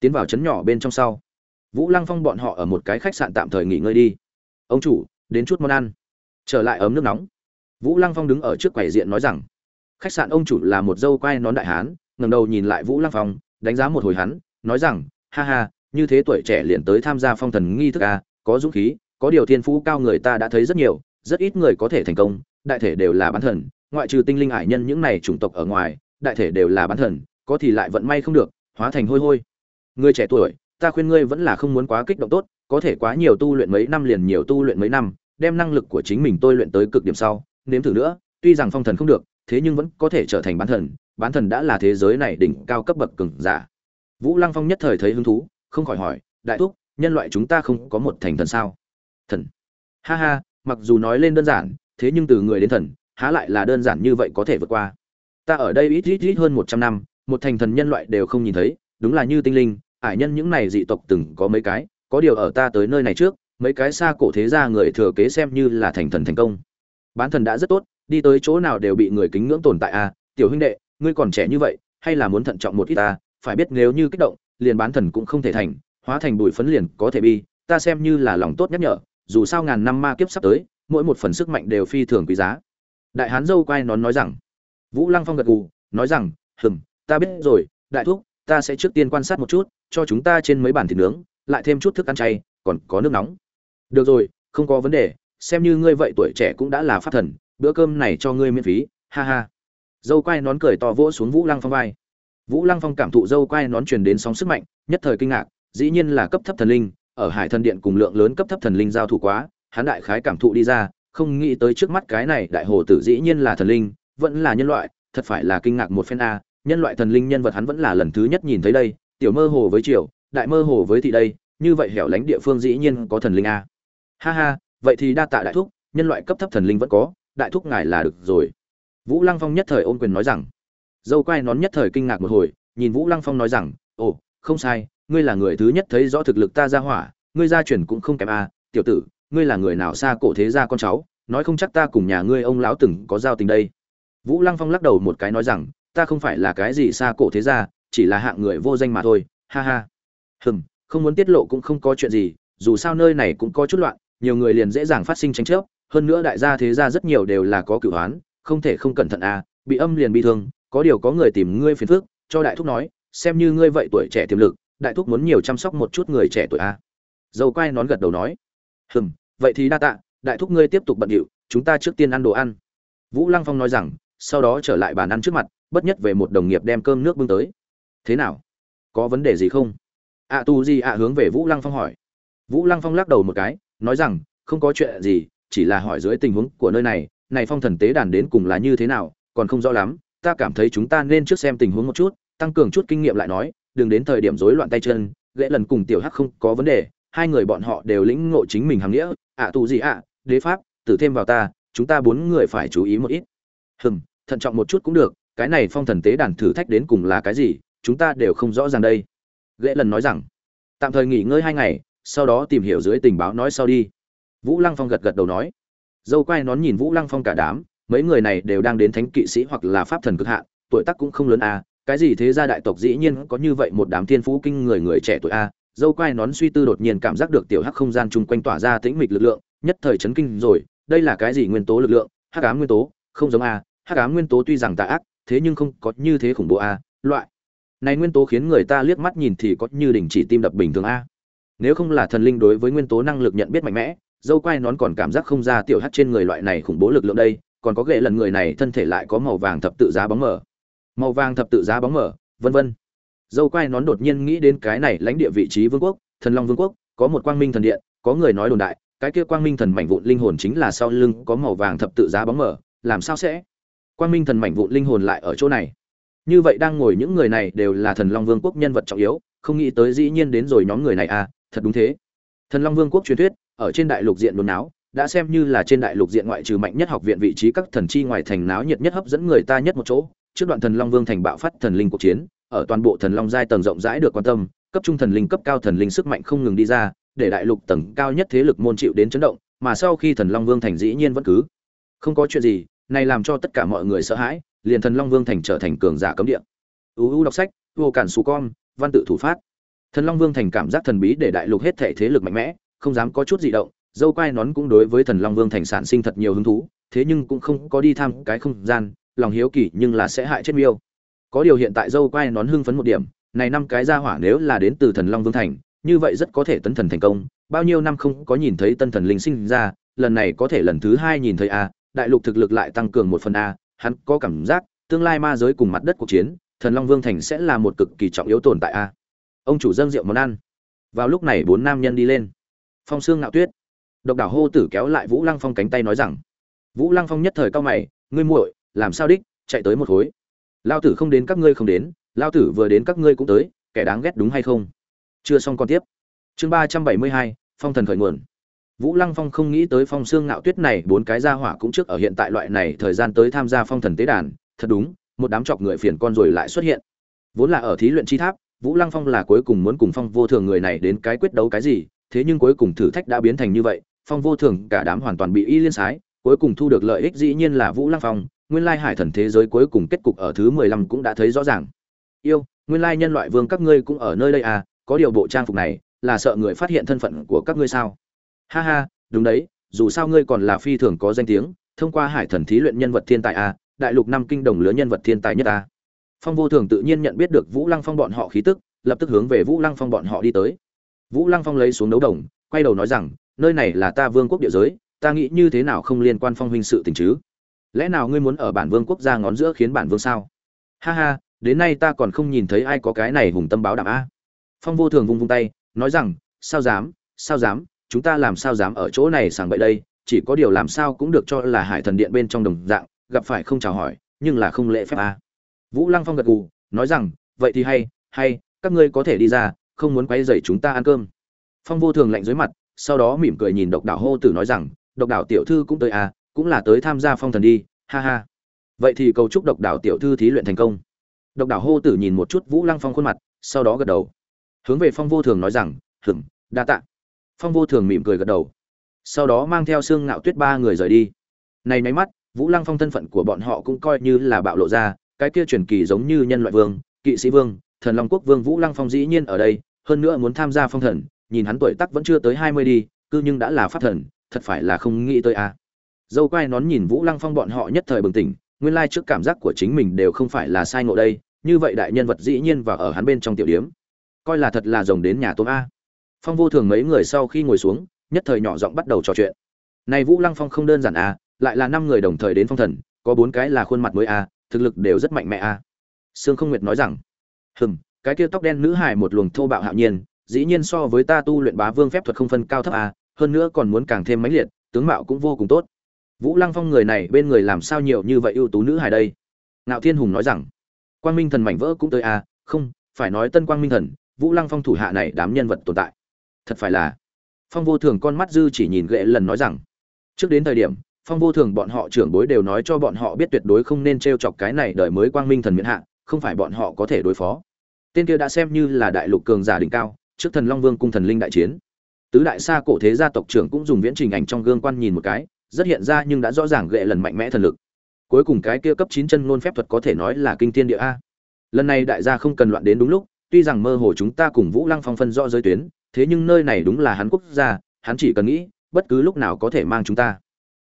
Tiến vào trấn nhỏ bên trong sau, vũ lăng phong bọn họ ở một cái khách sạn tạm thời nghỉ ngơi đi. Ông chủ, đến chút món ăn. Trở lại ấm nước nóng, vũ lăng phong đứng ở trước quầy diện nói rằng, khách sạn ông chủ là một dâu quai nón đại hán. Ngẩng đầu nhìn lại vũ lăng phong, đánh giá một hồi hắn, nói rằng, ha ha, như thế tuổi trẻ liền tới tham gia phong thần nghi thức a có dũng khí, có điều thiên phú cao người ta đã thấy rất nhiều, rất ít người có thể thành công, đại thể đều là bán thần, ngoại trừ tinh linh hải nhân những này chủng tộc ở ngoài, đại thể đều là bán thần, có thì lại vận may không được, hóa thành hôi hôi. Người trẻ tuổi, ta khuyên ngươi vẫn là không muốn quá kích động tốt, có thể quá nhiều tu luyện mấy năm liền nhiều tu luyện mấy năm, đem năng lực của chính mình tôi luyện tới cực điểm sau, nếm thử nữa, tuy rằng phong thần không được, thế nhưng vẫn có thể trở thành bán thần bán thần đã là thế giới này đỉnh cao cấp bậc cường giả. Vũ lăng phong nhất thời thấy hứng thú, không khỏi hỏi, đại thúc nhân loại chúng ta không có một thành thần sao? Thần? Ha ha mặc dù nói lên đơn giản thế nhưng từ người đến thần há lại là đơn giản như vậy có thể vượt qua. Ta ở đây ít ít ít hơn một trăm năm một thành thần nhân loại đều không nhìn thấy đúng là như tinh linh ải nhân những này dị tộc từng có mấy cái có điều ở ta tới nơi này trước mấy cái xa cổ thế gia người thừa kế xem như là thành thần thành công. Bán thần đã rất tốt đi tới chỗ nào đều bị người kính ngưỡng tồn tại a à, tiểu huynh đệ ngươi còn trẻ như vậy hay là muốn thận trọng một ít ta phải biết nếu như kích động liền bán thần cũng không thể thành hóa thành bụi phấn liền có thể bi, ta xem như là lòng tốt nhắc nhở, dù sao ngàn năm ma kiếp sắp tới, mỗi một phần sức mạnh đều phi thường quý giá. Đại hán dâu quay nón nói rằng, vũ lăng phong gật gù, nói rằng, hừm, ta biết rồi, đại thúc, ta sẽ trước tiên quan sát một chút, cho chúng ta trên mấy bản thịt nướng, lại thêm chút thức ăn chay, còn có nước nóng. Được rồi, không có vấn đề, xem như ngươi vậy tuổi trẻ cũng đã là pháp thần, bữa cơm này cho ngươi miễn phí, ha ha. Dâu quai nón cười to vỗ xuống vũ lăng phong vai. Vũ lăng phong cảm thụ dâu quai nón truyền đến sóng sức mạnh, nhất thời kinh ngạc dĩ nhiên là cấp thấp thần linh, ở hải thần điện cùng lượng lớn cấp thấp thần linh giao thủ quá, hắn đại khái cảm thụ đi ra, không nghĩ tới trước mắt cái này đại hồ tử dĩ nhiên là thần linh, vẫn là nhân loại, thật phải là kinh ngạc một phen a, nhân loại thần linh nhân vật hắn vẫn là lần thứ nhất nhìn thấy đây, tiểu mơ hồ với triều, đại mơ hồ với thị đây, như vậy hẻo lánh địa phương dĩ nhiên có thần linh a. Ha ha, vậy thì đa tạ đại thúc, nhân loại cấp thấp thần linh vẫn có, đại thúc ngài là được rồi. Vũ lăng phong nhất thời ôn quyền nói rằng. Dâu quai nón nhất thời kinh ngạc một hồi, nhìn vũ lăng phong nói rằng, ồ, không sai ngươi là người thứ nhất thấy rõ thực lực ta ra hỏa, ngươi gia truyền cũng không kém a, tiểu tử, ngươi là người nào xa cổ thế gia con cháu, nói không chắc ta cùng nhà ngươi ông lão từng có giao tình đây. Vũ lăng phong lắc đầu một cái nói rằng, ta không phải là cái gì xa cổ thế gia, chỉ là hạng người vô danh mà thôi, ha ha. Hừm, không muốn tiết lộ cũng không có chuyện gì, dù sao nơi này cũng có chút loạn, nhiều người liền dễ dàng phát sinh tranh chấp, hơn nữa đại gia thế gia rất nhiều đều là có cửu hoán, không thể không cẩn thận à bị âm liền bị thương, có điều có người tìm ngươi phiền phức, cho đại thúc nói, xem như ngươi vậy tuổi trẻ tiềm lực đại thúc muốn nhiều chăm sóc một chút người trẻ tuổi a. dầu quay nón gật đầu nói hừm vậy thì đa tạ đại thúc ngươi tiếp tục bận điệu chúng ta trước tiên ăn đồ ăn. Vũ lăng phong nói rằng sau đó trở lại bàn ăn trước mặt bất nhất về một đồng nghiệp đem cơm nước bưng tới. Thế nào? Có vấn đề gì không? Ạ à, tu gì ạ hướng về vũ lăng phong hỏi. Vũ lăng phong lắc đầu một cái nói rằng không có chuyện gì chỉ là hỏi dưới tình huống của nơi này này phong thần tế đàn đến cùng là như thế nào còn không rõ lắm ta cảm thấy chúng ta nên trước xem tình huống một chút tăng cường chút kinh nghiệm lại nói đừng đến thời điểm rối loạn tay chân gãy lần cùng tiểu hắc không có vấn đề hai người bọn họ đều lĩnh ngộ chính mình hàng nghĩa ạ à, gì ạ đế pháp tử thêm vào ta chúng ta bốn người phải chú ý một ít. Hừm thận trọng một chút cũng được cái này phong thần tế đàn thử thách đến cùng là cái gì chúng ta đều không rõ ràng đây. Ghệ lần nói rằng tạm thời nghỉ ngơi hai ngày sau đó tìm hiểu dưới tình báo nói sau đi. Vũ lăng phong gật gật đầu nói. Dâu quai nón nhìn vũ lăng phong cả đám mấy người này đều đang đến thánh kỵ sĩ hoặc là pháp thần cực hạ, tuổi tác cũng không lớn a à cái gì thế gia đại tộc dĩ nhiên có như vậy một đám thiên phú kinh người người trẻ tuổi a, dâu quai nón suy tư đột nhiên cảm giác được tiểu hắc không gian chung quanh tỏa ra tĩnh mịch lực lượng, nhất thời chấn kinh rồi, đây là cái gì nguyên tố lực lượng, hắc ám nguyên tố, không giống a, hắc ám nguyên tố tuy rằng tà ác, thế nhưng không có như thế khủng bố a, loại này nguyên tố khiến người ta liếc mắt nhìn thì có như đình chỉ tim đập bình thường a. Nếu không là thần linh đối với nguyên tố năng lực nhận biết mạnh mẽ, dâu quai nón còn cảm giác không ra tiểu hắc trên người loại này khủng bố lực lượng đây, còn có ghệ lần người này thân thể lại có màu vàng thập tự giá bóng mờ màu vàng thập tự giá bóng mở, vân vân. Dâu quai nón đột nhiên nghĩ đến cái này lãnh địa vị trí vương quốc, thần long vương quốc, có một quang minh thần điện, có người nói đồn đại, cái kia quang minh thần mảnh vụn linh hồn chính là sau lưng có màu vàng thập tự giá bóng mở, làm sao sẽ? Quang minh thần mảnh vụn linh hồn lại ở chỗ này. Như vậy đang ngồi những người này đều là thần long vương quốc nhân vật trọng yếu, không nghĩ tới dĩ nhiên đến rồi nhóm người này à thật đúng thế. Thần long vương quốc truyền thuyết, ở trên đại lục diện đồn náo, đã xem như là trên đại lục diện ngoại trừ mạnh nhất học viện vị trí các thần chi ngoài thành náo nhiệt nhất hấp dẫn người ta nhất một chỗ trước đoạn thần long vương thành bạo phát thần linh cuộc chiến, ở toàn bộ thần long giai tầng rộng rãi được quan tâm, cấp trung thần linh, cấp cao thần linh sức mạnh không ngừng đi ra, để đại lục tầng cao nhất thế lực môn chịu đến chấn động, mà sau khi thần long vương thành dĩ nhiên vẫn cứ. Không có chuyện gì, này làm cho tất cả mọi người sợ hãi, liền thần long vương thành trở thành cường giả cấm địa. Uu đọc sách vô cản xù con, văn tự thủ phát. Thần long vương thành cảm giác thần bí để đại lục hết thể thế lực mạnh mẽ, không dám có chút gì động, dâu quai nón cũng đối với thần long vương thành sản sinh thật nhiều hứng thú, thế nhưng cũng không có đi thăm cái không gian lòng hiếu kỳ nhưng là sẽ hại chết miêu. Có điều hiện tại dâu quay nón hưng phấn một điểm, này năm cái ra hỏa nếu là đến từ thần long vương thành, như vậy rất có thể tấn thần thành công. Bao nhiêu năm không có nhìn thấy tân thần linh sinh ra, lần này có thể lần thứ hai nhìn thấy a, đại lục thực lực lại tăng cường một phần a, hắn có cảm giác, tương lai ma giới cùng mặt đất cuộc chiến, thần long vương thành sẽ là một cực kỳ trọng yếu tồn tại a. Ông chủ dâng rượu món ăn. Vào lúc này bốn nam nhân đi lên. Phong sương ngạo tuyết. Độc đảo hô tử kéo lại vũ lăng phong cánh tay nói rằng, vũ lăng phong nhất thời cao mày, ngươi muội làm sao đích, chạy tới một khối. Lao tử không đến các ngươi không đến, lao tử vừa đến các ngươi cũng tới, kẻ đáng ghét đúng hay không? Chưa xong còn tiếp. Chương ba trăm bảy mươi hai, phong thần khởi nguồn. Vũ lăng phong không nghĩ tới phong xương ngạo tuyết này, bốn cái gia hỏa cũng trước ở hiện tại loại này thời gian tới tham gia phong thần tế đàn, thật đúng, một đám chọc người phiền con rồi lại xuất hiện. Vốn là ở thí luyện chi tháp, vũ lăng phong là cuối cùng muốn cùng phong vô thường người này đến cái quyết đấu cái gì, thế nhưng cuối cùng thử thách đã biến thành như vậy, phong vô thường cả đám hoàn toàn bị y liên sái, cuối cùng thu được lợi ích dĩ nhiên là vũ lăng phong nguyên lai hải thần thế giới cuối cùng kết cục ở thứ mười lăm cũng đã thấy rõ ràng. Yêu, nguyên lai nhân loại vương các ngươi cũng ở nơi đây à có điều bộ trang phục này là sợ người phát hiện thân phận của các ngươi sao? Ha ha, đúng đấy, dù sao ngươi còn là phi thường có danh tiếng, thông qua hải thần thí luyện nhân vật thiên tài à đại lục năm kinh đồng lứa nhân vật thiên tài nhất à. Phong vô thường tự nhiên nhận biết được vũ lăng phong bọn họ khí tức, lập tức hướng về vũ lăng phong bọn họ đi tới. Vũ lăng phong lấy xuống đấu đồng, quay đầu nói rằng, nơi này là ta vương quốc địa giới, ta nghĩ như thế nào không liên quan phong huynh sự tình chứ? Lẽ nào ngươi muốn ở bản vương quốc gia ngón giữa khiến bản vương sao? Ha ha, đến nay ta còn không nhìn thấy ai có cái này hùng tâm báo đảm a. Phong vô thường vung vung tay, nói rằng, sao dám sao dám, chúng ta làm sao dám ở chỗ này sàng bậy đây, chỉ có điều làm sao cũng được cho là hải thần điện bên trong đồng dạng, gặp phải không chào hỏi, nhưng là không lễ phép a. Vũ lăng phong gật gù, nói rằng, vậy thì hay hay, các ngươi có thể đi ra, không muốn quay rầy chúng ta ăn cơm. Phong vô thường lạnh dưới mặt, sau đó mỉm cười nhìn độc đảo hô tử nói rằng, độc đảo tiểu thư cũng tới à cũng là tới tham gia phong thần đi, ha ha. Vậy thì cầu chúc độc đảo tiểu thư thí luyện thành công. Độc đảo hô tử nhìn một chút vũ lăng phong khuôn mặt, sau đó gật đầu. Hướng về phong vô thường nói rằng hửng đa tạ. Phong vô thường mỉm cười gật đầu. Sau đó mang theo xương ngạo tuyết ba người rời đi. Này máy mắt, vũ lăng phong thân phận của bọn họ cũng coi như là bạo lộ ra, cái kia truyền kỳ giống như nhân loại vương, kỵ sĩ vương, thần long quốc vương vũ lăng phong dĩ nhiên ở đây, hơn nữa muốn tham gia phong thần, nhìn hắn tuổi tác vẫn chưa tới hai mươi đi, cư nhưng đã là pháp thần, thật phải là không nghĩ tới a dâu quai nón nhìn vũ lăng phong bọn họ nhất thời bừng tỉnh, nguyên lai trước cảm giác của chính mình đều không phải là sai ngộ đây, như vậy đại nhân vật dĩ nhiên và ở hắn bên trong tiểu điếm. Coi là thật là rồng đến nhà tôm a. Phong vô thường mấy người sau khi ngồi xuống, nhất thời nhỏ giọng bắt đầu trò chuyện. Này vũ lăng phong không đơn giản a, lại là năm người đồng thời đến phong thần, có bốn cái là khuôn mặt mới a, thực lực đều rất mạnh mẽ a. Sương không nguyệt nói rằng, hừm, cái kia tóc đen nữ hải một luồng thô bạo hạo nhiên, dĩ nhiên so với ta tu luyện bá vương phép thuật không phân cao thấp a, hơn nữa còn muốn càng thêm mãnh liệt, tướng mạo cũng vô cùng tốt vũ lăng phong người này bên người làm sao nhiều như vậy ưu tú nữ hài đây? Ngạo thiên hùng nói rằng, quang minh thần mảnh vỡ cũng tới à không, phải nói tân quang minh thần, vũ lăng phong thủ hạ này đám nhân vật tồn tại. Thật phải là. Phong vô thường con mắt dư chỉ nhìn ghệ lần nói rằng, trước đến thời điểm, phong vô thường bọn họ trưởng bối đều nói cho bọn họ biết tuyệt đối không nên t r e o chọc cái này đợi mới quang minh thần miễn hạ, không phải bọn họ có thể đối phó. Tên kia đã xem như là đại lục cường giả đỉnh cao, trước thần long vương cung thần linh đại chiến. Tứ đại sa cổ thế gia tộc trưởng cũng dùng viễn trình ảnh trong gương quan nhìn một cái rất hiện ra nhưng đã rõ ràng gệ lần mạnh mẽ thần lực. Cuối cùng cái kia cấp chín chân ngôn phép thuật có thể nói là kinh thiên địa a. Lần này đại gia không cần loạn đến đúng lúc, tuy rằng mơ hồ chúng ta cùng vũ lăng phong phân rõ giới tuyến, thế nhưng nơi này đúng là hắn quốc gia, hắn chỉ cần nghĩ, bất cứ lúc nào có thể mang chúng ta.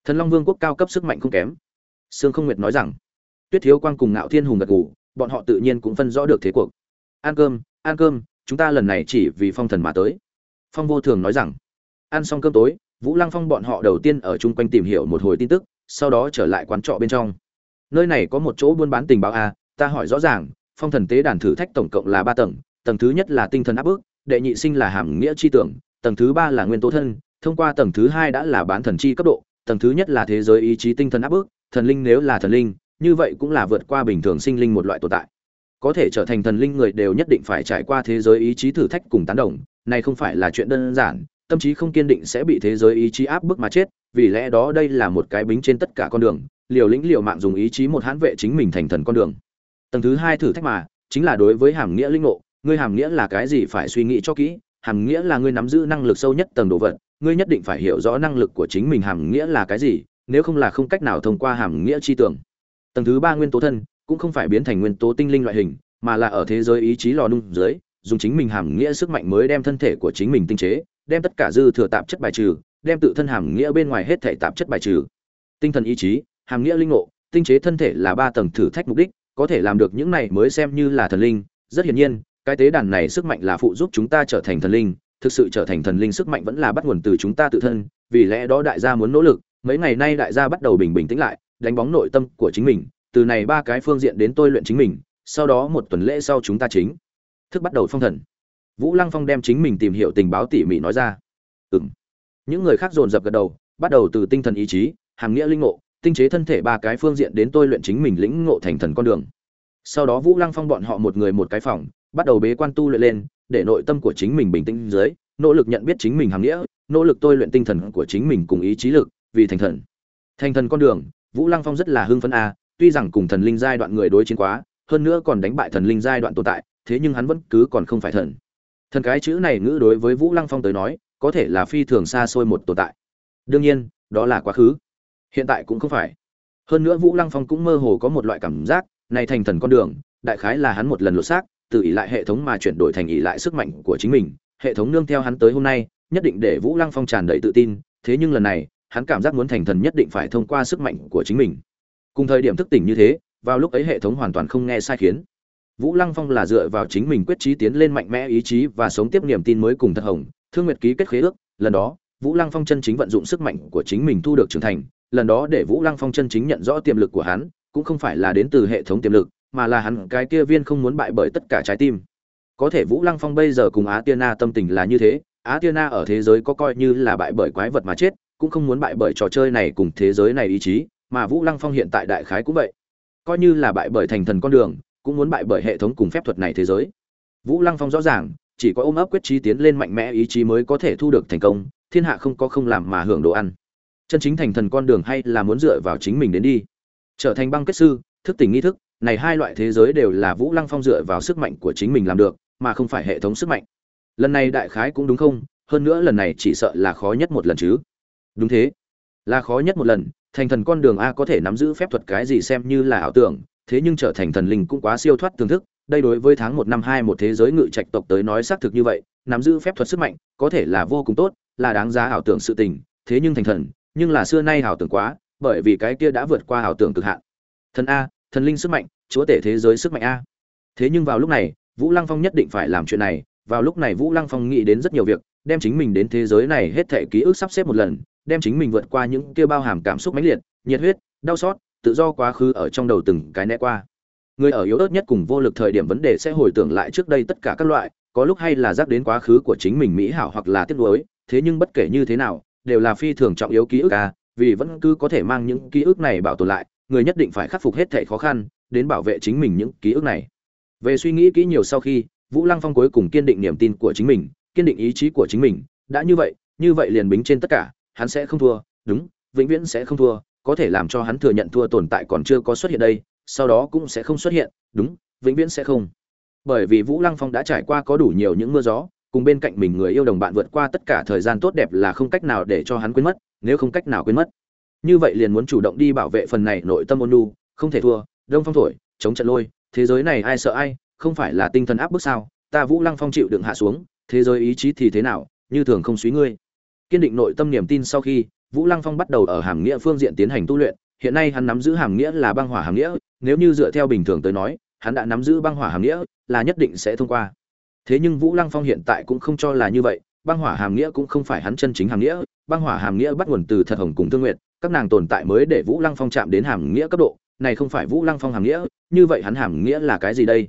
Thần long vương quốc cao cấp sức mạnh không kém. Sương không nguyệt nói rằng, tuyết thiếu quang cùng ngạo thiên hùng gật gù, bọn họ tự nhiên cũng phân rõ được thế cuộc. Ăn cơm ăn cơm, chúng ta lần này chỉ vì phong thần mà tới. Phong vô thường nói rằng, ăn xong cơm tối vũ lăng phong bọn họ đầu tiên ở chung quanh tìm hiểu một hồi tin tức, sau đó trở lại quán trọ bên trong. Nơi này có một chỗ buôn bán tình báo a, ta hỏi rõ ràng, phong thần tế đàn thử thách tổng cộng là ba tầng tầng thứ nhất là tinh thần áp bức, đệ nhị sinh là hàm nghĩa chi tưởng, tầng thứ ba là nguyên tố thân, thông qua tầng thứ hai đã là bán thần chi cấp độ, tầng thứ nhất là thế giới ý chí tinh thần áp bức, thần linh nếu là thần linh, như vậy cũng là vượt qua bình thường sinh linh một loại tồn tại. Có thể trở thành thần linh người đều nhất định phải trải qua thế giới ý chí thử thách cùng tán đồng, này không phải là chuyện đơn giản tâm trí không kiên định sẽ bị thế giới ý chí áp bức mà chết, vì lẽ đó đây là một cái bính trên tất cả con đường, liều lĩnh liều mạng dùng ý chí một hãn vệ chính mình thành thần con đường. Tầng thứ hai thử thách mà, chính là đối với hàm nghĩa linh ngộ, ngươi hàm nghĩa là cái gì phải suy nghĩ cho kỹ, hàm nghĩa là ngươi nắm giữ năng lực sâu nhất tầng đồ vật, ngươi nhất định phải hiểu rõ năng lực của chính mình hàm nghĩa là cái gì, nếu không là không cách nào thông qua hàm nghĩa chi tưởng. Tầng thứ ba nguyên tố thân, cũng không phải biến thành nguyên tố tinh linh loại hình, mà là ở thế giới ý chí lò nung dưới, dùng chính mình hàm nghĩa sức mạnh mới đem thân thể của chính mình tinh chế đem tất cả dư thừa tạp chất bài trừ, đem tự thân hàm nghĩa bên ngoài hết thể tạp chất bài trừ. Tinh thần ý chí, hàm nghĩa linh ngộ, tinh chế thân thể là ba tầng thử thách mục đích, có thể làm được những này mới xem như là thần linh. Rất hiển nhiên, cái tế đàn này sức mạnh là phụ giúp chúng ta trở thành thần linh, thực sự trở thành thần linh sức mạnh vẫn là bắt nguồn từ chúng ta tự thân, vì lẽ đó đại gia muốn nỗ lực, mấy ngày nay đại gia bắt đầu bình bình tĩnh lại, đánh bóng nội tâm của chính mình, từ này ba cái phương diện đến tôi luyện chính mình, sau đó một tuần lễ sau chúng ta chính thức bắt đầu phong thần vũ lăng phong đem chính mình tìm hiểu tình báo tỉ mỉ nói ra. Ừ m những người khác dồn dập gật đầu, bắt đầu từ tinh thần ý chí, hàm nghĩa linh ngộ, tinh chế thân thể ba cái phương diện đến tôi luyện chính mình lĩnh ngộ thành thần con đường. Sau đó vũ lăng phong bọn họ một người một cái phòng, bắt đầu bế quan tu luyện lên, để nội tâm của chính mình bình tĩnh dưới, nỗ lực nhận biết chính mình hàm nghĩa, nỗ lực tôi luyện tinh thần của chính mình cùng ý chí lực, vì thành thần. Thành thần con đường, vũ lăng phong rất là hưng phấn a, tuy rằng cùng thần linh giai đoạn người đối chiến quá, hơn nữa còn đánh bại thần linh giai đoạn tồn tại, thế nhưng hắn vẫn cứ còn không phải thần thần cái chữ này ngữ đối với vũ lăng phong tới nói, có thể là phi thường xa xôi một tồn tại. Đương nhiên, đó là quá khứ. Hiện tại cũng không phải. Hơn nữa vũ lăng phong cũng mơ hồ có một loại cảm giác, này thành thần con đường, đại khái là hắn một lần lột xác từ ỷ lại hệ thống mà chuyển đổi thành ỷ lại sức mạnh của chính mình. Hệ thống nương theo hắn tới hôm nay, nhất định để vũ lăng phong tràn đầy tự tin, thế nhưng lần này, hắn cảm giác muốn thành thần nhất định phải thông qua sức mạnh của chính mình. Cùng thời điểm thức tỉnh như thế, vào lúc ấy hệ thống hoàn toàn không nghe sai khiến vũ lăng phong là dựa vào chính mình quyết chí tiến lên mạnh mẽ ý chí và sống tiếp niềm tin mới cùng thật hồng. Thương nguyệt ký kết khế ước, lần đó, vũ lăng phong chân chính vận dụng sức mạnh của chính mình thu được trưởng thành. Lần đó để vũ lăng phong chân chính nhận rõ tiềm lực của hắn, cũng không phải là đến từ hệ thống tiềm lực, mà là hắn, cái kia viên không muốn bại bởi tất cả trái tim. Có thể vũ lăng phong bây giờ cùng á tiên na tâm tình là như thế. Á tiên na ở thế giới có coi như là bại bởi quái vật mà chết, cũng không muốn bại bởi trò chơi này cùng thế giới này ý chí, mà vũ lăng phong hiện tại đại khái cũng vậy. Coi như là bại bởi thành thần con đường cũng muốn bại bởi hệ thống cùng phép thuật này thế giới. Vũ lăng phong rõ ràng, chỉ có ôm ấp quyết trí tiến lên mạnh mẽ ý chí mới có thể thu được thành công, thiên hạ không có không làm mà hưởng đồ ăn. Chân chính thành thần con đường hay là muốn dựa vào chính mình đến đi. Trở thành băng kết sư, thức tỉnh nghi thức, này hai loại thế giới đều là vũ lăng phong dựa vào sức mạnh của chính mình làm được, mà không phải hệ thống sức mạnh. Lần này đại khái cũng đúng không? Hơn nữa lần này chỉ sợ là khó nhất một lần chứ. Đúng thế. Là khó nhất một lần, thành thần con đường a có thể nắm giữ phép thuật cái gì xem như là ảo tưởng thế nhưng trở thành thần linh cũng quá siêu thoát tương thức, đây đối với tháng một năm hai một thế giới ngự trạch tộc tới nói xác thực như vậy, nắm giữ phép thuật sức mạnh, có thể là vô cùng tốt, là đáng giá ảo tưởng sự tình, thế nhưng thành thần, nhưng là xưa nay ảo tưởng quá, bởi vì cái kia đã vượt qua ảo tưởng cực hạn. Thần a, thần linh sức mạnh, chúa tể thế giới sức mạnh a. Thế nhưng vào lúc này, vũ lăng phong nhất định phải làm chuyện này, vào lúc này vũ lăng phong nghĩ đến rất nhiều việc, đem chính mình đến thế giới này hết thể ký ức sắp xếp một lần, đem chính mình vượt qua những kia bao hàm cảm xúc mãnh liệt, nhiệt huyết, đau xót tự do quá khứ ở trong đầu từng cái né qua. Người ở yếu ớt nhất cùng vô lực thời điểm vấn đề sẽ hồi tưởng lại trước đây tất cả các loại, có lúc hay là dắt đến quá khứ của chính mình mỹ hảo hoặc là tiếc nuối, thế nhưng bất kể như thế nào, đều là phi thường trọng yếu ký ức à vì vẫn cứ có thể mang những ký ức này bảo tồn lại, người nhất định phải khắc phục hết thảy khó khăn, đến bảo vệ chính mình những ký ức này. Về suy nghĩ kỹ nhiều sau khi, vũ lăng phong cuối cùng kiên định niềm tin của chính mình, kiên định ý chí của chính mình, đã như vậy như vậy liền bính trên tất cả, hắn sẽ không thua, đúng, vĩnh viễn sẽ không thua có thể làm cho hắn thừa nhận thua tồn tại còn chưa có xuất hiện đây, sau đó cũng sẽ không xuất hiện, đúng, vĩnh viễn sẽ không. Bởi vì vũ lăng phong đã trải qua có đủ nhiều những mưa gió, cùng bên cạnh mình người yêu đồng bạn vượt qua tất cả thời gian tốt đẹp là không cách nào để cho hắn quên mất, nếu không cách nào quên mất. Như vậy liền muốn chủ động đi bảo vệ phần này nội tâm ôn lu không thể thua, đông phong thổi, chống trận lôi, thế giới này ai sợ ai, không phải là tinh thần áp bức sao, ta vũ lăng phong chịu đựng hạ xuống, thế giới ý chí thì thế nào, như thường không suy ngươi. Kiên định nội tâm niềm tin sau khi vũ lăng phong bắt đầu ở hàm nghĩa phương diện tiến hành tu luyện hiện nay hắn nắm giữ hàm nghĩa là băng hỏa hàm nghĩa nếu như dựa theo bình thường tới nói hắn đã nắm giữ băng hỏa hàm nghĩa là nhất định sẽ thông qua. Thế nhưng vũ lăng phong hiện tại cũng không cho là như vậy băng hỏa hàm nghĩa cũng không phải hắn chân chính hàm nghĩa băng hỏa hàm nghĩa bắt nguồn từ thật hồng cùng thương nguyện các nàng tồn tại mới để vũ lăng phong chạm đến hàm nghĩa cấp độ này không phải vũ lăng phong hàm nghĩa như vậy hắn hàm nghĩa là cái gì đây?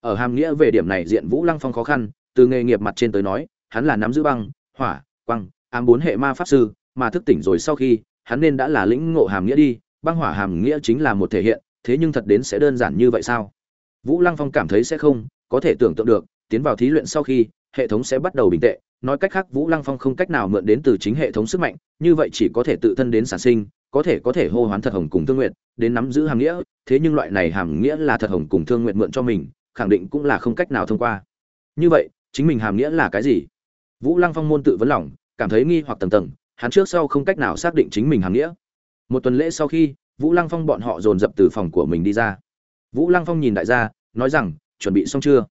Ở hàm nghĩa về điểm này diện vũ lăng phong khó khăn từ nghề nghiệp mặt trên tới nói hắn là nắm giữ băng hỏa quang, ám bốn hệ ma pháp sư mà thức tỉnh rồi sau khi, hắn nên đã là lĩnh ngộ hàm nghĩa đi, băng hỏa hàm nghĩa chính là một thể hiện, thế nhưng thật đến sẽ đơn giản như vậy sao? Vũ lăng phong cảm thấy sẽ không, có thể tưởng tượng được, tiến vào thí luyện sau khi, hệ thống sẽ bắt đầu bình tệ. Nói cách khác, vũ lăng phong không cách nào mượn đến từ chính hệ thống sức mạnh, như vậy chỉ có thể tự thân đến sản sinh, có thể có thể hô hoán thật hồng cùng thương nguyện, đến nắm giữ hàm nghĩa. Thế nhưng loại này hàm nghĩa là thật hồng cùng thương nguyện mượn cho mình, khẳng định cũng là không cách nào thông qua. Như vậy, chính mình hàm nghĩa là cái gì? Vũ lăng phong môn tự vấn lòng, cảm thấy nghi hoặc tầng tầng hắn trước sau không cách nào xác định chính mình hàng nghĩa. Một tuần lễ sau khi, vũ lăng phong bọn họ dồn dập từ phòng của mình đi ra. Vũ lăng phong nhìn đại gia, nói rằng, chuẩn bị xong chưa?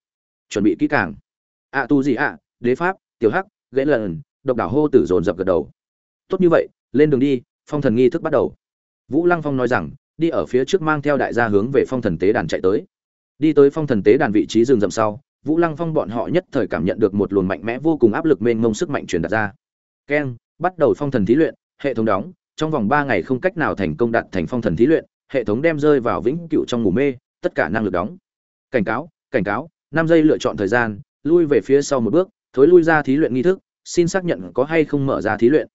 Chuẩn bị kỹ càng. Ạ tu gì ạ? Đế pháp, tiểu hắc, ghế lần, độc đảo hô tử dồn dập gật đầu. Tốt như vậy, lên đường đi, phong thần nghi thức bắt đầu. Vũ lăng phong nói rằng, đi ở phía trước mang theo đại gia hướng về phong thần tế đàn chạy tới. Đi tới phong thần tế đàn vị trí rừng rậm sau, vũ lăng phong bọn họ nhất thời cảm nhận được một luồng mạnh mẽ vô cùng áp lực mênh mông sức mạnh truyền đạt ra. Keng bắt đầu phong thần thí luyện, hệ thống đóng, trong vòng ba ngày không cách nào thành công đạt thành phong thần thí luyện, hệ thống đem rơi vào vĩnh cửu trong ngủ mê, tất cả năng lực đóng. Cảnh cáo cảnh cáo, năm giây lựa chọn thời gian, lui về phía sau một bước, thối lui ra thí luyện nghi thức, xin xác nhận có hay không mở ra thí luyện.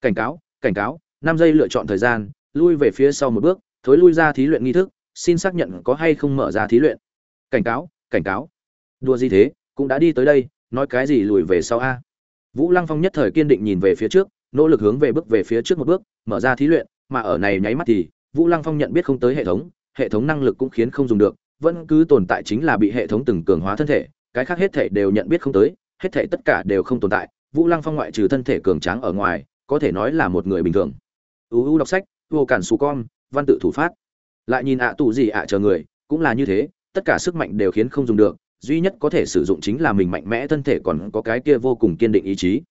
Cảnh cáo cảnh cáo, năm giây lựa chọn thời gian, lui về phía sau một bước, thối lui ra thí luyện nghi thức, xin xác nhận có hay không mở ra thí luyện. Cảnh cáo cảnh cáo. Đua gì thế, cũng đã đi tới đây, nói cái gì lùi về sau a? Vũ lăng phong nhất thời kiên định nhìn về phía trước, nỗ lực hướng về bước về phía trước một bước, mở ra thí luyện, mà ở này nháy mắt thì, vũ lăng phong nhận biết không tới hệ thống hệ thống năng lực cũng khiến không dùng được, vẫn cứ tồn tại chính là bị hệ thống từng cường hóa thân thể, cái khác hết thể đều nhận biết không tới, hết thể tất cả đều không tồn tại, vũ lăng phong ngoại trừ thân thể cường tráng ở ngoài, có thể nói là một người bình thường. Uu đọc sách, vô cản xù con, văn tự thủ phát. Lại nhìn ạ tụ gì ạ chờ người, cũng là như thế, tất cả sức mạnh đều khiến không dùng được duy nhất có thể sử dụng chính là mình mạnh mẽ thân thể còn có cái kia vô cùng kiên định ý chí.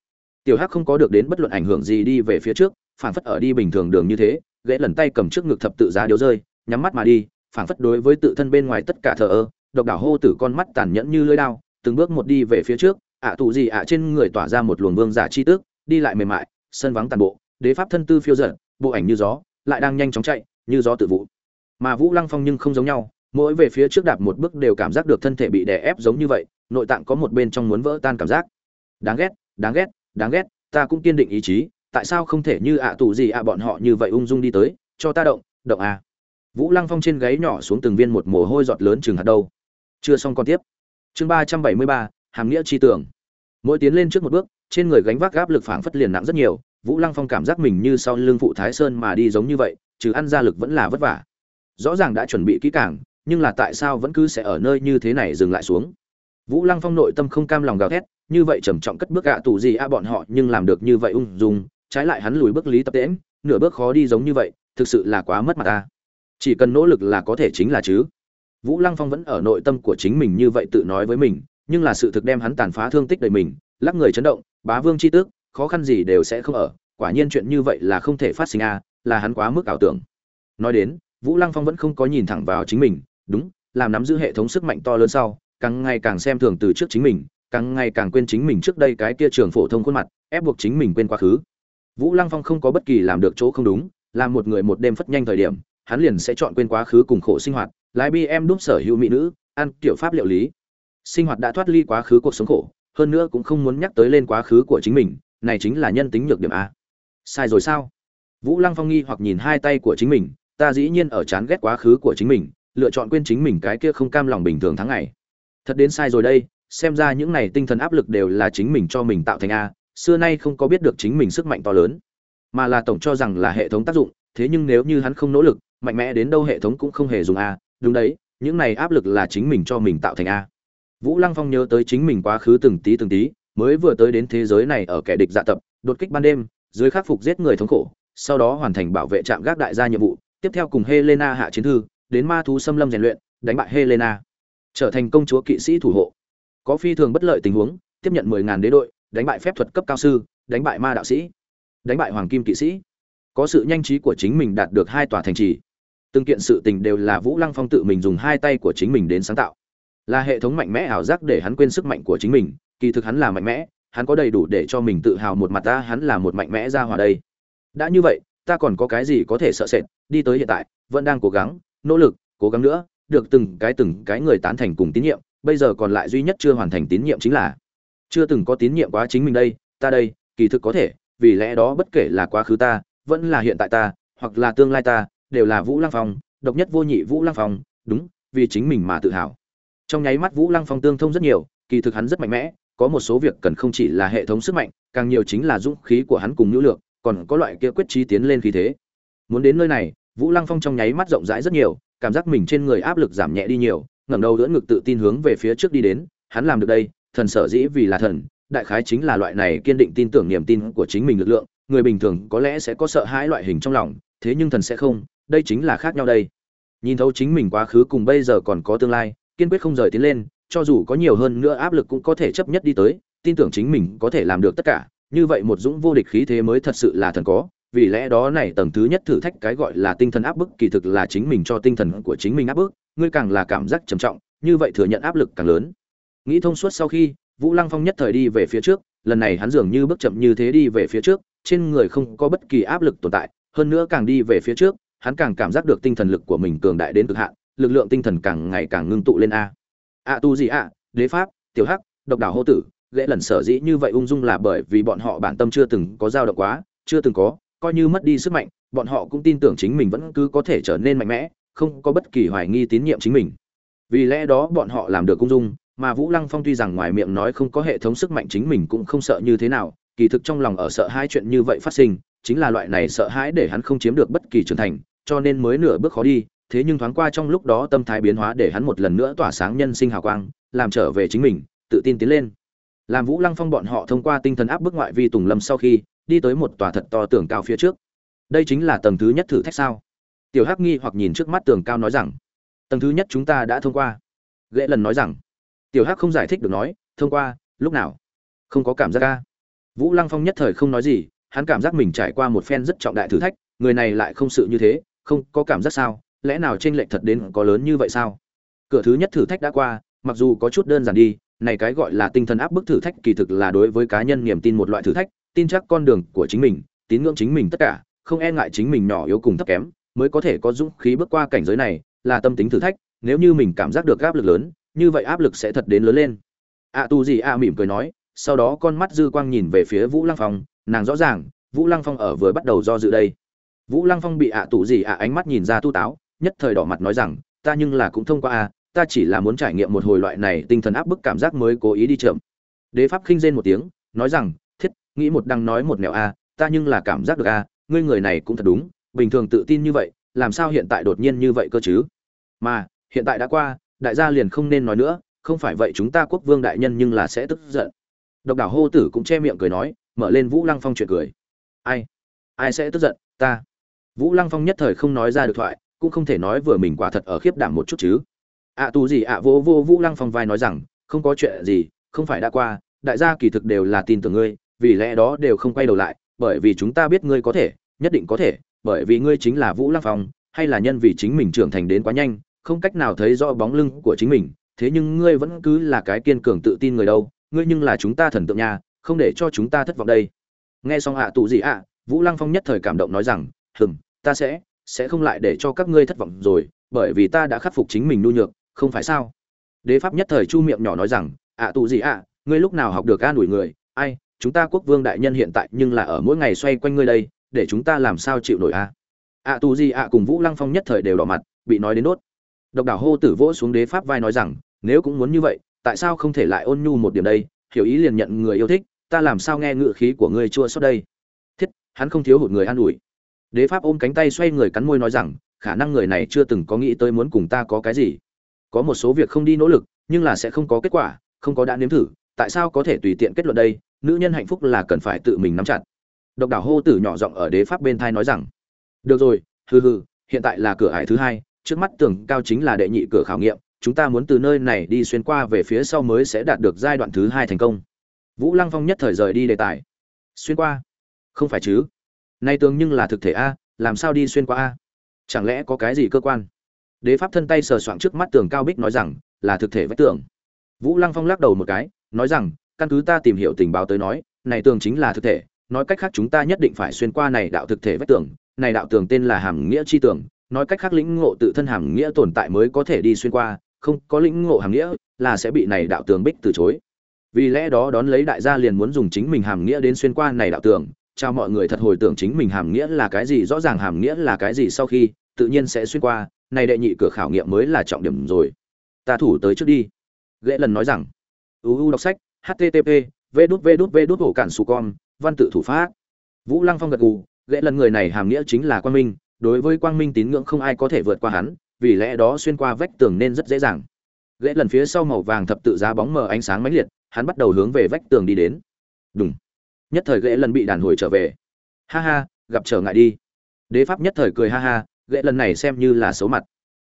Tiểu hắc không có được đến bất luận ảnh hưởng gì đi về phía trước phản phất ở đi bình thường đường như thế gãy lần tay cầm trước ngực thập tự giá điếu rơi, nhắm mắt mà đi phản phất đối với tự thân bên ngoài tất cả thờ ơ, độc đảo hô tử con mắt tàn nhẫn như lưỡi đao, từng bước một đi về phía trước, ạ tụ gì ạ trên người tỏa ra một luồng vương giả chi tước, đi lại mềm mại, sân vắng tàn bộ, đế pháp thân tư phiêu dật, bộ ảnh như gió, lại đang nhanh chóng chạy, như gió tự vụ. Mà vũ lăng phong nhưng không giống nhau mỗi về phía trước đạp một bước đều cảm giác được thân thể bị đè ép giống như vậy, nội tạng có một bên trong muốn vỡ tan cảm giác. Đáng ghét đáng ghét đáng ghét, ta cũng kiên định ý chí, tại sao không thể như ạ tù gì ạ bọn họ như vậy ung dung đi tới, cho ta động động à. Vũ lăng phong trên gáy nhỏ xuống từng viên một mồ hôi giọt lớn chừng hạt đâu. Chưa xong còn tiếp. Chương ba trăm bảy mươi ba, hàm nghĩa chi tưởng. Mỗi tiến lên trước một bước, trên người gánh vác áp lực phảng phất liền nặng rất nhiều, vũ lăng phong cảm giác mình như sau lưng phụ thái sơn mà đi giống như vậy, trừ ăn ra lực vẫn là vất vả. Rõ ràng đã chuẩn bị kỹ càng nhưng là tại sao vẫn cứ sẽ ở nơi như thế này dừng lại xuống? Vũ lăng phong nội tâm không cam lòng gào thét, như vậy trầm trọng cất bước gạ tù gì a bọn họ, nhưng làm được như vậy ung dung, trái lại hắn lùi bước lý tập tễm nửa bước khó đi giống như vậy, thực sự là quá mất mặt ta. Chỉ cần nỗ lực là có thể chính là chứ. Vũ lăng phong vẫn ở nội tâm của chính mình như vậy tự nói với mình, nhưng là sự thực đem hắn tàn phá thương tích đầy mình, lắc người chấn động, bá vương chi tước, khó khăn gì đều sẽ không ở, quả nhiên chuyện như vậy là không thể phát sinh a là hắn quá mức ảo tưởng. Nói đến, vũ lăng phong vẫn không có nhìn thẳng vào chính mình đúng, làm nắm giữ hệ thống sức mạnh to lớn sau, càng ngày càng xem thường từ trước chính mình, càng ngày càng quên chính mình trước đây cái kia trường phổ thông khuôn mặt, ép buộc chính mình quên quá khứ. Vũ lăng phong không có bất kỳ làm được chỗ không đúng, làm một người một đêm phất nhanh thời điểm, hắn liền sẽ chọn quên quá khứ cùng khổ sinh hoạt, lái bi em đúc sở hữu mỹ nữ, ăn kiểu pháp liệu lý. Sinh hoạt đã thoát ly quá khứ cuộc sống khổ, hơn nữa cũng không muốn nhắc tới lên quá khứ của chính mình, này chính là nhân tính nhược điểm a. Sai rồi sao? Vũ lăng phong nghi hoặc nhìn hai tay của chính mình, ta dĩ nhiên ở chán ghét quá khứ của chính mình lựa chọn quên chính mình cái kia không cam lòng bình thường tháng ngày. Thật đến sai rồi đây, xem ra những này tinh thần áp lực đều là chính mình cho mình tạo thành a, xưa nay không có biết được chính mình sức mạnh to lớn. Mà là tổng cho rằng là hệ thống tác dụng, thế nhưng nếu như hắn không nỗ lực, mạnh mẽ đến đâu hệ thống cũng không hề dùng a, đúng đấy, những này áp lực là chính mình cho mình tạo thành a. Vũ lăng phong nhớ tới chính mình quá khứ từng tí từng tí, mới vừa tới đến thế giới này ở kẻ địch dạ tập, đột kích ban đêm, dưới khắc phục giết người thống khổ, sau đó hoàn thành bảo vệ trạm gác đại gia nhiệm vụ, tiếp theo cùng helena hạ chiến thư đến ma thú xâm lâm rèn luyện, đánh bại helena, trở thành công chúa kỵ sĩ thủ hộ. Có phi thường bất lợi tình huống, tiếp nhận mười ngàn đế đội, đánh bại phép thuật cấp cao sư, đánh bại ma đạo sĩ, đánh bại hoàng kim kỵ sĩ. Có sự nhanh trí của chính mình đạt được hai tòa thành trì. Từng kiện sự tình đều là vũ lăng phong tự mình dùng hai tay của chính mình đến sáng tạo. Là hệ thống mạnh mẽ ảo giác để hắn quên sức mạnh của chính mình, kỳ thực hắn là mạnh mẽ, hắn có đầy đủ để cho mình tự hào một mặt ta, hắn là một mạnh mẽ ra hòa đây. Đã như vậy, ta còn có cái gì có thể sợ sệt, đi tới hiện tại, vẫn đang cố gắng nỗ lực, cố gắng nữa, được từng cái từng cái người tán thành cùng tín nhiệm, bây giờ còn lại duy nhất chưa hoàn thành tín nhiệm chính là, chưa từng có tín nhiệm quá chính mình đây, ta đây, kỳ thực có thể, vì lẽ đó bất kể là quá khứ ta, vẫn là hiện tại ta, hoặc là tương lai ta, đều là vũ lăng phong, độc nhất vô nhị vũ lăng phong, đúng, vì chính mình mà tự hào. Trong nháy mắt vũ lăng phong tương thông rất nhiều, kỳ thực hắn rất mạnh mẽ, có một số việc cần không chỉ là hệ thống sức mạnh, càng nhiều chính là dũng khí của hắn cùng nhũ lược còn có loại kia quyết trí tiến lên khí thế. Muốn đến nơi này vũ lăng phong trong nháy mắt rộng rãi rất nhiều, cảm giác mình trên người áp lực giảm nhẹ đi nhiều, ngẩng đầu đỡ ngực tự tin hướng về phía trước đi đến, hắn làm được đây, thần sở dĩ vì là thần, đại khái chính là loại này kiên định tin tưởng niềm tin của chính mình lực lượng, người bình thường có lẽ sẽ có sợ hãi loại hình trong lòng, thế nhưng thần sẽ không, đây chính là khác nhau đây. Nhìn thấu chính mình quá khứ cùng bây giờ còn có tương lai, kiên quyết không rời tiến lên, cho dù có nhiều hơn nữa áp lực cũng có thể chấp nhất đi tới, tin tưởng chính mình có thể làm được tất cả, như vậy một dũng vô địch khí thế mới thật sự là thần có vì lẽ đó này tầng thứ nhất thử thách cái gọi là tinh thần áp bức kỳ thực là chính mình cho tinh thần của chính mình áp bức, ngươi càng là cảm giác trầm trọng, như vậy thừa nhận áp lực càng lớn. Nghĩ thông suốt sau khi, vũ lăng phong nhất thời đi về phía trước, lần này hắn dường như bước chậm như thế đi về phía trước, trên người không có bất kỳ áp lực tồn tại, hơn nữa càng đi về phía trước, hắn càng cảm giác được tinh thần lực của mình cường đại đến cực hạn, lực lượng tinh thần càng ngày càng ngưng tụ lên a. A tu gì a, đế pháp, tiểu hắc, độc đảo hô tử lễ lần sở dĩ như vậy ung dung là bởi vì bọn họ bản tâm chưa từng có dao động quá, chưa từng có coi như mất đi sức mạnh, bọn họ cũng tin tưởng chính mình vẫn cứ có thể trở nên mạnh mẽ, không có bất kỳ hoài nghi tín nhiệm chính mình. Vì lẽ đó bọn họ làm được cung dung, mà vũ lăng phong tuy rằng ngoài miệng nói không có hệ thống sức mạnh chính mình cũng không sợ như thế nào, kỳ thực trong lòng ở sợ hai chuyện như vậy phát sinh, chính là loại này sợ hãi để hắn không chiếm được bất kỳ trưởng thành, cho nên mới nửa bước khó đi, thế nhưng thoáng qua trong lúc đó tâm thái biến hóa để hắn một lần nữa tỏa sáng nhân sinh hào quang, làm trở về chính mình, tự tin tiến lên. Làm vũ lăng phong bọn họ thông qua tinh thần áp bức ngoại vi tùng lâm sau khi đi tới một tòa thật to tường cao phía trước. Đây chính là tầng thứ nhất thử thách sao? Tiểu hắc nghi hoặc nhìn trước mắt tường cao nói rằng, tầng thứ nhất chúng ta đã thông qua. Ghệ lần nói rằng, tiểu hắc không giải thích được nói, thông qua, lúc nào? Không có cảm giác ca vũ lăng phong nhất thời không nói gì, hắn cảm giác mình trải qua một phen rất trọng đại thử thách, người này lại không sự như thế, không có cảm giác sao? Lẽ nào trên lệch thật đến có lớn như vậy sao? Cửa thứ nhất thử thách đã qua, mặc dù có chút đơn giản đi, này cái gọi là tinh thần áp bức thử thách kỳ thực là đối với cá nhân niềm tin một loại thử thách tin chắc con đường của chính mình, tín ngưỡng chính mình tất cả, không e ngại chính mình nhỏ yếu cùng thấp kém, mới có thể có dũng khí bước qua cảnh giới này, là tâm tính thử thách, nếu như mình cảm giác được áp lực lớn, như vậy áp lực sẽ thật đến lớn lên. A tu gì a mỉm cười nói, sau đó con mắt dư quang nhìn về phía vũ lăng phong, nàng rõ ràng, vũ lăng phong ở vừa bắt đầu do dự đây. Vũ lăng phong bị ạ tù gì ạ ánh mắt nhìn ra tu táo, nhất thời đỏ mặt nói rằng, ta nhưng là cũng thông qua a, ta chỉ là muốn trải nghiệm một hồi loại này tinh thần áp bức cảm giác mới cố ý đi chậm. Đế pháp khinh rên một tiếng, nói rằng nghĩ một đang nói một nẻo a ta nhưng là cảm giác được a ngươi người này cũng thật đúng bình thường tự tin như vậy làm sao hiện tại đột nhiên như vậy cơ chứ? Mà hiện tại đã qua đại gia liền không nên nói nữa không phải vậy chúng ta quốc vương đại nhân nhưng là sẽ tức giận. Độc đảo hô tử cũng che miệng cười nói mở lên vũ lăng phong chuyện cười. Ai? Ai sẽ tức giận? Ta. Vũ lăng phong nhất thời không nói ra được thoại cũng không thể nói vừa mình quả thật ở khiếp đảm một chút chứ. Ạ à, tu gì ạ vô vô vũ lăng phong vai nói rằng không có chuyện gì không phải đã qua đại gia kỳ thực đều là tin tưởng ngươi vì lẽ đó đều không quay đầu lại, bởi vì chúng ta biết ngươi có thể, nhất định có thể, bởi vì ngươi chính là vũ lăng phong, hay là nhân vì chính mình trưởng thành đến quá nhanh, không cách nào thấy rõ bóng lưng của chính mình, thế nhưng ngươi vẫn cứ là cái kiên cường tự tin người đâu, ngươi nhưng là chúng ta thần tượng nha, không để cho chúng ta thất vọng đây. Nghe xong ạ à gì ạ, vũ lăng phong nhất thời cảm động nói rằng, hừm, ta sẽ sẽ không lại để cho các ngươi thất vọng rồi, bởi vì ta đã khắc phục chính mình nhu nhược, không phải sao? Đế pháp nhất thời chu miệng nhỏ nói rằng, ạ tụ gì ạ, ngươi lúc nào học được an ủi người? Ai chúng ta quốc vương đại nhân hiện tại nhưng là ở mỗi ngày xoay quanh ngươi đây, để chúng ta làm sao chịu nổi à? a ạ tu di ạ cùng vũ lăng phong nhất thời đều đỏ mặt, bị nói đến đốt. Độc đảo hô tử vỗ xuống đế pháp vai nói rằng, nếu cũng muốn như vậy, tại sao không thể lại ôn nhu một điểm đây? Hiểu ý liền nhận người yêu thích, ta làm sao nghe ngựa khí của ngươi chua xót đây? Thiết, hắn không thiếu hụt người an ủi. Đế pháp ôm cánh tay xoay người cắn môi nói rằng, khả năng người này chưa từng có nghĩ tới muốn cùng ta có cái gì. Có một số việc không đi nỗ lực, nhưng là sẽ không có kết quả, không có đã nếm thử, tại sao có thể tùy tiện kết luận đây? Nữ nhân hạnh phúc là cần phải tự mình nắm chặt. Độc đảo hô tử nhỏ giọng ở đế pháp bên thai nói rằng, được rồi, hừ hừ, hiện tại là cửa ải thứ hai, trước mắt tường cao chính là đệ nhị cửa khảo nghiệm, chúng ta muốn từ nơi này đi xuyên qua về phía sau mới sẽ đạt được giai đoạn thứ hai thành công. Vũ lăng phong nhất thời rời đi đề tài. Xuyên qua? Không phải chứ? Nay tường nhưng là thực thể a, làm sao đi xuyên qua a? Chẳng lẽ có cái gì cơ quan? Đế pháp thân tay sờ soạng trước mắt tường cao bích nói rằng, là thực thể vách tường. Vũ lăng phong lắc đầu một cái, nói rằng căn cứ ta tìm hiểu tình báo tới nói, này tường chính là thực thể, nói cách khác chúng ta nhất định phải xuyên qua này đạo thực thể vách tường, này đạo tường tên là hàm nghĩa chi tường, nói cách khác lĩnh ngộ tự thân hàm nghĩa tồn tại mới có thể đi xuyên qua, không có lĩnh ngộ hàm nghĩa là sẽ bị này đạo tường bích từ chối. Vì lẽ đó đón lấy đại gia liền muốn dùng chính mình hàm nghĩa đến xuyên qua này đạo tường, chào mọi người thật hồi tưởng chính mình hàm nghĩa là cái gì, rõ ràng hàm nghĩa là cái gì sau khi, tự nhiên sẽ xuyên qua, này đệ nhị cửa khảo nghiệm mới là trọng điểm rồi. Ta thủ tới trước đi. Ghệ lần nói rằng uu đọc sách http v đút v đút v đút hổ cản su con văn tự thủ pháp. Vũ lăng phong gật gù, ghệ lần người này hàm nghĩa chính là quang minh, đối với quang minh tín ngưỡng không ai có thể vượt qua hắn, vì lẽ đó xuyên qua vách tường nên rất dễ dàng. Ghệ lần phía sau màu vàng thập tự giá bóng mờ ánh sáng mãnh liệt, hắn bắt đầu hướng về vách tường đi đến. Đúng nhất thời ghệ lần bị đàn hồi trở về. Ha ha, gặp trở ngại đi. Đế pháp nhất thời cười ha ha, ghệ lần này xem như là xấu mặt.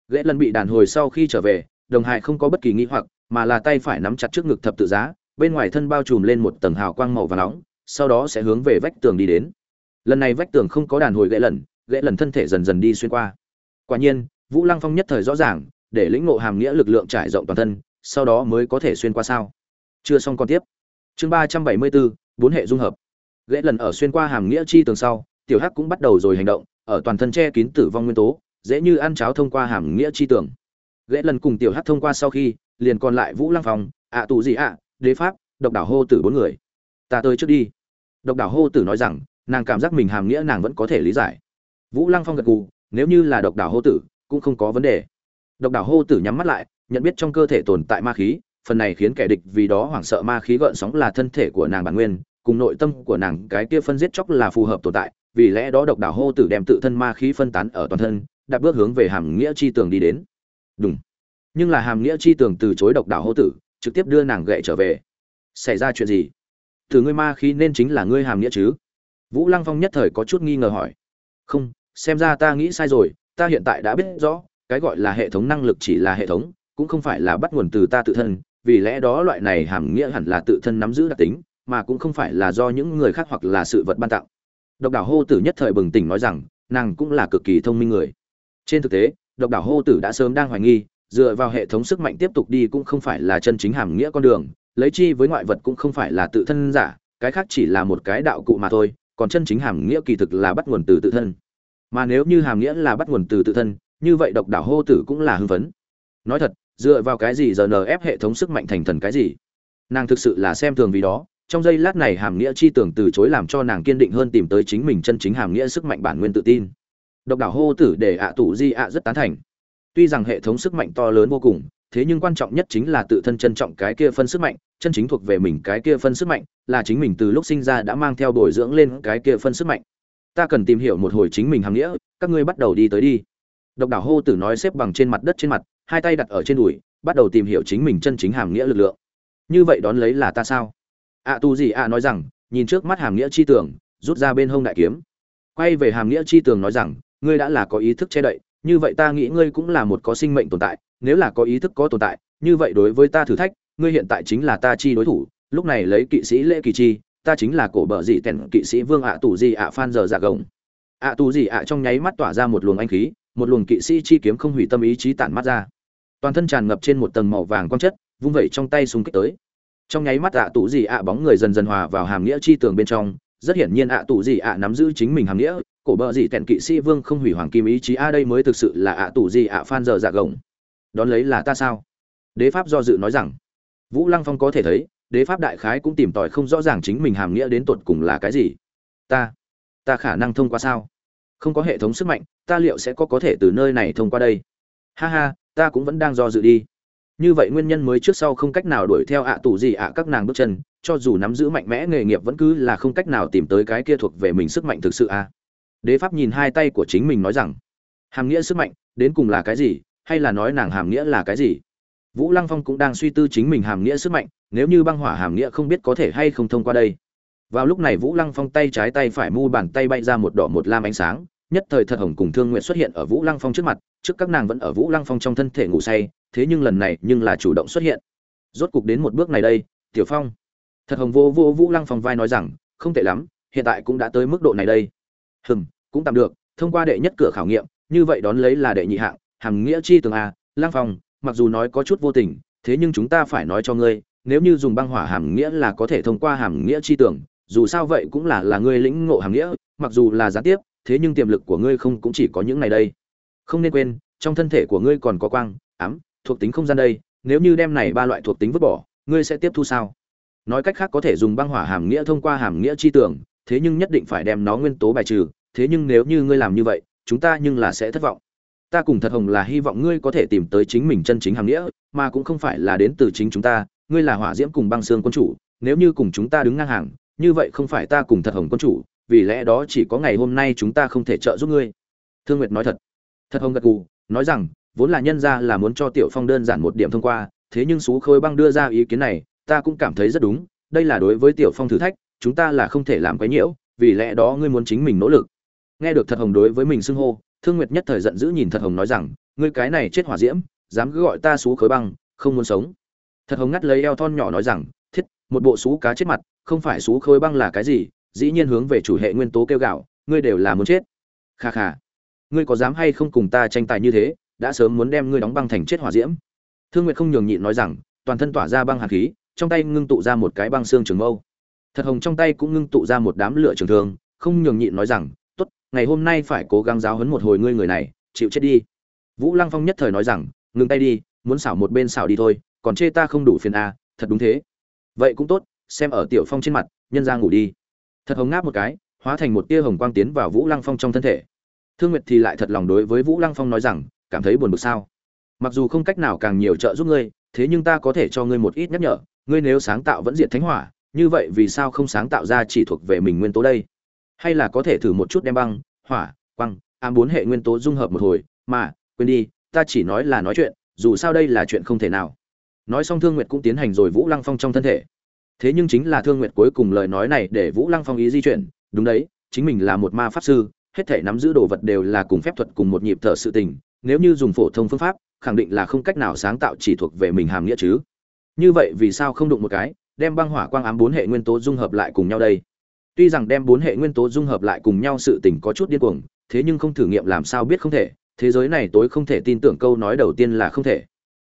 Ghệ lần bị đàn hồi sau khi trở về, đồng hại không có bất kỳ nghĩ hoặc, mà là tay phải nắm chặt trước ngực thập tự giá bên ngoài thân bao trùm lên một tầng hào quang màu và nóng, sau đó sẽ hướng về vách tường đi đến. Lần này vách tường không có đàn hồi gãy lần gãy lần thân thể dần dần đi xuyên qua. Quả nhiên, vũ lăng phong nhất thời rõ ràng, để lĩnh ngộ hàm nghĩa lực lượng trải rộng toàn thân, sau đó mới có thể xuyên qua sao. Chưa xong còn tiếp. Chương ba trăm bảy mươi bốn bốn hệ dung hợp. Gãy lần ở xuyên qua hàm nghĩa chi tường sau, tiểu hắc cũng bắt đầu rồi hành động, ở toàn thân che kín tử vong nguyên tố, dễ như ăn cháo thông qua hàm nghĩa chi tường. Gãy lần cùng tiểu hắc thông qua sau khi, liền còn lại vũ lăng phong, ạ tù gì ạ đế pháp, độc đảo hô tử bốn người. Ta tới trước đi. Độc đảo hô tử nói rằng, nàng cảm giác mình hàm nghĩa nàng vẫn có thể lý giải. Vũ lăng phong gật gù, nếu như là độc đảo hô tử, cũng không có vấn đề. Độc đảo hô tử nhắm mắt lại, nhận biết trong cơ thể tồn tại ma khí, phần này khiến kẻ địch vì đó hoảng sợ ma khí gợn sóng là thân thể của nàng bản nguyên, cùng nội tâm của nàng cái kia phân giết chóc là phù hợp tồn tại, vì lẽ đó độc đảo hô tử đem tự thân ma khí phân tán ở toàn thân, đặt bước hướng về hàm nghĩa chi tường đi đến. Đúng. Nhưng là hàm nghĩa chi tường từ chối độc đảo hô tử trực tiếp đưa nàng gậy trở về. Xảy ra chuyện gì? Từ ngươi ma khí nên chính là ngươi hàm nghĩa chứ? Vũ lăng phong nhất thời có chút nghi ngờ hỏi. Không, xem ra ta nghĩ sai rồi, ta hiện tại đã biết rõ, cái gọi là hệ thống năng lực chỉ là hệ thống, cũng không phải là bắt nguồn từ ta tự thân, vì lẽ đó loại này hàm nghĩa hẳn là tự thân nắm giữ đặc tính, mà cũng không phải là do những người khác hoặc là sự vật ban tặng. Độc đảo hô tử nhất thời bừng tỉnh nói rằng, nàng cũng là cực kỳ thông minh người. Trên thực tế, độc đảo hô tử đã sớm đang hoài nghi dựa vào hệ thống sức mạnh tiếp tục đi cũng không phải là chân chính hàm nghĩa con đường, lấy chi với ngoại vật cũng không phải là tự thân giả, cái khác chỉ là một cái đạo cụ mà thôi, còn chân chính hàm nghĩa kỳ thực là bắt nguồn từ tự thân. Mà nếu như hàm nghĩa là bắt nguồn từ tự thân, như vậy độc đảo hô tử cũng là hưng phấn. Nói thật, dựa vào cái gì giờ ép hệ thống sức mạnh thành thần cái gì? Nàng thực sự là xem thường vì đó, trong giây lát này hàm nghĩa chi tưởng từ chối làm cho nàng kiên định hơn tìm tới chính mình chân chính hàm nghĩa sức mạnh bản nguyên tự tin. Độc đảo hô tử để ạ à tủ di ạ rất tán thành tuy rằng hệ thống sức mạnh to lớn vô cùng, thế nhưng quan trọng nhất chính là tự thân trân trọng cái kia phân sức mạnh, chân chính thuộc về mình cái kia phân sức mạnh, là chính mình từ lúc sinh ra đã mang theo bồi dưỡng lên cái kia phân sức mạnh. Ta cần tìm hiểu một hồi chính mình hàm nghĩa, các ngươi bắt đầu đi tới đi. Độc đảo hô tử nói xếp bằng trên mặt đất trên mặt, hai tay đặt ở trên đùi, bắt đầu tìm hiểu chính mình chân chính hàm nghĩa lực lượng. Như vậy đón lấy là ta sao? À tu gì à nói rằng, nhìn trước mắt hàm nghĩa chi tường rút ra bên hông đại kiếm. Quay về hàm nghĩa chi tường nói rằng, ngươi đã là có ý thức che đậy như vậy ta nghĩ ngươi cũng là một có sinh mệnh tồn tại, nếu là có ý thức có tồn tại, như vậy đối với ta thử thách, ngươi hiện tại chính là ta chi đối thủ, lúc này lấy kỵ sĩ lễ kỳ chi, ta chính là cổ bờ dị tèn kỵ sĩ vương ạ tù gì ạ phan giờ dạ gồng. ạ tù gì ạ trong nháy mắt tỏa ra một luồng anh khí, một luồng kỵ sĩ chi kiếm không hủy tâm ý chí tản mắt ra. Toàn thân tràn ngập trên một tầng màu vàng quang chất, vung vẩy trong tay xung kích tới. Trong nháy mắt ạ tù gì ạ bóng người dần dần hòa vào hàm nghĩa chi tường bên trong, rất hiển nhiên ạ tù gì ạ nắm giữ chính mình hàm nghĩa cổ bờ dị tèn kỵ sĩ vương không hủy hoàng kim ý chí a đây mới thực sự là ạ tù gì ạ phan giờ dạ gồng. Đón lấy là ta sao? Đế pháp do dự nói rằng, vũ lăng phong có thể thấy, đế pháp đại khái cũng tìm tòi không rõ ràng chính mình hàm nghĩa đến tột cùng là cái gì. Ta ta khả năng thông qua sao? Không có hệ thống sức mạnh, ta liệu sẽ có có thể từ nơi này thông qua đây? Ha ha, ta cũng vẫn đang do dự đi. Như vậy nguyên nhân mới trước sau không cách nào đuổi theo ạ tù gì ạ các nàng bước chân, cho dù nắm giữ mạnh mẽ nghề nghiệp vẫn cứ là không cách nào tìm tới cái kia thuộc về mình sức mạnh thực sự a à đế pháp nhìn hai tay của chính mình nói rằng, hàm nghĩa sức mạnh, đến cùng là cái gì? Hay là nói nàng hàm nghĩa là cái gì? Vũ lăng phong cũng đang suy tư chính mình hàm nghĩa sức mạnh, nếu như băng hỏa hàm nghĩa không biết có thể hay không thông qua đây. Vào lúc này vũ lăng phong tay trái tay phải mu bàn tay bay ra một đỏ một lam ánh sáng, nhất thời thật hồng cùng thương nguyện xuất hiện ở vũ lăng phong trước mặt, trước các nàng vẫn ở vũ lăng phong trong thân thể ngủ say, thế nhưng lần này nhưng là chủ động xuất hiện. Rốt cục đến một bước này đây, tiểu phong. Thật hồng vô vô vũ lăng phong vai nói rằng, không tệ lắm, hiện tại cũng đã tới mức độ này đây hừm, cũng tạm được, thông qua đệ nhất cửa khảo nghiệm, như vậy đón lấy là đệ nhị hạng, hàm nghĩa chi tường a Lang phong, mặc dù nói có chút vô tình, thế nhưng chúng ta phải nói cho ngươi, nếu như dùng băng hỏa hàm nghĩa là có thể thông qua hàm nghĩa chi tưởng dù sao vậy cũng là là ngươi lĩnh ngộ hàm nghĩa, mặc dù là gián tiếp, thế nhưng tiềm lực của ngươi không, cũng chỉ có những này đây. Không nên quên, trong thân thể của ngươi còn có quang, ám, thuộc tính không gian đây, nếu như đem này ba loại thuộc tính vứt bỏ, ngươi sẽ tiếp thu sao? Nói cách khác có thể dùng băng hỏa hàm nghĩa thông qua hàm nghĩa chi tưởng thế nhưng nhất định phải đem nó nguyên tố bài trừ, thế nhưng nếu như ngươi làm như vậy, chúng ta nhưng là sẽ thất vọng. Ta cùng thật hồng là hy vọng ngươi có thể tìm tới chính mình chân chính hàm nghĩa, mà cũng không phải là đến từ chính chúng ta, ngươi là hỏa diễm cùng băng xương quân chủ, nếu như cùng chúng ta đứng ngang hàng, như vậy không phải ta cùng thật hồng quân chủ, vì lẽ đó chỉ có ngày hôm nay chúng ta không thể trợ giúp ngươi. Thương nguyệt nói thật. Thật hồng gật gù, nói rằng, vốn là nhân ra là muốn cho tiểu phong đơn giản một điểm thông qua, thế nhưng xú khôi băng đưa ra ý kiến này, ta cũng cảm thấy rất đúng, đây là đối với tiểu phong thử thách chúng ta là không thể làm quấy nhiễu, vì lẽ đó ngươi muốn chính mình nỗ lực. Nghe được thật hồng đối với mình xưng hô, thương nguyệt nhất thời giận dữ nhìn thật hồng nói rằng, ngươi cái này chết hỏa diễm, dám cứ gọi ta xú khối băng, không muốn sống. Thật hồng ngắt lấy eo thon nhỏ nói rằng, thiết, một bộ xú cá chết mặt, không phải xú khối băng là cái gì, dĩ nhiên hướng về chủ hệ nguyên tố kêu gạo, ngươi đều là muốn chết. Kha kha, ngươi có dám hay không cùng ta tranh tài như thế, đã sớm muốn đem ngươi đóng băng thành chết hỏa diễm. Thương nguyệt không nhường nhịn nói rằng, toàn thân tỏa ra băng hàn khí, trong tay ngưng tụ ra một cái băng xương trường mâu thật hồng trong tay cũng ngưng tụ ra một đám lửa trường thương không nhường nhịn nói rằng tốt ngày hôm nay phải cố gắng giáo huấn một hồi ngươi người này chịu chết đi. Vũ lăng phong nhất thời nói rằng ngừng tay đi muốn xảo một bên xảo đi thôi còn chê ta không đủ phiền à, thật đúng thế. Vậy cũng tốt xem ở tiểu phong trên mặt nhân ra ngủ đi. Thật hồng ngáp một cái hóa thành một tia hồng quang tiến vào vũ lăng phong trong thân thể. Thương nguyệt thì lại thật lòng đối với vũ lăng phong nói rằng cảm thấy buồn bực sao? Mặc dù không cách nào càng nhiều trợ giúp ngươi thế nhưng ta có thể cho ngươi một ít nhắc nhở ngươi nếu sáng tạo vẫn diệt thánh hỏa như vậy vì sao không sáng tạo ra chỉ thuộc về mình nguyên tố đây? Hay là có thể thử một chút đem băng, hỏa, quăng, ám bốn hệ nguyên tố dung hợp một hồi, mà, quên đi, ta chỉ nói là nói chuyện, dù sao đây là chuyện không thể nào. Nói xong thương nguyệt cũng tiến hành rồi vũ lăng phong trong thân thể. Thế nhưng chính là thương nguyệt cuối cùng lời nói này để vũ lăng phong ý di chuyển. Đúng đấy, chính mình là một ma pháp sư, hết thể nắm giữ đồ vật đều là cùng phép thuật cùng một nhịp thở sự tình. Nếu như dùng phổ thông phương pháp, khẳng định là không cách nào sáng tạo chỉ thuộc về mình hàm nghĩa chứ. Như vậy vì sao không đụng một cái? Đem băng hỏa quang ám bốn hệ nguyên tố dung hợp lại cùng nhau đây. Tuy rằng đem bốn hệ nguyên tố dung hợp lại cùng nhau sự tình có chút điên cuồng, thế nhưng không thử nghiệm làm sao biết không thể, thế giới này tối không thể tin tưởng câu nói đầu tiên là không thể.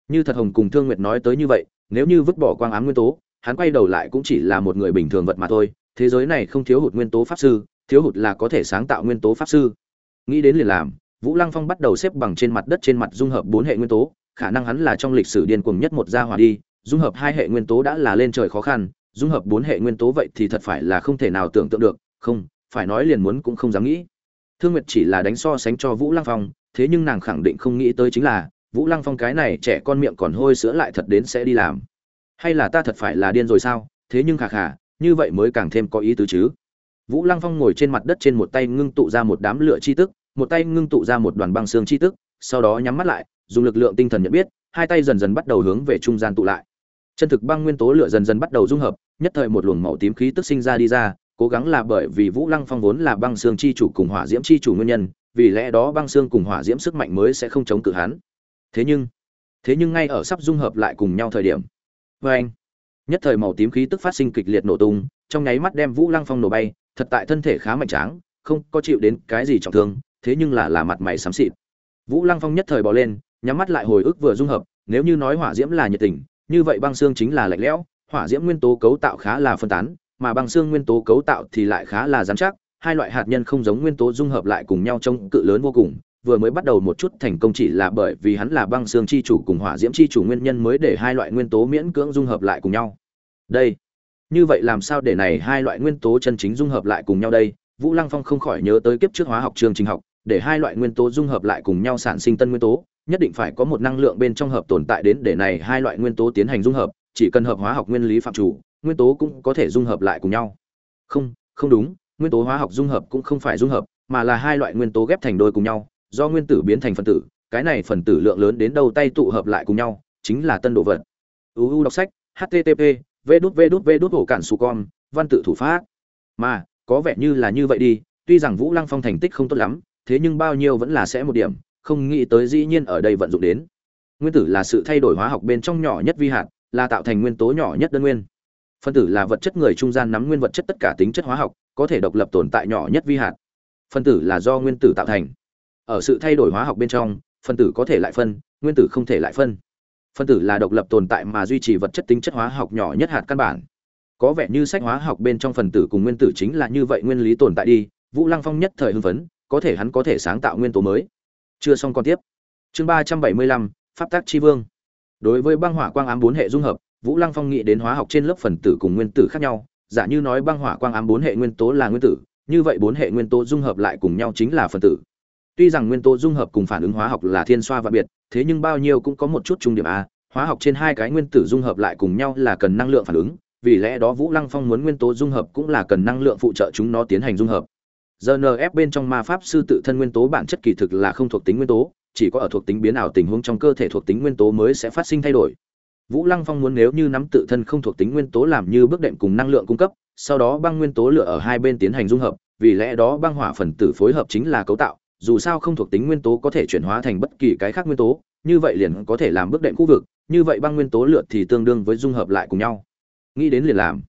Như thật hồng cùng thương nguyệt nói tới như vậy, nếu như vứt bỏ quang ám nguyên tố, hắn quay đầu lại cũng chỉ là một người bình thường vật mà thôi, thế giới này không thiếu hụt nguyên tố pháp sư, thiếu hụt là có thể sáng tạo nguyên tố pháp sư. Nghĩ đến liền làm, vũ lăng phong bắt đầu xếp bằng trên mặt đất trên mặt dung hợp bốn hệ nguyên tố, khả năng hắn là trong lịch sử điên cuồng nhất một gia hỏa đi dung hợp hai hệ nguyên tố đã là lên trời khó khăn, dung hợp bốn hệ nguyên tố vậy thì thật phải là không thể nào tưởng tượng được, không, phải nói liền muốn cũng không dám nghĩ. Thương nguyệt chỉ là đánh so sánh cho vũ lăng phong, thế nhưng nàng khẳng định không nghĩ tới chính là, vũ lăng phong cái này trẻ con miệng còn hôi sữa lại thật đến sẽ đi làm. Hay là ta thật phải là điên rồi sao? Thế nhưng khà khà, như vậy mới càng thêm có ý tứ chứ. Vũ lăng phong ngồi trên mặt đất trên một tay ngưng tụ ra một đám lửa chi tức, một tay ngưng tụ ra một đoàn băng xương chi tức, sau đó nhắm mắt lại, dùng lực lượng tinh thần nhận biết, hai tay dần dần bắt đầu hướng về trung gian tụ lại chân thực băng nguyên tố lửa dần dần bắt đầu dung hợp, nhất thời một luồng màu tím khí tức sinh ra đi ra, cố gắng là bởi vì vũ lăng phong vốn là băng xương chi chủ cùng hỏa diễm chi chủ nguyên nhân, vì lẽ đó băng xương cùng hỏa diễm sức mạnh mới sẽ không chống cự hắn. Thế nhưng thế nhưng ngay ở sắp dung hợp lại cùng nhau thời điểm vê anh, nhất thời màu tím khí tức phát sinh kịch liệt nổ tung, trong nháy mắt đem vũ lăng phong nổ bay, thật tại thân thể khá mạnh tráng, không có chịu đến cái gì trọng thương, thế nhưng là là mặt mày xám xịt. Vũ lăng phong nhất thời bỏ lên, nhắm mắt lại hồi ức vừa dung hợp, nếu như nói hỏa diễm là nhiệt tình như vậy băng xương chính là lạnh lẽo, hỏa diễm nguyên tố cấu tạo khá là phân tán, mà băng xương nguyên tố cấu tạo thì lại khá là dán chắc, hai loại hạt nhân không giống nguyên tố dung hợp lại cùng nhau trông cự lớn vô cùng, vừa mới bắt đầu một chút thành công chỉ là bởi vì hắn là băng xương chi chủ cùng hỏa diễm chi chủ nguyên nhân mới để hai loại nguyên tố miễn cưỡng dung hợp lại cùng nhau. Đây, như vậy làm sao để này hai loại nguyên tố chân chính dung hợp lại cùng nhau đây? Vũ lăng phong không khỏi nhớ tới kiếp trước hóa học chương trình học, để hai loại nguyên tố dung hợp lại cùng nhau sản sinh tân nguyên tố nhất định phải có một năng lượng bên trong hợp tồn tại đến để này hai loại nguyên tố tiến hành dung hợp, chỉ cần hợp hóa học nguyên lý phạm chủ, nguyên tố cũng có thể dung hợp lại cùng nhau. Không không đúng, nguyên tố hóa học dung hợp cũng không phải dung hợp, mà là hai loại nguyên tố ghép thành đôi cùng nhau, do nguyên tử biến thành phân tử, cái này phần tử lượng lớn đến đâu tay tụ hợp lại cùng nhau, chính là tân đồ vật. Uu đọc sách http v đút v đút v đút cản con, văn tự thủ pháp. Mà, có vẻ như là như vậy đi, tuy rằng vũ lăng phong thành tích không tốt lắm, thế nhưng bao nhiêu vẫn là sẽ một điểm không nghĩ tới dĩ nhiên ở đây vận dụng đến. Nguyên tử là sự thay đổi hóa học bên trong nhỏ nhất vi hạt, là tạo thành nguyên tố nhỏ nhất đơn nguyên. Phân tử là vật chất người trung gian nắm nguyên vật chất tất cả tính chất hóa học, có thể độc lập tồn tại nhỏ nhất vi hạt. Phân tử là do nguyên tử tạo thành. Ở sự thay đổi hóa học bên trong, phân tử có thể lại phân, nguyên tử không thể lại phân. Phân tử là độc lập tồn tại mà duy trì vật chất tính chất hóa học nhỏ nhất hạt căn bản. Có vẻ như sách hóa học bên trong phần tử cùng nguyên tử chính là như vậy nguyên lý tồn tại đi, vũ lăng phong nhất thời hưng phấn, có thể hắn có thể sáng tạo nguyên tố mới chưa xong còn tiếp. Chương ba trăm bảy mươi lăm, pháp tác tri vương. Đối với băng hỏa quang ám bốn hệ dung hợp, vũ lăng phong nghĩ đến hóa học trên lớp phần tử cùng nguyên tử khác nhau. Giả như nói băng hỏa quang ám bốn hệ nguyên tố là nguyên tử, như vậy bốn hệ nguyên tố dung hợp lại cùng nhau chính là phần tử. Tuy rằng nguyên tố dung hợp cùng phản ứng hóa học là thiên xoa và biệt, thế nhưng bao nhiêu cũng có một chút trung điểm a. Hóa học trên hai cái nguyên tử dung hợp lại cùng nhau là cần năng lượng phản ứng, vì lẽ đó vũ lăng phong muốn nguyên tố dung hợp cũng là cần năng lượng phụ trợ chúng nó tiến hành dung hợp rnf bên trong ma pháp sư tự thân nguyên tố bản chất kỳ thực là không thuộc tính nguyên tố, chỉ có ở thuộc tính biến ảo tình huống trong cơ thể thuộc tính nguyên tố mới sẽ phát sinh thay đổi. Vũ lăng phong muốn nếu như nắm tự thân không thuộc tính nguyên tố làm như bước đệm cùng năng lượng cung cấp, sau đó băng nguyên tố lựa ở hai bên tiến hành dung hợp, vì lẽ đó băng hỏa phần tử phối hợp chính là cấu tạo, dù sao không thuộc tính nguyên tố có thể chuyển hóa thành bất kỳ cái khác nguyên tố, như vậy liền có thể làm bước đệm khu vực, như vậy băng nguyên tố lựa thì tương đương với dung hợp lại cùng nhau. Nghĩ đến liền làm.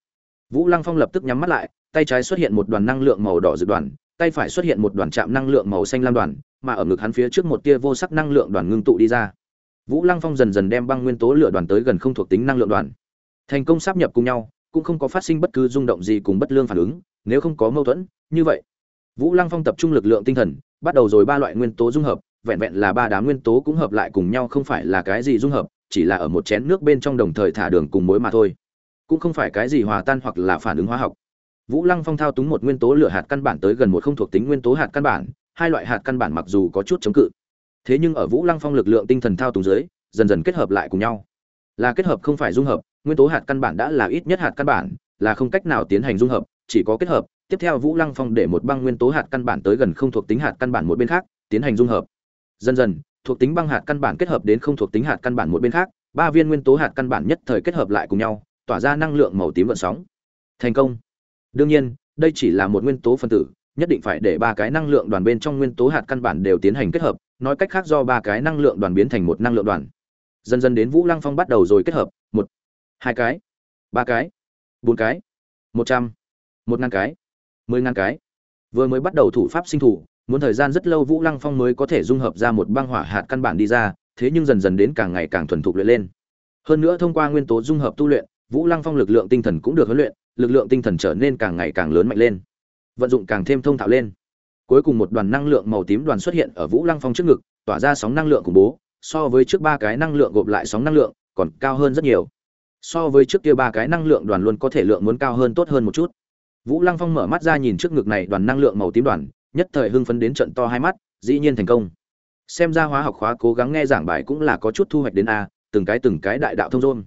Vũ lăng phong lập tức nhắm mắt lại tay trái xuất hiện một đoàn năng lượng màu đỏ dự đoàn, tay phải xuất hiện một đoàn chạm năng lượng màu xanh lam đoàn, mà ở ngực hắn phía trước một tia vô sắc năng lượng đoàn ngưng tụ đi ra. Vũ lăng phong dần dần đem băng nguyên tố lửa đoàn tới gần không thuộc tính năng lượng đoàn. Thành công sáp nhập cùng nhau, cũng không có phát sinh bất cứ rung động gì cùng bất lương phản ứng, nếu không có mâu thuẫn, như vậy. Vũ lăng phong tập trung lực lượng tinh thần, bắt đầu rồi ba loại nguyên tố dung hợp, vẹn vẹn là ba đám nguyên tố cũng hợp lại cùng nhau không phải là cái gì dung hợp, chỉ là ở một chén nước bên trong đồng thời thả đường cùng mối mà thôi. Cũng không phải cái gì hòa tan hoặc là phản ứng hóa học vũ lăng phong thao túng một nguyên tố lửa hạt căn bản tới gần một không thuộc tính nguyên tố hạt căn bản hai loại hạt căn bản mặc dù có chút chống cự thế nhưng ở vũ lăng phong lực lượng tinh thần thao túng dưới dần dần kết hợp lại cùng nhau là kết hợp không phải dung hợp nguyên tố hạt căn bản đã là ít nhất hạt căn bản là không cách nào tiến hành dung hợp chỉ có kết hợp tiếp theo vũ lăng phong để một băng nguyên tố hạt căn bản tới gần không thuộc tính hạt căn bản một bên khác tiến hành dung hợp dần dần thuộc tính băng hạt căn bản kết hợp đến không thuộc tính hạt căn bản một bên khác ba viên nguyên tố hạt căn bản nhất thời kết hợp lại cùng nhau tỏa ra năng lượng màu tím vận sóng thành công đương nhiên, đây chỉ là một nguyên tố phân tử, nhất định phải để ba cái năng lượng đoàn bên trong nguyên tố hạt căn bản đều tiến hành kết hợp, nói cách khác do ba cái năng lượng đoàn biến thành một năng lượng đoàn. Dần dần đến vũ lăng phong bắt đầu rồi kết hợp, một, hai cái, ba cái, bốn cái, một trăm, một ngàn cái, mười ngàn cái. Vừa mới bắt đầu thủ pháp sinh thủ, muốn thời gian rất lâu vũ lăng phong mới có thể dung hợp ra một băng hỏa hạt căn bản đi ra, thế nhưng dần dần đến càng ngày càng thuần thục luyện lên. Hơn nữa thông qua nguyên tố dung hợp tu luyện, vũ lăng phong lực lượng tinh thần cũng được huấn luyện lực lượng tinh thần trở nên càng ngày càng lớn mạnh lên, vận dụng càng thêm thông thạo lên. Cuối cùng một đoàn năng lượng màu tím đoàn xuất hiện ở vũ lăng phong trước ngực, tỏa ra sóng năng lượng khủng bố, so với trước ba cái năng lượng gộp lại sóng năng lượng còn cao hơn rất nhiều. So với trước kia ba cái năng lượng đoàn luôn có thể lượng muốn cao hơn tốt hơn một chút. Vũ lăng phong mở mắt ra nhìn trước ngực này đoàn năng lượng màu tím đoàn, nhất thời hưng phấn đến trận to hai mắt, dĩ nhiên thành công. Xem ra hóa học khóa cố gắng nghe giảng bài cũng là có chút thu hoạch đến a, từng cái từng cái đại đạo thông rôn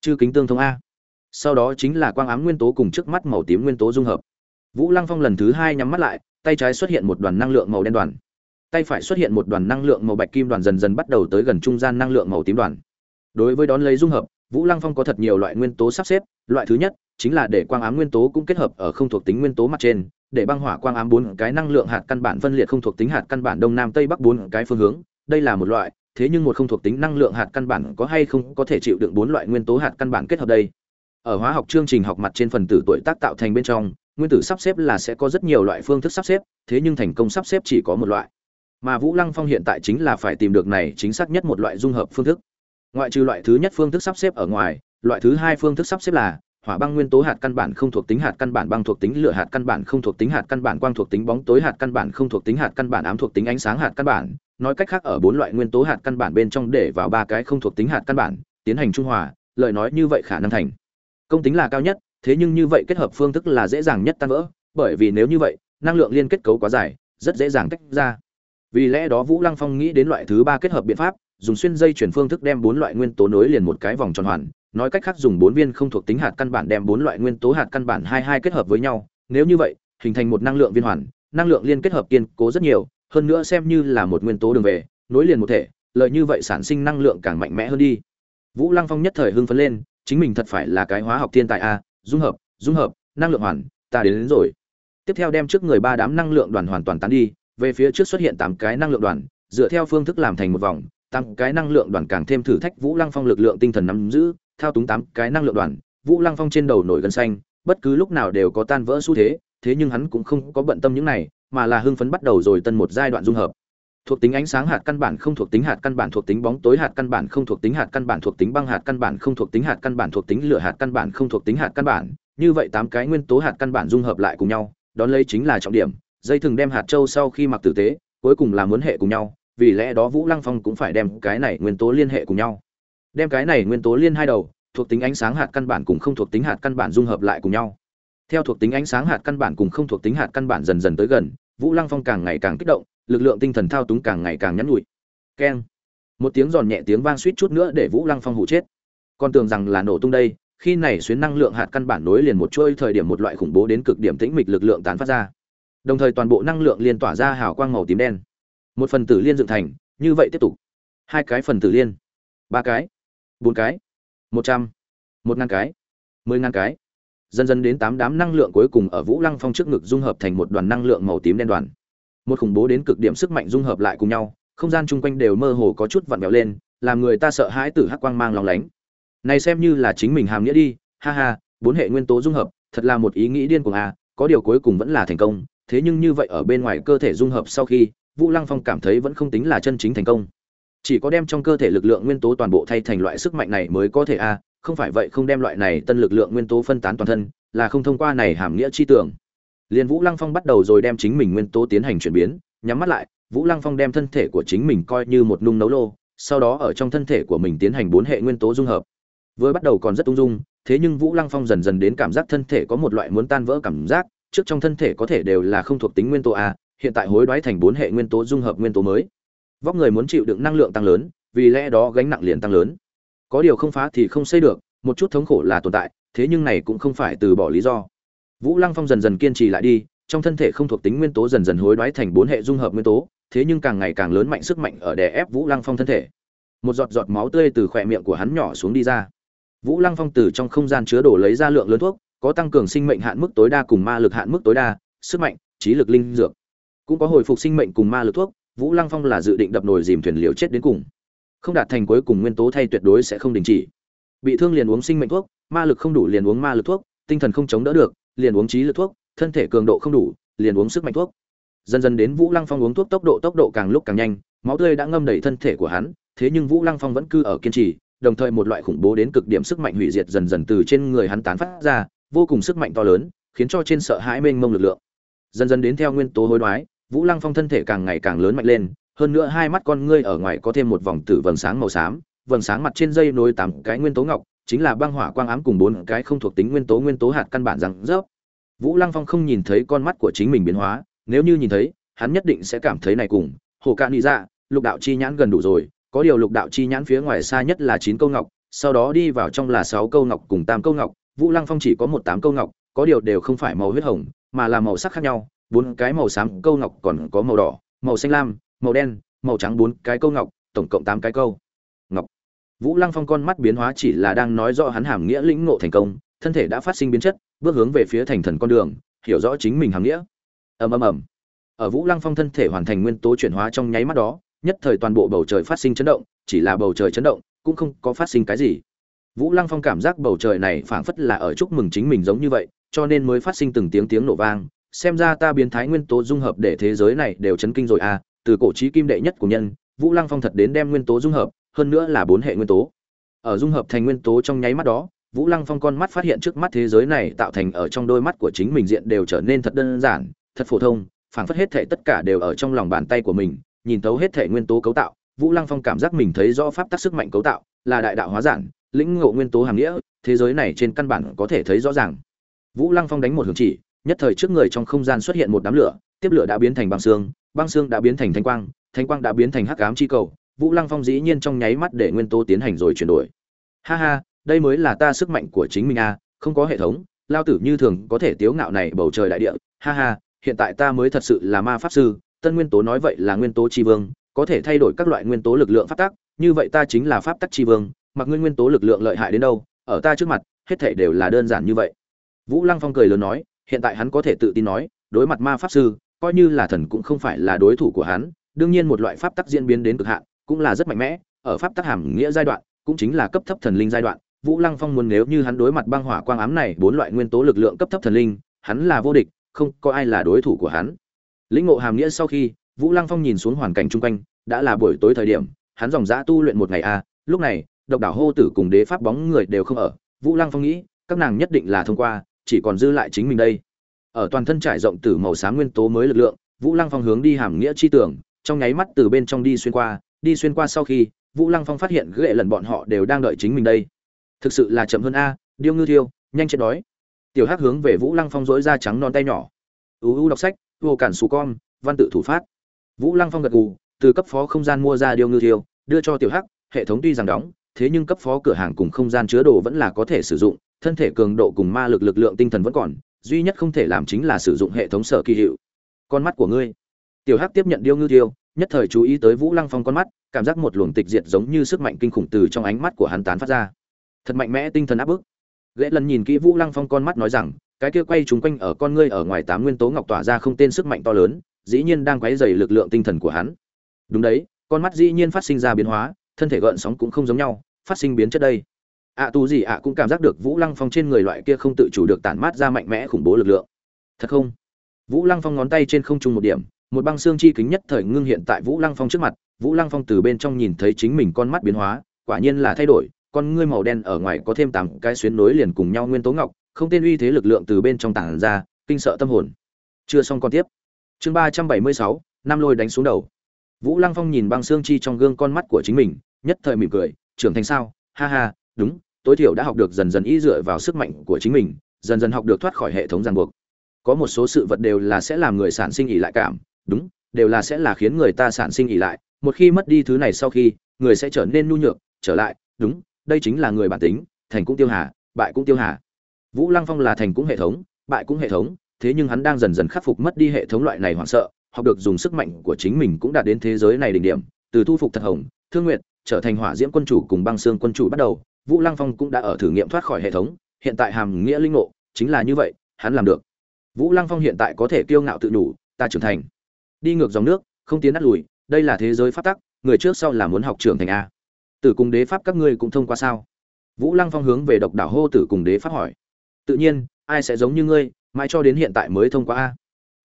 chư kính tương thông a sau đó chính là quang ám nguyên tố cùng trước mắt màu tím nguyên tố dung hợp. Vũ lăng phong lần thứ hai nhắm mắt lại, tay trái xuất hiện một đoàn năng lượng màu đen đoàn. Tay phải xuất hiện một đoàn năng lượng màu bạch kim đoàn dần dần bắt đầu tới gần trung gian năng lượng màu tím đoàn. Đối với đón lấy dung hợp, vũ lăng phong có thật nhiều loại nguyên tố sắp xếp. Loại thứ nhất chính là để quang ám nguyên tố cũng kết hợp ở không thuộc tính nguyên tố mặt trên, để băng hỏa quang ám bốn cái năng lượng hạt căn bản phân liệt không thuộc tính hạt căn bản đông nam tây bắc bốn cái phương hướng. Đây là một loại, thế nhưng một không thuộc tính năng lượng hạt căn bản có hay không có thể chịu đựng bốn loại nguyên tố hạt căn bản kết hợp đây? Ở hóa học chương trình học mặt trên phần tử tuổi tác tạo thành bên trong, nguyên tử sắp xếp là sẽ có rất nhiều loại phương thức sắp xếp, thế nhưng thành công sắp xếp chỉ có một loại. Mà vũ lăng phong hiện tại chính là phải tìm được này chính xác nhất một loại dung hợp phương thức. Ngoại trừ loại thứ nhất phương thức sắp xếp ở ngoài, loại thứ hai phương thức sắp xếp là, hỏa băng nguyên tố hạt căn bản không thuộc tính hạt căn bản băng thuộc tính lửa hạt căn bản không thuộc tính hạt căn bản quang thuộc tính bóng tối hạt căn bản không thuộc tính hạt căn bản ám thuộc tính ánh sáng hạt căn bản. Nói cách khác ở bốn loại nguyên tố hạt căn bản bên trong để vào ba cái không thuộc tính hạt căn bản, tiến hành trung hòa, lời nói như vậy khả năng thành công tính là cao nhất, thế nhưng như vậy kết hợp phương thức là dễ dàng nhất tan vỡ, bởi vì nếu như vậy, năng lượng liên kết cấu quá dài, rất dễ dàng tách ra. Vì lẽ đó vũ lăng phong nghĩ đến loại thứ ba kết hợp biện pháp, dùng xuyên dây chuyển phương thức đem bốn loại nguyên tố nối liền một cái vòng tròn hoàn, nói cách khác dùng bốn viên không thuộc tính hạt căn bản đem bốn loại nguyên tố hạt căn bản hai hai kết hợp với nhau. Nếu như vậy, hình thành một năng lượng viên hoàn, năng lượng liên kết hợp kiên cố rất nhiều, hơn nữa xem như là một nguyên tố đường về, nối liền một thể, lợi như vậy sản sinh năng lượng càng mạnh mẽ hơn đi. Vũ lăng phong nhất thời hưng phấn lên chính mình thật phải là cái hóa học thiên tài a dung hợp dung hợp năng lượng hoàn ta đến, đến rồi. Tiếp theo đem trước người ba đám năng lượng đoàn hoàn toàn tán đi về phía trước xuất hiện tám cái năng lượng đoàn dựa theo phương thức làm thành một vòng tăng cái năng lượng đoàn càng thêm thử thách vũ lăng phong lực lượng tinh thần nắm giữ thao túng tám cái năng lượng đoàn vũ lăng phong trên đầu nổi gân xanh bất cứ lúc nào đều có tan vỡ xu thế thế nhưng hắn cũng không có bận tâm những này mà là hưng phấn bắt đầu rồi tân một giai đoạn dung hợp thuộc tính ánh sáng hạt căn bản không thuộc tính hạt căn bản thuộc tính bóng tối hạt căn bản không thuộc tính hạt căn bản thuộc tính băng hạt căn bản không thuộc tính hạt căn bản thuộc tính lửa hạt căn bản không thuộc tính hạt căn bản như vậy tám cái nguyên tố hạt căn bản dung hợp lại cùng nhau đón lấy chính là trọng điểm dây thừng đem hạt châu sau khi mặc tử tế cuối cùng là muốn hệ cùng nhau vì lẽ đó vũ lăng phong cũng phải đem cái này nguyên tố liên hệ cùng nhau đem cái này nguyên tố liên hai đầu thuộc tính ánh sáng hạt căn bản cùng không thuộc tính hạt căn bản dung hợp lại cùng nhau theo thuộc tính ánh sáng hạt căn bản cùng không thuộc tính hạt căn bản dần dần tới gần vũ lăng phong càng ngày càng kích động lực lượng tinh thần thao túng càng ngày càng nhắn nhụi keng. Một tiếng giòn nhẹ tiếng vang suýt chút nữa để vũ lăng phong hụ chết. Con tưởng rằng là nổ tung đây, khi này xuyến năng lượng hạt căn bản nối liền một chuỗi thời điểm một loại khủng bố đến cực điểm tĩnh mịch lực lượng tán phát ra. Đồng thời toàn bộ năng lượng liên tỏa ra hào quang màu tím đen. Một phần tử liên dựng thành, như vậy tiếp tục. Hai cái phần tử liên. Ba cái. Bốn cái. Một trăm. Một ngàn cái. Mười ngàn cái. Dần dần đến tám đám năng lượng cuối cùng ở vũ lăng phong trước ngực dung hợp thành một đoàn năng lượng màu tím đen đoàn một khủng bố đến cực điểm sức mạnh dung hợp lại cùng nhau, không gian chung quanh đều mơ hồ có chút vặn vẹo lên, làm người ta sợ hãi từ hắc quang mang lòng lánh. Này xem như là chính mình hàm nghĩa đi, ha ha, bốn hệ nguyên tố dung hợp, thật là một ý nghĩ điên cuồng à có điều cuối cùng vẫn là thành công, thế nhưng như vậy ở bên ngoài cơ thể dung hợp sau khi, vũ lăng phong cảm thấy vẫn không tính là chân chính thành công. Chỉ có đem trong cơ thể lực lượng nguyên tố toàn bộ thay thành loại sức mạnh này mới có thể a không phải vậy không đem loại này tân lực lượng nguyên tố phân tán toàn thân, là không thông qua này hàm nghĩa chi tưởng liền vũ lăng phong bắt đầu rồi đem chính mình nguyên tố tiến hành chuyển biến, nhắm mắt lại, vũ lăng phong đem thân thể của chính mình coi như một nung nấu lô, sau đó ở trong thân thể của mình tiến hành bốn hệ nguyên tố dung hợp. Vừa bắt đầu còn rất ung dung, thế nhưng vũ lăng phong dần dần đến cảm giác thân thể có một loại muốn tan vỡ cảm giác, trước trong thân thể có thể đều là không thuộc tính nguyên tố a, hiện tại hối đoái thành bốn hệ nguyên tố dung hợp nguyên tố mới. Vóc người muốn chịu đựng năng lượng tăng lớn, vì lẽ đó gánh nặng liền tăng lớn. Có điều không phá thì không xây được, một chút thống khổ là tồn tại, thế nhưng này cũng không phải từ bỏ lý do vũ lăng phong dần dần kiên trì lại đi, trong thân thể không thuộc tính nguyên tố dần dần hối đoái thành bốn hệ dung hợp nguyên tố, thế nhưng càng ngày càng lớn mạnh sức mạnh ở đè ép vũ lăng phong thân thể. Một giọt giọt máu tươi từ khỏe miệng của hắn nhỏ xuống đi ra. Vũ lăng phong từ trong không gian chứa đổ lấy ra lượng lớn thuốc, có tăng cường sinh mệnh hạn mức tối đa cùng ma lực hạn mức tối đa, sức mạnh, trí lực linh dược. Cũng có hồi phục sinh mệnh cùng ma lực thuốc, vũ lăng phong là dự định đập nồi dìm thuyền liều chết đến cùng. Không đạt thành cuối cùng nguyên tố thay tuyệt đối sẽ không đình chỉ. Bị thương liền uống sinh mệnh thuốc, ma lực không đủ liền uống ma lực thuốc, tinh thần không chống đỡ được liền uống trí lực thuốc, thân thể cường độ không đủ, liền uống sức mạnh thuốc. Dần dần đến vũ lăng phong uống thuốc tốc độ tốc độ càng lúc càng nhanh, máu tươi đã ngâm đầy thân thể của hắn, thế nhưng vũ lăng phong vẫn cư ở kiên trì, đồng thời một loại khủng bố đến cực điểm sức mạnh hủy diệt dần dần từ trên người hắn tán phát ra, vô cùng sức mạnh to lớn, khiến cho trên sợ hãi mênh mông lực lượng. Dần dần đến theo nguyên tố hối đoái, vũ lăng phong thân thể càng ngày càng lớn mạnh lên, hơn nữa hai mắt con ngươi ở ngoài có thêm một vòng tử vầng sáng màu xám, vầng sáng mặt trên dây nối tám cái nguyên tố ngọc chính là băng hỏa quang ám cùng bốn cái không thuộc tính nguyên tố nguyên tố hạt căn bản rằng rớp. Vũ lăng phong không nhìn thấy con mắt của chính mình biến hóa, nếu như nhìn thấy, hắn nhất định sẽ cảm thấy này cùng, hồ cạn nghĩ ra lục đạo chi nhãn gần đủ rồi, có điều lục đạo chi nhãn phía ngoài xa nhất là chín câu ngọc, sau đó đi vào trong là sáu câu ngọc cùng tám câu ngọc, vũ lăng phong chỉ có một tám câu ngọc, có điều đều không phải màu huyết hồng, mà là màu sắc khác nhau, bốn cái màu xám câu ngọc còn có màu đỏ, màu xanh lam, màu đen, màu trắng bốn cái câu ngọc, tổng cộng tám cái câu vũ lăng phong con mắt biến hóa chỉ là đang nói rõ hắn hàm nghĩa lĩnh ngộ thành công, thân thể đã phát sinh biến chất, bước hướng về phía thành thần con đường, hiểu rõ chính mình hàm nghĩa. Ầm ầm ầm. Ở vũ lăng phong thân thể hoàn thành nguyên tố chuyển hóa trong nháy mắt đó, nhất thời toàn bộ bầu trời phát sinh chấn động, chỉ là bầu trời chấn động, cũng không có phát sinh cái gì. Vũ lăng phong cảm giác bầu trời này phảng phất là ở chúc mừng chính mình giống như vậy, cho nên mới phát sinh từng tiếng tiếng nổ vang. Xem ra ta biến thái nguyên tố dung hợp để thế giới này đều chấn kinh rồi à từ cổ chí kim đệ nhất của nhân, vũ lăng phong thật đến đem nguyên tố dung hợp hơn nữa là bốn hệ nguyên tố. Ở dung hợp thành nguyên tố trong nháy mắt đó, vũ lăng phong con mắt phát hiện trước mắt thế giới này tạo thành ở trong đôi mắt của chính mình diện đều trở nên thật đơn giản, thật phổ thông, phảng phất hết thể tất cả đều ở trong lòng bàn tay của mình, nhìn tấu hết thể nguyên tố cấu tạo, vũ lăng phong cảm giác mình thấy rõ pháp tắc sức mạnh cấu tạo, là đại đạo hóa giản, lĩnh ngộ nguyên tố hàm nghĩa, thế giới này trên căn bản có thể thấy rõ ràng. Vũ lăng phong đánh một hướng chỉ, nhất thời trước người trong không gian xuất hiện một đám lửa, tiếp lửa đã biến thành băng xương băng xương đã biến thành thanh quang thanh quang đã biến thành hắc ám chi cầu vũ lăng phong dĩ nhiên trong nháy mắt để nguyên tố tiến hành rồi chuyển đổi. Ha ha, đây mới là ta sức mạnh của chính mình a không có hệ thống, lao tử như thường có thể tiếu ngạo này bầu trời đại địa. Ha ha, hiện tại ta mới thật sự là ma pháp sư, tân nguyên tố nói vậy là nguyên tố tri vương, có thể thay đổi các loại nguyên tố lực lượng pháp tắc, như vậy ta chính là pháp tắc tri vương, mặc nguyên nguyên tố lực lượng lợi hại đến đâu, ở ta trước mặt, hết thể đều là đơn giản như vậy. Vũ lăng phong cười lớn nói, hiện tại hắn có thể tự tin nói, đối mặt ma pháp sư, coi như là thần cũng không phải là đối thủ của hắn, đương nhiên một loại pháp tắc diễn biến đến cực hạn cũng là rất mạnh mẽ ở pháp tắc hàm nghĩa giai đoạn cũng chính là cấp thấp thần linh giai đoạn. Vũ lăng phong muốn nếu như hắn đối mặt băng hỏa quang ám này bốn loại nguyên tố lực lượng cấp thấp thần linh hắn là vô địch không có ai là đối thủ của hắn. Lĩnh ngộ hàm nghĩa sau khi vũ lăng phong nhìn xuống hoàn cảnh chung quanh đã là buổi tối thời điểm hắn dòng dã tu luyện một ngày a à, lúc này độc đảo hô tử cùng đế pháp bóng người đều không ở. Vũ lăng phong nghĩ các nàng nhất định là thông qua chỉ còn dư lại chính mình đây. Ở toàn thân trải rộng từ màu xám nguyên tố mới lực lượng vũ lăng phong hướng đi hàm nghĩa chi tưởng trong nháy mắt từ bên trong đi xuyên qua đi xuyên qua sau khi, vũ lăng phong phát hiện ghệ lần bọn họ đều đang đợi chính mình đây. Thực sự là chậm hơn a, điêu ngư thiêu, nhanh chết đói. Tiểu hắc hướng về vũ lăng phong dối ra trắng non tay nhỏ. Uu đọc sách, vô cản xù con, văn tự thủ phát. Vũ lăng phong gật gù, từ cấp phó không gian mua ra điêu ngư thiêu, đưa cho tiểu hắc, hệ thống tuy rằng đóng, thế nhưng cấp phó cửa hàng cùng không gian chứa đồ vẫn là có thể sử dụng, thân thể cường độ cùng ma lực lực lượng tinh thần vẫn còn, duy nhất không thể làm chính là sử dụng hệ thống sở kỳ hiệu. Con mắt của ngươi tiểu hắc tiếp nhận điêu ngư tiêu nhất thời chú ý tới vũ lăng phong con mắt cảm giác một luồng tịch diệt giống như sức mạnh kinh khủng từ trong ánh mắt của hắn tán phát ra. Thật mạnh mẽ tinh thần áp bức. Ghệ lần nhìn kỹ vũ lăng phong con mắt nói rằng cái kia quay trúng quanh ở con ngươi ở ngoài tám nguyên tố ngọc tỏa ra không tên sức mạnh to lớn dĩ nhiên đang quấy dày lực lượng tinh thần của hắn. Đúng đấy con mắt dĩ nhiên phát sinh ra biến hóa thân thể gợn sóng cũng không giống nhau phát sinh biến chất đây. Ạ à, tu gì ạ cũng cảm giác được vũ lăng phong trên người loại kia không tự chủ được tản mát ra mạnh mẽ khủng bố lực lượng. Thật không? Vũ lăng phong ngón tay trên không trung một điểm một băng xương chi kính nhất thời ngưng hiện tại vũ lăng phong trước mặt, vũ lăng phong từ bên trong nhìn thấy chính mình con mắt biến hóa, quả nhiên là thay đổi, con ngươi màu đen ở ngoài có thêm tám cái xuyến nối liền cùng nhau nguyên tố ngọc, không tên uy thế lực lượng từ bên trong tảng ra, kinh sợ tâm hồn. Chưa xong con tiếp. Chương ba trăm bảy mươi sáu, năm lôi đánh xuống đầu. Vũ lăng phong nhìn băng xương chi trong gương con mắt của chính mình, nhất thời mỉm cười, trưởng thành sao? Ha ha, đúng, tối thiểu đã học được dần dần ý dựa vào sức mạnh của chính mình, dần dần học được thoát khỏi hệ thống ràng buộc. Có một số sự vật đều là sẽ làm người sản sinh ỉ lại cảm đúng, đều là sẽ là khiến người ta sản sinh ỉ lại, một khi mất đi thứ này sau khi, người sẽ trở nên nhu nhược, trở lại, đúng, đây chính là người bản tính, thành cũng tiêu hà, bại cũng tiêu hà. Vũ lăng phong là thành cũng hệ thống, bại cũng hệ thống, thế nhưng hắn đang dần dần khắc phục mất đi hệ thống loại này hoảng sợ, học được dùng sức mạnh của chính mình cũng đạt đến thế giới này đỉnh điểm, từ thu phục thật hồng, thương nguyện, trở thành hỏa diễm quân chủ cùng băng xương quân chủ bắt đầu, vũ lăng phong cũng đã ở thử nghiệm thoát khỏi hệ thống, hiện tại hàm nghĩa linh ngộ, chính là như vậy, hắn làm được. Vũ lăng phong hiện tại có thể kiêu ngạo tự đủ, ta trưởng thành đi ngược dòng nước, không tiến nát lùi, đây là thế giới pháp tắc, người trước sau là muốn học trưởng thành a. Tử cùng đế pháp các ngươi cũng thông qua sao? Vũ lăng phong hướng về độc đảo hô tử cùng đế pháp hỏi. Tự nhiên, ai sẽ giống như ngươi, mãi cho đến hiện tại mới thông qua a.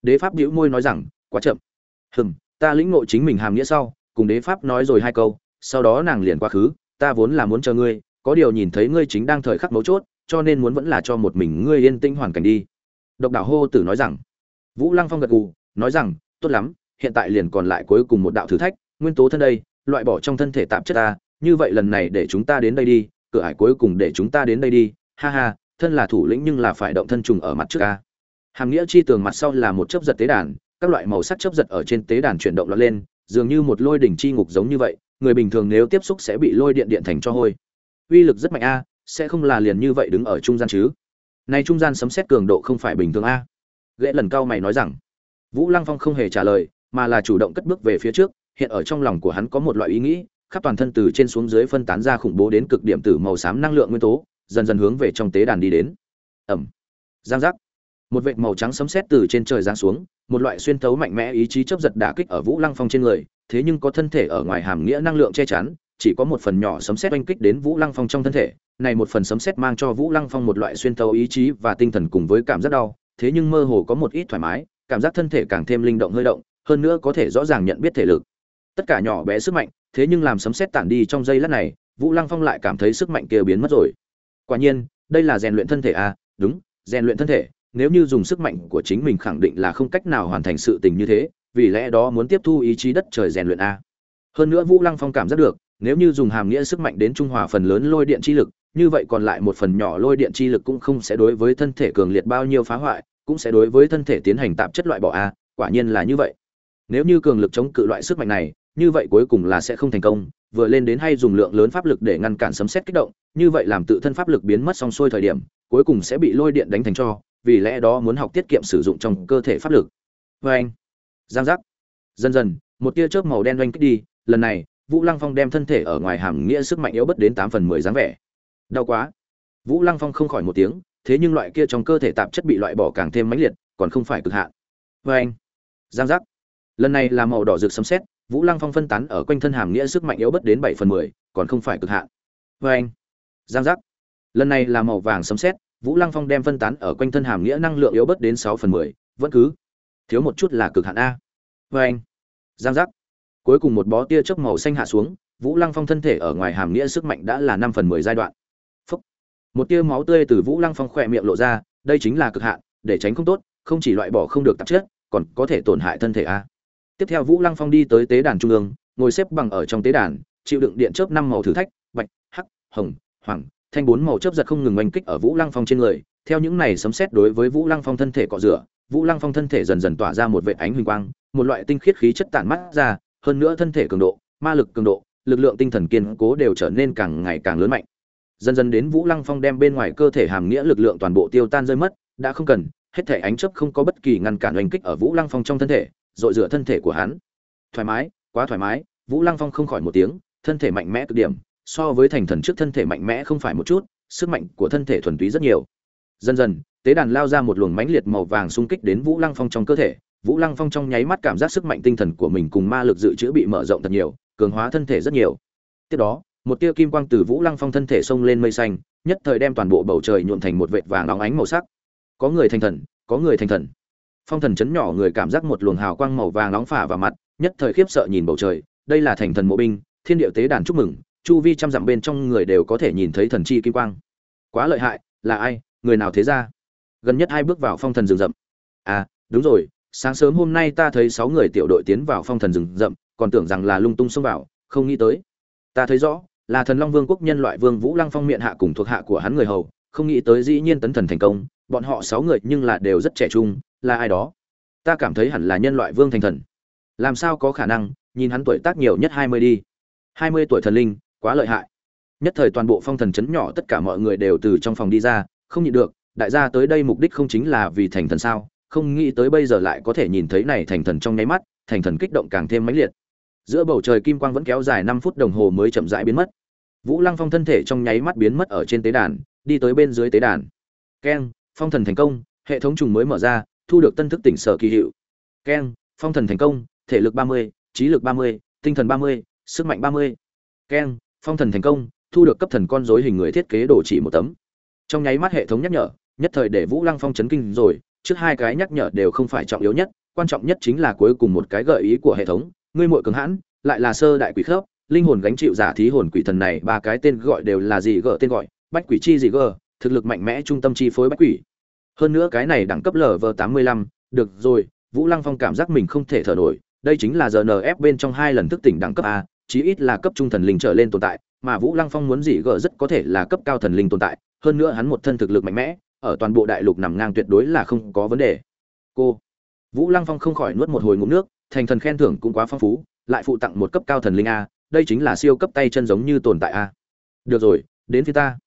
Đế pháp đĩu môi nói rằng, quá chậm. Hừm, ta lĩnh ngộ chính mình hàm nghĩa sau, cùng đế pháp nói rồi hai câu, sau đó nàng liền quá khứ, ta vốn là muốn chờ ngươi, có điều nhìn thấy ngươi chính đang thời khắc mấu chốt, cho nên muốn vẫn là cho một mình ngươi yên tĩnh hoàn cảnh đi. Độc đảo hô tử nói rằng. Vũ lăng phong gật gù, nói rằng tốt lắm, hiện tại liền còn lại cuối cùng một đạo thử thách, nguyên tố thân đây, loại bỏ trong thân thể tạp chất ta, như vậy lần này để chúng ta đến đây đi, cửa ải cuối cùng để chúng ta đến đây đi, ha ha, thân là thủ lĩnh nhưng là phải động thân trùng ở mặt trước ca hàm nghĩa chi tường mặt sau là một chấp giật tế đàn, các loại màu sắc chấp giật ở trên tế đàn chuyển động lọt lên, dường như một lôi đỉnh chi ngục giống như vậy, người bình thường nếu tiếp xúc sẽ bị lôi điện điện thành cho hôi. Uy lực rất mạnh a, sẽ không là liền như vậy đứng ở trung gian chứ? Này trung gian sấm xét cường độ không phải bình thường a. Ghệ lần cao mày nói rằng vũ lăng phong không hề trả lời, mà là chủ động cất bước về phía trước, hiện ở trong lòng của hắn có một loại ý nghĩ, khắp toàn thân từ trên xuống dưới phân tán ra khủng bố đến cực điểm từ màu xám năng lượng nguyên tố, dần dần hướng về trong tế đàn đi đến. Ẩm giang giác. Một vệt màu trắng sấm sét từ trên trời giáng xuống, một loại xuyên thấu mạnh mẽ ý chí chớp giật đả kích ở vũ lăng phong trên người, thế nhưng có thân thể ở ngoài hàm nghĩa năng lượng che chắn, chỉ có một phần nhỏ sấm sét oanh kích đến vũ lăng phong trong thân thể, này một phần sấm sét mang cho vũ lăng phong một loại xuyên thấu ý chí và tinh thần cùng với cảm giác đau, thế nhưng mơ hồ có một ít thoải mái cảm giác thân thể càng thêm linh động hơi động, hơn nữa có thể rõ ràng nhận biết thể lực. Tất cả nhỏ bé sức mạnh, thế nhưng làm sấm sét tản đi trong giây lát này, vũ lăng phong lại cảm thấy sức mạnh kia biến mất rồi. Quả nhiên, đây là rèn luyện thân thể à? Đúng, rèn luyện thân thể. Nếu như dùng sức mạnh của chính mình khẳng định là không cách nào hoàn thành sự tình như thế, vì lẽ đó muốn tiếp thu ý chí đất trời rèn luyện a. Hơn nữa vũ lăng phong cảm giác được, nếu như dùng hàm nghĩa sức mạnh đến trung hòa phần lớn lôi điện chi lực, như vậy còn lại một phần nhỏ lôi điện chi lực cũng không sẽ đối với thân thể cường liệt bao nhiêu phá hoại cũng sẽ đối với thân thể tiến hành tạp chất loại bỏ a, quả nhiên là như vậy. Nếu như cường lực chống cự loại sức mạnh này, như vậy cuối cùng là sẽ không thành công, vừa lên đến hay dùng lượng lớn pháp lực để ngăn cản sấm xét kích động, như vậy làm tự thân pháp lực biến mất xong xuôi thời điểm, cuối cùng sẽ bị lôi điện đánh thành cho, vì lẽ đó muốn học tiết kiệm sử dụng trong cơ thể pháp lực. Vê anh, giang giác. Dần dần, một tia chớp màu đen oanh kích đi, lần này, vũ lăng phong đem thân thể ở ngoài hàm nghĩa sức mạnh yếu bất đến tám phần mười dáng vẻ. Đau quá. Vũ lăng phong không khỏi một tiếng thế nhưng loại kia trong cơ thể tạp chất bị loại bỏ càng thêm mãnh liệt, còn không phải cực hạn. Vê anh, giang giác. Lần này là màu đỏ rực sấm xét vũ lăng phong phân tán ở quanh thân hàm nghĩa sức mạnh yếu bất đến bảy phần mười, còn không phải cực hạn. Vê anh, giang giác. Lần này là màu vàng sấm xét vũ lăng phong đem phân tán ở quanh thân hàm nghĩa năng lượng yếu bất đến sáu phần mười, vẫn cứ. Thiếu một chút là cực hạn a. Vê anh, giang giác. Cuối cùng một bó tia chớp màu xanh hạ xuống, vũ lăng phong thân thể ở ngoài hàm nghĩa sức mạnh đã là năm phần mười giai đoạn một tia máu tươi từ vũ lăng phong khỏe miệng lộ ra, đây chính là cực hạn, để tránh không tốt, không chỉ loại bỏ không được tạp chất, còn có thể tổn hại thân thể a. Tiếp theo vũ lăng phong đi tới tế đàn trung ương, ngồi xếp bằng ở trong tế đàn, chịu đựng điện chớp năm màu thử thách, bạch, hắc, hồng, hoàng, thanh bốn màu chớp giật không ngừng oanh kích ở vũ lăng phong trên người. Theo những này sấm xét đối với vũ lăng phong thân thể cọ rửa, vũ lăng phong thân thể dần dần tỏa ra một vệ ánh huỳnh quang, một loại tinh khiết khí chất tản mắt ra, hơn nữa thân thể cường độ, ma lực cường độ, lực lượng tinh thần kiên cố đều trở nên càng ngày càng lớn mạnh dần dần đến vũ lăng phong đem bên ngoài cơ thể hàm nghĩa lực lượng toàn bộ tiêu tan rơi mất, đã không cần, hết thể ánh chấp không có bất kỳ ngăn cản oanh kích ở vũ lăng phong trong thân thể, dội rửa thân thể của hắn. Thoải mái, quá thoải mái, vũ lăng phong không khỏi một tiếng, thân thể mạnh mẽ cực điểm, so với thành thần trước thân thể mạnh mẽ không phải một chút, sức mạnh của thân thể thuần túy rất nhiều. Dần dần, tế đàn lao ra một luồng mãnh liệt màu vàng xung kích đến vũ lăng phong trong cơ thể. Vũ lăng phong trong nháy mắt cảm giác sức mạnh tinh thần của mình cùng ma lực dự trữ bị mở rộng thật nhiều, cường hóa thân thể rất nhiều. Tiếp đó một tia kim quang từ vũ lăng phong thân thể xông lên mây xanh, nhất thời đem toàn bộ bầu trời nhuộm thành một vệt vàng óng ánh màu sắc. Có người thành thần, có người thành thần. Phong thần chấn nhỏ người cảm giác một luồng hào quang màu vàng nóng phả vào mặt, nhất thời khiếp sợ nhìn bầu trời. Đây là thành thần mộ binh, thiên địa tế đàn chúc mừng, chu vi trăm dặm bên trong người đều có thể nhìn thấy thần chi kim quang. Quá lợi hại, là ai, người nào thế ra? Gần nhất hai bước vào phong thần rừng rậm. À đúng rồi, sáng sớm hôm nay ta thấy sáu người tiểu đội tiến vào phong thần rừng rậm, còn tưởng rằng là lung tung xông vào, không nghĩ tới. Ta thấy rõ là thần long vương quốc nhân loại vương vũ lăng phong miệng hạ cùng thuộc hạ của hắn người hầu, không nghĩ tới dĩ nhiên tấn thần thành công, bọn họ sáu người nhưng là đều rất trẻ trung, là ai đó? Ta cảm thấy hẳn là nhân loại vương thành thần. Làm sao có khả năng, nhìn hắn tuổi tác nhiều nhất hai mươi đi. hai mươi tuổi thần linh, quá lợi hại. Nhất thời toàn bộ phong thần chấn nhỏ tất cả mọi người đều từ trong phòng đi ra, không nhịn được, đại gia tới đây mục đích không chính là vì thành thần sao? Không nghĩ tới bây giờ lại có thể nhìn thấy này thành thần trong nháy mắt, thành thần kích động càng thêm mãnh liệt giữa bầu trời kim quang vẫn kéo dài năm phút đồng hồ mới chậm rãi biến mất. Vũ lăng phong thân thể trong nháy mắt biến mất ở trên tế đàn, đi tới bên dưới tế đàn. Keng, phong thần thành công, hệ thống trùng mới mở ra, thu được tân thức tỉnh sở kỳ hiệu. Keng, phong thần thành công, thể lực ba mươi, trí lực ba mươi, tinh thần ba mươi, sức mạnh ba mươi. Keng, phong thần thành công, thu được cấp thần con dối hình người thiết kế đồ chỉ một tấm. Trong nháy mắt hệ thống nhắc nhở, nhất thời để vũ lăng phong chấn kinh rồi, trước hai cái nhắc nhở đều không phải trọng yếu nhất, quan trọng nhất chính là cuối cùng một cái gợi ý của hệ thống ngươi muội cường hãn lại là sơ đại quỷ khớp linh hồn gánh chịu giả thí hồn quỷ thần này ba cái tên gọi đều là gì gở tên gọi bách quỷ chi gì gở, thực lực mạnh mẽ trung tâm chi phối bách quỷ. Hơn nữa cái này đẳng cấp lv tám mươi lăm được rồi vũ lăng phong cảm giác mình không thể thở nổi đây chính là rnf bên trong hai lần thức tỉnh đẳng cấp a chí ít là cấp trung thần linh trở lên tồn tại mà vũ lăng phong muốn gì gở rất có thể là cấp cao thần linh tồn tại hơn nữa hắn một thân thực lực mạnh mẽ ở toàn bộ đại lục nằm ngang tuyệt đối là không có vấn đề. Cô vũ lăng phong không khỏi nuốt một hồi ngụm nước thành thần khen thưởng cũng quá phong phú, lại phụ tặng một cấp cao thần linh a, đây chính là siêu cấp tay chân giống như tồn tại a. Được rồi, đến phía ta.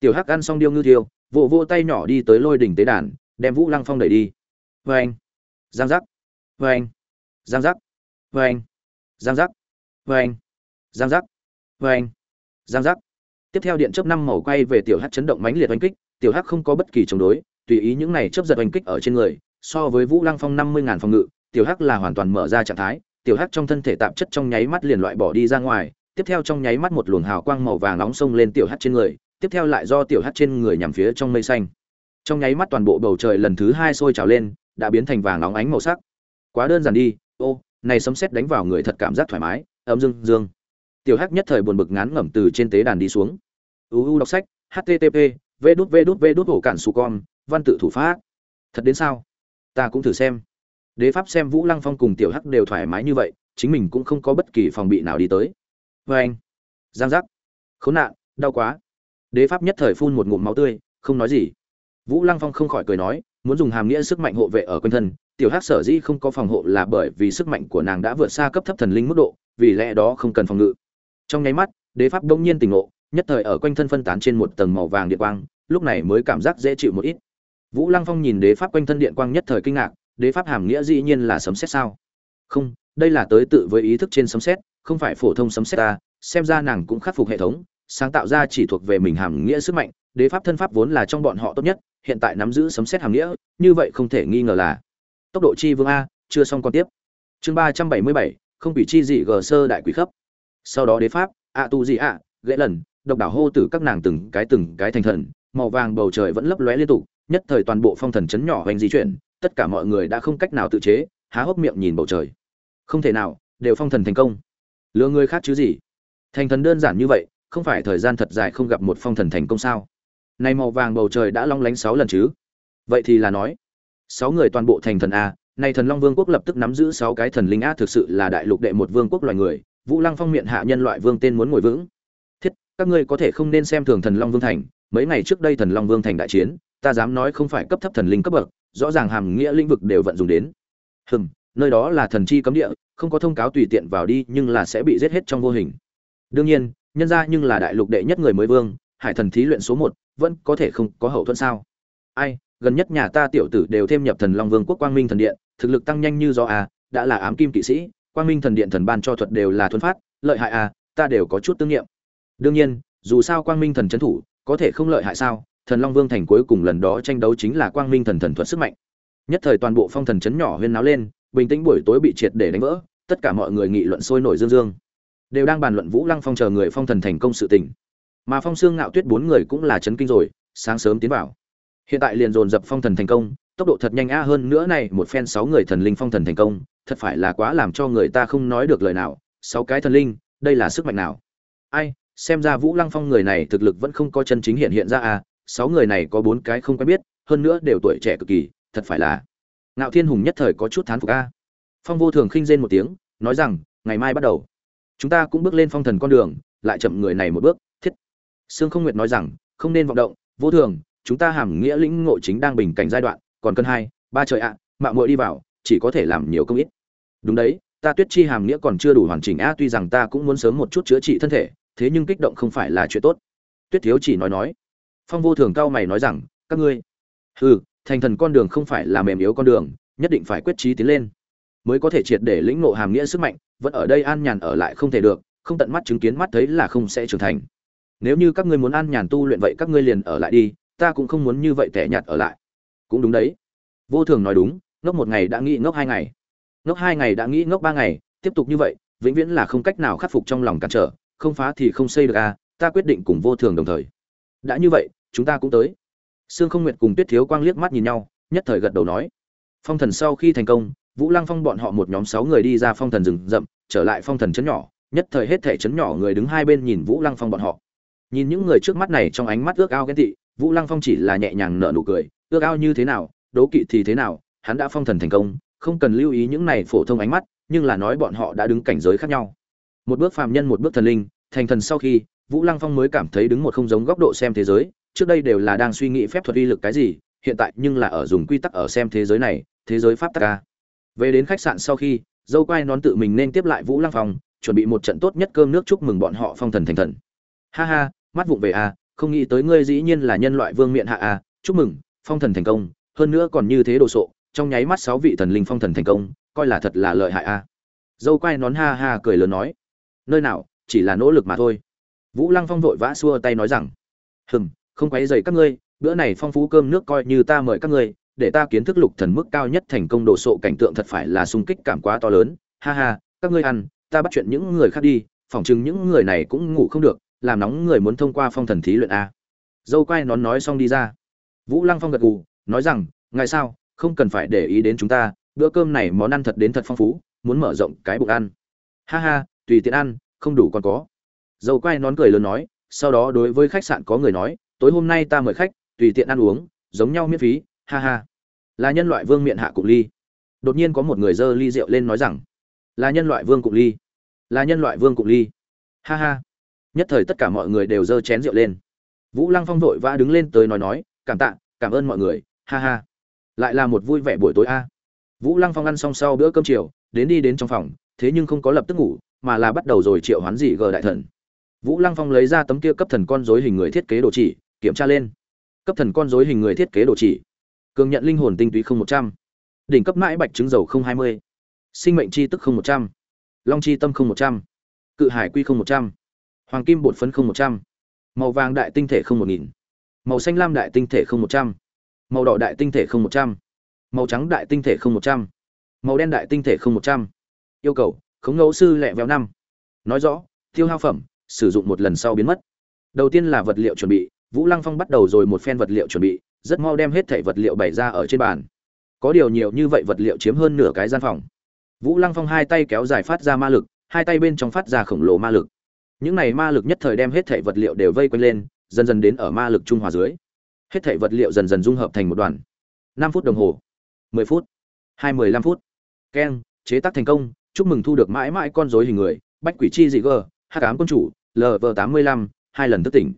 Tiểu hắc ăn xong điêu ngư thiêu, vỗ vỗ tay nhỏ đi tới lôi đỉnh tế đàn, đem vũ lăng phong đẩy đi. Vê anh giang giác. Vê anh giang giác. Vê anh giang giác. Vê anh giang giác. Vê anh giang giác. Tiếp theo điện chớp năm màu quay về tiểu hắc chấn động mãnh liệt oanh kích, tiểu hắc không có bất kỳ chống đối, tùy ý những này chớp giật oanh kích ở trên người, so với vũ lăng phong năm mươi ngàn phòng ngự tiểu hắc là hoàn toàn mở ra trạng thái, tiểu hắc trong thân thể tạp chất trong nháy mắt liền loại bỏ đi ra ngoài, tiếp theo trong nháy mắt một luồng hào quang màu vàng nóng xông lên tiểu hắc trên người, tiếp theo lại do tiểu hắc trên người nhằm phía trong mây xanh. Trong nháy mắt toàn bộ bầu trời lần thứ hai sôi trào lên, đã biến thành vàng nóng ánh màu sắc. Quá đơn giản đi, ô, này sấm sét đánh vào người thật cảm giác thoải mái ấm dương dương. Tiểu hắc nhất thời buồn bực ngán ngẩm từ trên tế đàn đi xuống. Uu đọc sách http v đút v đút v đút hổ cản su con, văn tự thủ pháp. Thật đến sao? Ta cũng thử xem đế pháp xem vũ lăng phong cùng tiểu hắc đều thoải mái như vậy, chính mình cũng không có bất kỳ phòng bị nào đi tới. Vê anh, giang giác, khốn nạn, đau quá. Đế pháp nhất thời phun một ngụm máu tươi, không nói gì. Vũ lăng phong không khỏi cười nói, muốn dùng hàm nghĩa sức mạnh hộ vệ ở quanh thân, tiểu hắc sở dĩ không có phòng hộ là bởi vì sức mạnh của nàng đã vượt xa cấp thấp thần linh mức độ, vì lẽ đó không cần phòng ngự. Trong nháy mắt, đế pháp đông nhiên tỉnh ngộ, nhất thời ở quanh thân phân tán trên một tầng màu vàng điện quang, lúc này mới cảm giác dễ chịu một ít. Vũ lăng phong nhìn đế pháp quanh thân điện quang nhất thời kinh ngạc đế pháp hàm nghĩa dĩ nhiên là sấm xét sao? Không, đây là tới tự với ý thức trên sấm xét không phải phổ thông sấm xét ta, xem ra nàng cũng khắc phục hệ thống, sáng tạo ra chỉ thuộc về mình hàm nghĩa sức mạnh, đế pháp thân pháp vốn là trong bọn họ tốt nhất, hiện tại nắm giữ sấm xét hàm nghĩa, như vậy không thể nghi ngờ là tốc độ chi vương a, chưa xong còn tiếp. Chương ba trăm bảy mươi bảy, không bị chi dị gờ sơ đại quỷ khấp. Sau đó đế pháp a tu gì ạ, ghệ lần, độc đảo hô tử các nàng từng cái từng cái thành thần, màu vàng bầu trời vẫn lấp lóe liên tục, nhất thời toàn bộ phong thần chấn nhỏ hoành di chuyển tất cả mọi người đã không cách nào tự chế, há hốc miệng nhìn bầu trời. Không thể nào, đều phong thần thành công. Lừa người khác chứ gì? Thành thần đơn giản như vậy, không phải thời gian thật dài không gặp một phong thần thành công sao? Này màu vàng bầu trời đã long lánh sáu lần chứ? Vậy thì là nói, sáu người toàn bộ thành thần a nay thần long vương quốc lập tức nắm giữ sáu cái thần linh a thực sự là đại lục đệ một vương quốc loài người, vũ lăng phong miệng hạ nhân loại vương tên muốn ngồi vững. Thiết, các ngươi có thể không nên xem thường thần long vương thành, mấy ngày trước đây thần long vương thành đại chiến, ta dám nói không phải cấp thấp thần linh cấp bậc rõ ràng hàm nghĩa lĩnh vực đều vận dụng đến. Hừm, nơi đó là thần chi cấm địa, không có thông cáo tùy tiện vào đi nhưng là sẽ bị giết hết trong vô hình. Đương nhiên, nhân ra nhưng là đại lục đệ nhất người mới vương, hải thần thí luyện số một, vẫn có thể không có hậu thuẫn sao? Ai, gần nhất nhà ta tiểu tử đều thêm nhập thần long vương quốc quang minh thần điện, thực lực tăng nhanh như do à đã là ám kim kỵ sĩ, quang minh thần điện thần ban cho thuật đều là thuần phát, lợi hại à ta đều có chút tương nghiệm. Đương nhiên, dù sao quang minh thần trấn thủ, có thể không lợi hại sao thần long vương thành cuối cùng lần đó tranh đấu chính là quang minh thần thần thuật sức mạnh. Nhất thời toàn bộ phong thần chấn nhỏ huyên náo lên, bình tĩnh buổi tối bị triệt để đánh vỡ, tất cả mọi người nghị luận sôi nổi dương dương. Đều đang bàn luận vũ lăng phong chờ người phong thần thành công sự tình. Mà phong xương ngạo tuyết bốn người cũng là chấn kinh rồi, sáng sớm tiến vào. Hiện tại liền dồn dập phong thần thành công, tốc độ thật nhanh a hơn nữa này, một phen sáu người thần linh phong thần thành công, thật phải là quá làm cho người ta không nói được lời nào. Sáu cái thần linh, đây là sức mạnh nào? Ai, xem ra vũ lăng phong người này thực lực vẫn không có chân chính hiện hiện ra à sáu người này có bốn cái không quen biết, hơn nữa đều tuổi trẻ cực kỳ, thật phải là. Ngạo thiên hùng nhất thời có chút thán phục a. Phong vô thường khinh rên một tiếng, nói rằng, ngày mai bắt đầu, chúng ta cũng bước lên phong thần con đường, lại chậm người này một bước, thiết. Sương không nguyệt nói rằng, không nên vọng động, vô thường, chúng ta hàm nghĩa lĩnh ngộ chính đang bình cảnh giai đoạn, còn cân hai, ba trời ạ, mạo muội đi vào, chỉ có thể làm nhiều công ít. Đúng đấy, ta tuyết chi hàm nghĩa còn chưa đủ hoàn chỉnh a, tuy rằng ta cũng muốn sớm một chút chữa trị thân thể, thế nhưng kích động không phải là chuyện tốt. Tuyết thiếu chỉ nói nói phong vô thường cao mày nói rằng, các ngươi, hừ, thành thần con đường không phải là mềm yếu con đường, nhất định phải quyết trí tiến lên, mới có thể triệt để lĩnh ngộ hàm nghĩa sức mạnh, vẫn ở đây an nhàn ở lại không thể được, không tận mắt chứng kiến mắt thấy là không sẽ trưởng thành. Nếu như các ngươi muốn an nhàn tu luyện vậy các ngươi liền ở lại đi, ta cũng không muốn như vậy tẻ nhạt ở lại. Cũng đúng đấy. Vô thường nói đúng, ngốc một ngày đã nghĩ ngốc hai ngày. Ngốc hai ngày đã nghĩ ngốc ba ngày, tiếp tục như vậy, vĩnh viễn là không cách nào khắc phục trong lòng cản trở, không phá thì không xây được à ta quyết định cùng vô thường đồng thời đã như vậy, chúng ta cũng tới. Sương không nguyện cùng tuyết thiếu quang liếc mắt nhìn nhau, nhất thời gật đầu nói. Phong thần sau khi thành công, vũ lăng phong bọn họ một nhóm sáu người đi ra phong thần rừng rậm, trở lại phong thần chấn nhỏ, nhất thời hết thể chấn nhỏ người đứng hai bên nhìn vũ lăng phong bọn họ. Nhìn những người trước mắt này trong ánh mắt ước ao ghen tị, vũ lăng phong chỉ là nhẹ nhàng nở nụ cười, ước ao như thế nào, đố kỵ thì thế nào, hắn đã phong thần thành công, không cần lưu ý những này phổ thông ánh mắt, nhưng là nói bọn họ đã đứng cảnh giới khác nhau. Một bước phàm nhân, một bước thần linh, thành thần sau khi vũ lăng phong mới cảm thấy đứng một không giống góc độ xem thế giới trước đây đều là đang suy nghĩ phép thuật uy lực cái gì hiện tại nhưng là ở dùng quy tắc ở xem thế giới này thế giới pháp tắc ca về đến khách sạn sau khi dâu quai nón tự mình nên tiếp lại vũ lăng phong chuẩn bị một trận tốt nhất cơm nước chúc mừng bọn họ phong thần thành thần. Ha ha mắt vụng về a à, không nghĩ tới ngươi dĩ nhiên là nhân loại vương miện hạ a à, chúc mừng phong thần thành công hơn nữa còn như thế đồ sộ trong nháy mắt sáu vị thần linh phong thần thành công coi là thật là lợi hại a. À. dâu quai nón ha ha cười lớn nói nơi nào chỉ là nỗ lực mà thôi vũ lăng phong vội vã xua tay nói rằng, hừm, không quấy dày các ngươi, bữa này phong phú cơm nước coi như ta mời các ngươi, để ta kiến thức lục thần mức cao nhất thành công đồ sộ cảnh tượng thật phải là sung kích cảm quá to lớn. Ha ha, các ngươi ăn, ta bắt chuyện những người khác đi, phỏng chừng những người này cũng ngủ không được, làm nóng người muốn thông qua phong thần thí luyện a. Dâu quay nón nói xong đi ra. Vũ lăng phong gật gù, nói rằng, ngài sao, không cần phải để ý đến chúng ta, bữa cơm này món ăn thật đến thật phong phú, muốn mở rộng cái bụng ăn. Ha ha, tùy tiện ăn, không đủ còn có dầu quay nón cười lớn nói, sau đó đối với khách sạn có người nói, tối hôm nay ta mời khách, tùy tiện ăn uống, giống nhau miễn phí, ha ha. Là nhân loại vương miệng hạ cụng ly. Đột nhiên có một người dơ ly rượu lên nói rằng, là nhân loại vương cụng ly, là nhân loại vương cụng ly. Ha ha. Nhất thời tất cả mọi người đều dơ chén rượu lên. Vũ lăng phong vội vã đứng lên tới nói nói, cảm tạ, cảm ơn mọi người, ha ha. Lại là một vui vẻ buổi tối a. Vũ lăng phong ăn xong sau bữa cơm chiều, đến đi đến trong phòng, thế nhưng không có lập tức ngủ, mà là bắt đầu rồi triệu hoán dị gờ đại thần vũ lăng phong lấy ra tấm kia cấp thần con rối hình người thiết kế đồ chỉ kiểm tra lên cấp thần con rối hình người thiết kế đồ chỉ cường nhận linh hồn tinh túy không một trăm đỉnh cấp mãi bạch trứng dầu không hai mươi sinh mệnh chi tức không một trăm long chi tâm không một trăm cự hải quy không một trăm hoàng kim bột phấn không một trăm màu vàng đại tinh thể không một nghìn màu xanh lam đại tinh thể không một trăm màu đỏ đại tinh thể không một trăm màu trắng đại tinh thể không một trăm màu đen đại tinh thể không một trăm yêu cầu khống ngẫu sư lẹ véo năm nói rõ tiêu hao phẩm sử dụng một lần sau biến mất. Đầu tiên là vật liệu chuẩn bị, vũ lăng phong bắt đầu rồi một phen vật liệu chuẩn bị, rất mau đem hết thảy vật liệu bày ra ở trên bàn. Có điều nhiều như vậy vật liệu chiếm hơn nửa cái gian phòng. Vũ lăng phong hai tay kéo dài phát ra ma lực, hai tay bên trong phát ra khổng lồ ma lực. Những này ma lực nhất thời đem hết thảy vật liệu đều vây quanh lên, dần dần đến ở ma lực trung hòa dưới. Hết thảy vật liệu dần dần dung hợp thành một đoàn. Năm phút đồng hồ, mười phút, hai mười lăm phút. Keng, chế tác thành công, chúc mừng thu được mãi mãi con rối hình người, bách quỷ chi dị gờ hát cám quân chủ lv tám mươi lăm hai lần thức tỉnh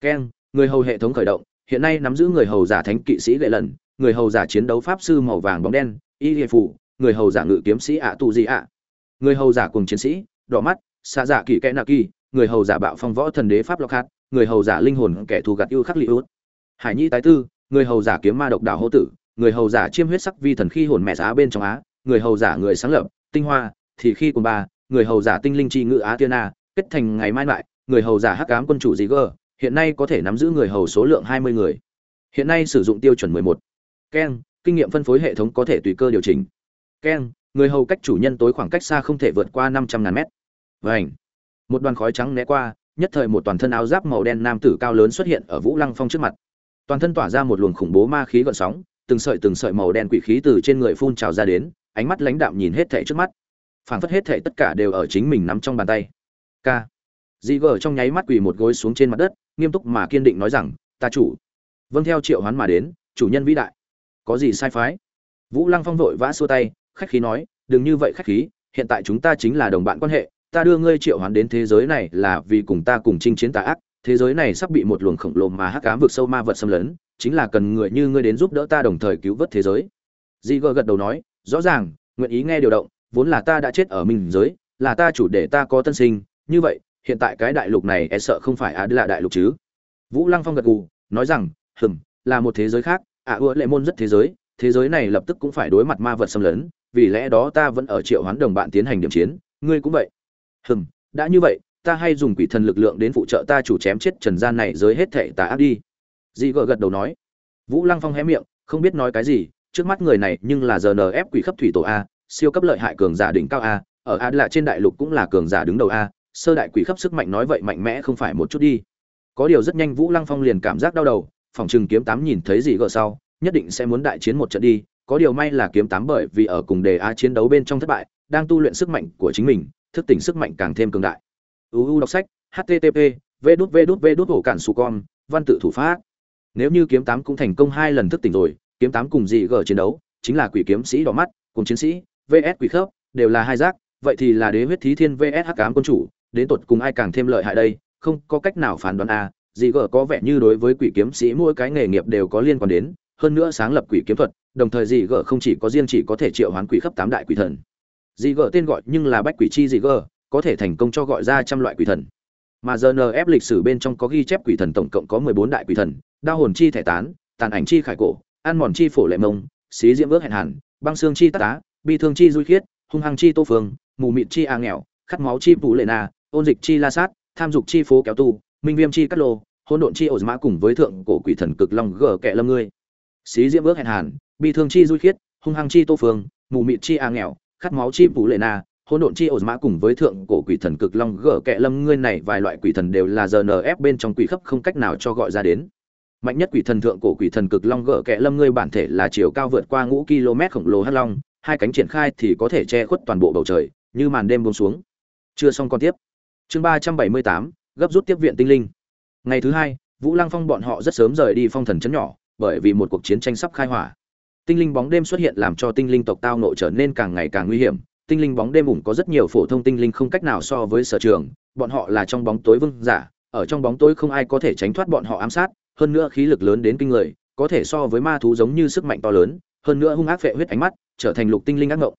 keng người hầu hệ thống khởi động hiện nay nắm giữ người hầu giả thánh kỵ sĩ gậy lần người hầu giả chiến đấu pháp sư màu vàng bóng đen y liệt phủ người hầu giả ngự kiếm sĩ ạ tù gì ạ người hầu giả cùng chiến sĩ đỏ mắt xa giả kỳ kẽ nạ kỳ người hầu giả bạo phong võ thần đế pháp lọc hạt người hầu giả linh hồn kẻ thù gặt ưu khắc li út hải nhi tái tư người hầu giả kiếm ma độc đảo hô tử người hầu giả chiêm huyết sắc vi thần khi hồn mẹ giá bên trong á người hầu giả người sáng lập tinh hoa thì khi cùng ba người hầu giả tinh linh chi ngự á tiên a kết thành ngày mai lại, người hầu giả hắc ám quân chủ gì gờ hiện nay có thể nắm giữ người hầu số lượng hai mươi người. Hiện nay sử dụng tiêu chuẩn mười một. Keng, kinh nghiệm phân phối hệ thống có thể tùy cơ điều chỉnh. Keng, người hầu cách chủ nhân tối khoảng cách xa không thể vượt qua năm trăm ngàn mét. Vảnh một đoàn khói trắng né qua, nhất thời một toàn thân áo giáp màu đen nam tử cao lớn xuất hiện ở vũ lăng phong trước mặt. Toàn thân tỏa ra một luồng khủng bố ma khí gợn sóng, từng sợi từng sợi màu đen quỷ khí từ trên người phun trào ra đến, ánh mắt lãnh đạm nhìn hết thảy trước mắt. Phảng phất hết thảy tất cả đều ở chính mình nắm trong bàn tay k dị gờ trong nháy mắt quỳ một gối xuống trên mặt đất, nghiêm túc mà kiên định nói rằng, ta chủ. Vâng theo triệu hoán mà đến, chủ nhân vĩ đại. Có gì sai phái? Vũ lăng phong vội vã xua tay, khách khí nói, đừng như vậy khách khí, hiện tại chúng ta chính là đồng bạn quan hệ, ta đưa ngươi triệu hoán đến thế giới này là vì cùng ta cùng chinh chiến tà ác, thế giới này sắp bị một luồng khổng lồ mà hắc ám vực sâu ma vật xâm lấn, chính là cần người như ngươi đến giúp đỡ ta đồng thời cứu vớt thế giới. Di gờ gật đầu nói, rõ ràng, nguyện ý nghe điều động, vốn là ta đã chết ở mình giới, là ta chủ để ta có tân sinh như vậy hiện tại cái đại lục này e sợ không phải á là đại lục chứ. Vũ lăng phong gật gù nói rằng hừm là một thế giới khác ạ à, ưa lệ môn rất thế giới thế giới này lập tức cũng phải đối mặt ma vật xâm lấn vì lẽ đó ta vẫn ở triệu hoán đồng bạn tiến hành điểm chiến ngươi cũng vậy. Hừm đã như vậy ta hay dùng quỷ thần lực lượng đến phụ trợ ta chủ chém chết trần gian này giới hết thệ tà ác đi. Dị gợ gật đầu nói. Vũ lăng phong hé miệng không biết nói cái gì trước mắt người này nhưng là giờ rnf quỷ khắp thủy tổ a siêu cấp lợi hại cường giả đỉnh cao a ở a là trên đại lục cũng là cường giả đứng đầu a sơ đại quỷ khắp sức mạnh nói vậy mạnh mẽ không phải một chút đi. Có điều rất nhanh vũ lăng phong liền cảm giác đau đầu, phòng trừng kiếm tám nhìn thấy gì gỡ sau, nhất định sẽ muốn đại chiến một trận đi, có điều may là kiếm tám bởi vì ở cùng đề a chiến đấu bên trong thất bại, đang tu luyện sức mạnh của chính mình, thức tỉnh sức mạnh càng thêm cường đại. Uu đọc sách http v đút v đút v đút, hổ cản su con, văn tự thủ pháp. Nếu như kiếm tám cũng thành công hai lần thức tỉnh rồi, kiếm tám cùng dị gờ chiến đấu, chính là quỷ kiếm sĩ đỏ mắt, cùng chiến sĩ vs quỷ khớp, đều là hai giác, vậy thì là đế huyết thí thiên vs hắc cám quân chủ đến tột cùng ai càng thêm lợi hại đây không có cách nào phán đoán a dị gờ có vẻ như đối với quỷ kiếm sĩ mỗi cái nghề nghiệp đều có liên quan đến hơn nữa sáng lập quỷ kiếm thuật đồng thời dị gờ không chỉ có riêng chỉ có thể triệu hoán quỷ khắp tám đại quỷ thần. Dị gờ tên gọi nhưng là bách quỷ chi dị gờ có thể thành công cho gọi ra trăm loại quỷ thần. Mà giờ rnf lịch sử bên trong có ghi chép quỷ thần tổng cộng có mười bốn đại quỷ thần đao hồn chi thẻ tán tàn ảnh chi khải cổ ăn mòn chi phổ lệ mông xí diễm ước hẹn hẳn, băng xương chi tát tá bi thương chi duy khiết hung hăng chi tô phương mù mịt chi a nghèo khát máu chi vũ lệ na ôn dịch chi la sát, tham dục chi phố kéo tu, minh viêm chi cắt lô hôn độn chi ổ mã cùng với thượng cổ quỷ thần cực long gở kẹ lâm ngươi. Xí diễm ước hẹn hàn, bi thương chi duy khiết, hung hăng chi tô phương, mù mịt chi a nghèo, khát máu chi phủ lệ na hôn độn chi ổ mã cùng với thượng cổ quỷ thần cực long gở kẹ lâm ngươi này vài loại quỷ thần đều là rnf bên trong quỷ khắp không cách nào cho gọi ra đến. Mạnh nhất quỷ thần thượng cổ quỷ thần cực long gở kẹ lâm ngươi bản thể là chiều cao vượt qua ngũ km khổng lồ hắc long, hai cánh triển khai thì có thể che khuất toàn bộ bầu trời, như màn đêm buông xuống. Chưa xong con tiếp chương ba trăm bảy mươi tám, gấp rút tiếp viện tinh linh. Ngày thứ hai, vũ lăng phong bọn họ rất sớm rời đi phong thần chấn nhỏ, bởi vì một cuộc chiến tranh sắp khai hỏa. Tinh linh bóng đêm xuất hiện làm cho tinh linh tộc tao nội trở nên càng ngày càng nguy hiểm. Tinh linh bóng đêm ủng có rất nhiều phổ thông tinh linh không cách nào so với sở trường, bọn họ là trong bóng tối vương giả, ở trong bóng tối không ai có thể tránh thoát bọn họ ám sát, hơn nữa khí lực lớn đến kinh người, có thể so với ma thú giống như sức mạnh to lớn, hơn nữa hung ác vệ huyết ánh mắt, trở thành lục tinh linh ác ngộng.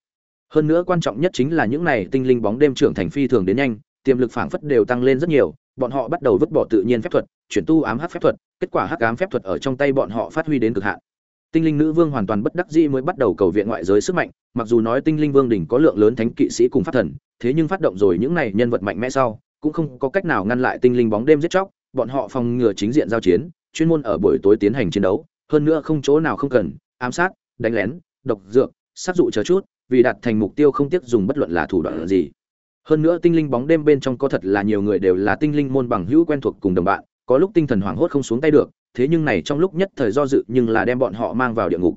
Hơn nữa quan trọng nhất chính là những này tinh linh bóng đêm trưởng thành phi thường đến nhanh tiềm lực phảng phất đều tăng lên rất nhiều, bọn họ bắt đầu vứt bỏ tự nhiên phép thuật, chuyển tu ám hắc phép thuật, kết quả hắc ám phép thuật ở trong tay bọn họ phát huy đến cực hạn. Tinh linh nữ vương hoàn toàn bất đắc dĩ mới bắt đầu cầu viện ngoại giới sức mạnh, mặc dù nói tinh linh vương đỉnh có lượng lớn thánh kỵ sĩ cùng pháp thần, thế nhưng phát động rồi những này nhân vật mạnh mẽ sau, cũng không có cách nào ngăn lại tinh linh bóng đêm giết chóc, bọn họ phòng ngừa chính diện giao chiến, chuyên môn ở buổi tối tiến hành chiến đấu, hơn nữa không chỗ nào không cần, ám sát, đánh lén, độc dược, sát dụ chờ chút, vì đạt thành mục tiêu không tiếc dùng bất luận là thủ đoạn gì hơn nữa tinh linh bóng đêm bên trong có thật là nhiều người đều là tinh linh môn bằng hữu quen thuộc cùng đồng bạn, có lúc tinh thần hoảng hốt không xuống tay được, thế nhưng này trong lúc nhất thời do dự nhưng là đem bọn họ mang vào địa ngục.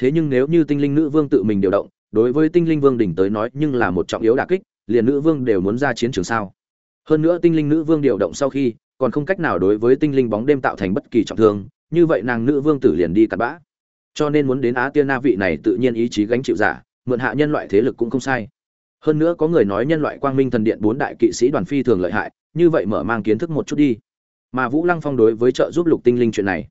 Thế nhưng nếu như tinh linh nữ vương tự mình điều động, đối với tinh linh vương đỉnh tới nói nhưng là một trọng yếu đả kích, liền nữ vương đều muốn ra chiến trường sao? Hơn nữa tinh linh nữ vương điều động sau khi, còn không cách nào đối với tinh linh bóng đêm tạo thành bất kỳ trọng thương, như vậy nàng nữ vương tử liền đi cặn bã. Cho nên muốn đến á tiên na vị này tự nhiên ý chí gánh chịu giả, mượn hạ nhân loại thế lực cũng không sai hơn nữa có người nói nhân loại quang minh thần điện bốn đại kỵ sĩ đoàn phi thường lợi hại, như vậy mở mang kiến thức một chút đi. Mà vũ lăng phong đối với trợ giúp lục tinh linh chuyện này,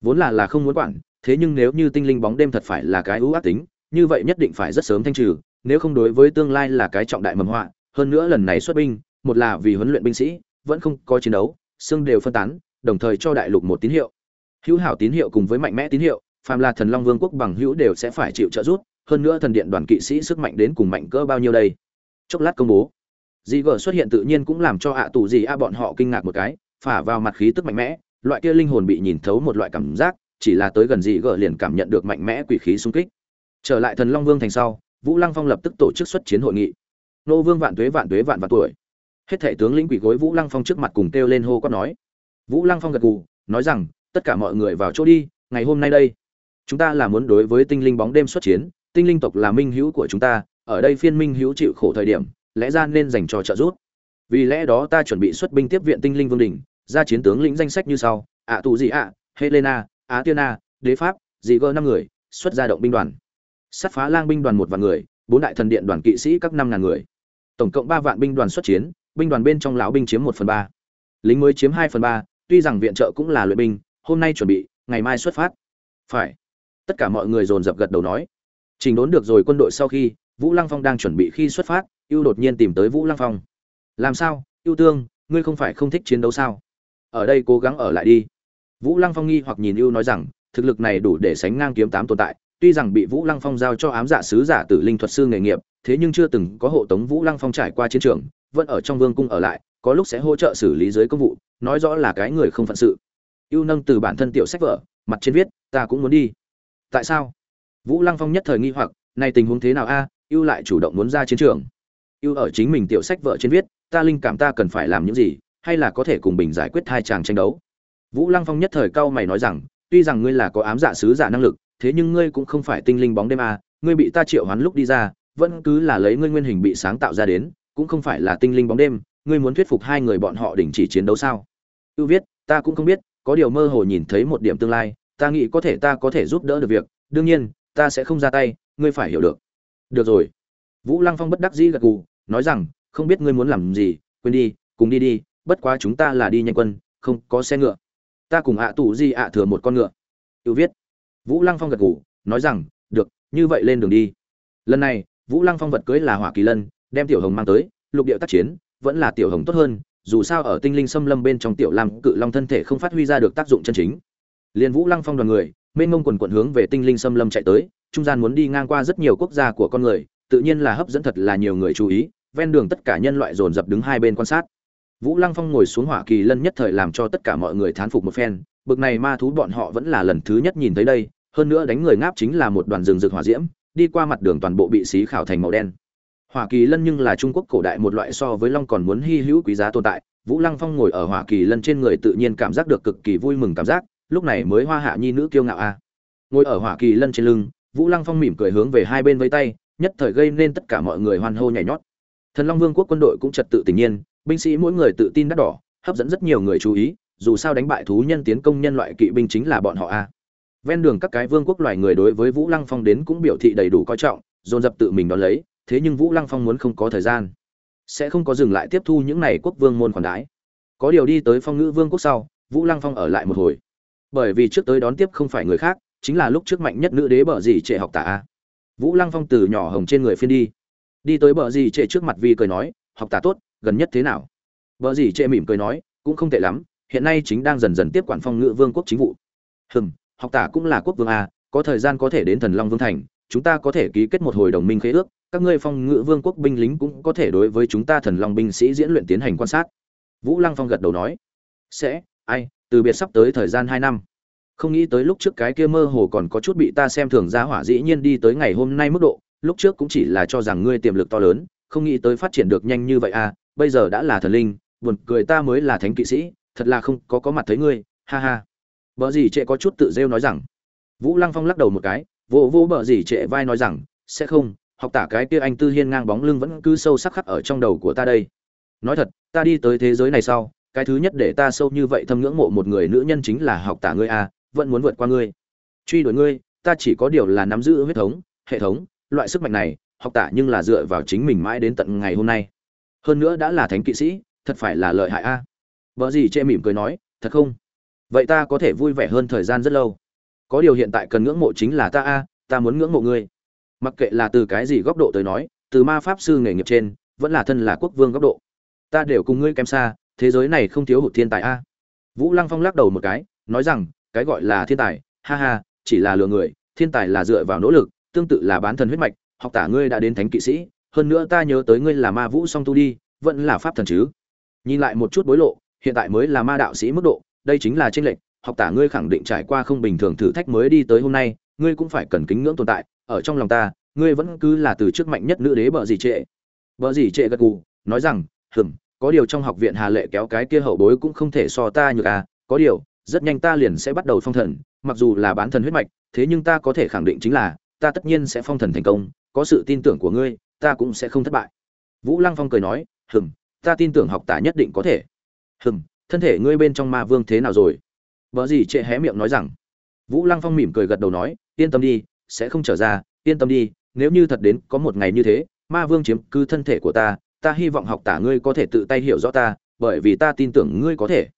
vốn là là không muốn quản, thế nhưng nếu như tinh linh bóng đêm thật phải là cái ưu ác tính, như vậy nhất định phải rất sớm thanh trừ, nếu không đối với tương lai là cái trọng đại mầm họa, hơn nữa lần này xuất binh, một là vì huấn luyện binh sĩ, vẫn không có chiến đấu, xương đều phân tán, đồng thời cho đại lục một tín hiệu. Hữu hảo tín hiệu cùng với mạnh mẽ tín hiệu, phàm là thần long vương quốc bằng hữu đều sẽ phải chịu trợ giúp hơn nữa thần điện đoàn kỵ sĩ sức mạnh đến cùng mạnh cỡ bao nhiêu đây? Chốc lát công bố. Dị gờ xuất hiện tự nhiên cũng làm cho ạ tù gì a bọn họ kinh ngạc một cái, phả vào mặt khí tức mạnh mẽ, loại kia linh hồn bị nhìn thấu một loại cảm giác, chỉ là tới gần dị gờ liền cảm nhận được mạnh mẽ quỷ khí xung kích. Trở lại thần long vương thành sau, vũ lăng phong lập tức tổ chức xuất chiến hội nghị. Nô vương vạn tuế vạn tuế vạn vạn tuổi. Hết thể tướng lĩnh quỷ gối vũ lăng phong trước mặt cùng kêu lên hô quát nói. Vũ lăng phong gật gù, nói rằng, tất cả mọi người vào chỗ đi, ngày hôm nay đây. Chúng ta là muốn đối với tinh linh bóng đêm xuất chiến tinh linh tộc là minh hữu của chúng ta, ở đây phiên minh hữu chịu khổ thời điểm, lẽ ra nên dành cho trợ giúp. Vì lẽ đó ta chuẩn bị xuất binh tiếp viện tinh linh vương đình ra chiến tướng lĩnh danh sách như sau, ạ tù gì ạ, helena á tiên a đế pháp, dị gơ năm người, xuất ra động binh đoàn. Sát phá lang binh đoàn một vạn người, bốn đại thần điện đoàn kỵ sĩ các năm ngàn người. Tổng cộng ba vạn binh đoàn xuất chiến, binh đoàn bên trong lão binh chiếm một phần ba. Lính mới chiếm hai phần ba, tuy rằng viện trợ cũng là luyện binh, hôm nay chuẩn bị, ngày mai xuất phát. Phải. Tất cả mọi người dồn dập gật đầu nói trình đốn được rồi quân đội sau khi, vũ lăng phong đang chuẩn bị khi xuất phát, ưu đột nhiên tìm tới vũ lăng phong. Làm sao? Ưu tương, ngươi không phải không thích chiến đấu sao? Ở đây cố gắng ở lại đi. Vũ lăng phong nghi hoặc nhìn ưu nói rằng, thực lực này đủ để sánh ngang kiếm tám tồn tại, tuy rằng bị vũ lăng phong giao cho ám dạ sứ giả tử linh thuật sư nghề nghiệp, thế nhưng chưa từng có hộ tống vũ lăng phong trải qua chiến trường, vẫn ở trong vương cung ở lại, có lúc sẽ hỗ trợ xử lý dưới công vụ, nói rõ là cái người không phận sự. Ưu nâng từ bản thân tiểu sách vở, mặt trên viết, ta cũng muốn đi. Tại sao? Vũ lăng phong nhất thời nghi hoặc, này tình huống thế nào a? Ưu lại chủ động muốn ra chiến trường. Ưu ở chính mình tiểu sách vợ trên viết, ta linh cảm ta cần phải làm những gì, hay là có thể cùng bình giải quyết hai chàng tranh đấu? Vũ lăng phong nhất thời cau mày nói rằng, tuy rằng ngươi là có ám dạ sứ giả năng lực, thế nhưng ngươi cũng không phải tinh linh bóng đêm a, ngươi bị ta triệu hoán lúc đi ra, vẫn cứ là lấy ngươi nguyên hình bị sáng tạo ra đến, cũng không phải là tinh linh bóng đêm, ngươi muốn thuyết phục hai người bọn họ đình chỉ chiến đấu sao? Ưu viết, ta cũng không biết, có điều mơ hồ nhìn thấy một điểm tương lai, ta nghĩ có thể ta có thể giúp đỡ được việc, đương nhiên ta sẽ không ra tay, ngươi phải hiểu được. Được rồi. Vũ lăng phong bất đắc dĩ gật gù, nói rằng, không biết ngươi muốn làm gì, quên đi, cùng đi đi, bất quá chúng ta là đi nhanh quân, không có xe ngựa. Ta cùng ạ tù di ạ thừa một con ngựa. Ưu viết. Vũ lăng phong gật gù, nói rằng, được, như vậy lên đường đi. Lần này, vũ lăng phong vật cưới là hỏa kỳ lân, đem tiểu hồng mang tới, lục địa tác chiến, vẫn là tiểu hồng tốt hơn, dù sao ở tinh linh xâm lâm bên trong tiểu lam cự long thân thể không phát huy ra được tác dụng chân chính. Liền vũ lăng phong đoàn người mênh mông quần quận hướng về tinh linh xâm lâm chạy tới, trung gian muốn đi ngang qua rất nhiều quốc gia của con người, tự nhiên là hấp dẫn thật là nhiều người chú ý, ven đường tất cả nhân loại dồn dập đứng hai bên quan sát. Vũ lăng phong ngồi xuống hỏa kỳ lân nhất thời làm cho tất cả mọi người thán phục một phen, bực này ma thú bọn họ vẫn là lần thứ nhất nhìn thấy đây, hơn nữa đánh người ngáp chính là một đoàn rừng rực hỏa diễm, đi qua mặt đường toàn bộ bị xí khảo thành màu đen. Hỏa kỳ lân nhưng là trung quốc cổ đại một loại so với long còn muốn hy hữu quý giá tồn tại, vũ lăng phong ngồi ở hỏa kỳ lân trên người tự nhiên cảm giác được cực kỳ vui mừng cảm giác lúc này mới hoa hạ nhi nữ kiêu ngạo a ngồi ở hỏa kỳ lân trên lưng, vũ lăng phong mỉm cười hướng về hai bên vây tay, nhất thời gây nên tất cả mọi người hoan hô nhảy nhót. Thần long vương quốc quân đội cũng trật tự tình nhiên, binh sĩ mỗi người tự tin đắt đỏ, hấp dẫn rất nhiều người chú ý, dù sao đánh bại thú nhân tiến công nhân loại kỵ binh chính là bọn họ a ven đường các cái vương quốc loài người đối với vũ lăng phong đến cũng biểu thị đầy đủ coi trọng, dồn dập tự mình đón lấy, thế nhưng vũ lăng phong muốn không có thời gian, sẽ không có dừng lại tiếp thu những này quốc vương môn khoản đái có điều đi tới phong ngữ vương quốc sau, vũ lăng phong ở lại một hồi bởi vì trước tới đón tiếp không phải người khác, chính là lúc trước mạnh nhất nữ đế bờ gì trệ học tả a. Vũ lăng phong từ nhỏ hồng trên người phiên đi. Đi tới bờ gì trệ trước mặt vi cười nói, học tả tốt, gần nhất thế nào? Bờ gì trệ mỉm cười nói, cũng không tệ lắm, hiện nay chính đang dần dần tiếp quản phong ngự vương quốc chính vụ. Hừm, học tả cũng là quốc vương a, có thời gian có thể đến thần long vương thành, chúng ta có thể ký kết một hồi đồng minh khế ước, các ngươi phong ngự vương quốc binh lính cũng có thể đối với chúng ta thần long binh sĩ diễn luyện tiến hành quan sát. Vũ lăng phong gật đầu nói, sẽ, ai từ biệt sắp tới thời gian hai năm. Không nghĩ tới lúc trước cái kia mơ hồ còn có chút bị ta xem thường ra hỏa dĩ nhiên đi tới ngày hôm nay mức độ, lúc trước cũng chỉ là cho rằng ngươi tiềm lực to lớn, không nghĩ tới phát triển được nhanh như vậy à bây giờ đã là thần linh, buồn cười ta mới là thánh kỵ sĩ, thật là không có có mặt thấy ngươi, ha ha. Bờ gì trệ có chút tự rêu nói rằng. Vũ lăng phong lắc đầu một cái, vô vô bờ gì trệ vai nói rằng, sẽ không, học tả cái kia anh tư hiên ngang bóng lưng vẫn cứ sâu sắc khắc ở trong đầu của ta đây. Nói thật, ta đi tới thế giới này sau cái thứ nhất để ta sâu như vậy thâm ngưỡng mộ một người nữ nhân chính là học tả ngươi a, vẫn muốn vượt qua ngươi. Truy đuổi ngươi, ta chỉ có điều là nắm giữ huyết thống, hệ thống, loại sức mạnh này, học tả nhưng là dựa vào chính mình mãi đến tận ngày hôm nay. Hơn nữa đã là thánh kỵ sĩ, thật phải là lợi hại a. Vợ gì chê mỉm cười nói, thật không? Vậy ta có thể vui vẻ hơn thời gian rất lâu. Có điều hiện tại cần ngưỡng mộ chính là ta a, ta muốn ngưỡng mộ ngươi. Mặc kệ là từ cái gì góc độ tới nói, từ ma pháp sư nghề nghiệp trên, vẫn là thân là quốc vương góc độ, ta đều cùng ngươi kém xa thế giới này không thiếu hụt thiên tài a. Vũ lăng phong lắc đầu một cái, nói rằng, cái gọi là thiên tài, ha ha, chỉ là lừa người, thiên tài là dựa vào nỗ lực, tương tự là bán thần huyết mạch, học tả ngươi đã đến thánh kỵ sĩ, hơn nữa ta nhớ tới ngươi là ma vũ song tu đi, vẫn là pháp thần chứ. Nhìn lại một chút bối lộ, hiện tại mới là ma đạo sĩ mức độ, đây chính là tranh lệch, học tả ngươi khẳng định trải qua không bình thường thử thách mới đi tới hôm nay, ngươi cũng phải cần kính ngưỡng tồn tại, ở trong lòng ta, ngươi vẫn cứ là từ trước mạnh nhất nữ đế bờ gì trệ. Bờ gì trệ gật gù, nói rằng, hừm có điều trong học viện hà lệ kéo cái kia hậu bối cũng không thể so ta nhược à có điều, rất nhanh ta liền sẽ bắt đầu phong thần, mặc dù là bán thần huyết mạch, thế nhưng ta có thể khẳng định chính là, ta tất nhiên sẽ phong thần thành công, có sự tin tưởng của ngươi, ta cũng sẽ không thất bại. Vũ lăng phong cười nói, hừm, ta tin tưởng học tả nhất định có thể. Hừm, thân thể ngươi bên trong ma vương thế nào rồi? Vợ gì trệ hé miệng nói rằng. Vũ lăng phong mỉm cười gật đầu nói, yên tâm đi, sẽ không trở ra, yên tâm đi, nếu như thật đến có một ngày như thế, ma vương chiếm cứ thân thể của ta ta hy vọng học tả ngươi có thể tự tay hiểu rõ ta, bởi vì ta tin tưởng ngươi có thể.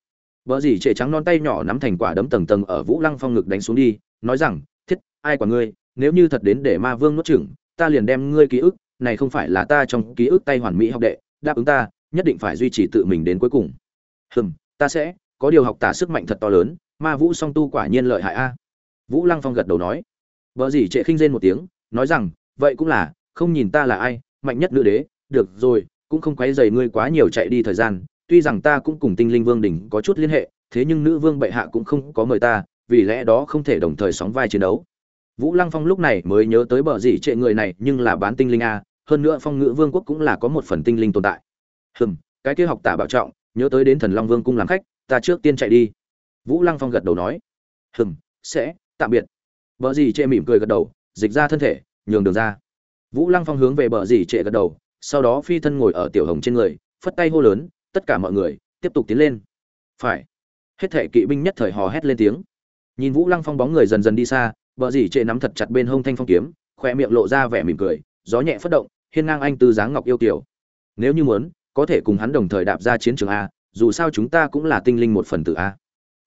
Vợ gì trệ trắng non tay nhỏ nắm thành quả đấm tầng tầng ở vũ lăng phong ngực đánh xuống đi, nói rằng, thiết, ai quả ngươi? Nếu như thật đến để ma vương nuốt chửng, ta liền đem ngươi ký ức, này không phải là ta trong ký ức tay hoàn mỹ học đệ, đáp ứng ta, nhất định phải duy trì tự mình đến cuối cùng. Hừm, ta sẽ, có điều học tả sức mạnh thật to lớn, ma vũ song tu quả nhiên lợi hại a. Vũ lăng phong gật đầu nói. Vợ gì trệ khinh rên một tiếng, nói rằng, vậy cũng là, không nhìn ta là ai, mạnh nhất nữ đế được rồi, cũng không quấy dày ngươi quá nhiều chạy đi thời gian, tuy rằng ta cũng cùng tinh linh vương đỉnh có chút liên hệ, thế nhưng nữ vương bệ hạ cũng không có mời ta, vì lẽ đó không thể đồng thời sóng vai chiến đấu. Vũ lăng phong lúc này mới nhớ tới bờ gì trệ người này, nhưng là bán tinh linh a, hơn nữa phong ngữ vương quốc cũng là có một phần tinh linh tồn tại. Hừm, cái kia học tả bảo trọng, nhớ tới đến thần long vương cung làm khách, ta trước tiên chạy đi. Vũ lăng phong gật đầu nói. Hừm, sẽ, tạm biệt. Bờ gì trệ mỉm cười gật đầu, dịch ra thân thể, nhường đường ra. Vũ lăng phong hướng về bờ gì trệ gật đầu sau đó phi thân ngồi ở tiểu hồng trên người, phất tay hô lớn, tất cả mọi người, tiếp tục tiến lên. Phải. Hết thệ kỵ binh nhất thời hò hét lên tiếng. Nhìn vũ lăng phong bóng người dần dần đi xa bờ dì trệ nắm thật chặt bên hông thanh phong kiếm khoe miệng lộ ra vẻ mỉm cười, gió nhẹ phất động, hiên ngang anh tư dáng ngọc yêu kiểu nếu như muốn, có thể cùng hắn đồng thời đạp ra chiến trường a, dù sao chúng ta cũng là tinh linh một phần tử a.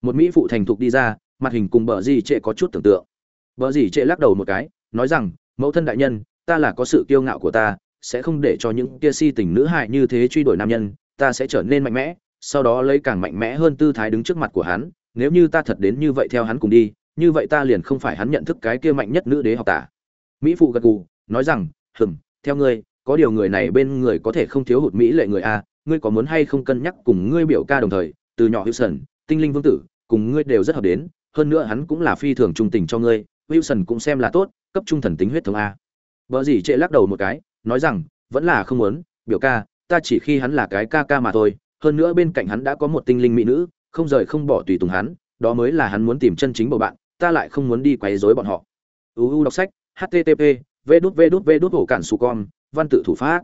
Một mỹ phụ thành thục đi ra, mặt hình cùng bờ dì trệ có chút tưởng tượng. Bờ dì trệ lắc đầu một cái, nói rằng, mẫu thân đại nhân, ta là có sự kiêu ngạo của ta sẽ không để cho những kia si tình nữ hại như thế truy đuổi nam nhân ta sẽ trở nên mạnh mẽ sau đó lấy càng mạnh mẽ hơn tư thái đứng trước mặt của hắn nếu như ta thật đến như vậy theo hắn cùng đi như vậy ta liền không phải hắn nhận thức cái kia mạnh nhất nữ đế học tả. Mỹ phụ gật gù nói rằng "Ừm, theo ngươi có điều người này bên người có thể không thiếu hụt mỹ lệ người a ngươi có muốn hay không cân nhắc cùng ngươi biểu ca đồng thời từ nhỏ hữu sần tinh linh vương tử cùng ngươi đều rất hợp đến hơn nữa hắn cũng là phi thường trung tình cho ngươi wilson cũng xem là tốt cấp trung thần tính huyết thống a. Bỡ gì trệ lắc đầu một cái nói rằng, vẫn là không muốn, biểu ca, ta chỉ khi hắn là cái ca ca mà thôi, hơn nữa bên cạnh hắn đã có một tinh linh mỹ nữ, không rời không bỏ tùy tùng hắn, đó mới là hắn muốn tìm chân chính bầu bạn, ta lại không muốn đi quấy rối bọn họ. Uu đọc sách http v đút v đút v đút hổ cản su con, văn tự thủ pháp.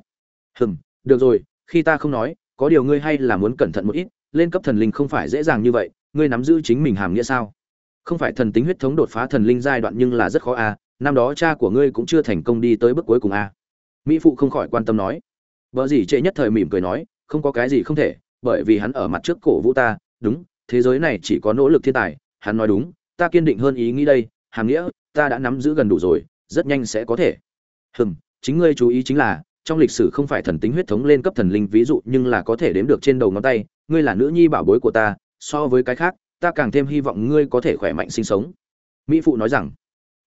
Hừm, được rồi, khi ta không nói, có điều ngươi hay là muốn cẩn thận một ít, lên cấp thần linh không phải dễ dàng như vậy, ngươi nắm giữ chính mình hàm nghĩa sao? Không phải thần tính huyết thống đột phá thần linh giai đoạn nhưng là rất khó a năm đó cha của ngươi cũng chưa thành công đi tới bước cuối cùng a mỹ phụ không khỏi quan tâm nói. Vợ gì trệ nhất thời mỉm cười nói, không có cái gì không thể, bởi vì hắn ở mặt trước cổ vũ ta, đúng, thế giới này chỉ có nỗ lực thiên tài, hắn nói đúng, ta kiên định hơn ý nghĩ đây, hàm nghĩa, ta đã nắm giữ gần đủ rồi, rất nhanh sẽ có thể. Hừm, chính ngươi chú ý chính là, trong lịch sử không phải thần tính huyết thống lên cấp thần linh ví dụ nhưng là có thể đếm được trên đầu ngón tay, ngươi là nữ nhi bảo bối của ta, so với cái khác, ta càng thêm hy vọng ngươi có thể khỏe mạnh sinh sống. Mỹ phụ nói rằng.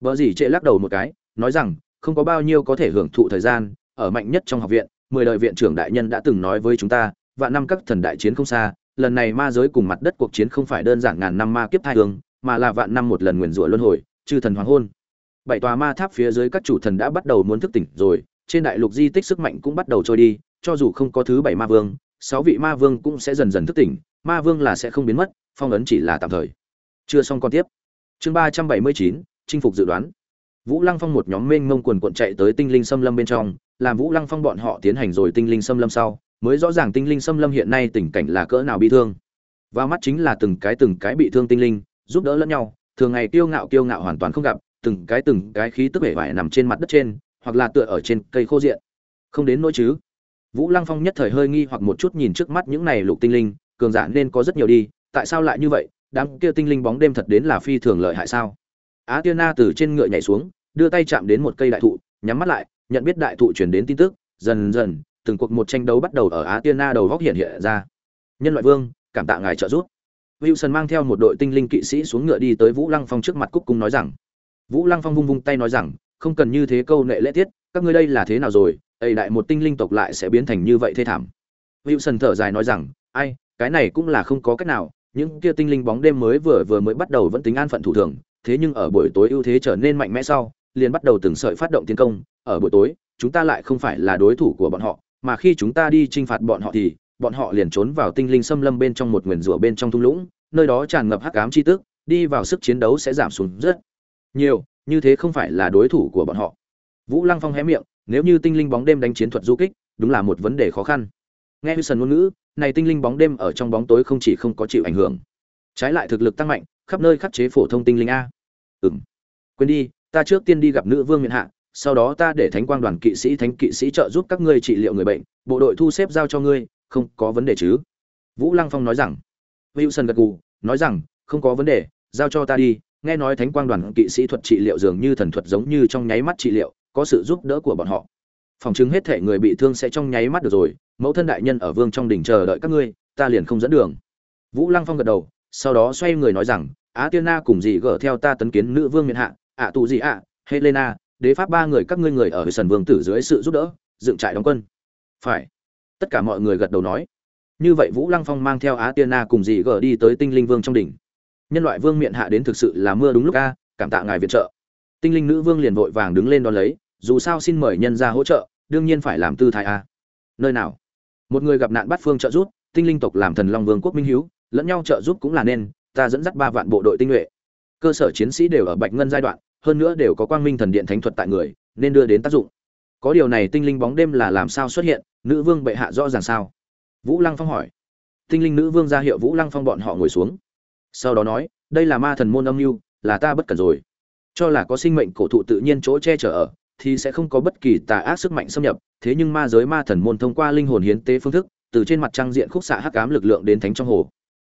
Vợ gì trệ lắc đầu một cái, nói rằng không có bao nhiêu có thể hưởng thụ thời gian, ở mạnh nhất trong học viện, mười đời viện trưởng đại nhân đã từng nói với chúng ta, vạn năm các thần đại chiến không xa, lần này ma giới cùng mặt đất cuộc chiến không phải đơn giản ngàn năm ma kiếp thai hương, mà là vạn năm một lần nguyền rủa luân hồi, chư thần hoàng hôn. Bảy tòa ma tháp phía dưới các chủ thần đã bắt đầu muốn thức tỉnh rồi, trên đại lục di tích sức mạnh cũng bắt đầu trôi đi, cho dù không có thứ bảy ma vương, sáu vị ma vương cũng sẽ dần dần thức tỉnh, ma vương là sẽ không biến mất, phong ấn chỉ là tạm thời. Chưa xong con tiếp. Chương ba trăm bảy mươi chín, chinh phục dự đoán vũ lăng phong một nhóm mênh mông quần cuộn chạy tới tinh linh xâm lâm bên trong, làm vũ lăng phong bọn họ tiến hành rồi tinh linh xâm lâm sau, mới rõ ràng tinh linh xâm lâm hiện nay tình cảnh là cỡ nào bi thương. Và mắt chính là từng cái từng cái bị thương tinh linh, giúp đỡ lẫn nhau, thường ngày kiêu ngạo kiêu ngạo hoàn toàn không gặp, từng cái từng cái khí tức vẻ vải nằm trên mặt đất trên, hoặc là tựa ở trên cây khô diện. Không đến nỗi chứ. Vũ lăng phong nhất thời hơi nghi hoặc một chút nhìn trước mắt những này lục tinh linh, cường giả nên có rất nhiều đi, tại sao lại như vậy? Đám kia tinh linh bóng đêm thật đến là phi thường lợi hại sao? Á tiên na từ trên ngựa nhảy xuống đưa tay chạm đến một cây đại thụ, nhắm mắt lại, nhận biết đại thụ truyền đến tin tức, dần dần, từng cuộc một tranh đấu bắt đầu ở á tiên na đầu góc hiện hiện ra. Nhân loại vương, cảm tạ ngài trợ giúp. Wilson mang theo một đội tinh linh kỵ sĩ xuống ngựa đi tới vũ lăng phong trước mặt cúc cung nói rằng. Vũ lăng phong vung vung tay nói rằng, không cần như thế câu nệ lễ tiết, các ngươi đây là thế nào rồi? Ầy đại một tinh linh tộc lại sẽ biến thành như vậy thê thảm. Wilson thở dài nói rằng, ai, cái này cũng là không có cách nào, những kia tinh linh bóng đêm mới vừa vừa mới bắt đầu vẫn tính an phận thủ thường, thế nhưng ở buổi tối ưu thế trở nên mạnh mẽ sau liền bắt đầu từng sợi phát động tiến công, ở buổi tối, chúng ta lại không phải là đối thủ của bọn họ, mà khi chúng ta đi chinh phạt bọn họ thì, bọn họ liền trốn vào tinh linh xâm lâm bên trong một nguyền rủa bên trong thung lũng, nơi đó tràn ngập hắc ám chi tức, đi vào sức chiến đấu sẽ giảm xuống rất nhiều, như thế không phải là đối thủ của bọn họ. Vũ lăng phong hé miệng, nếu như tinh linh bóng đêm đánh chiến thuật du kích, đúng là một vấn đề khó khăn. Nghe hư sần ngôn ngữ, này tinh linh bóng đêm ở trong bóng tối không chỉ không có chịu ảnh hưởng, trái lại thực lực tăng mạnh, khắp nơi khắc chế phổ thông tinh linh a. Ừng quên đi ta trước tiên đi gặp nữ vương miện hạ, sau đó ta để thánh quang đoàn kỵ sĩ thánh kỵ sĩ trợ giúp các ngươi trị liệu người bệnh, bộ đội thu xếp giao cho ngươi, không có vấn đề chứ? Vũ lăng phong nói rằng. Wilson gật gù, nói rằng, không có vấn đề, giao cho ta đi, nghe nói thánh quang đoàn kỵ sĩ thuật trị liệu dường như thần thuật giống như trong nháy mắt trị liệu, có sự giúp đỡ của bọn họ. Phòng chứng hết thể người bị thương sẽ trong nháy mắt được rồi, mẫu thân đại nhân ở vương trong đỉnh chờ đợi các ngươi, ta liền không dẫn đường. Vũ lăng phong gật đầu, sau đó xoay người nói rằng, á tiên na cùng dì gở theo ta tấn kiến nữ vương miền hạ ạ tù gì ạ, helena, đế pháp ba người các ngươi người ở sần vương tử dưới sự giúp đỡ, dựng trại đóng quân. Phải. Tất cả mọi người gật đầu nói. Như vậy vũ lăng phong mang theo á tiên na cùng dì gở đi tới tinh linh vương trong đỉnh. Nhân loại vương miện hạ đến thực sự là mưa đúng lúc a, cảm tạ ngài viện trợ. Tinh linh nữ vương liền vội vàng đứng lên đón lấy, dù sao xin mời nhân ra hỗ trợ, đương nhiên phải làm tư thái a. Nơi nào? Một người gặp nạn bắt phương trợ giúp, tinh linh tộc làm thần long vương quốc minh hiếu, lẫn nhau trợ giúp cũng là nên, ta dẫn dắt ba vạn bộ đội tinh nhuệ. Cơ sở chiến sĩ đều ở bạch ngân giai đoạn hơn nữa đều có quang minh thần điện thánh thuật tại người, nên đưa đến tác dụng. Có điều này tinh linh bóng đêm là làm sao xuất hiện, nữ vương bệ hạ rõ ràng sao? Vũ lăng phong hỏi. Tinh linh nữ vương ra hiệu vũ lăng phong bọn họ ngồi xuống. Sau đó nói, đây là ma thần môn âm mưu, là ta bất cẩn rồi. Cho là có sinh mệnh cổ thụ tự nhiên chỗ che chở ở, thì sẽ không có bất kỳ tà ác sức mạnh xâm nhập. Thế nhưng ma giới ma thần môn thông qua linh hồn hiến tế phương thức, từ trên mặt trăng diện khúc xạ hắc ám lực lượng đến thánh trong hồ.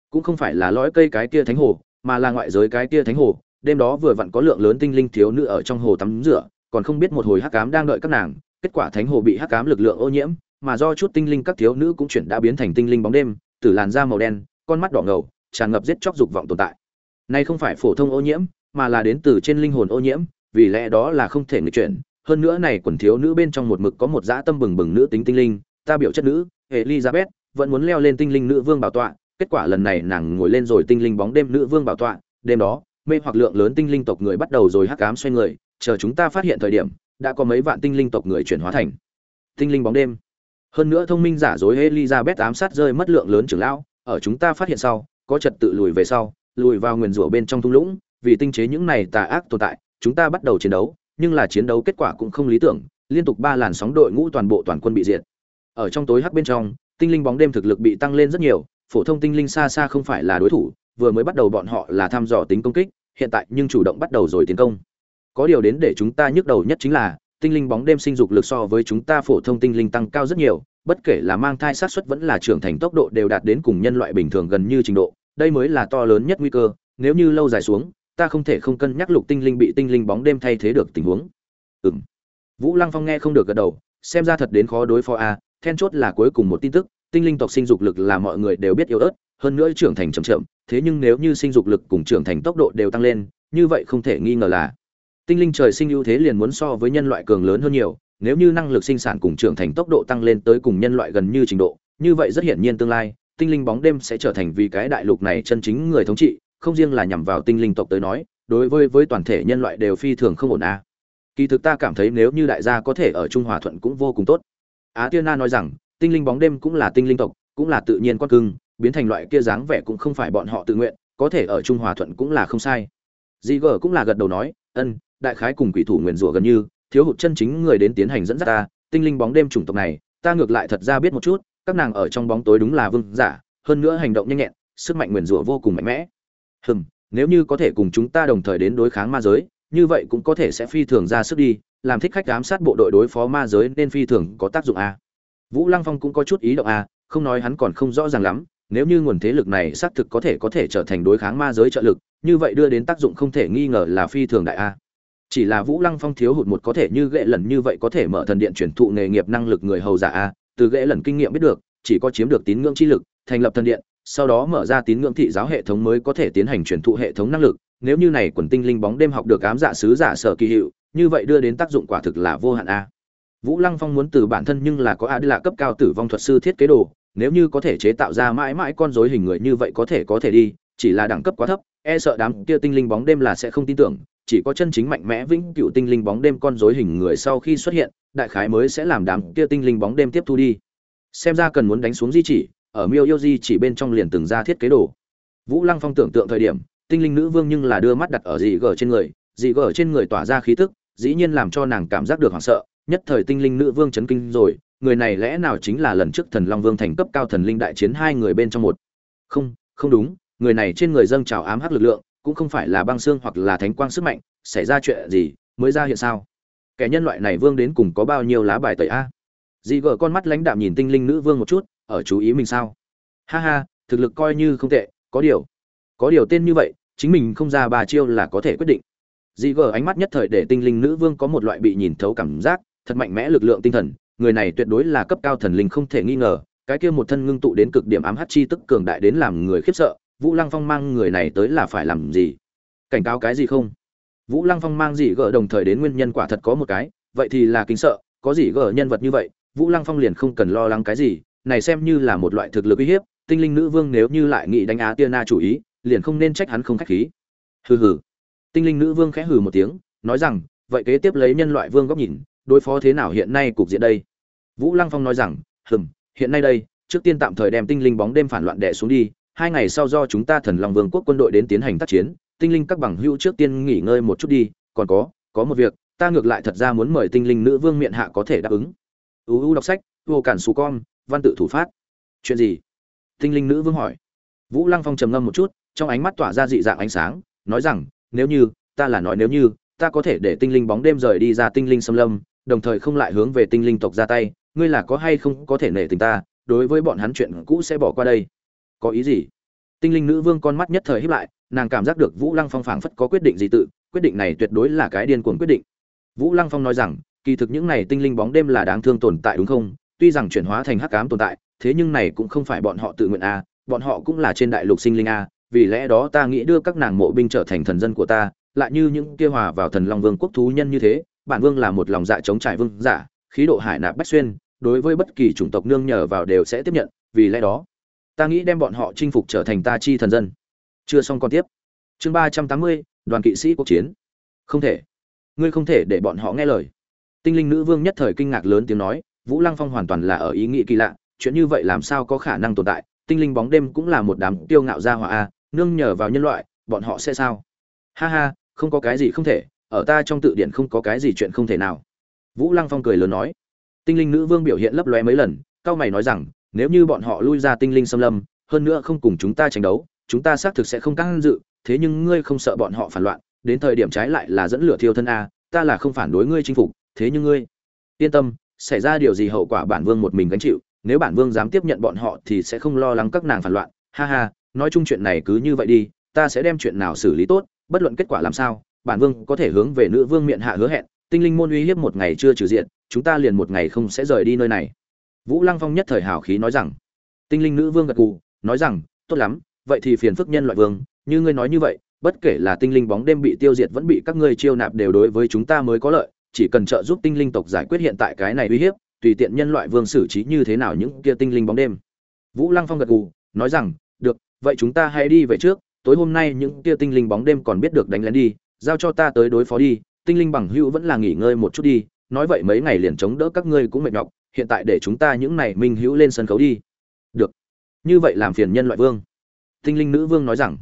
Cũng không phải là lõi cây cái kia thánh hồ, mà là ngoại giới cái kia thánh hồ đêm đó vừa vặn có lượng lớn tinh linh thiếu nữ ở trong hồ tắm rửa, còn không biết một hồi hắc ám đang đợi các nàng, kết quả thánh hồ bị hắc ám lực lượng ô nhiễm, mà do chút tinh linh các thiếu nữ cũng chuyển đã biến thành tinh linh bóng đêm, từ làn da màu đen, con mắt đỏ ngầu, tràn ngập giết chóc dục vọng tồn tại. Nay không phải phổ thông ô nhiễm, mà là đến từ trên linh hồn ô nhiễm, vì lẽ đó là không thể nghịch chuyển. Hơn nữa này quần thiếu nữ bên trong một mực có một dã tâm bừng bừng nữ tính tinh linh, ta biểu chất nữ, elizabeth, vẫn muốn leo lên tinh linh nữ vương bảo tọa, kết quả lần này nàng ngồi lên rồi tinh linh bóng đêm nữ vương bảo tọa, đêm đó mê hoặc lượng lớn tinh linh tộc người bắt đầu rồi hắc ám xoay người, chờ chúng ta phát hiện thời điểm, đã có mấy vạn tinh linh tộc người chuyển hóa thành tinh linh bóng đêm. Hơn nữa thông minh giả dối elizabeth ám sát rơi mất lượng lớn trưởng lão, ở chúng ta phát hiện sau, có trật tự lùi về sau, lùi vào nguyền rủa bên trong thung lũng, vì tinh chế những này tà ác tồn tại, chúng ta bắt đầu chiến đấu, nhưng là chiến đấu kết quả cũng không lý tưởng, liên tục ba làn sóng đội ngũ toàn bộ toàn quân bị diệt. Ở trong tối hắc bên trong, tinh linh bóng đêm thực lực bị tăng lên rất nhiều, phổ thông tinh linh xa xa không phải là đối thủ, vừa mới bắt đầu bọn họ là thăm dò tính công kích hiện tại nhưng chủ động bắt đầu rồi tiến công. Có điều đến để chúng ta nhức đầu nhất chính là, tinh linh bóng đêm sinh dục lực so với chúng ta phổ thông tinh linh tăng cao rất nhiều, bất kể là mang thai sát xuất vẫn là trưởng thành tốc độ đều đạt đến cùng nhân loại bình thường gần như trình độ, đây mới là to lớn nhất nguy cơ, nếu như lâu dài xuống, ta không thể không cân nhắc lục tinh linh bị tinh linh bóng đêm thay thế được tình huống. Ừ m vũ lăng phong nghe không được gật đầu, xem ra thật đến khó đối phó a, then chốt là cuối cùng một tin tức, tinh linh tộc sinh dục lực là mọi người đều biết yếu ớt hơn nữa trưởng thành chậm chậm, thế nhưng nếu như sinh dục lực cùng trưởng thành tốc độ đều tăng lên, như vậy không thể nghi ngờ là tinh linh trời sinh ưu thế liền muốn so với nhân loại cường lớn hơn nhiều, nếu như năng lực sinh sản cùng trưởng thành tốc độ tăng lên tới cùng nhân loại gần như trình độ, như vậy rất hiển nhiên tương lai, tinh linh bóng đêm sẽ trở thành vì cái đại lục này chân chính người thống trị, không riêng là nhằm vào tinh linh tộc tới nói, đối với với toàn thể nhân loại đều phi thường không ổn a kỳ thực ta cảm thấy nếu như đại gia có thể ở trung hòa thuận cũng vô cùng tốt. Á tiên na nói rằng, tinh linh bóng đêm cũng là tinh linh tộc, cũng là tự nhiên con cưng biến thành loại kia dáng vẻ cũng không phải bọn họ tự nguyện, có thể ở trung hòa thuận cũng là không sai. Dị gờ cũng là gật đầu nói, ân, đại khái cùng quỷ thủ nguyền rủa gần như, thiếu hụt chân chính người đến tiến hành dẫn dắt ta, tinh linh bóng đêm chủng tộc này, ta ngược lại thật ra biết một chút, các nàng ở trong bóng tối đúng là vương giả, hơn nữa hành động nhanh nhẹn, sức mạnh nguyền rủa vô cùng mạnh mẽ. Hừm, nếu như có thể cùng chúng ta đồng thời đến đối kháng ma giới, như vậy cũng có thể sẽ phi thường ra sức đi, làm thích khách giám sát bộ đội đối phó ma giới nên phi thường có tác dụng a vũ lăng phong cũng có chút ý động a không nói hắn còn không rõ ràng lắm nếu như nguồn thế lực này xác thực có thể có thể trở thành đối kháng ma giới trợ lực, như vậy đưa đến tác dụng không thể nghi ngờ là phi thường đại a. Chỉ là vũ lăng phong thiếu hụt một có thể như gệ lần như vậy có thể mở thần điện chuyển thụ nghề nghiệp năng lực người hầu giả a, từ gệ lần kinh nghiệm biết được, chỉ có chiếm được tín ngưỡng chi lực, thành lập thần điện, sau đó mở ra tín ngưỡng thị giáo hệ thống mới có thể tiến hành chuyển thụ hệ thống năng lực. Nếu như này quần tinh linh bóng đêm học được ám dạ sứ giả sở kỳ hiệu, như vậy đưa đến tác dụng quả thực là vô hạn a. Vũ lăng phong muốn từ bản thân nhưng là có a là cấp cao tử vong thuật sư thiết kế đồ nếu như có thể chế tạo ra mãi mãi con rối hình người như vậy có thể có thể đi, chỉ là đẳng cấp quá thấp e sợ đám kia tinh linh bóng đêm là sẽ không tin tưởng, chỉ có chân chính mạnh mẽ vĩnh cựu tinh linh bóng đêm con rối hình người sau khi xuất hiện, đại khái mới sẽ làm đám kia tinh linh bóng đêm tiếp thu đi. Xem ra cần muốn đánh xuống di chỉ, ở miêu yêu di chỉ bên trong liền từng ra thiết kế đồ. Vũ lăng phong tưởng tượng thời điểm, tinh linh nữ vương nhưng là đưa mắt đặt ở dị gở trên người, dị gở trên người tỏa ra khí tức, dĩ nhiên làm cho nàng cảm giác được hoảng sợ, nhất thời tinh linh nữ vương chấn kinh rồi người này lẽ nào chính là lần trước thần long vương thành cấp cao thần linh đại chiến hai người bên trong một? Không không đúng, người này trên người dâng trào ám hắc lực lượng, cũng không phải là băng xương hoặc là thánh quang sức mạnh, xảy ra chuyện gì, mới ra hiện sao? Kẻ nhân loại này vương đến cùng có bao nhiêu lá bài tẩy a? Dị gờ con mắt lãnh đạm nhìn tinh linh nữ vương một chút, ở chú ý mình sao? Ha ha, thực lực coi như không tệ, có điều có điều tên như vậy, chính mình không ra ba chiêu là có thể quyết định. Dị gờ ánh mắt nhất thời để tinh linh nữ vương có một loại bị nhìn thấu cảm giác, thật mạnh mẽ lực lượng tinh thần người này tuyệt đối là cấp cao thần linh không thể nghi ngờ, cái kia một thân ngưng tụ đến cực điểm ám hắc chi tức cường đại đến làm người khiếp sợ, vũ lăng phong mang người này tới là phải làm gì? Cảnh cáo cái gì không? Vũ lăng phong mang gì gỡ đồng thời đến nguyên nhân quả thật có một cái, vậy thì là kính sợ, có gì gỡ nhân vật như vậy, vũ lăng phong liền không cần lo lắng cái gì, này xem như là một loại thực lực uy hiếp, tinh linh nữ vương nếu như lại nghĩ đánh á tia na chủ ý, liền không nên trách hắn không khách khí. Hừ hừ. Tinh linh nữ vương khẽ hừ một tiếng, nói rằng, vậy kế tiếp lấy nhân loại vương góc nhìn, đối phó thế nào hiện nay cục diện đây? Vũ lăng phong nói rằng, hừm, hiện nay đây, trước tiên tạm thời đem tinh linh bóng đêm phản loạn đè xuống đi, hai ngày sau do chúng ta thần long vương quốc quân đội đến tiến hành tác chiến, tinh linh các bằng hữu trước tiên nghỉ ngơi một chút đi, còn có có một việc, ta ngược lại thật ra muốn mời tinh linh nữ vương miện hạ có thể đáp ứng. Uu đọc sách, vô cản Sù con, văn tự thủ phát. Chuyện gì? Tinh linh nữ vương hỏi. Vũ lăng phong trầm ngâm một chút, trong ánh mắt tỏa ra dị dạng ánh sáng, nói rằng, nếu như, ta là nói nếu như, ta có thể để tinh linh bóng đêm rời đi ra tinh linh xâm lâm, đồng thời không lại hướng về tinh linh tộc ra tay ngươi là có hay không có thể nể tình ta đối với bọn hắn chuyện cũ sẽ bỏ qua đây. Có ý gì? Tinh linh nữ vương con mắt nhất thời hiếp lại nàng cảm giác được vũ lăng phong phảng phất có quyết định gì tự quyết định này tuyệt đối là cái điên cuồng quyết định. Vũ lăng phong nói rằng kỳ thực những này tinh linh bóng đêm là đáng thương tồn tại đúng không? Tuy rằng chuyển hóa thành hắc ám tồn tại thế nhưng này cũng không phải bọn họ tự nguyện a à, bọn họ cũng là trên đại lục sinh linh a à, vì lẽ đó ta nghĩ đưa các nàng mộ binh trở thành thần dân của ta lại như những kia hòa vào thần long vương quốc thú nhân như thế bản vương là một lòng dạ chống trải vương giả khí độ hải nạp bách xuyên, đối với bất kỳ chủng tộc nương nhờ vào đều sẽ tiếp nhận, vì lẽ đó, ta nghĩ đem bọn họ chinh phục trở thành ta chi thần dân. Chưa xong còn tiếp. Chương ba trăm tám mươi, đoàn kỵ sĩ cuộc chiến. Không thể. Ngươi không thể để bọn họ nghe lời. Tinh linh nữ vương nhất thời kinh ngạc lớn tiếng nói, vũ lăng phong hoàn toàn là ở ý nghĩ kỳ lạ, chuyện như vậy làm sao có khả năng tồn tại, tinh linh bóng đêm cũng là một đám tiêu ngạo gia hỏa a, nương nhờ vào nhân loại, bọn họ sẽ sao? Ha ha, không có cái gì không thể, ở ta trong tự điển không có cái gì chuyện không thể nào vũ lăng phong cười lớn nói. Tinh linh nữ vương biểu hiện lấp lóe mấy lần, cao mày nói rằng, nếu như bọn họ lui ra tinh linh xâm lâm, hơn nữa không cùng chúng ta tranh đấu, chúng ta xác thực sẽ không căng dự, thế nhưng ngươi không sợ bọn họ phản loạn, đến thời điểm trái lại là dẫn lửa thiêu thân a, ta là không phản đối ngươi chinh phục, thế nhưng ngươi, yên tâm, xảy ra điều gì hậu quả bản vương một mình gánh chịu, nếu bản vương dám tiếp nhận bọn họ thì sẽ không lo lắng các nàng phản loạn. Ha ha, nói chung chuyện này cứ như vậy đi, ta sẽ đem chuyện nào xử lý tốt, bất luận kết quả làm sao, bản vương có thể hướng về nữ vương miệng hạ hứa hẹn tinh linh môn uy hiếp một ngày chưa trừ diện, chúng ta liền một ngày không sẽ rời đi nơi này. Vũ lăng phong nhất thời hào khí nói rằng. Tinh linh nữ vương gật cù nói rằng, tốt lắm, vậy thì phiền phức nhân loại vương, như ngươi nói như vậy, bất kể là tinh linh bóng đêm bị tiêu diệt vẫn bị các ngươi chiêu nạp đều đối với chúng ta mới có lợi, chỉ cần trợ giúp tinh linh tộc giải quyết hiện tại cái này uy hiếp, tùy tiện nhân loại vương xử trí như thế nào những kia tinh linh bóng đêm. Vũ lăng phong gật gù, nói rằng, được, vậy chúng ta hãy đi về trước, tối hôm nay những kia tinh linh bóng đêm còn biết được đánh lén đi, giao cho ta tới đối phó đi tinh linh bằng hữu vẫn là nghỉ ngơi một chút đi, nói vậy mấy ngày liền chống đỡ các ngươi cũng mệt nhọc, hiện tại để chúng ta những này minh hữu lên sân khấu đi. Được. Như vậy làm phiền nhân loại vương. Tinh linh nữ vương nói rằng.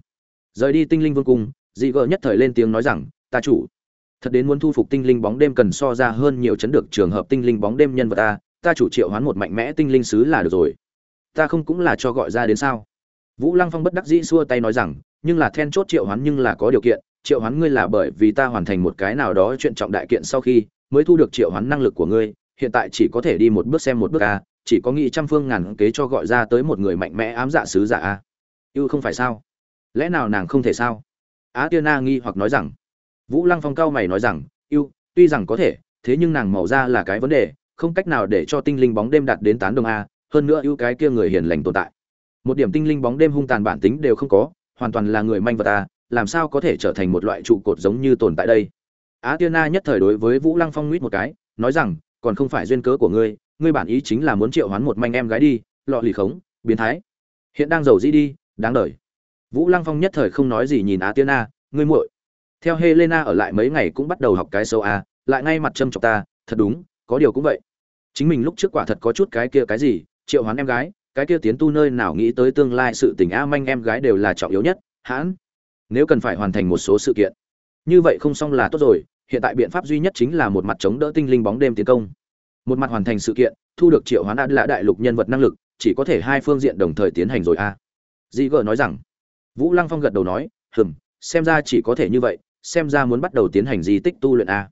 Rời đi tinh linh vương cung, dị gờ nhất thời lên tiếng nói rằng, ta chủ, thật đến muốn thu phục tinh linh bóng đêm cần so ra hơn nhiều chấn được trường hợp tinh linh bóng đêm nhân vật ta ta chủ triệu hoán một mạnh mẽ tinh linh sứ là được rồi. Ta không cũng là cho gọi ra đến sao? Vũ lăng phong bất đắc dĩ xua tay nói rằng, nhưng là then chốt triệu hoán nhưng là có điều kiện triệu hoán ngươi là bởi vì ta hoàn thành một cái nào đó chuyện trọng đại kiện sau khi mới thu được triệu hoán năng lực của ngươi, hiện tại chỉ có thể đi một bước xem một bước a, chỉ có nghĩ trăm phương ngàn kế cho gọi ra tới một người mạnh mẽ ám dạ sứ giả a. Ưu không phải sao? Lẽ nào nàng không thể sao? Á tiên na nghi hoặc nói rằng. Vũ lăng phong cao mày nói rằng ưu tuy rằng có thể, thế nhưng nàng màu ra là cái vấn đề, không cách nào để cho tinh linh bóng đêm đạt đến tán đồng a, hơn nữa ưu cái kia người hiền lành tồn tại. Một điểm tinh linh bóng đêm hung tàn bản tính đều không có, hoàn toàn là người manh vật a làm sao có thể trở thành một loại trụ cột giống như tồn tại đây? Á tiên na nhất thời đối với vũ lăng phong nguyết một cái, nói rằng, còn không phải duyên cớ của ngươi ngươi bản ý chính là muốn triệu hoán một manh em gái đi, lọ lì khống, biến thái. Hiện đang giàu dĩ đi, đáng đời. Vũ lăng phong nhất thời không nói gì nhìn á tiên na, ngươi muội. Theo helena ở lại mấy ngày cũng bắt đầu học cái sâu a, lại ngay mặt châm chọc ta, thật đúng, có điều cũng vậy. Chính mình lúc trước quả thật có chút cái kia cái gì, triệu hoán em gái, cái kia tiến tu nơi nào nghĩ tới tương lai sự tình a manh em gái đều là trọng yếu nhất, hãn nếu cần phải hoàn thành một số sự kiện. Như vậy không xong là tốt rồi hiện tại biện pháp duy nhất chính là một mặt chống đỡ tinh linh bóng đêm tiến công. Một mặt hoàn thành sự kiện thu được triệu hoán đã là đại lục nhân vật năng lực chỉ có thể hai phương diện đồng thời tiến hành rồi a. À. dị gờ nói rằng vũ lăng phong gật đầu nói hừm xem ra chỉ có thể như vậy xem ra muốn bắt đầu tiến hành di tích tu luyện a.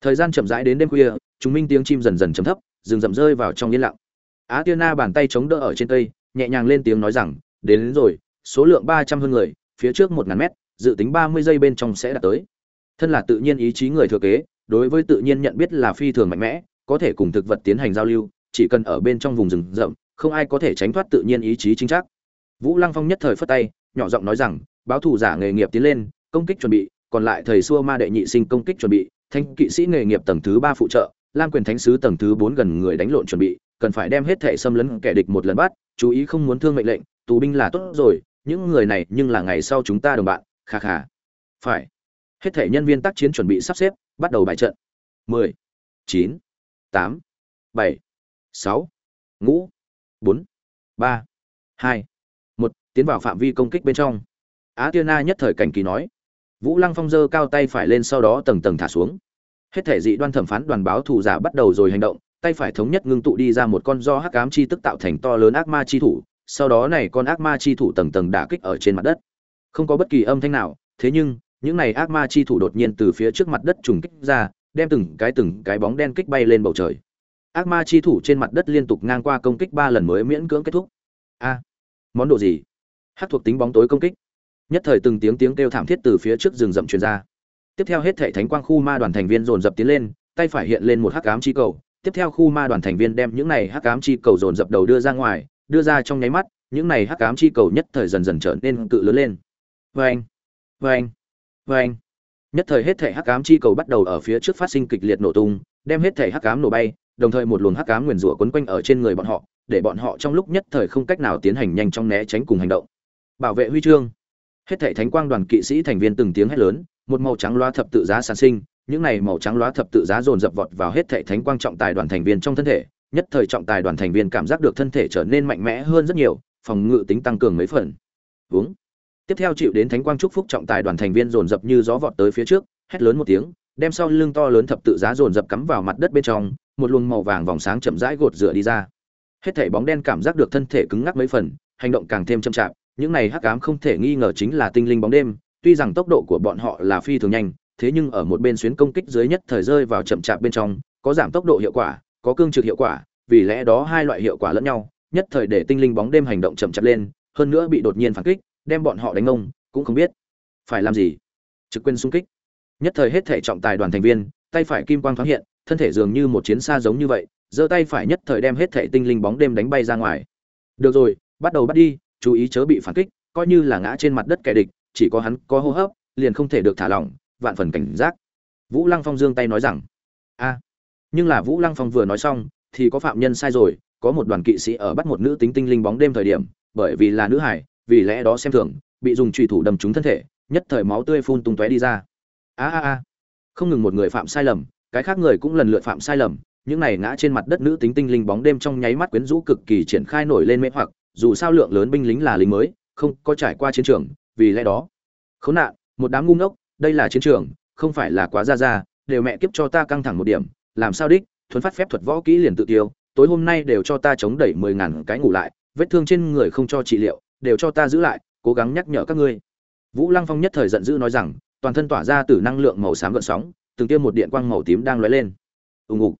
Thời gian chậm rãi đến đêm khuya chúng minh tiếng chim dần dần chấm thấp rừng rậm rơi vào trong yên lặng. Á tiên na bàn tay chống đỡ ở trên cây nhẹ nhàng lên tiếng nói rằng đến, đến rồi số lượng ba trăm hơn người phía trước một ngàn mét, dự tính ba mươi giây bên trong sẽ đạt tới. Thân là tự nhiên ý chí người thừa kế, đối với tự nhiên nhận biết là phi thường mạnh mẽ, có thể cùng thực vật tiến hành giao lưu, chỉ cần ở bên trong vùng rừng rậm, không ai có thể tránh thoát tự nhiên ý chí chính xác. Vũ lăng phong nhất thời phất tay, nhỏ giọng nói rằng, báo thủ giả nghề nghiệp tiến lên, công kích chuẩn bị, còn lại thầy xua ma đệ nhị sinh công kích chuẩn bị thanh kỵ sĩ nghề nghiệp tầng thứ ba phụ trợ, lam quyền thánh sứ tầng thứ bốn gần người đánh lộn chuẩn bị, cần phải đem hết thể xâm lấn kẻ địch một lần bắt, chú ý không muốn thương mệnh lệnh, tù binh là tốt rồi những người này nhưng là ngày sau chúng ta đồng bạn khà khà phải. Hết thể nhân viên tác chiến chuẩn bị sắp xếp, bắt đầu bài trận. Mười, chín, tám, bảy, sáu, ngũ, bốn, ba, hai, một, tiến vào phạm vi công kích bên trong. Á tiên na nhất thời cảnh kỳ nói. Vũ lăng phong giơ cao tay phải lên sau đó tầng tầng thả xuống. Hết thể dị đoan thẩm phán đoàn báo thủ giả bắt đầu rồi hành động, tay phải thống nhất ngưng tụ đi ra một con do hắc ám chi tức tạo thành to lớn ác ma chi thủ sau đó này con ác ma chi thủ tầng tầng đả kích ở trên mặt đất. Không có bất kỳ âm thanh nào, thế nhưng, những này ác ma chi thủ đột nhiên từ phía trước mặt đất trùng kích ra, đem từng cái từng cái bóng đen kích bay lên bầu trời. Ác ma chi thủ trên mặt đất liên tục ngang qua công kích ba lần mới miễn cưỡng kết thúc. A, món đồ gì? Hát thuộc tính bóng tối công kích. Nhất thời từng tiếng tiếng kêu thảm thiết từ phía trước rừng rậm truyền ra. Tiếp theo hết thể thánh quang khu ma đoàn thành viên dồn dập tiến lên, tay phải hiện lên một hắc ám chi cầu. Tiếp theo khu ma đoàn thành viên đem những này hắc ám chi cầu dồn dập đầu đưa ra ngoài đưa ra trong nháy mắt, những này hắc ám chi cầu nhất thời dần dần trở nên cự lớn lên. Vâng vâng vâng. Nhất thời hết thể hắc ám chi cầu bắt đầu ở phía trước phát sinh kịch liệt nổ tung, đem hết thể hắc ám nổ bay, đồng thời một luồng hắc ám nguyền rủa quấn quanh ở trên người bọn họ, để bọn họ trong lúc nhất thời không cách nào tiến hành nhanh chóng né tránh cùng hành động. Bảo vệ huy chương. Hết thảy thánh quang đoàn kỵ sĩ thành viên từng tiếng hét lớn, một màu trắng loa thập tự giá sản sinh, những này màu trắng loa thập tự giá dồn dập vọt vào hết thảy thánh quang trọng tài đoàn thành viên trong thân thể nhất thời trọng tài đoàn thành viên cảm giác được thân thể trở nên mạnh mẽ hơn rất nhiều, phòng ngự tính tăng cường mấy phần. Uống tiếp theo chịu đến thánh quang trúc phúc trọng tài đoàn thành viên dồn dập như gió vọt tới phía trước, hét lớn một tiếng, đem sau lưng to lớn thập tự giá dồn dập cắm vào mặt đất bên trong, một luồng màu vàng vòng sáng chậm rãi gột rửa đi ra. Hết thảy bóng đen cảm giác được thân thể cứng ngắc mấy phần, hành động càng thêm chậm chạp, những này hắc ám không thể nghi ngờ chính là tinh linh bóng đêm, tuy rằng tốc độ của bọn họ là phi thường nhanh, thế nhưng ở một bên xuyến công kích dưới nhất thời rơi vào chậm chạp bên trong, có giảm tốc độ hiệu quả có cương trực hiệu quả, vì lẽ đó hai loại hiệu quả lẫn nhau, nhất thời để tinh linh bóng đêm hành động chậm chạp lên, hơn nữa bị đột nhiên phản kích, đem bọn họ đánh ông cũng không biết phải làm gì. Trực quyền xung kích. Nhất thời hết thể trọng tài đoàn thành viên, tay phải kim quang thoáng hiện, thân thể dường như một chiến xa giống như vậy, giơ tay phải nhất thời đem hết thể tinh linh bóng đêm đánh bay ra ngoài. Được rồi, bắt đầu bắt đi, chú ý chớ bị phản kích, coi như là ngã trên mặt đất kẻ địch, chỉ có hắn có hô hấp, liền không thể được thả lỏng, vạn phần cảnh giác. Vũ lăng phong dương tay nói rằng, a nhưng là vũ lăng phong vừa nói xong, thì có phạm nhân sai rồi, có một đoàn kỵ sĩ ở bắt một nữ tính tinh linh bóng đêm thời điểm, bởi vì là nữ hải, vì lẽ đó xem thường, bị dùng trùy thủ đâm trúng thân thể, nhất thời máu tươi phun tung tóe đi ra. A a a. Không ngừng một người phạm sai lầm, cái khác người cũng lần lượt phạm sai lầm, những này ngã trên mặt đất nữ tính tinh linh bóng đêm trong nháy mắt quyến rũ cực kỳ triển khai nổi lên mê hoặc, dù sao lượng lớn binh lính là lính mới, không có trải qua chiến trường, vì lẽ đó. Khốn nạn, một đám ngu ngốc, đây là chiến trường, không phải là quá ra ra, đều mẹ kiếp cho ta căng thẳng một điểm làm sao đích, thuấn phát phép thuật võ kỹ liền tự tiêu, tối hôm nay đều cho ta chống đẩy mười ngàn cái ngủ lại, vết thương trên người không cho trị liệu, đều cho ta giữ lại, cố gắng nhắc nhở các ngươi. Vũ lăng phong nhất thời giận dữ nói rằng, toàn thân tỏa ra từ năng lượng màu xám gợn sóng, từng tiêm một điện quang màu tím đang lóe lên. Ùng ục.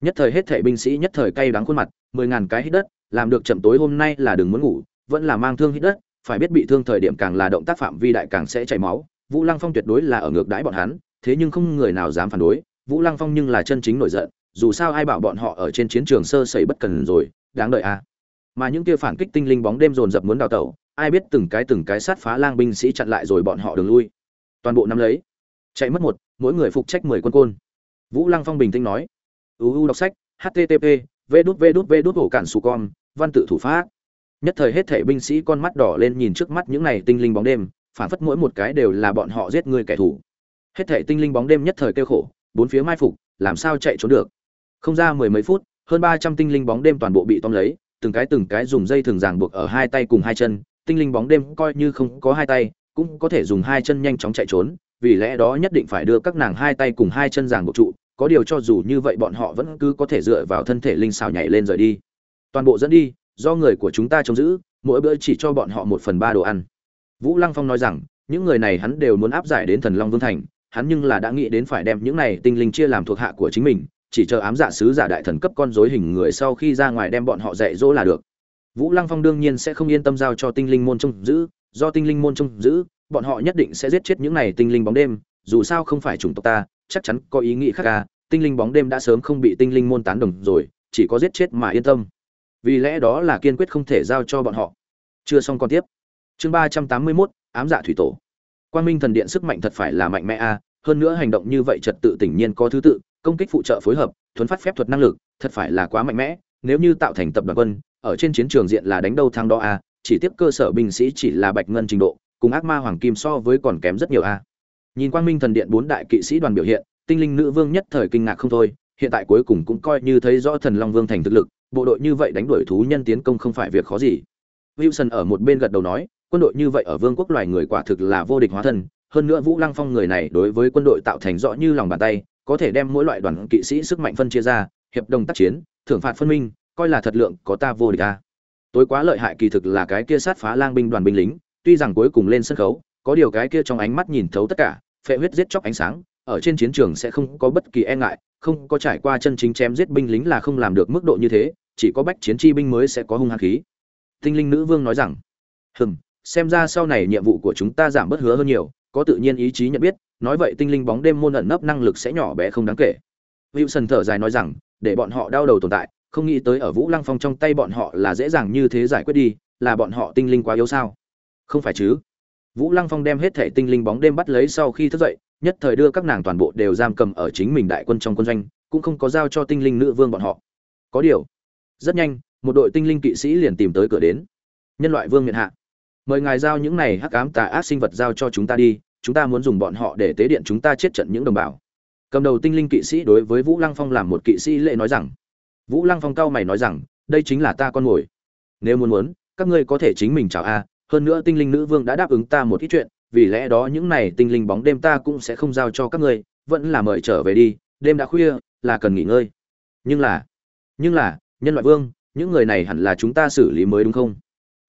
Nhất thời hết thể binh sĩ nhất thời cay đắng khuôn mặt, mười ngàn cái hít đất, làm được chậm tối hôm nay là đừng muốn ngủ, vẫn là mang thương hít đất, phải biết bị thương thời điểm càng là động tác phạm vi đại càng sẽ chảy máu. Vũ lăng phong tuyệt đối là ở ngược đãi bọn hắn, thế nhưng không người nào dám phản đối vũ lăng phong nhưng là chân chính nổi giận, dù sao ai bảo bọn họ ở trên chiến trường sơ sẩy bất cần rồi, đáng đợi à. Mà những kia phản kích tinh linh bóng đêm dồn dập muốn đào tẩu, ai biết từng cái từng cái sát phá lang binh sĩ chặn lại rồi bọn họ đường lui. Toàn bộ nắm lấy. Chạy mất một, mỗi người phục trách mười quân côn. Vũ lăng phong bình tĩnh nói. Uu đọc sách http v đút v đút v đút, hổ cản su con, văn tự thủ pháp. Nhất thời hết thể binh sĩ con mắt đỏ lên nhìn trước mắt những này tinh linh bóng đêm, phản phất mỗi một cái đều là bọn họ giết người kẻ thù. Hết thể tinh linh bóng đêm nhất thời kêu khổ bốn phía mai phục, làm sao chạy trốn được? Không ra mười mấy phút, hơn ba trăm tinh linh bóng đêm toàn bộ bị tóm lấy, từng cái từng cái dùng dây thường ràng buộc ở hai tay cùng hai chân, tinh linh bóng đêm coi như không có hai tay, cũng có thể dùng hai chân nhanh chóng chạy trốn, vì lẽ đó nhất định phải đưa các nàng hai tay cùng hai chân ràng buộc trụ, có điều cho dù như vậy bọn họ vẫn cứ có thể dựa vào thân thể linh xào nhảy lên rời đi. Toàn bộ dẫn đi, do người của chúng ta trông giữ, mỗi bữa chỉ cho bọn họ một phần ba đồ ăn. Vũ lăng phong nói rằng, những người này hắn đều muốn áp giải đến thần long vương thành hắn nhưng là đã nghĩ đến phải đem những này tinh linh chia làm thuộc hạ của chính mình, chỉ chờ ám dạ sứ giả đại thần cấp con dối hình người sau khi ra ngoài đem bọn họ dạy dỗ là được. Vũ lăng phong đương nhiên sẽ không yên tâm giao cho tinh linh môn trông giữ, do tinh linh môn trông giữ, bọn họ nhất định sẽ giết chết những này tinh linh bóng đêm, dù sao không phải chủng tộc ta, chắc chắn có ý nghĩ khác ca tinh linh bóng đêm đã sớm không bị tinh linh môn tán đồng rồi, chỉ có giết chết mà yên tâm. Vì lẽ đó là kiên quyết không thể giao cho bọn họ. Chưa xong còn tiếp. Chương ba trăm tám mươi mốt, ám dạ thủy tổ quan minh thần điện sức mạnh thật phải là mạnh mẽ a, hơn nữa hành động như vậy trật tự tỉnh nhiên có thứ tự, công kích phụ trợ phối hợp, thuấn phát phép thuật năng lực, thật phải là quá mạnh mẽ, nếu như tạo thành tập đoàn quân, ở trên chiến trường diện là đánh đâu thang đó a, chỉ tiếp cơ sở binh sĩ chỉ là bạch ngân trình độ, cùng ác ma hoàng kim so với còn kém rất nhiều a. Nhìn quang minh thần điện bốn đại kỵ sĩ đoàn biểu hiện, tinh linh nữ vương nhất thời kinh ngạc không thôi, hiện tại cuối cùng cũng coi như thấy rõ thần long vương thành thực lực, bộ đội như vậy đánh đuổi thú nhân tiến công không phải việc khó gì. Wilson ở một bên gật đầu nói quân đội như vậy ở vương quốc loài người quả thực là vô địch hóa thân, hơn nữa vũ lăng phong người này đối với quân đội tạo thành rõ như lòng bàn tay, có thể đem mỗi loại đoàn kỵ sĩ sức mạnh phân chia ra, hiệp đồng tác chiến, thưởng phạt phân minh, coi là thật lượng có ta vô địch ta tối quá lợi hại kỳ thực là cái kia sát phá lang binh đoàn binh lính, tuy rằng cuối cùng lên sân khấu, có điều cái kia trong ánh mắt nhìn thấu tất cả, phệ huyết giết chóc ánh sáng, ở trên chiến trường sẽ không có bất kỳ e ngại, không có trải qua chân chính chém giết binh lính là không làm được mức độ như thế, chỉ có bách chiến chi binh mới sẽ có hung hăng khí. Tinh linh nữ vương nói rằng, hừm xem ra sau này nhiệm vụ của chúng ta giảm bớt hứa hơn nhiều, có tự nhiên ý chí nhận biết, nói vậy tinh linh bóng đêm môn ẩn nấp năng lực sẽ nhỏ bé không đáng kể. Wilson thở dài nói rằng, để bọn họ đau đầu tồn tại, không nghĩ tới ở vũ lăng phong trong tay bọn họ là dễ dàng như thế giải quyết đi, là bọn họ tinh linh quá yếu sao? Không phải chứ? Vũ lăng phong đem hết thể tinh linh bóng đêm bắt lấy sau khi thức dậy, nhất thời đưa các nàng toàn bộ đều giam cầm ở chính mình đại quân trong quân doanh, cũng không có giao cho tinh linh nữ vương bọn họ. Có điều, rất nhanh, một đội tinh linh kỵ sĩ liền tìm tới cửa đến. Nhân loại vương miện hạ mời ngài giao những này hắc ám tà ác sinh vật giao cho chúng ta đi, chúng ta muốn dùng bọn họ để tế điện chúng ta chết trận những đồng bào. Cầm đầu tinh linh kỵ sĩ đối với vũ lăng phong làm một kỵ sĩ lệ nói rằng, vũ lăng phong cao mày nói rằng, đây chính là ta con mồi. Nếu muốn muốn, các ngươi có thể chính mình chào a, hơn nữa tinh linh nữ vương đã đáp ứng ta một ít chuyện, vì lẽ đó những này tinh linh bóng đêm ta cũng sẽ không giao cho các ngươi, vẫn là mời trở về đi, đêm đã khuya, là cần nghỉ ngơi. Nhưng là nhưng là, nhân loại vương, những người này hẳn là chúng ta xử lý mới đúng không?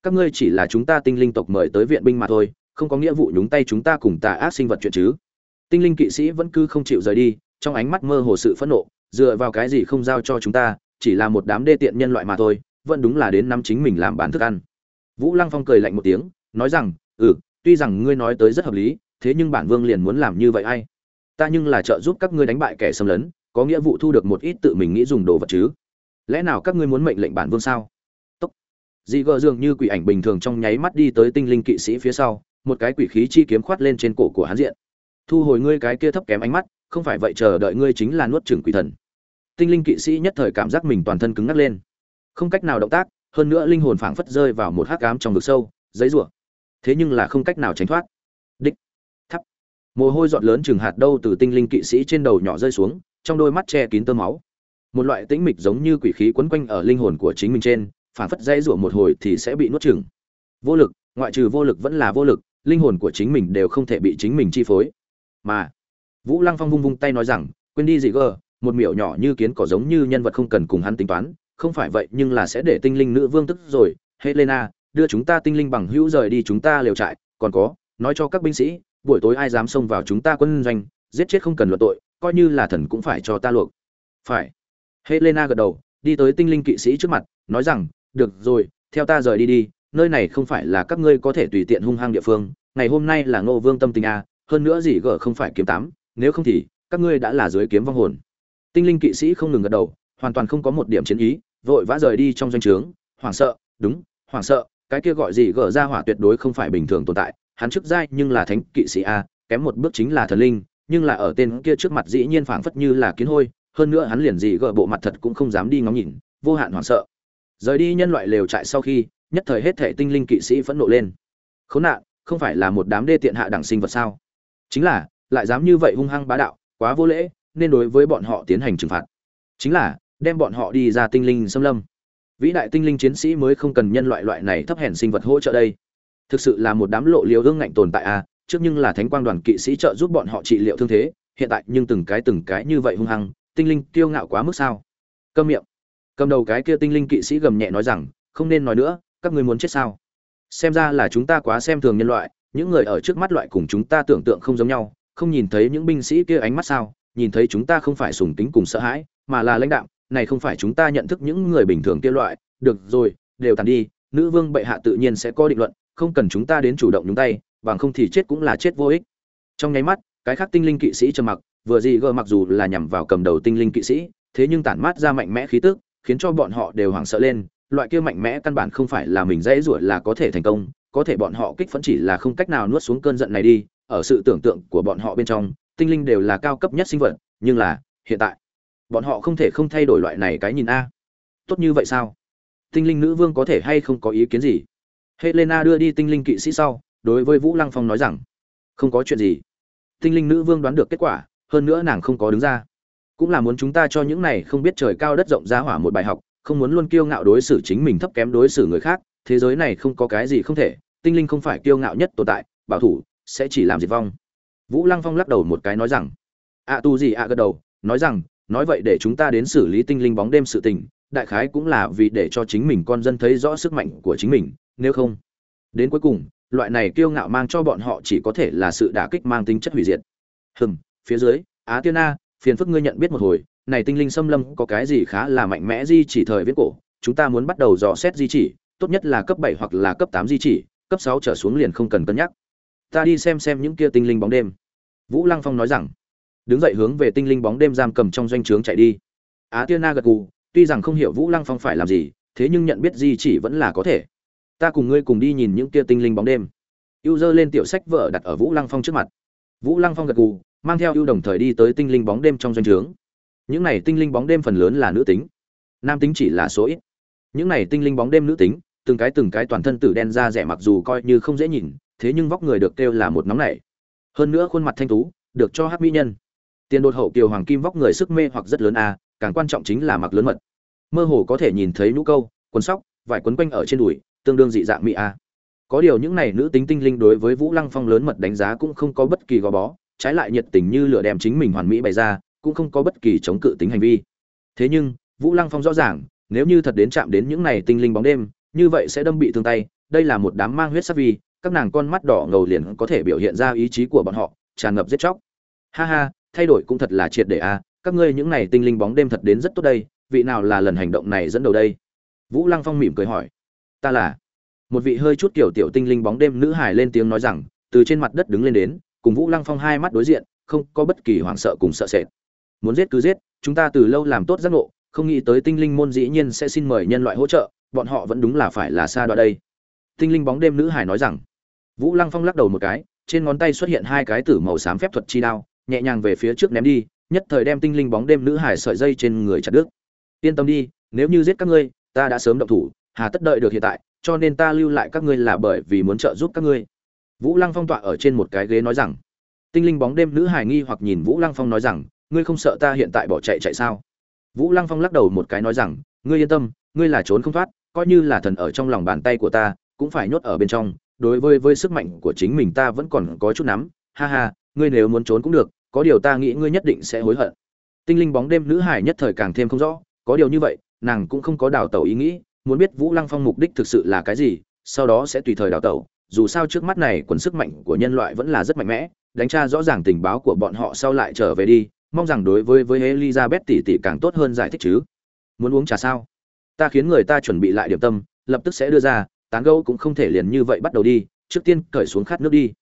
Các ngươi chỉ là chúng ta tinh linh tộc mời tới viện binh mà thôi, không có nghĩa vụ nhúng tay chúng ta cùng tà ác sinh vật chuyện chứ. Tinh linh kỵ sĩ vẫn cứ không chịu rời đi, trong ánh mắt mơ hồ sự phẫn nộ, dựa vào cái gì không giao cho chúng ta, chỉ là một đám đê tiện nhân loại mà thôi, vẫn đúng là đến năm chính mình làm bán thức ăn. Vũ lăng phong cười lạnh một tiếng, nói rằng ừ tuy rằng ngươi nói tới rất hợp lý, thế nhưng bản vương liền muốn làm như vậy ai? Ta nhưng là trợ giúp các ngươi đánh bại kẻ xâm lấn, có nghĩa vụ thu được một ít tự mình nghĩ dùng đồ vật chứ. Lẽ nào các ngươi muốn mệnh lệnh bản vương sao? Dị gờ dường như quỷ ảnh bình thường trong nháy mắt đi tới tinh linh kỵ sĩ phía sau, một cái quỷ khí chi kiếm khoát lên trên cổ của hắn diện. Thu hồi ngươi cái kia thấp kém ánh mắt, không phải vậy chờ đợi ngươi chính là nuốt chửng quỷ thần. Tinh linh kỵ sĩ nhất thời cảm giác mình toàn thân cứng ngắc lên. Không cách nào động tác, hơn nữa linh hồn phảng phất rơi vào một hắc ám trong vực sâu, giấy rủa. Thế nhưng là không cách nào tránh thoát. Đích. Thắp. Mồ hôi giọt lớn chừng hạt đâu từ tinh linh kỵ sĩ trên đầu nhỏ rơi xuống, trong đôi mắt che kín tơ máu. Một loại tĩnh mịch giống như quỷ khí quấn quanh ở linh hồn của chính mình trên phản phất dây rủa một hồi thì sẽ bị nuốt chửng, vô lực ngoại trừ vô lực vẫn là vô lực linh hồn của chính mình đều không thể bị chính mình chi phối. Mà vũ lăng phong vung vung tay nói rằng quên đi gì cơ một miểu nhỏ như kiến cỏ giống như nhân vật không cần cùng hắn tính toán không phải vậy nhưng là sẽ để tinh linh nữ vương tức rồi. Helena đưa chúng ta tinh linh bằng hữu rời đi chúng ta liều trại còn có nói cho các binh sĩ buổi tối ai dám xông vào chúng ta quân doanh giết chết không cần luận tội coi như là thần cũng phải cho ta luộc. Phải. Helena gật đầu đi tới tinh linh kỵ sĩ trước mặt nói rằng được rồi, theo ta rời đi đi, nơi này không phải là các ngươi có thể tùy tiện hung hăng địa phương, ngày hôm nay là ngô vương tâm tình a hơn nữa gì gở không phải kiếm tám, nếu không thì, các ngươi đã là dưới kiếm vong hồn. Tinh linh kỵ sĩ không ngừng gật đầu, hoàn toàn không có một điểm chiến ý, vội vã rời đi trong doanh trướng, hoảng sợ, đúng, hoảng sợ, cái kia gọi gì gở ra hỏa tuyệt đối không phải bình thường tồn tại, hắn trước giai nhưng là thánh kỵ sĩ a kém một bước chính là thần linh, nhưng là ở tên kia trước mặt dĩ nhiên phảng phất như là kiến hôi, hơn nữa hắn liền gì gở bộ mặt thật cũng không dám đi ngóng nhìn, vô hạn hoảng sợ rời đi nhân loại lều trại sau khi, nhất thời hết thể tinh linh kỵ sĩ phẫn nộ lên. Khốn nạn, không phải là một đám đê tiện hạ đẳng sinh vật sao? Chính là, lại dám như vậy hung hăng bá đạo, quá vô lễ, nên đối với bọn họ tiến hành trừng phạt. Chính là, đem bọn họ đi ra tinh linh xâm lâm. Vĩ đại tinh linh chiến sĩ mới không cần nhân loại loại này thấp hèn sinh vật hỗ trợ đây. Thực sự là một đám lộ liều ương ngạnh tồn tại à? trước nhưng là thánh quang đoàn kỵ sĩ trợ giúp bọn họ trị liệu thương thế, hiện tại nhưng từng cái từng cái như vậy hung hăng, tinh linh kiêu ngạo quá mức sao? Câm miệng cầm đầu cái kia tinh linh kỵ sĩ gầm nhẹ nói rằng, không nên nói nữa, các ngươi muốn chết sao? Xem ra là chúng ta quá xem thường nhân loại, những người ở trước mắt loại cùng chúng ta tưởng tượng không giống nhau, không nhìn thấy những binh sĩ kia ánh mắt sao? Nhìn thấy chúng ta không phải sùng tính cùng sợ hãi, mà là lãnh đạo này không phải chúng ta nhận thức những người bình thường kia loại. Được rồi, đều tàn đi, nữ vương bệ hạ tự nhiên sẽ có định luận, không cần chúng ta đến chủ động nhúng tay, bằng không thì chết cũng là chết vô ích. Trong nháy mắt, cái khác tinh linh kỵ sĩ trầm mặc, vừa gì gờ mặc dù là nhằm vào cầm đầu tinh linh kỵ sĩ, thế nhưng tản mát ra mạnh mẽ khí tức khiến cho bọn họ đều hoảng sợ lên, loại kia mạnh mẽ căn bản không phải là mình dễ dụa là có thể thành công, có thể bọn họ kích phẫn chỉ là không cách nào nuốt xuống cơn giận này đi, ở sự tưởng tượng của bọn họ bên trong, tinh linh đều là cao cấp nhất sinh vật, nhưng là, hiện tại, bọn họ không thể không thay đổi loại này cái nhìn a. Tốt như vậy sao? Tinh linh nữ vương có thể hay không có ý kiến gì? Helena đưa đi tinh linh kỵ sĩ sau, đối với vũ lăng phong nói rằng, không có chuyện gì. Tinh linh nữ vương đoán được kết quả, hơn nữa nàng không có đứng ra cũng là muốn chúng ta cho những này không biết trời cao đất rộng ra hỏa một bài học, không muốn luôn kiêu ngạo đối xử chính mình thấp kém đối xử người khác, thế giới này không có cái gì không thể, tinh linh không phải kiêu ngạo nhất tồn tại, bảo thủ sẽ chỉ làm diệt vong. Vũ lăng phong lắc đầu một cái nói rằng ạ tu gì ạ gật đầu, nói rằng, nói vậy để chúng ta đến xử lý tinh linh bóng đêm sự tình, đại khái cũng là vì để cho chính mình con dân thấy rõ sức mạnh của chính mình, nếu không, đến cuối cùng, loại này kiêu ngạo mang cho bọn họ chỉ có thể là sự đả kích mang tính chất hủy diệt. Hừm, phía dưới, á tiên a phiền phức ngươi nhận biết một hồi, này tinh linh xâm lâm có cái gì khá là mạnh mẽ di chỉ thời viết cổ, chúng ta muốn bắt đầu dò xét di chỉ, tốt nhất là cấp bảy hoặc là cấp tám di chỉ, cấp sáu trở xuống liền không cần cân nhắc. Ta đi xem xem những kia tinh linh bóng đêm. Vũ lăng phong nói rằng. Đứng dậy hướng về tinh linh bóng đêm giam cầm trong doanh trướng chạy đi. Á tiên na gật gù, tuy rằng không hiểu vũ lăng phong phải làm gì, thế nhưng nhận biết di chỉ vẫn là có thể. Ta cùng ngươi cùng đi nhìn những kia tinh linh bóng đêm. Ưu dơ lên tiểu sách vợ đặt ở vũ lăng phong trước mặt. Vũ lăng phong gật gù mang theo ưu đồng thời đi tới tinh linh bóng đêm trong doanh trướng. Những này tinh linh bóng đêm phần lớn là nữ tính. Nam tính chỉ là số ít. Những này tinh linh bóng đêm nữ tính, từng cái từng cái toàn thân tử đen da rẻ mặc dù coi như không dễ nhìn, thế nhưng vóc người được kêu là một nóng nảy. Hơn nữa khuôn mặt thanh tú, được cho hát mỹ nhân. Tiền đột hậu kiều hoàng kim vóc người sức mê hoặc rất lớn a, càng quan trọng chính là mặc lớn mật. Mơ hồ có thể nhìn thấy nhũ câu, quần sóc, vải quấn quanh ở trên đùi, tương đương dị dạng mỹ a. Có điều những này nữ tính tinh linh đối với vũ lăng phong lớn mật đánh giá cũng không có bất kỳ gò bó trái lại nhiệt tình như lửa đem chính mình hoàn mỹ bày ra, cũng không có bất kỳ chống cự tính hành vi. Thế nhưng, vũ lăng phong rõ ràng, nếu như thật đến chạm đến những này tinh linh bóng đêm, như vậy sẽ đâm bị thương tay, đây là một đám mang huyết sắc vi, các nàng con mắt đỏ ngầu liền có thể biểu hiện ra ý chí của bọn họ, tràn ngập giết chóc. Ha ha, thay đổi cũng thật là triệt để a các ngươi những này tinh linh bóng đêm thật đến rất tốt đây, vị nào là lần hành động này dẫn đầu đây? Vũ lăng phong mỉm cười hỏi. Ta là một vị hơi chút kiểu tiểu tinh linh bóng đêm nữ hải lên tiếng nói rằng, từ trên mặt đất đứng lên đến cùng vũ lăng phong hai mắt đối diện, không có bất kỳ hoảng sợ cùng sợ sệt. Muốn giết cứ giết, chúng ta từ lâu làm tốt giác ngộ, không nghĩ tới tinh linh môn dĩ nhiên sẽ xin mời nhân loại hỗ trợ, bọn họ vẫn đúng là phải là xa đoạn đây. Tinh linh bóng đêm nữ hải nói rằng, vũ lăng phong lắc đầu một cái, trên ngón tay xuất hiện hai cái tử màu xám phép thuật chi đao, nhẹ nhàng về phía trước ném đi, nhất thời đem tinh linh bóng đêm nữ hải sợi dây trên người chặt đứt. Yên tâm đi, nếu như giết các ngươi, ta đã sớm động thủ, hà tất đợi được hiện tại, cho nên ta lưu lại các ngươi là bởi vì muốn trợ giúp các ngươi vũ lăng phong tọa ở trên một cái ghế nói rằng, tinh linh bóng đêm nữ hải nghi hoặc nhìn vũ lăng phong nói rằng, ngươi không sợ ta hiện tại bỏ chạy chạy sao? Vũ lăng phong lắc đầu một cái nói rằng, ngươi yên tâm, ngươi là trốn không thoát, coi như là thần ở trong lòng bàn tay của ta, cũng phải nhốt ở bên trong, đối với với sức mạnh của chính mình ta vẫn còn có chút nắm, ha ha, ngươi nếu muốn trốn cũng được, có điều ta nghĩ ngươi nhất định sẽ hối hận. Tinh linh bóng đêm nữ hải nhất thời càng thêm không rõ, có điều như vậy, nàng cũng không có đào tẩu ý nghĩ, muốn biết vũ lăng phong mục đích thực sự là cái gì, sau đó sẽ tùy thời đào tẩu dù sao trước mắt này quần sức mạnh của nhân loại vẫn là rất mạnh mẽ, đánh tra rõ ràng tình báo của bọn họ sau lại trở về đi, mong rằng đối với với elizabeth tỷ tỷ càng tốt hơn giải thích chứ. Muốn uống trà sao? Ta khiến người ta chuẩn bị lại điểm tâm, lập tức sẽ đưa ra, tán gẫu cũng không thể liền như vậy bắt đầu đi, trước tiên cởi xuống khát nước đi.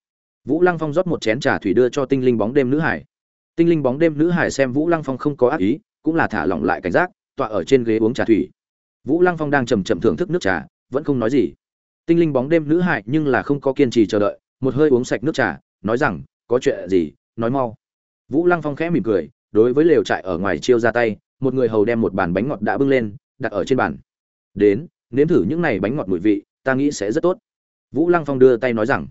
Vũ lăng phong rót một chén trà thủy đưa cho tinh linh bóng đêm nữ hải. Tinh linh bóng đêm nữ hải xem vũ lăng phong không có ác ý, cũng là thả lỏng lại cảnh giác, tọa ở trên ghế uống trà thủy. Vũ lăng phong đang chầm chậm thưởng thức nước trà, vẫn không nói gì tinh linh bóng đêm nữ hải nhưng là không có kiên trì chờ đợi, một hơi uống sạch nước trà, nói rằng, có chuyện gì? Nói mau. Vũ lăng phong khẽ mỉm cười, đối với lều trại ở ngoài chiêu ra tay, một người hầu đem một bàn bánh ngọt đã bưng lên, đặt ở trên bàn. Đến, nếm thử những này bánh ngọt mùi vị, ta nghĩ sẽ rất tốt. Vũ lăng phong đưa tay nói rằng,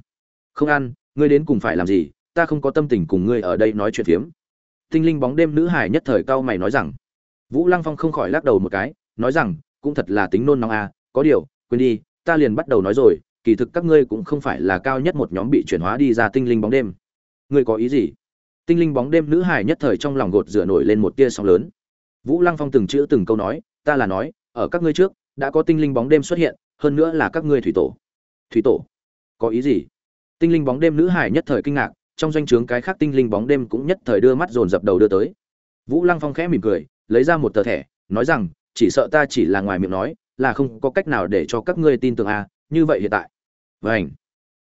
không ăn, ngươi đến cùng phải làm gì? Ta không có tâm tình cùng ngươi ở đây nói chuyện phiếm. Tinh linh bóng đêm nữ hải nhất thời cao mày nói rằng, vũ lăng phong không khỏi lắc đầu một cái, nói rằng, cũng thật là tính nôn nóng à có điều, quên đi ta liền bắt đầu nói rồi, kỳ thực các ngươi cũng không phải là cao nhất một nhóm bị chuyển hóa đi ra tinh linh bóng đêm. Ngươi có ý gì? Tinh linh bóng đêm nữ hải nhất thời trong lòng gột rửa nổi lên một tia sóng lớn. Vũ lăng phong từng chữ từng câu nói, ta là nói, ở các ngươi trước, đã có tinh linh bóng đêm xuất hiện, hơn nữa là các ngươi thủy tổ. Thủy tổ? Có ý gì? Tinh linh bóng đêm nữ hải nhất thời kinh ngạc, trong doanh trướng cái khác tinh linh bóng đêm cũng nhất thời đưa mắt dồn dập đầu đưa tới. Vũ lăng phong khẽ mỉm cười, lấy ra một tờ thẻ, nói rằng, chỉ sợ ta chỉ là ngoài miệng nói là không có cách nào để cho các ngươi tin tưởng à như vậy hiện tại. Vành.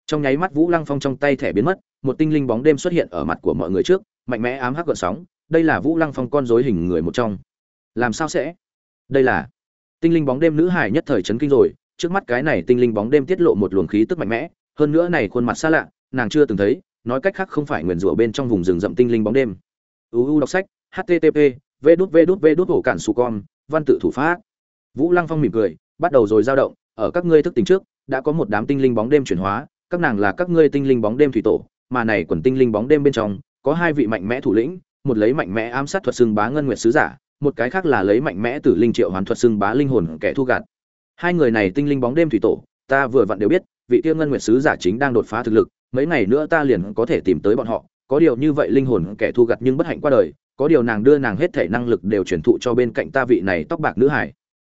trong nháy mắt vũ lăng phong trong tay thẻ biến mất, một tinh linh bóng đêm xuất hiện ở mặt của mọi người trước, mạnh mẽ ám hắc gợn sóng, đây là vũ lăng phong con rối hình người một trong. Làm sao sẽ? Đây là tinh linh bóng đêm nữ hải nhất thời chấn kinh rồi, trước mắt cái này tinh linh bóng đêm tiết lộ một luồng khí tức mạnh mẽ, hơn nữa này khuôn mặt xa lạ, nàng chưa từng thấy, nói cách khác không phải nguyền rủa bên trong vùng rừng rậm tinh linh bóng đêm. Uu đọc sách http v đút v ổ cản su con văn tự thủ pháp vũ lăng phong mỉm cười, bắt đầu rồi dao động, ở các ngươi thức tính trước, đã có một đám tinh linh bóng đêm chuyển hóa, các nàng là các ngươi tinh linh bóng đêm thủy tổ, mà này quần tinh linh bóng đêm bên trong, có hai vị mạnh mẽ thủ lĩnh, một lấy mạnh mẽ ám sát thuật xưng bá ngân nguyệt sứ giả, một cái khác là lấy mạnh mẽ tử linh triệu hoàn thuật xưng bá linh hồn kẻ thu gạt. Hai người này tinh linh bóng đêm thủy tổ, ta vừa vặn đều biết, vị tiêu ngân nguyệt sứ giả chính đang đột phá thực lực, mấy ngày nữa ta liền có thể tìm tới bọn họ, có điều như vậy linh hồn kẻ thu gặt nhưng bất hạnh qua đời, có điều nàng đưa nàng hết thể năng lực đều truyền thụ cho bên cạnh ta vị này tóc bạc nữ hải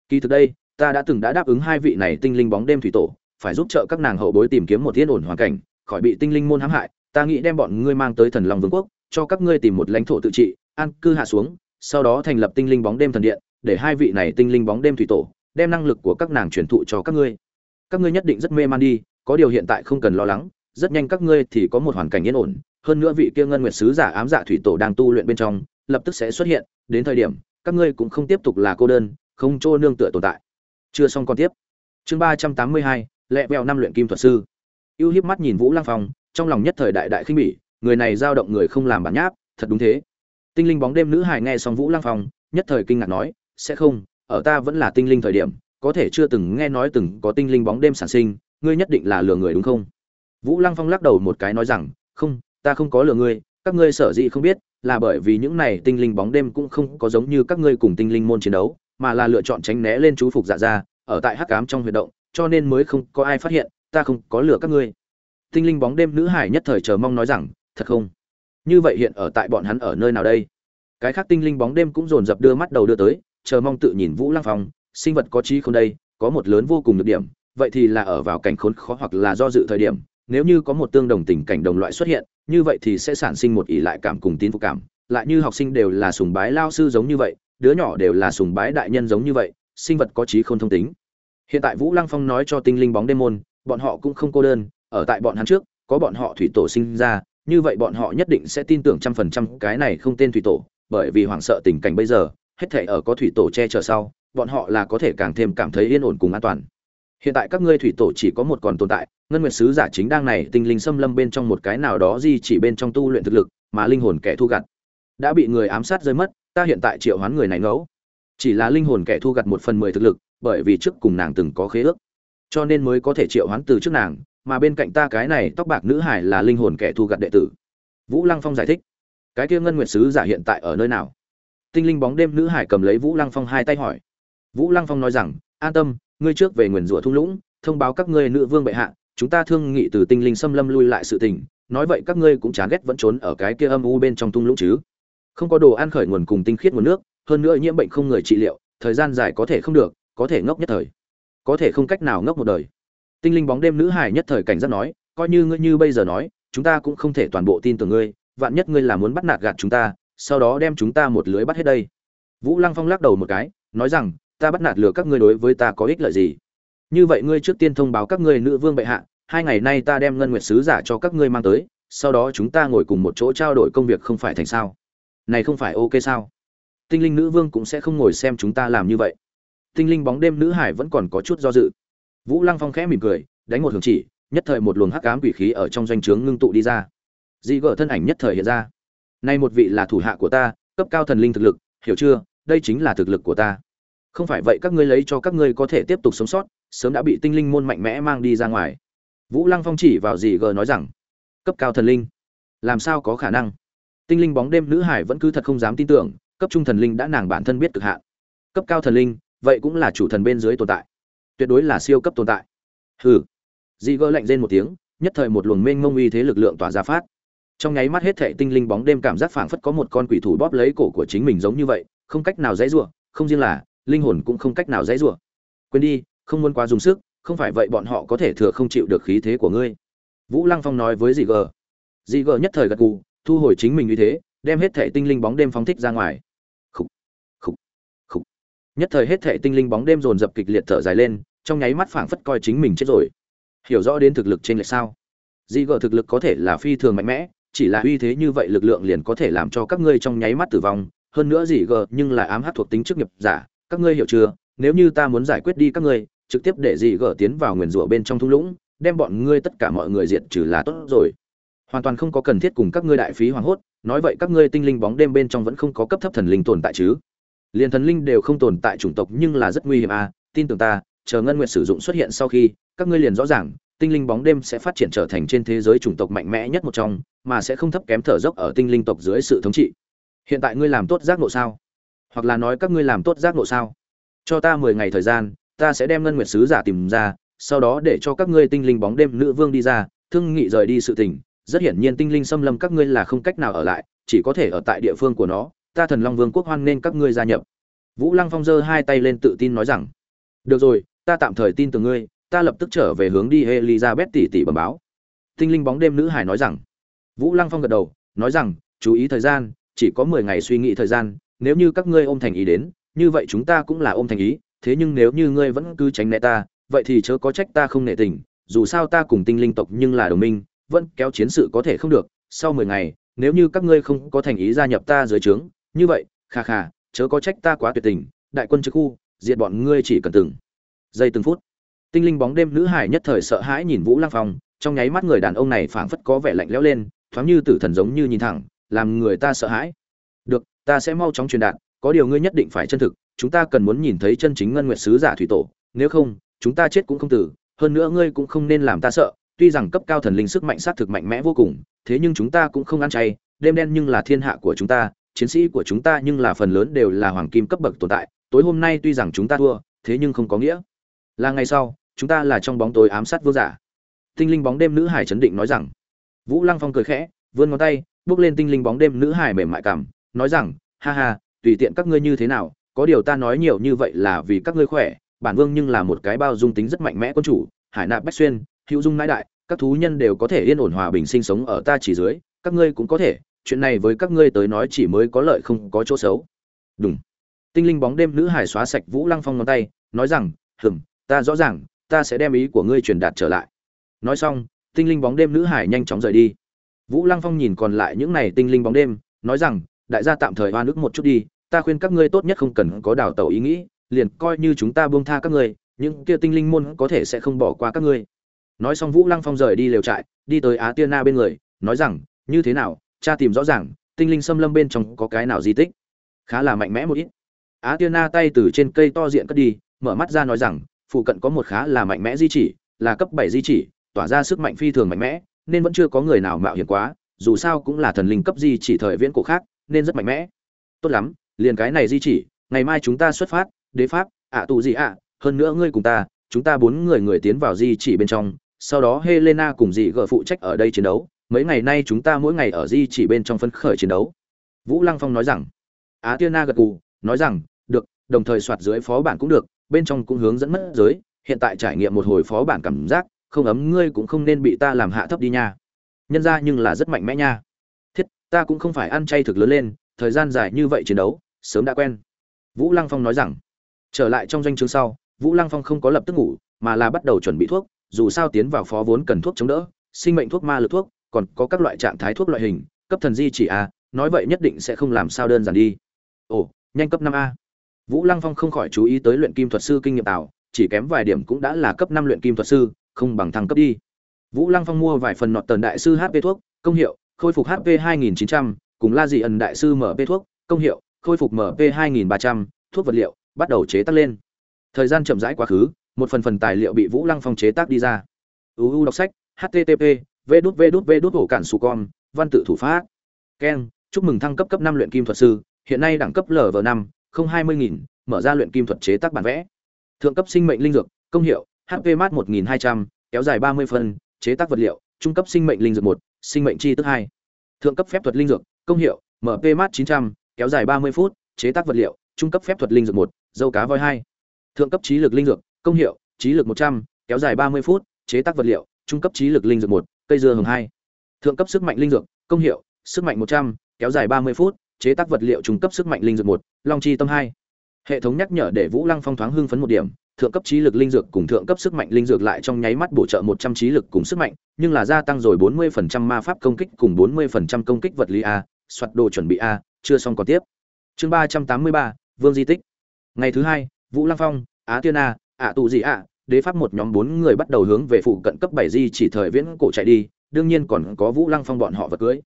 kỳ thực đây, ta đã từng đã đáp ứng hai vị này tinh linh bóng đêm thủy tổ, phải giúp trợ các nàng hậu bối tìm kiếm một yên ổn hoàn cảnh, khỏi bị tinh linh môn hãm hại. Ta nghĩ đem bọn ngươi mang tới thần long vương quốc, cho các ngươi tìm một lãnh thổ tự trị, an cư hạ xuống, sau đó thành lập tinh linh bóng đêm thần điện, để hai vị này tinh linh bóng đêm thủy tổ, đem năng lực của các nàng truyền thụ cho các ngươi. Các ngươi nhất định rất mê man đi, có điều hiện tại không cần lo lắng, rất nhanh các ngươi thì có một hoàn cảnh yên ổn. Hơn nữa vị kia ngân nguyệt sứ giả ám dạ thủy tổ đang tu luyện bên trong, lập tức sẽ xuất hiện, đến thời điểm, các ngươi cũng không tiếp tục là cô đơn không chỗ nương tựa tồn tại. Chưa xong còn tiếp. Chương ba trăm tám mươi hai, lẹ vẹo năm luyện kim thuật sư. Ưu hiếp mắt nhìn vũ lăng phong, trong lòng nhất thời đại đại khinh bỉ, người này giao động người không làm bản nháp, thật đúng thế. Tinh linh bóng đêm nữ hài nghe xong vũ lăng phong, nhất thời kinh ngạc nói, sẽ không, ở ta vẫn là tinh linh thời điểm, có thể chưa từng nghe nói từng có tinh linh bóng đêm sản sinh, ngươi nhất định là lừa người đúng không? Vũ lăng phong lắc đầu một cái nói rằng, không, ta không có lừa ngươi, các ngươi sở dĩ không biết, là bởi vì những này tinh linh bóng đêm cũng không có giống như các ngươi cùng tinh linh môn chiến đấu mà là lựa chọn tránh né lên chú phục dạ ra ở tại hắc ám trong huyệt động, cho nên mới không có ai phát hiện, ta không có lừa các ngươi. Tinh linh bóng đêm nữ hải nhất thời chờ mong nói rằng, thật không? Như vậy hiện ở tại bọn hắn ở nơi nào đây? Cái khác tinh linh bóng đêm cũng dồn dập đưa mắt đầu đưa tới, chờ mong tự nhìn vũ lăng phong, sinh vật có trí không đây, có một lớn vô cùng nhược điểm, vậy thì là ở vào cảnh khốn khó hoặc là do dự thời điểm, nếu như có một tương đồng tình cảnh đồng loại xuất hiện, như vậy thì sẽ sản sinh một ỷ lại cảm cùng tín phục cảm, lại như học sinh đều là sùng bái lao sư giống như vậy đứa nhỏ đều là sùng bái đại nhân giống như vậy, sinh vật có trí không thông tính. Hiện tại vũ lăng phong nói cho tinh linh bóng đêm môn, bọn họ cũng không cô đơn, ở tại bọn hắn trước, có bọn họ thủy tổ sinh ra, như vậy bọn họ nhất định sẽ tin tưởng trăm phần trăm cái này không tên thủy tổ, bởi vì hoảng sợ tình cảnh bây giờ, hết thể ở có thủy tổ che chở sau, bọn họ là có thể càng thêm cảm thấy yên ổn cùng an toàn. Hiện tại các ngươi thủy tổ chỉ có một còn tồn tại, ngân nguyệt sứ giả chính đang này, tinh linh xâm lâm bên trong một cái nào đó gì chỉ bên trong tu luyện thực lực, mà linh hồn kẻ thu gặt đã bị người ám sát rơi mất ta hiện tại triệu hoán người này ngẫu. Chỉ là linh hồn kẻ thu gặt một phần mười thực lực, bởi vì trước cùng nàng từng có khế ước. Cho nên mới có thể triệu hoán từ trước nàng, mà bên cạnh ta cái này tóc bạc nữ hải là linh hồn kẻ thu gặt đệ tử. Vũ lăng phong giải thích. Cái kia ngân nguyệt sứ giả hiện tại ở nơi nào? Tinh linh bóng đêm nữ hải cầm lấy vũ lăng phong hai tay hỏi. Vũ lăng phong nói rằng, an tâm, ngươi trước về nguyền rủa thung lũng, thông báo các ngươi nữ vương bệ hạ, chúng ta thương nghị từ tinh linh xâm lâm lui lại sự tình, nói vậy các ngươi cũng chán ghét vẫn trốn ở cái kia âm u bên trong thung lũng chứ không có đồ ăn khởi nguồn cùng tinh khiết nguồn nước, hơn nữa nhiễm bệnh không người trị liệu, thời gian dài có thể không được, có thể ngốc nhất thời. Có thể không cách nào ngốc một đời. Tinh linh bóng đêm nữ hải nhất thời cảnh giác nói, coi như ngươi như bây giờ nói, chúng ta cũng không thể toàn bộ tin tưởng ngươi, vạn nhất ngươi là muốn bắt nạt gạt chúng ta, sau đó đem chúng ta một lưới bắt hết đây. Vũ lăng phong lắc đầu một cái, nói rằng, ta bắt nạt lừa các ngươi đối với ta có ích lợi gì? Như vậy ngươi trước tiên thông báo các ngươi nữ vương bệ hạ, hai ngày nay ta đem ngân nguyệt sứ giả cho các ngươi mang tới, sau đó chúng ta ngồi cùng một chỗ trao đổi công việc không phải thành sao? Này không phải ok sao? Tinh linh nữ vương cũng sẽ không ngồi xem chúng ta làm như vậy. Tinh linh bóng đêm nữ hải vẫn còn có chút do dự. Vũ lăng phong khẽ mỉm cười, đánh một hướng chỉ, nhất thời một luồng hắc ám quỷ khí ở trong doanh trướng ngưng tụ đi ra. Dị gở thân ảnh nhất thời hiện ra. Nay một vị là thủ hạ của ta, cấp cao thần linh thực lực, hiểu chưa? Đây chính là thực lực của ta. Không phải vậy các ngươi lấy cho các ngươi có thể tiếp tục sống sót, sớm đã bị tinh linh môn mạnh mẽ mang đi ra ngoài. Vũ lăng phong chỉ vào dị gờ nói rằng, cấp cao thần linh, làm sao có khả năng? Tinh linh bóng đêm nữ hải vẫn cứ thật không dám tin tưởng, cấp trung thần linh đã nàng bản thân biết cực hạn. Cấp cao thần linh, vậy cũng là chủ thần bên dưới tồn tại. Tuyệt đối là siêu cấp tồn tại. Hừ. Dị gỡ lạnh rên một tiếng, nhất thời một luồng mênh mông uy thế lực lượng tỏa ra phát. Trong nháy mắt hết thệ tinh linh bóng đêm cảm giác phảng phất có một con quỷ thủ bóp lấy cổ của chính mình giống như vậy, không cách nào dãy rủa, không riêng là, linh hồn cũng không cách nào dãy rủa. Quên đi, không muốn quá dùng sức, không phải vậy bọn họ có thể thừa không chịu được khí thế của ngươi. Vũ lăng phong nói với dị gờ dị gờ nhất thời gật gù thu hồi chính mình như thế đem hết thệ tinh linh bóng đêm phóng thích ra ngoài. Khúc, khúc, khúc. nhất thời hết thệ tinh linh bóng đêm dồn dập kịch liệt thở dài lên trong nháy mắt phảng phất coi chính mình chết rồi. Hiểu rõ đến thực lực trên lệch sao? Dị gờ thực lực có thể là phi thường mạnh mẽ chỉ là uy thế như vậy lực lượng liền có thể làm cho các ngươi trong nháy mắt tử vong. Hơn nữa dị gờ nhưng là ám hát thuộc tính chức nghiệp giả các ngươi hiểu chưa? Nếu như ta muốn giải quyết đi các ngươi trực tiếp để dị gờ tiến vào nguyền rủa bên trong thung lũng đem bọn ngươi tất cả mọi người diệt trừ là tốt rồi hoàn toàn không có cần thiết cùng các ngươi đại phí hoàng hốt, nói vậy các ngươi tinh linh bóng đêm bên trong vẫn không có cấp thấp thần linh tồn tại chứ? Liền thần linh đều không tồn tại chủng tộc nhưng là rất nguy hiểm à tin tưởng ta, chờ ngân nguyệt sử dụng xuất hiện sau khi, các ngươi liền rõ ràng, tinh linh bóng đêm sẽ phát triển trở thành trên thế giới chủng tộc mạnh mẽ nhất một trong, mà sẽ không thấp kém thở dốc ở tinh linh tộc dưới sự thống trị. Hiện tại ngươi làm tốt giác nộ sao? Hoặc là nói các ngươi làm tốt giác nộ sao? Cho ta mười ngày thời gian, ta sẽ đem ngân nguyệt sứ giả tìm ra, sau đó để cho các ngươi tinh linh bóng đêm nữ vương đi ra, thương nghị rời đi sự tình rất hiển nhiên tinh linh xâm lâm các ngươi là không cách nào ở lại, chỉ có thể ở tại địa phương của nó. Ta thần long vương quốc hoan nên các ngươi gia nhập. Vũ lăng phong giơ hai tay lên tự tin nói rằng, được rồi, ta tạm thời tin tưởng ngươi, ta lập tức trở về hướng đi elizabeth tỷ tỷ bẩm báo. Tinh linh bóng đêm nữ hải nói rằng, vũ lăng phong gật đầu, nói rằng, chú ý thời gian, chỉ có mười ngày suy nghĩ thời gian, nếu như các ngươi ôm thành ý đến, như vậy chúng ta cũng là ôm thành ý, thế nhưng nếu như ngươi vẫn cứ tránh né ta, vậy thì chớ có trách ta không nể tình, dù sao ta cùng tinh linh tộc nhưng là đồng minh vẫn kéo chiến sự có thể không được, sau mười ngày, nếu như các ngươi không có thành ý gia nhập ta dưới trướng, như vậy, kha kha, chớ có trách ta quá tuyệt tình, đại quân trực khu, diệt bọn ngươi chỉ cần từng giây từng phút. Tinh linh bóng đêm nữ hải nhất thời sợ hãi nhìn vũ lăng phong, trong nháy mắt người đàn ông này phảng phất có vẻ lạnh lẽo lên, thoáng như tử thần giống như nhìn thẳng, làm người ta sợ hãi. Được, ta sẽ mau chóng truyền đạt, có điều ngươi nhất định phải chân thực, chúng ta cần muốn nhìn thấy chân chính ngân nguyệt sứ giả thủy tổ, nếu không, chúng ta chết cũng không tử, hơn nữa ngươi cũng không nên làm ta sợ tuy rằng cấp cao thần linh sức mạnh sát thực mạnh mẽ vô cùng, thế nhưng chúng ta cũng không ăn chay, đêm đen nhưng là thiên hạ của chúng ta, chiến sĩ của chúng ta nhưng là phần lớn đều là hoàng kim cấp bậc tồn tại, tối hôm nay tuy rằng chúng ta thua, thế nhưng không có nghĩa. Là ngày sau, chúng ta là trong bóng tối ám sát vương giả. Tinh linh bóng đêm nữ hải chấn định nói rằng. Vũ lăng phong cười khẽ, vươn ngón tay, bước lên tinh linh bóng đêm nữ hải mềm mại cảm, nói rằng, ha ha, tùy tiện các ngươi như thế nào, có điều ta nói nhiều như vậy là vì các ngươi khỏe, bản vương nhưng là một cái bao dung tính rất mạnh mẽ quân chủ, hải nạp bách xuyên hữu dung nãi đại, các thú nhân đều có thể yên ổn hòa bình sinh sống ở ta chỉ dưới, các ngươi cũng có thể, chuyện này với các ngươi tới nói chỉ mới có lợi không có chỗ xấu. Đúng tinh linh bóng đêm nữ hải xóa sạch vũ lăng phong ngón tay, nói rằng, hừm, ta rõ ràng, ta sẽ đem ý của ngươi truyền đạt trở lại. Nói xong, tinh linh bóng đêm nữ hải nhanh chóng rời đi. Vũ lăng phong nhìn còn lại những này tinh linh bóng đêm, nói rằng, đại gia tạm thời oan nước một chút đi, ta khuyên các ngươi tốt nhất không cần có đào tẩu ý nghĩ, liền coi như chúng ta buông tha các ngươi, những kia tinh linh môn có thể sẽ không bỏ qua các ngươi nói xong vũ lăng phong rời đi lều trại, đi tới á tiên na bên người, nói rằng, như thế nào, cha tìm rõ ràng, tinh linh xâm lâm bên trong có cái nào di tích? Khá là mạnh mẽ một ít. Á tiên na tay từ trên cây to diện cất đi, mở mắt ra nói rằng, phụ cận có một khá là mạnh mẽ di chỉ, là cấp bảy di chỉ, tỏa ra sức mạnh phi thường mạnh mẽ, nên vẫn chưa có người nào mạo hiểm quá, dù sao cũng là thần linh cấp di chỉ thời viễn cổ khác, nên rất mạnh mẽ. Tốt lắm, liền cái này di chỉ, ngày mai chúng ta xuất phát, đế pháp, ạ tù gì ạ, hơn nữa ngươi cùng ta, chúng ta bốn người người tiến vào di chỉ bên trong sau đó helena cùng dì gợ phụ trách ở đây chiến đấu. Mấy ngày nay chúng ta mỗi ngày ở di chỉ bên trong phấn khởi chiến đấu. Vũ lăng phong nói rằng á tiên na gật gù, nói rằng được đồng thời soạt dưới phó bản cũng được bên trong cũng hướng dẫn mất giới hiện tại trải nghiệm một hồi phó bản cảm giác không ấm ngươi cũng không nên bị ta làm hạ thấp đi nha. Nhân ra nhưng là rất mạnh mẽ nha. Thiết ta cũng không phải ăn chay thực lớn lên thời gian dài như vậy chiến đấu sớm đã quen. Vũ lăng phong nói rằng. Trở lại trong doanh trường sau vũ lăng phong không có lập tức ngủ mà là bắt đầu chuẩn bị thuốc dù sao tiến vào phó vốn cần thuốc chống đỡ sinh mệnh thuốc ma lực thuốc còn có các loại trạng thái thuốc loại hình cấp thần di chỉ a nói vậy nhất định sẽ không làm sao đơn giản đi. Ồ nhanh cấp năm a. Vũ lăng phong không khỏi chú ý tới luyện kim thuật sư kinh nghiệm tạo chỉ kém vài điểm cũng đã là cấp năm luyện kim thuật sư không bằng thăng cấp đi. Vũ lăng phong mua vài phần nọt tần đại sư hp thuốc công hiệu khôi phục hp 2900, cùng la dị ẩn đại sư mp thuốc công hiệu khôi phục mp 2300, thuốc vật liệu bắt đầu chế tác lên. Thời gian chậm rãi quá khứ một phần phần tài liệu bị vũ lăng phong chế tác đi ra uu đọc sách http v đút v đút v đút ổ cản su con văn tự thủ pháp keng chúc mừng thăng cấp cấp năm luyện kim thuật sư hiện nay đẳng cấp lv năm không hai mươi nghìn mở ra luyện kim thuật chế tác bản vẽ thượng cấp sinh mệnh linh dược công hiệu hp mát một nghìn hai trăm kéo dài ba mươi phân chế tác vật liệu trung cấp sinh mệnh linh dược một sinh mệnh chi tức hai thượng cấp phép thuật linh dược công hiệu mp mát chín trăm kéo dài ba mươi phút chế tác vật liệu trung cấp phép thuật linh dược một dâu cá voi hai thượng cấp trí lực linh dược công hiệu, trí lực một trăm, kéo dài ba mươi phút, chế tác vật liệu, trung cấp trí lực linh dược một, cây dưa hồng hai. Thượng cấp sức mạnh linh dược, công hiệu, sức mạnh một trăm, kéo dài ba mươi phút, chế tác vật liệu trung cấp sức mạnh linh dược một, long chi tâm hai. Hệ thống nhắc nhở để vũ lăng phong thoáng hưng phấn một điểm, thượng cấp trí lực linh dược cùng thượng cấp sức mạnh linh dược lại trong nháy mắt bổ trợ một trăm trí lực cùng sức mạnh, nhưng là gia tăng rồi bốn mươi phần trăm ma pháp công kích cùng bốn mươi phần trăm công kích vật lý a, soạt đồ chuẩn bị a, chưa xong còn tiếp. Chương ba trăm tám mươi ba, vương di tích. Ngày thứ hai, vũ lăng phong, á tiên a ạ tù gì ạ, đế pháp một nhóm bốn người bắt đầu hướng về phụ cận cấp bảy di chỉ thời viễn cổ chạy đi, đương nhiên còn có vũ lăng phong bọn họ vật cưới.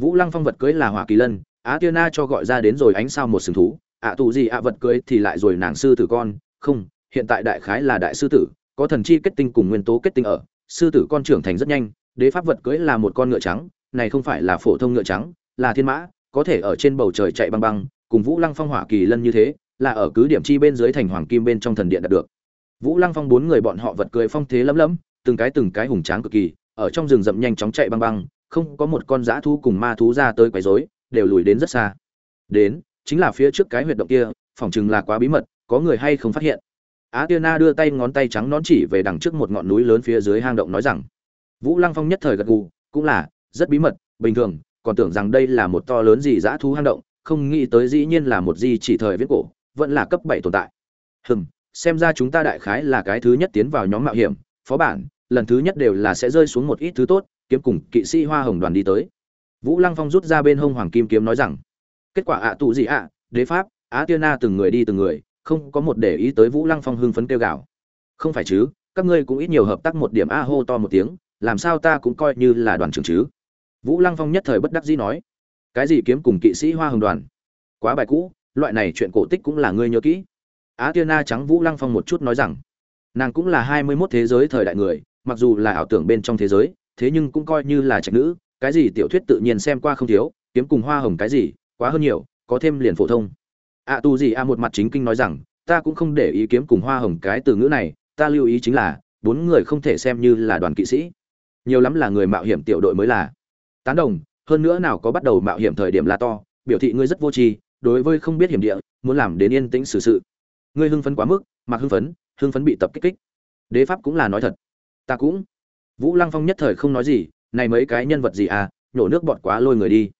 Vũ lăng phong vật cưới là hỏa kỳ lân á tiên a cho gọi ra đến rồi ánh sao một sừng thú. Ạ tù gì ạ vật cưới thì lại rồi nàng sư tử con. Không, hiện tại đại khái là đại sư tử, có thần chi kết tinh cùng nguyên tố kết tinh ở. Sư tử con trưởng thành rất nhanh, đế pháp vật cưới là một con ngựa trắng, này không phải là phổ thông ngựa trắng, là thiên mã, có thể ở trên bầu trời chạy băng băng, cùng vũ lăng phong hỏa kỳ lân như thế, là ở cứ điểm chi bên dưới thành hoàng kim bên trong thần điện đạt được vũ lăng phong bốn người bọn họ vật cười phong thế lấm lấm, từng cái từng cái hùng tráng cực kỳ, ở trong rừng rậm nhanh chóng chạy băng băng, không có một con dã thú cùng ma thú ra tới quấy rối, đều lùi đến rất xa. Đến, chính là phía trước cái huyệt động kia phỏng chừng là quá bí mật, có người hay không phát hiện. Á tiên na đưa tay ngón tay trắng nón chỉ về đằng trước một ngọn núi lớn phía dưới hang động nói rằng, vũ lăng phong nhất thời gật gù, cũng là, rất bí mật, bình thường, còn tưởng rằng đây là một to lớn gì dã thú hang động, không nghĩ tới dĩ nhiên là một gì chỉ thời viết cổ, vẫn là cấp bảy tồn tại. Hừm xem ra chúng ta đại khái là cái thứ nhất tiến vào nhóm mạo hiểm, phó bản, lần thứ nhất đều là sẽ rơi xuống một ít thứ tốt, kiếm cùng kỵ sĩ hoa hồng đoàn đi tới. Vũ lăng phong rút ra bên hông hoàng kim kiếm nói rằng, kết quả ạ, tụ gì ạ? Đế pháp, á tiên na từng người đi từng người, không có một để ý tới vũ lăng phong hưng phấn kêu gào. Không phải chứ, các ngươi cũng ít nhiều hợp tác một điểm a hô to một tiếng, làm sao ta cũng coi như là đoàn trưởng chứ? Vũ lăng phong nhất thời bất đắc dĩ nói, cái gì kiếm cùng kỵ sĩ hoa hồng đoàn? Quá bài cũ, loại này chuyện cổ tích cũng là ngươi nhớ kỹ á tiên na trắng vũ lăng phong một chút nói rằng nàng cũng là hai mươi mốt thế giới thời đại người mặc dù là ảo tưởng bên trong thế giới thế nhưng cũng coi như là trạch nữ cái gì tiểu thuyết tự nhiên xem qua không thiếu kiếm cùng hoa hồng cái gì quá hơn nhiều có thêm liền phổ thông. Ạ à, tu gì a một mặt chính kinh nói rằng ta cũng không để ý kiếm cùng hoa hồng cái từ ngữ này ta lưu ý chính là bốn người không thể xem như là đoàn kỵ sĩ. Nhiều lắm là người mạo hiểm tiểu đội mới là. Tán đồng hơn nữa nào có bắt đầu mạo hiểm thời điểm là to biểu thị ngươi rất vô tri đối với không biết hiểm địa muốn làm đến yên tĩnh xử sự ngươi hưng phấn quá mức mà hưng phấn hưng phấn bị tập kích kích. Đế pháp cũng là nói thật. Ta cũng. Vũ lăng phong nhất thời không nói gì, này mấy cái nhân vật gì à nhổ nước bọt quá lôi người đi.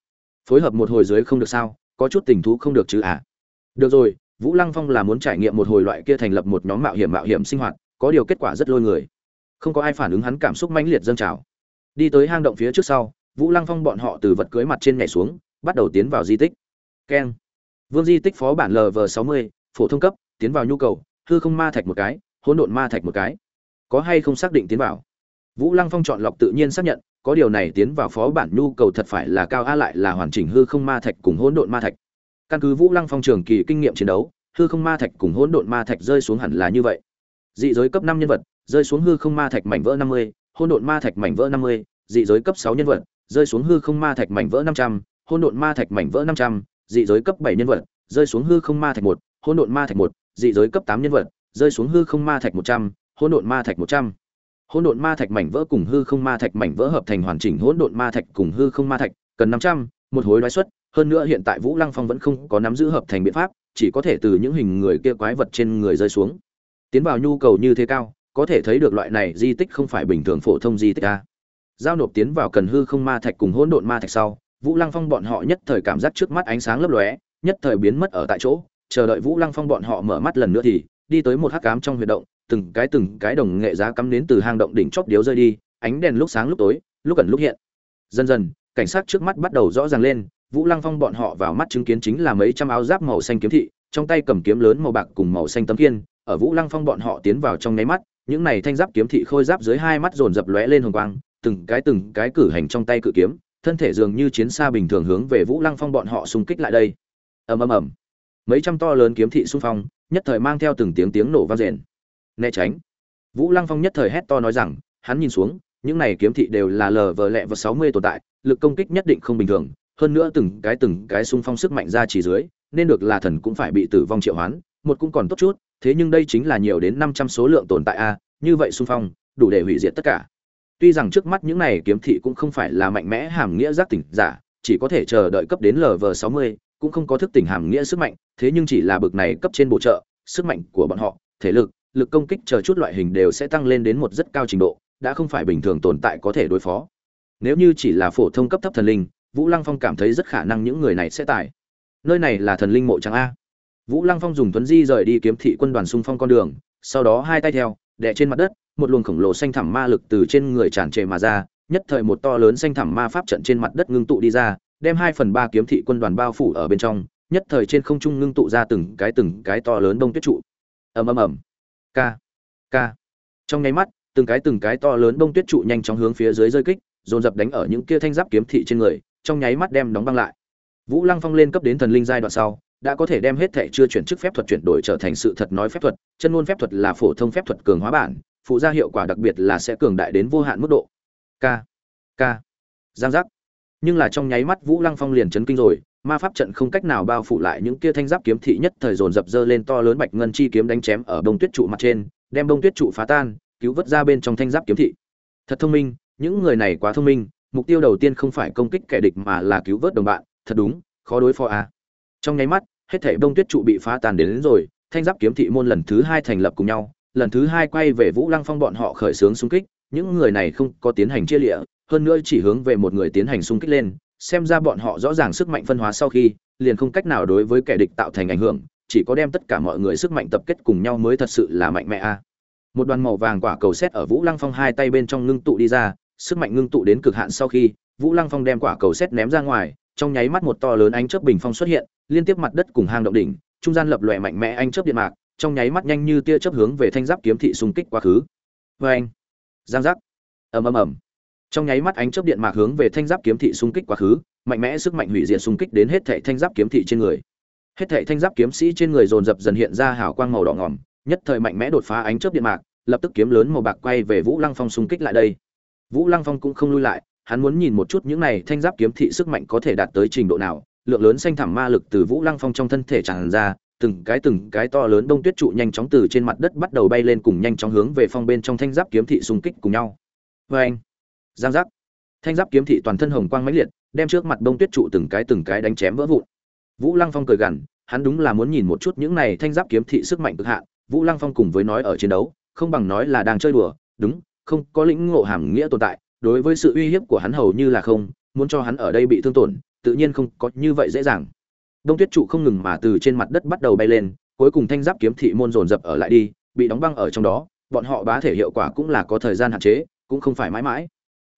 Phối hợp một hồi dưới không được sao, có chút tình thú không được chứ à. Được rồi, vũ lăng phong là muốn trải nghiệm một hồi loại kia thành lập một nhóm mạo hiểm mạo hiểm sinh hoạt, có điều kết quả rất lôi người. Không có ai phản ứng hắn cảm xúc mãnh liệt dâng trào. Đi tới hang động phía trước sau, vũ lăng phong bọn họ từ vật cưới mặt trên nhảy xuống, bắt đầu tiến vào di tích. Keng. Vương di tích phó bản lv sáu mươi, phổ thông cấp tiến vào nhu cầu hư không ma thạch một cái hỗn độn ma thạch một cái có hay không xác định tiến vào vũ lăng phong chọn lọc tự nhiên xác nhận có điều này tiến vào phó bản nhu cầu thật phải là cao a lại là hoàn chỉnh hư không ma thạch cùng hỗn độn ma thạch căn cứ vũ lăng phong trường kỳ kinh nghiệm chiến đấu hư không ma thạch cùng hỗn độn ma thạch rơi xuống hẳn là như vậy dị giới cấp năm nhân vật rơi xuống hư không ma thạch mảnh vỡ năm mươi hỗn độn ma thạch mảnh vỡ năm mươi dị giới cấp sáu nhân vật rơi xuống hư không ma thạch mảnh vỡ năm trăm hỗn độn ma thạch mảnh vỡ năm trăm dị giới cấp bảy nhân vật rơi xuống hư không ma thạch một hỗn độn ma thạch một dị giới cấp tám nhân vật, rơi xuống hư không ma thạch một trăm, hỗn độn ma thạch một trăm. Hỗn độn ma thạch mảnh vỡ cùng hư không ma thạch mảnh vỡ hợp thành hoàn chỉnh hỗn độn ma thạch cùng hư không ma thạch, cần năm trăm, một hối đoái xuất, hơn nữa hiện tại vũ lăng phong vẫn không có nắm giữ hợp thành biện pháp, chỉ có thể từ những hình người kia quái vật trên người rơi xuống. Tiến vào nhu cầu như thế cao, có thể thấy được loại này di tích không phải bình thường phổ thông di tích a. Giao nộp tiến vào cần hư không ma thạch cùng hỗn độn ma thạch sau, vũ lăng phong bọn họ nhất thời cảm giác trước mắt ánh sáng lấp lóe, nhất thời biến mất ở tại chỗ chờ đợi vũ lăng phong bọn họ mở mắt lần nữa thì, đi tới một hắc cám trong huyệt động, từng cái từng cái đồng nghệ giá cắm đến từ hang động đỉnh chóp điếu rơi đi, ánh đèn lúc sáng lúc tối, lúc ẩn lúc hiện. Dần dần, cảnh sát trước mắt bắt đầu rõ ràng lên, vũ lăng phong bọn họ vào mắt chứng kiến chính là mấy trăm áo giáp màu xanh kiếm thị, trong tay cầm kiếm lớn màu bạc cùng màu xanh tấm kiên ở vũ lăng phong bọn họ tiến vào trong nháy mắt, những này thanh giáp kiếm thị khôi giáp dưới hai mắt dồn dập lóe lên hồng quang, từng cái từng cái cử hành trong tay cự kiếm, thân thể dường như chiến xa bình thường hướng về vũ lăng phong bọn họ xung kích lại đây. Ầm ầm ầm mấy trăm to lớn kiếm thị xung phong, nhất thời mang theo từng tiếng tiếng nổ vang rền. Né tránh. Vũ lăng phong nhất thời hét to nói rằng, hắn nhìn xuống, những này kiếm thị đều là lờ vờ lẹ và sáu mươi tồn tại, lực công kích nhất định không bình thường, hơn nữa từng cái từng cái xung phong sức mạnh ra chỉ dưới, nên được là thần cũng phải bị tử vong triệu hoán, một cũng còn tốt chút, thế nhưng đây chính là nhiều đến năm trăm số lượng tồn tại a, như vậy xung phong, đủ để hủy diệt tất cả. Tuy rằng trước mắt những này kiếm thị cũng không phải là mạnh mẽ hàm nghĩa giác tỉnh giả, chỉ có thể chờ đợi cấp đến lv 60 cũng không có thức tỉnh hàm nghĩa sức mạnh, thế nhưng chỉ là bực này cấp trên bổ trợ, sức mạnh của bọn họ, thể lực lực công kích chờ chút loại hình đều sẽ tăng lên đến một rất cao trình độ, đã không phải bình thường tồn tại có thể đối phó nếu như chỉ là phổ thông cấp thấp thần linh, vũ lăng phong cảm thấy rất khả năng những người này sẽ tải. nơi này là thần linh mộ trắng a vũ lăng phong dùng tuấn di rời đi kiếm thị quân đoàn xung phong con đường, sau đó hai tay theo, đè trên mặt đất, một luồng khổng lồ xanh thẳm ma lực từ trên người tràn trề mà ra, nhất thời một to lớn xanh thẳm ma pháp trận trên mặt đất ngưng tụ đi ra đem hai phần ba kiếm thị quân đoàn bao phủ ở bên trong, nhất thời trên không trung ngưng tụ ra từng cái từng cái to lớn đông tuyết trụ. Ầm ầm ầm. Ca. Ca. Trong nháy mắt, từng cái từng cái to lớn đông tuyết trụ nhanh chóng hướng phía dưới rơi kích, dồn dập đánh ở những kia thanh giáp kiếm thị trên người, trong nháy mắt đem đóng băng lại. Vũ lăng phong lên cấp đến thần linh giai đoạn sau, đã có thể đem hết thệ chưa chuyển chức phép thuật chuyển đổi trở thành sự thật nói phép thuật, chân ngôn phép thuật là phổ thông phép thuật cường hóa bản, phụ ra hiệu quả đặc biệt là sẽ cường đại đến vô hạn mức độ. K k giang giác nhưng là trong nháy mắt vũ lăng phong liền chấn kinh rồi ma pháp trận không cách nào bao phủ lại những kia thanh giáp kiếm thị nhất thời dồn dập dơ lên to lớn bạch ngân chi kiếm đánh chém ở bông tuyết trụ mặt trên đem bông tuyết trụ phá tan cứu vớt ra bên trong thanh giáp kiếm thị thật thông minh những người này quá thông minh mục tiêu đầu tiên không phải công kích kẻ địch mà là cứu vớt đồng bạn thật đúng khó đối phó à. trong nháy mắt hết thảy bông tuyết trụ bị phá tan đến, đến rồi thanh giáp kiếm thị môn lần thứ hai thành lập cùng nhau lần thứ hai quay về vũ lăng phong bọn họ khởi xướng xung kích những người này không có tiến hành chia lịa hơn nữa chỉ hướng về một người tiến hành xung kích lên, xem ra bọn họ rõ ràng sức mạnh phân hóa sau khi, liền không cách nào đối với kẻ địch tạo thành ảnh hưởng, chỉ có đem tất cả mọi người sức mạnh tập kết cùng nhau mới thật sự là mạnh mẽ a. Một đoàn màu vàng quả cầu xét ở vũ lăng phong hai tay bên trong ngưng tụ đi ra, sức mạnh ngưng tụ đến cực hạn sau khi, vũ lăng phong đem quả cầu xét ném ra ngoài, trong nháy mắt một to lớn ánh chớp bình phong xuất hiện, liên tiếp mặt đất cùng hang động đỉnh, trung gian lập lòe mạnh mẽ ánh chớp điện mạc, trong nháy mắt nhanh như tia chớp hướng về thanh giáp kiếm thị xung kích quá khứ. Vê anh giang giác. Ầm ầm ầm trong nháy mắt ánh chớp điện mạc hướng về thanh giáp kiếm thị xung kích quá khứ mạnh mẽ sức mạnh hủy diệt xung kích đến hết thảy thanh giáp kiếm thị trên người. Hết thảy thanh giáp kiếm sĩ trên người dồn dập dần hiện ra hào quang màu đỏ ngỏm nhất thời mạnh mẽ đột phá ánh chớp điện mạc lập tức kiếm lớn màu bạc quay về vũ lăng phong xung kích lại đây. Vũ lăng phong cũng không lui lại hắn muốn nhìn một chút những này thanh giáp kiếm thị sức mạnh có thể đạt tới trình độ nào lượng lớn xanh thẳm ma lực từ vũ lăng phong trong thân thể tràn ra từng cái từng cái to lớn đông tuyết trụ nhanh chóng từ trên mặt đất bắt đầu bay lên cùng nhanh chóng hướng về phong bên trong thanh giáp kiếm thị xung kích cùng nhau. Và anh, giang giác, thanh giáp kiếm thị toàn thân hồng quang mãnh liệt, đem trước mặt đông tuyết trụ từng cái từng cái đánh chém vỡ vụn. Vũ Lăng Phong cười gằn, hắn đúng là muốn nhìn một chút những này thanh giáp kiếm thị sức mạnh cực hạn. Vũ Lăng Phong cùng với nói ở chiến đấu, không bằng nói là đang chơi đùa, đúng, không có lĩnh ngộ hàm nghĩa tồn tại, đối với sự uy hiếp của hắn hầu như là không, muốn cho hắn ở đây bị thương tổn, tự nhiên không có như vậy dễ dàng đông tuyết trụ không ngừng mà từ trên mặt đất bắt đầu bay lên cuối cùng thanh giáp kiếm thị môn dồn dập ở lại đi bị đóng băng ở trong đó bọn họ bá thể hiệu quả cũng là có thời gian hạn chế cũng không phải mãi mãi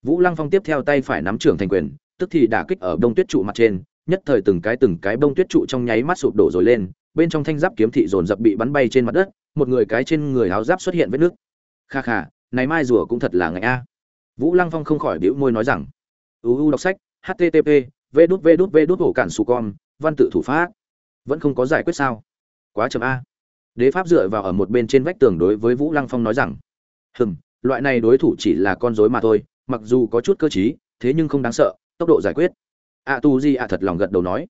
vũ lăng phong tiếp theo tay phải nắm trưởng thành quyền, tức thì đả kích ở đông tuyết trụ mặt trên, nhất thời từng cái từng cái bông tuyết trụ trong nháy mắt sụp đổ rồi lên, bên trong thanh giáp kiếm thị dồn dập bị bắn bay trên mặt đất, một người cái trên người áo giáp xuất hiện vết nước. Kha kha, này mai rùa cũng thật là ngại a. Vũ lăng phong không khỏi bĩu môi nói rằng uu đọc sách http v cản con, văn tự thủ pháp. Vẫn không có giải quyết sao? Quá chậm a. Đế pháp dựa vào ở một bên trên vách tường đối với vũ lăng phong nói rằng, hừm, loại này đối thủ chỉ là con rối mà thôi mặc dù có chút cơ t thế nhưng không đáng sợ, tốc độ giải quyết. A tu di a thật lòng gật đầu nói.